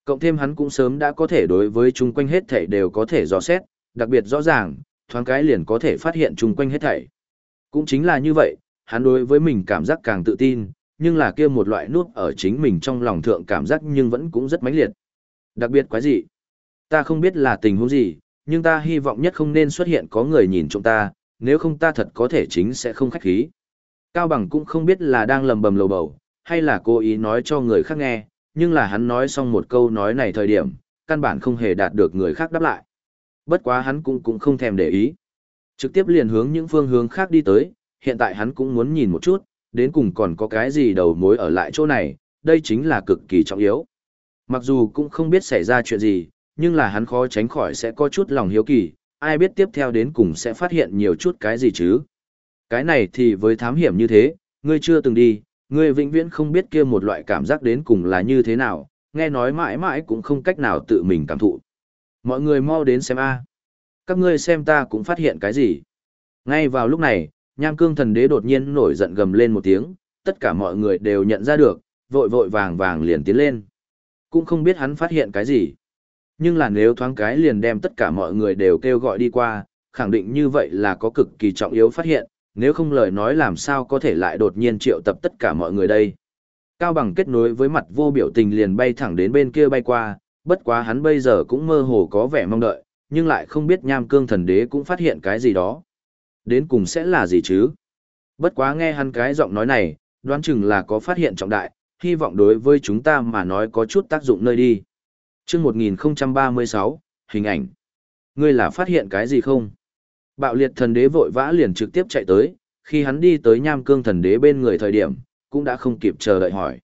Speaker 1: Cộng thêm hắn cũng sớm đã có thể đối với chung quanh hết thảy đều có thể dò xét, đặc biệt rõ ràng, thoáng cái liền có thể phát hiện chung quanh hết thảy. Cũng chính là như vậy, hắn đối với mình cảm giác càng tự tin, nhưng là kia một loại nuốt ở chính mình trong lòng thượng cảm giác nhưng vẫn cũng rất mãnh liệt. Đặc biệt quái gì? Ta không biết là tình huống gì, nhưng ta hy vọng nhất không nên xuất hiện có người nhìn chúng ta, nếu không ta thật có thể chính sẽ không khách khí. Cao Bằng cũng không biết là đang lầm bầm lầu bầu, hay là cố ý nói cho người khác nghe, nhưng là hắn nói xong một câu nói này thời điểm, căn bản không hề đạt được người khác đáp lại. Bất quá hắn cũng cũng không thèm để ý. Trực tiếp liền hướng những phương hướng khác đi tới, hiện tại hắn cũng muốn nhìn một chút, đến cùng còn có cái gì đầu mối ở lại chỗ này, đây chính là cực kỳ trọng yếu. Mặc dù cũng không biết xảy ra chuyện gì, nhưng là hắn khó tránh khỏi sẽ có chút lòng hiếu kỳ, ai biết tiếp theo đến cùng sẽ phát hiện nhiều chút cái gì chứ. Cái này thì với thám hiểm như thế, ngươi chưa từng đi, ngươi vĩnh viễn không biết kia một loại cảm giác đến cùng là như thế nào, nghe nói mãi mãi cũng không cách nào tự mình cảm thụ. Mọi người mau đến xem a. Các ngươi xem ta cũng phát hiện cái gì. Ngay vào lúc này, nham cương thần đế đột nhiên nổi giận gầm lên một tiếng, tất cả mọi người đều nhận ra được, vội vội vàng vàng liền tiến lên. Cũng không biết hắn phát hiện cái gì. Nhưng là nếu thoáng cái liền đem tất cả mọi người đều kêu gọi đi qua, khẳng định như vậy là có cực kỳ trọng yếu phát hiện, nếu không lời nói làm sao có thể lại đột nhiên triệu tập tất cả mọi người đây. Cao bằng kết nối với mặt vô biểu tình liền bay thẳng đến bên kia bay qua, bất quá hắn bây giờ cũng mơ hồ có vẻ mong đợi, nhưng lại không biết nham cương thần đế cũng phát hiện cái gì đó. Đến cùng sẽ là gì chứ? Bất quá nghe hắn cái giọng nói này, đoán chừng là có phát hiện trọng đại, hy vọng đối với chúng ta mà nói có chút tác dụng nơi đi. chương 1036, hình ảnh. Ngươi là phát hiện cái gì không? Bạo liệt thần đế vội vã liền trực tiếp chạy tới, khi hắn đi tới nham cương thần đế bên người thời điểm, cũng đã không kịp chờ đợi hỏi.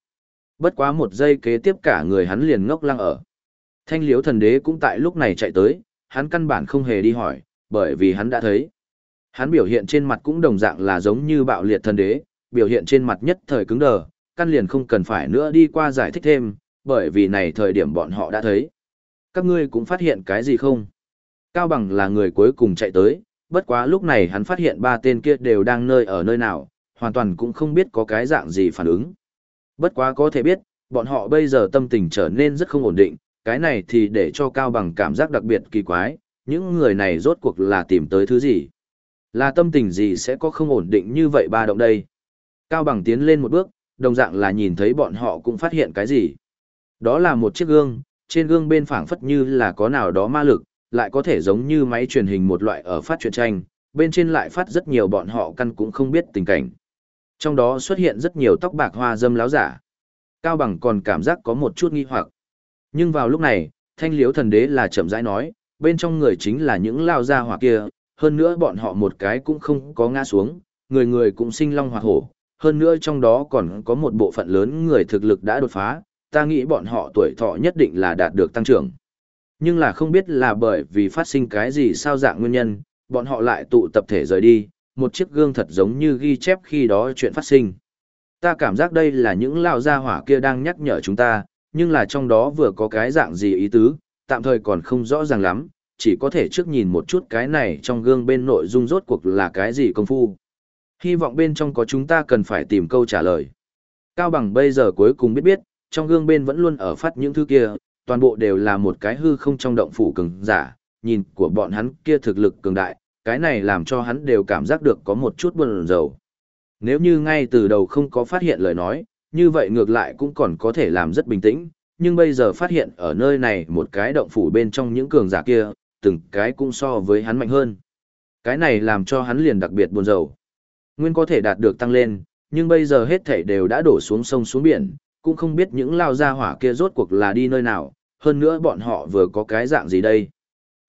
Speaker 1: Bất quá một giây kế tiếp cả người hắn liền ngốc lăng ở. Thanh liếu thần đế cũng tại lúc này chạy tới, hắn căn bản không hề đi hỏi, bởi vì hắn đã thấy. Hắn biểu hiện trên mặt cũng đồng dạng là giống như bạo liệt thần đế, biểu hiện trên mặt nhất thời cứng đờ, căn liền không cần phải nữa đi qua giải thích thêm, bởi vì này thời điểm bọn họ đã thấy. Các ngươi cũng phát hiện cái gì không? Cao Bằng là người cuối cùng chạy tới, bất quá lúc này hắn phát hiện ba tên kia đều đang nơi ở nơi nào, hoàn toàn cũng không biết có cái dạng gì phản ứng. Bất quá có thể biết, bọn họ bây giờ tâm tình trở nên rất không ổn định, cái này thì để cho Cao Bằng cảm giác đặc biệt kỳ quái, những người này rốt cuộc là tìm tới thứ gì. Là tâm tình gì sẽ có không ổn định như vậy ba động đây? Cao Bằng tiến lên một bước, đồng dạng là nhìn thấy bọn họ cũng phát hiện cái gì. Đó là một chiếc gương, trên gương bên phảng phất như là có nào đó ma lực, lại có thể giống như máy truyền hình một loại ở phát truyện tranh, bên trên lại phát rất nhiều bọn họ căn cũng không biết tình cảnh. Trong đó xuất hiện rất nhiều tóc bạc hoa dâm láo giả. Cao Bằng còn cảm giác có một chút nghi hoặc. Nhưng vào lúc này, thanh liếu thần đế là chậm rãi nói, bên trong người chính là những lao gia hỏa kia, hơn nữa bọn họ một cái cũng không có ngã xuống, người người cũng sinh long hoạt hổ, hơn nữa trong đó còn có một bộ phận lớn người thực lực đã đột phá, ta nghĩ bọn họ tuổi thọ nhất định là đạt được tăng trưởng. Nhưng là không biết là bởi vì phát sinh cái gì sao dạng nguyên nhân, bọn họ lại tụ tập thể rời đi, một chiếc gương thật giống như ghi chép khi đó chuyện phát sinh. Ta cảm giác đây là những lao gia hỏa kia đang nhắc nhở chúng ta, nhưng là trong đó vừa có cái dạng gì ý tứ, tạm thời còn không rõ ràng lắm, chỉ có thể trước nhìn một chút cái này trong gương bên nội dung rốt cuộc là cái gì công phu. Hy vọng bên trong có chúng ta cần phải tìm câu trả lời. Cao bằng bây giờ cuối cùng biết biết, trong gương bên vẫn luôn ở phát những thứ kia, toàn bộ đều là một cái hư không trong động phủ cường giả, nhìn của bọn hắn kia thực lực cường đại, cái này làm cho hắn đều cảm giác được có một chút buồn rầu. Nếu như ngay từ đầu không có phát hiện lời nói, như vậy ngược lại cũng còn có thể làm rất bình tĩnh, nhưng bây giờ phát hiện ở nơi này một cái động phủ bên trong những cường giả kia, từng cái cũng so với hắn mạnh hơn. Cái này làm cho hắn liền đặc biệt buồn rầu. Nguyên có thể đạt được tăng lên, nhưng bây giờ hết thảy đều đã đổ xuống sông xuống biển, cũng không biết những lao gia hỏa kia rốt cuộc là đi nơi nào, hơn nữa bọn họ vừa có cái dạng gì đây.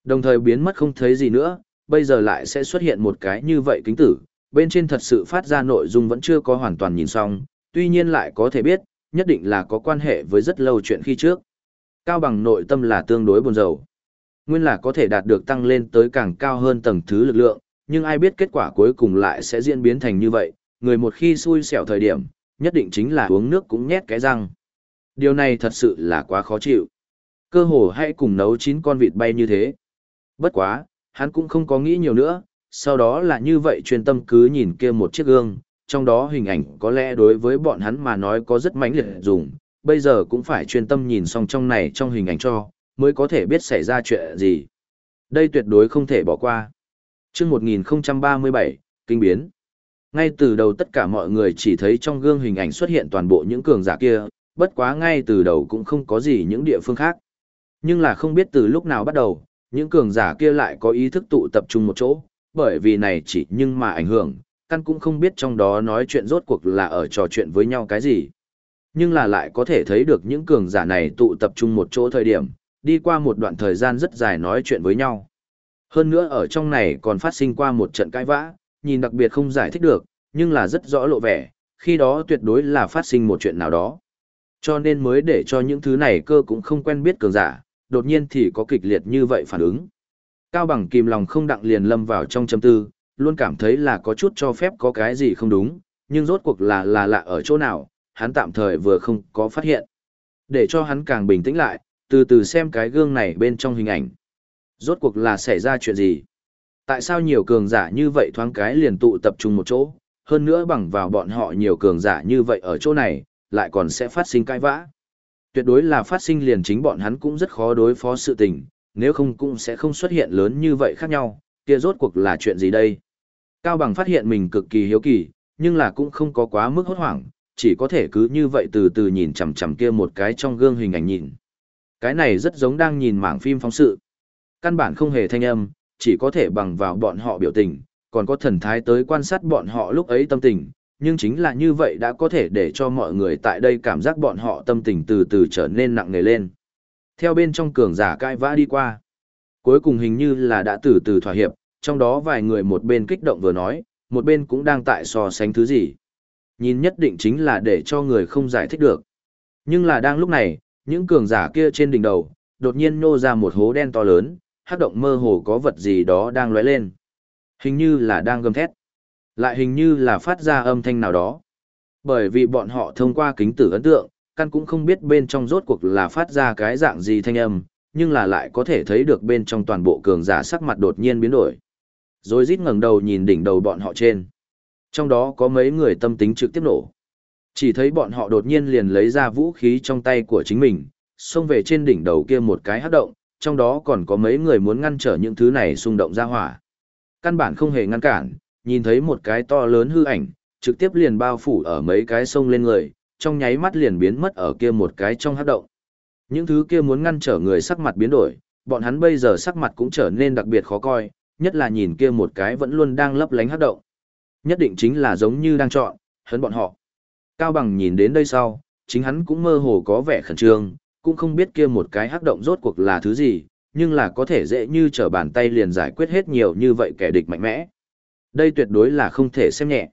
Speaker 1: Đồng thời biến mất không thấy gì nữa, bây giờ lại sẽ xuất hiện một cái như vậy kính tử, bên trên thật sự phát ra nội dung vẫn chưa có hoàn toàn nhìn xong, tuy nhiên lại có thể biết, nhất định là có quan hệ với rất lâu chuyện khi trước. Cao bằng nội tâm là tương đối buồn rầu. Nguyên là có thể đạt được tăng lên tới càng cao hơn tầng thứ lực lượng, nhưng ai biết kết quả cuối cùng lại sẽ diễn biến thành như vậy, người một khi xui xẻo thời điểm, nhất định chính là uống nước cũng nhét cái răng. Điều này thật sự là quá khó chịu. Cơ hồ hãy cùng nấu chín con vịt bay như thế. Bất quá, hắn cũng không có nghĩ nhiều nữa, sau đó là như vậy chuyên tâm cứ nhìn kia một chiếc gương, trong đó hình ảnh có lẽ đối với bọn hắn mà nói có rất mãnh liệt dùng, bây giờ cũng phải chuyên tâm nhìn xong trong này trong hình ảnh cho, mới có thể biết xảy ra chuyện gì. Đây tuyệt đối không thể bỏ qua. chương 1037, Kinh biến. Ngay từ đầu tất cả mọi người chỉ thấy trong gương hình ảnh xuất hiện toàn bộ những cường giả kia, bất quá ngay từ đầu cũng không có gì những địa phương khác. Nhưng là không biết từ lúc nào bắt đầu, những cường giả kia lại có ý thức tụ tập trung một chỗ, bởi vì này chỉ nhưng mà ảnh hưởng, căn cũng không biết trong đó nói chuyện rốt cuộc là ở trò chuyện với nhau cái gì. Nhưng là lại có thể thấy được những cường giả này tụ tập trung một chỗ thời điểm, đi qua một đoạn thời gian rất dài nói chuyện với nhau. Hơn nữa ở trong này còn phát sinh qua một trận cãi vã, nhìn đặc biệt không giải thích được, nhưng là rất rõ lộ vẻ, khi đó tuyệt đối là phát sinh một chuyện nào đó. Cho nên mới để cho những thứ này cơ cũng không quen biết cường giả, đột nhiên thì có kịch liệt như vậy phản ứng. Cao bằng kìm lòng không đặng liền lâm vào trong châm tư, luôn cảm thấy là có chút cho phép có cái gì không đúng, nhưng rốt cuộc là là lạ ở chỗ nào, hắn tạm thời vừa không có phát hiện. Để cho hắn càng bình tĩnh lại, từ từ xem cái gương này bên trong hình ảnh. Rốt cuộc là xảy ra chuyện gì? Tại sao nhiều cường giả như vậy thoáng cái liền tụ tập trung một chỗ, hơn nữa bằng vào bọn họ nhiều cường giả như vậy ở chỗ này, lại còn sẽ phát sinh cãi vã. Tuyệt đối là phát sinh liền chính bọn hắn cũng rất khó đối phó sự tình, nếu không cũng sẽ không xuất hiện lớn như vậy khác nhau, kia rốt cuộc là chuyện gì đây? Cao Bằng phát hiện mình cực kỳ hiếu kỳ, nhưng là cũng không có quá mức hốt hoảng, chỉ có thể cứ như vậy từ từ nhìn chằm chằm kia một cái trong gương hình ảnh nhìn. Cái này rất giống đang nhìn mảng phim phóng sự. Căn bản không hề thanh âm, chỉ có thể bằng vào bọn họ biểu tình, còn có thần thái tới quan sát bọn họ lúc ấy tâm tình, nhưng chính là như vậy đã có thể để cho mọi người tại đây cảm giác bọn họ tâm tình từ từ trở nên nặng nề lên. Theo bên trong cường giả cãi vã đi qua. Cuối cùng hình như là đã từ từ thỏa hiệp, trong đó vài người một bên kích động vừa nói, một bên cũng đang tại so sánh thứ gì. Nhìn nhất định chính là để cho người không giải thích được. Nhưng là đang lúc này, những cường giả kia trên đỉnh đầu, đột nhiên nô ra một hố đen to lớn, hát động mơ hồ có vật gì đó đang lóe lên. Hình như là đang gầm thét. Lại hình như là phát ra âm thanh nào đó. Bởi vì bọn họ thông qua kính tử ấn tượng, căn cũng không biết bên trong rốt cuộc là phát ra cái dạng gì thanh âm, nhưng là lại có thể thấy được bên trong toàn bộ cường giả sắc mặt đột nhiên biến đổi. Rồi rít ngẩng đầu nhìn đỉnh đầu bọn họ trên. Trong đó có mấy người tâm tính trực tiếp nổ. Chỉ thấy bọn họ đột nhiên liền lấy ra vũ khí trong tay của chính mình, xông về trên đỉnh đầu kia một cái hát động, trong đó còn có mấy người muốn ngăn trở những thứ này xung động ra hỏa. Căn bản không hề ngăn cản, nhìn thấy một cái to lớn hư ảnh, trực tiếp liền bao phủ ở mấy cái sông lên người, trong nháy mắt liền biến mất ở kia một cái trong hát động. Những thứ kia muốn ngăn trở người sắc mặt biến đổi, bọn hắn bây giờ sắc mặt cũng trở nên đặc biệt khó coi, nhất là nhìn kia một cái vẫn luôn đang lấp lánh hát động. Nhất định chính là giống như đang chọn, hấn bọn họ. Cao Bằng nhìn đến đây sau, chính hắn cũng mơ hồ có vẻ khẩn trương, cũng không biết kia một cái hắc động rốt cuộc là thứ gì, nhưng là có thể dễ như trở bàn tay liền giải quyết hết nhiều như vậy kẻ địch mạnh mẽ. Đây tuyệt đối là không thể xem nhẹ.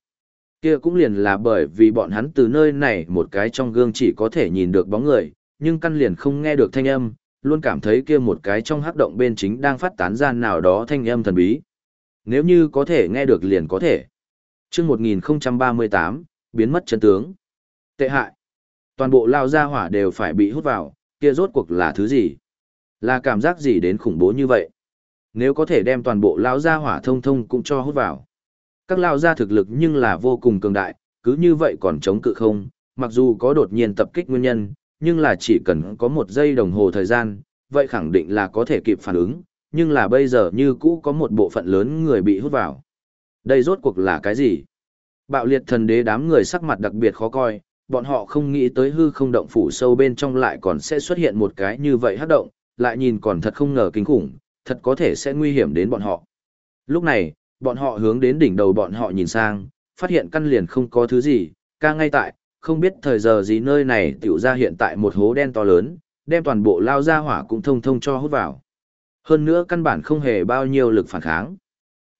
Speaker 1: Kia cũng liền là bởi vì bọn hắn từ nơi này một cái trong gương chỉ có thể nhìn được bóng người, nhưng căn liền không nghe được thanh âm, luôn cảm thấy kia một cái trong hắc động bên chính đang phát tán ra nào đó thanh âm thần bí. Nếu như có thể nghe được liền có thể. Trước 1038, biến mất chân tướng. Tệ hại. Toàn bộ lao ra hỏa đều phải bị hút vào, kia rốt cuộc là thứ gì? Là cảm giác gì đến khủng bố như vậy? Nếu có thể đem toàn bộ lao ra hỏa thông thông cũng cho hút vào. Các lao ra thực lực nhưng là vô cùng cường đại, cứ như vậy còn chống cự không, mặc dù có đột nhiên tập kích nguyên nhân, nhưng là chỉ cần có một giây đồng hồ thời gian, vậy khẳng định là có thể kịp phản ứng, nhưng là bây giờ như cũ có một bộ phận lớn người bị hút vào. Đây rốt cuộc là cái gì? Bạo liệt thần đế đám người sắc mặt đặc biệt khó coi, bọn họ không nghĩ tới hư không động phủ sâu bên trong lại còn sẽ xuất hiện một cái như vậy hát động, lại nhìn còn thật không ngờ kinh khủng, thật có thể sẽ nguy hiểm đến bọn họ. Lúc này, bọn họ hướng đến đỉnh đầu bọn họ nhìn sang, phát hiện căn liền không có thứ gì, ca ngay tại, không biết thời giờ gì nơi này tiểu ra hiện tại một hố đen to lớn, đem toàn bộ lao ra hỏa cũng thông thông cho hút vào. Hơn nữa căn bản không hề bao nhiêu lực phản kháng.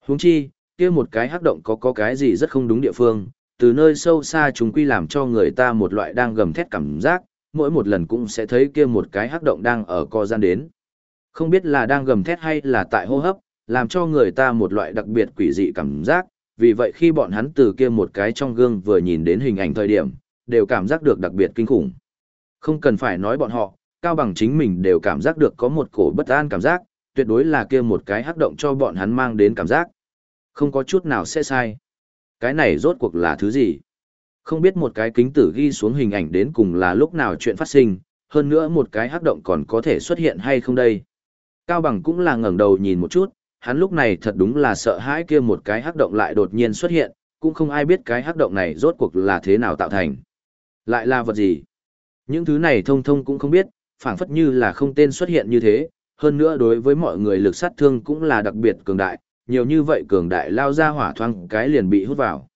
Speaker 1: Huống chi, kia một cái hắc động có có cái gì rất không đúng địa phương, từ nơi sâu xa chúng quy làm cho người ta một loại đang gầm thét cảm giác, mỗi một lần cũng sẽ thấy kia một cái hắc động đang ở co gian đến. Không biết là đang gầm thét hay là tại hô hấp, làm cho người ta một loại đặc biệt quỷ dị cảm giác, vì vậy khi bọn hắn từ kia một cái trong gương vừa nhìn đến hình ảnh thời điểm, đều cảm giác được đặc biệt kinh khủng. Không cần phải nói bọn họ, cao bằng chính mình đều cảm giác được có một cổ bất an cảm giác, tuyệt đối là kia một cái hắc động cho bọn hắn mang đến cảm giác. Không có chút nào sẽ sai. Cái này rốt cuộc là thứ gì? Không biết một cái kính tử ghi xuống hình ảnh đến cùng là lúc nào chuyện phát sinh, hơn nữa một cái hắc động còn có thể xuất hiện hay không đây. Cao bằng cũng là ngẩng đầu nhìn một chút, hắn lúc này thật đúng là sợ hãi kia một cái hắc động lại đột nhiên xuất hiện, cũng không ai biết cái hắc động này rốt cuộc là thế nào tạo thành. Lại là vật gì? Những thứ này thông thông cũng không biết, phảng phất như là không tên xuất hiện như thế, hơn nữa đối với mọi người lực sát thương cũng là đặc biệt cường đại, nhiều như vậy cường đại lao ra hỏa thoang cái liền bị hút vào.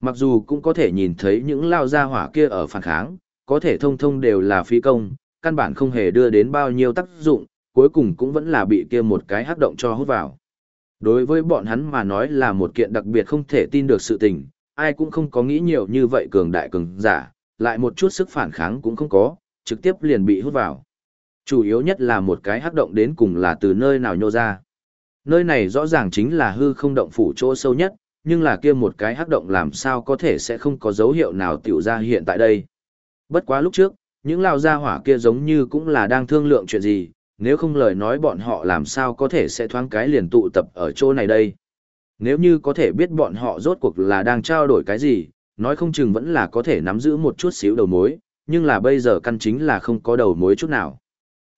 Speaker 1: Mặc dù cũng có thể nhìn thấy những lao ra hỏa kia ở phản kháng, có thể thông thông đều là phi công, căn bản không hề đưa đến bao nhiêu tác dụng, cuối cùng cũng vẫn là bị kia một cái hắc động cho hút vào. Đối với bọn hắn mà nói là một kiện đặc biệt không thể tin được sự tình, ai cũng không có nghĩ nhiều như vậy cường đại cường giả, lại một chút sức phản kháng cũng không có, trực tiếp liền bị hút vào. Chủ yếu nhất là một cái hắc động đến cùng là từ nơi nào nhô ra. Nơi này rõ ràng chính là hư không động phủ chỗ sâu nhất, nhưng là kia một cái hắc động làm sao có thể sẽ không có dấu hiệu nào tiểu ra hiện tại đây. Bất quá lúc trước, những lao gia hỏa kia giống như cũng là đang thương lượng chuyện gì, nếu không lời nói bọn họ làm sao có thể sẽ thoáng cái liền tụ tập ở chỗ này đây. Nếu như có thể biết bọn họ rốt cuộc là đang trao đổi cái gì, nói không chừng vẫn là có thể nắm giữ một chút xíu đầu mối, nhưng là bây giờ căn chính là không có đầu mối chút nào.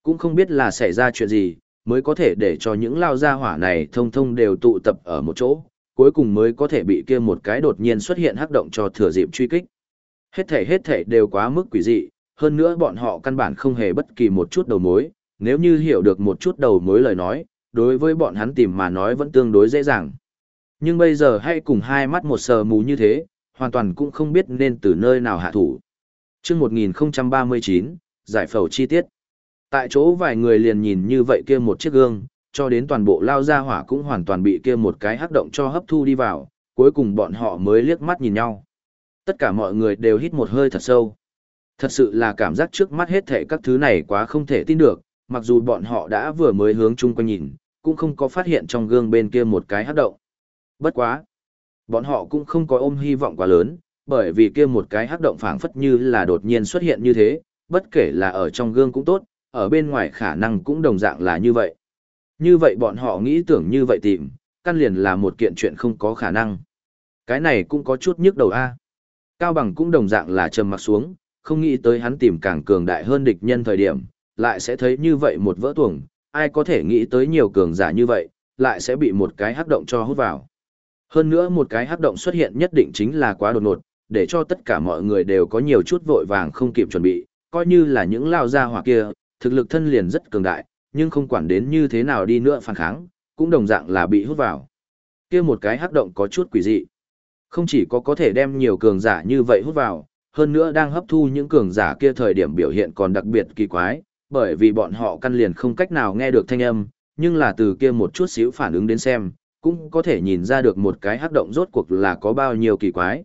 Speaker 1: Cũng không biết là xảy ra chuyện gì, mới có thể để cho những lao gia hỏa này thông thông đều tụ tập ở một chỗ, cuối cùng mới có thể bị kia một cái đột nhiên xuất hiện hắc động cho thừa dịp truy kích. Hết thể hết thể đều quá mức quỷ dị, hơn nữa bọn họ căn bản không hề bất kỳ một chút đầu mối, nếu như hiểu được một chút đầu mối lời nói, đối với bọn hắn tìm mà nói vẫn tương đối dễ dàng. Nhưng bây giờ hãy cùng hai mắt một sờ mù như thế, hoàn toàn cũng không biết nên từ nơi nào hạ thủ. chương 1039, giải phẫu chi tiết. Tại chỗ vài người liền nhìn như vậy kia một chiếc gương, cho đến toàn bộ lao ra hỏa cũng hoàn toàn bị kia một cái hắc động cho hấp thu đi vào, cuối cùng bọn họ mới liếc mắt nhìn nhau. Tất cả mọi người đều hít một hơi thật sâu. Thật sự là cảm giác trước mắt hết thảy các thứ này quá không thể tin được, mặc dù bọn họ đã vừa mới hướng chung quanh nhìn, cũng không có phát hiện trong gương bên kia một cái hắc động. Bất quá. Bọn họ cũng không có ôm hy vọng quá lớn, bởi vì kia một cái hắc động phảng phất như là đột nhiên xuất hiện như thế, bất kể là ở trong gương cũng tốt, ở bên ngoài khả năng cũng đồng dạng là như vậy. Như vậy bọn họ nghĩ tưởng như vậy tìm, căn liền là một kiện chuyện không có khả năng. Cái này cũng có chút nhức đầu a. Cao bằng cũng đồng dạng là trầm mặc xuống, không nghĩ tới hắn tìm càng cường đại hơn địch nhân thời điểm, lại sẽ thấy như vậy một vỡ tuồng, ai có thể nghĩ tới nhiều cường giả như vậy, lại sẽ bị một cái hắc động cho hút vào. Hơn nữa một cái hắc động xuất hiện nhất định chính là quá đột ngột, để cho tất cả mọi người đều có nhiều chút vội vàng không kịp chuẩn bị, coi như là những lao gia hỏa kia, thực lực thân liền rất cường đại, nhưng không quản đến như thế nào đi nữa phản kháng, cũng đồng dạng là bị hút vào. Kia một cái hắc động có chút quỷ dị. Không chỉ có có thể đem nhiều cường giả như vậy hút vào, hơn nữa đang hấp thu những cường giả kia thời điểm biểu hiện còn đặc biệt kỳ quái, bởi vì bọn họ căn liền không cách nào nghe được thanh âm, nhưng là từ kia một chút xíu phản ứng đến xem, cũng có thể nhìn ra được một cái hắc động rốt cuộc là có bao nhiêu kỳ quái.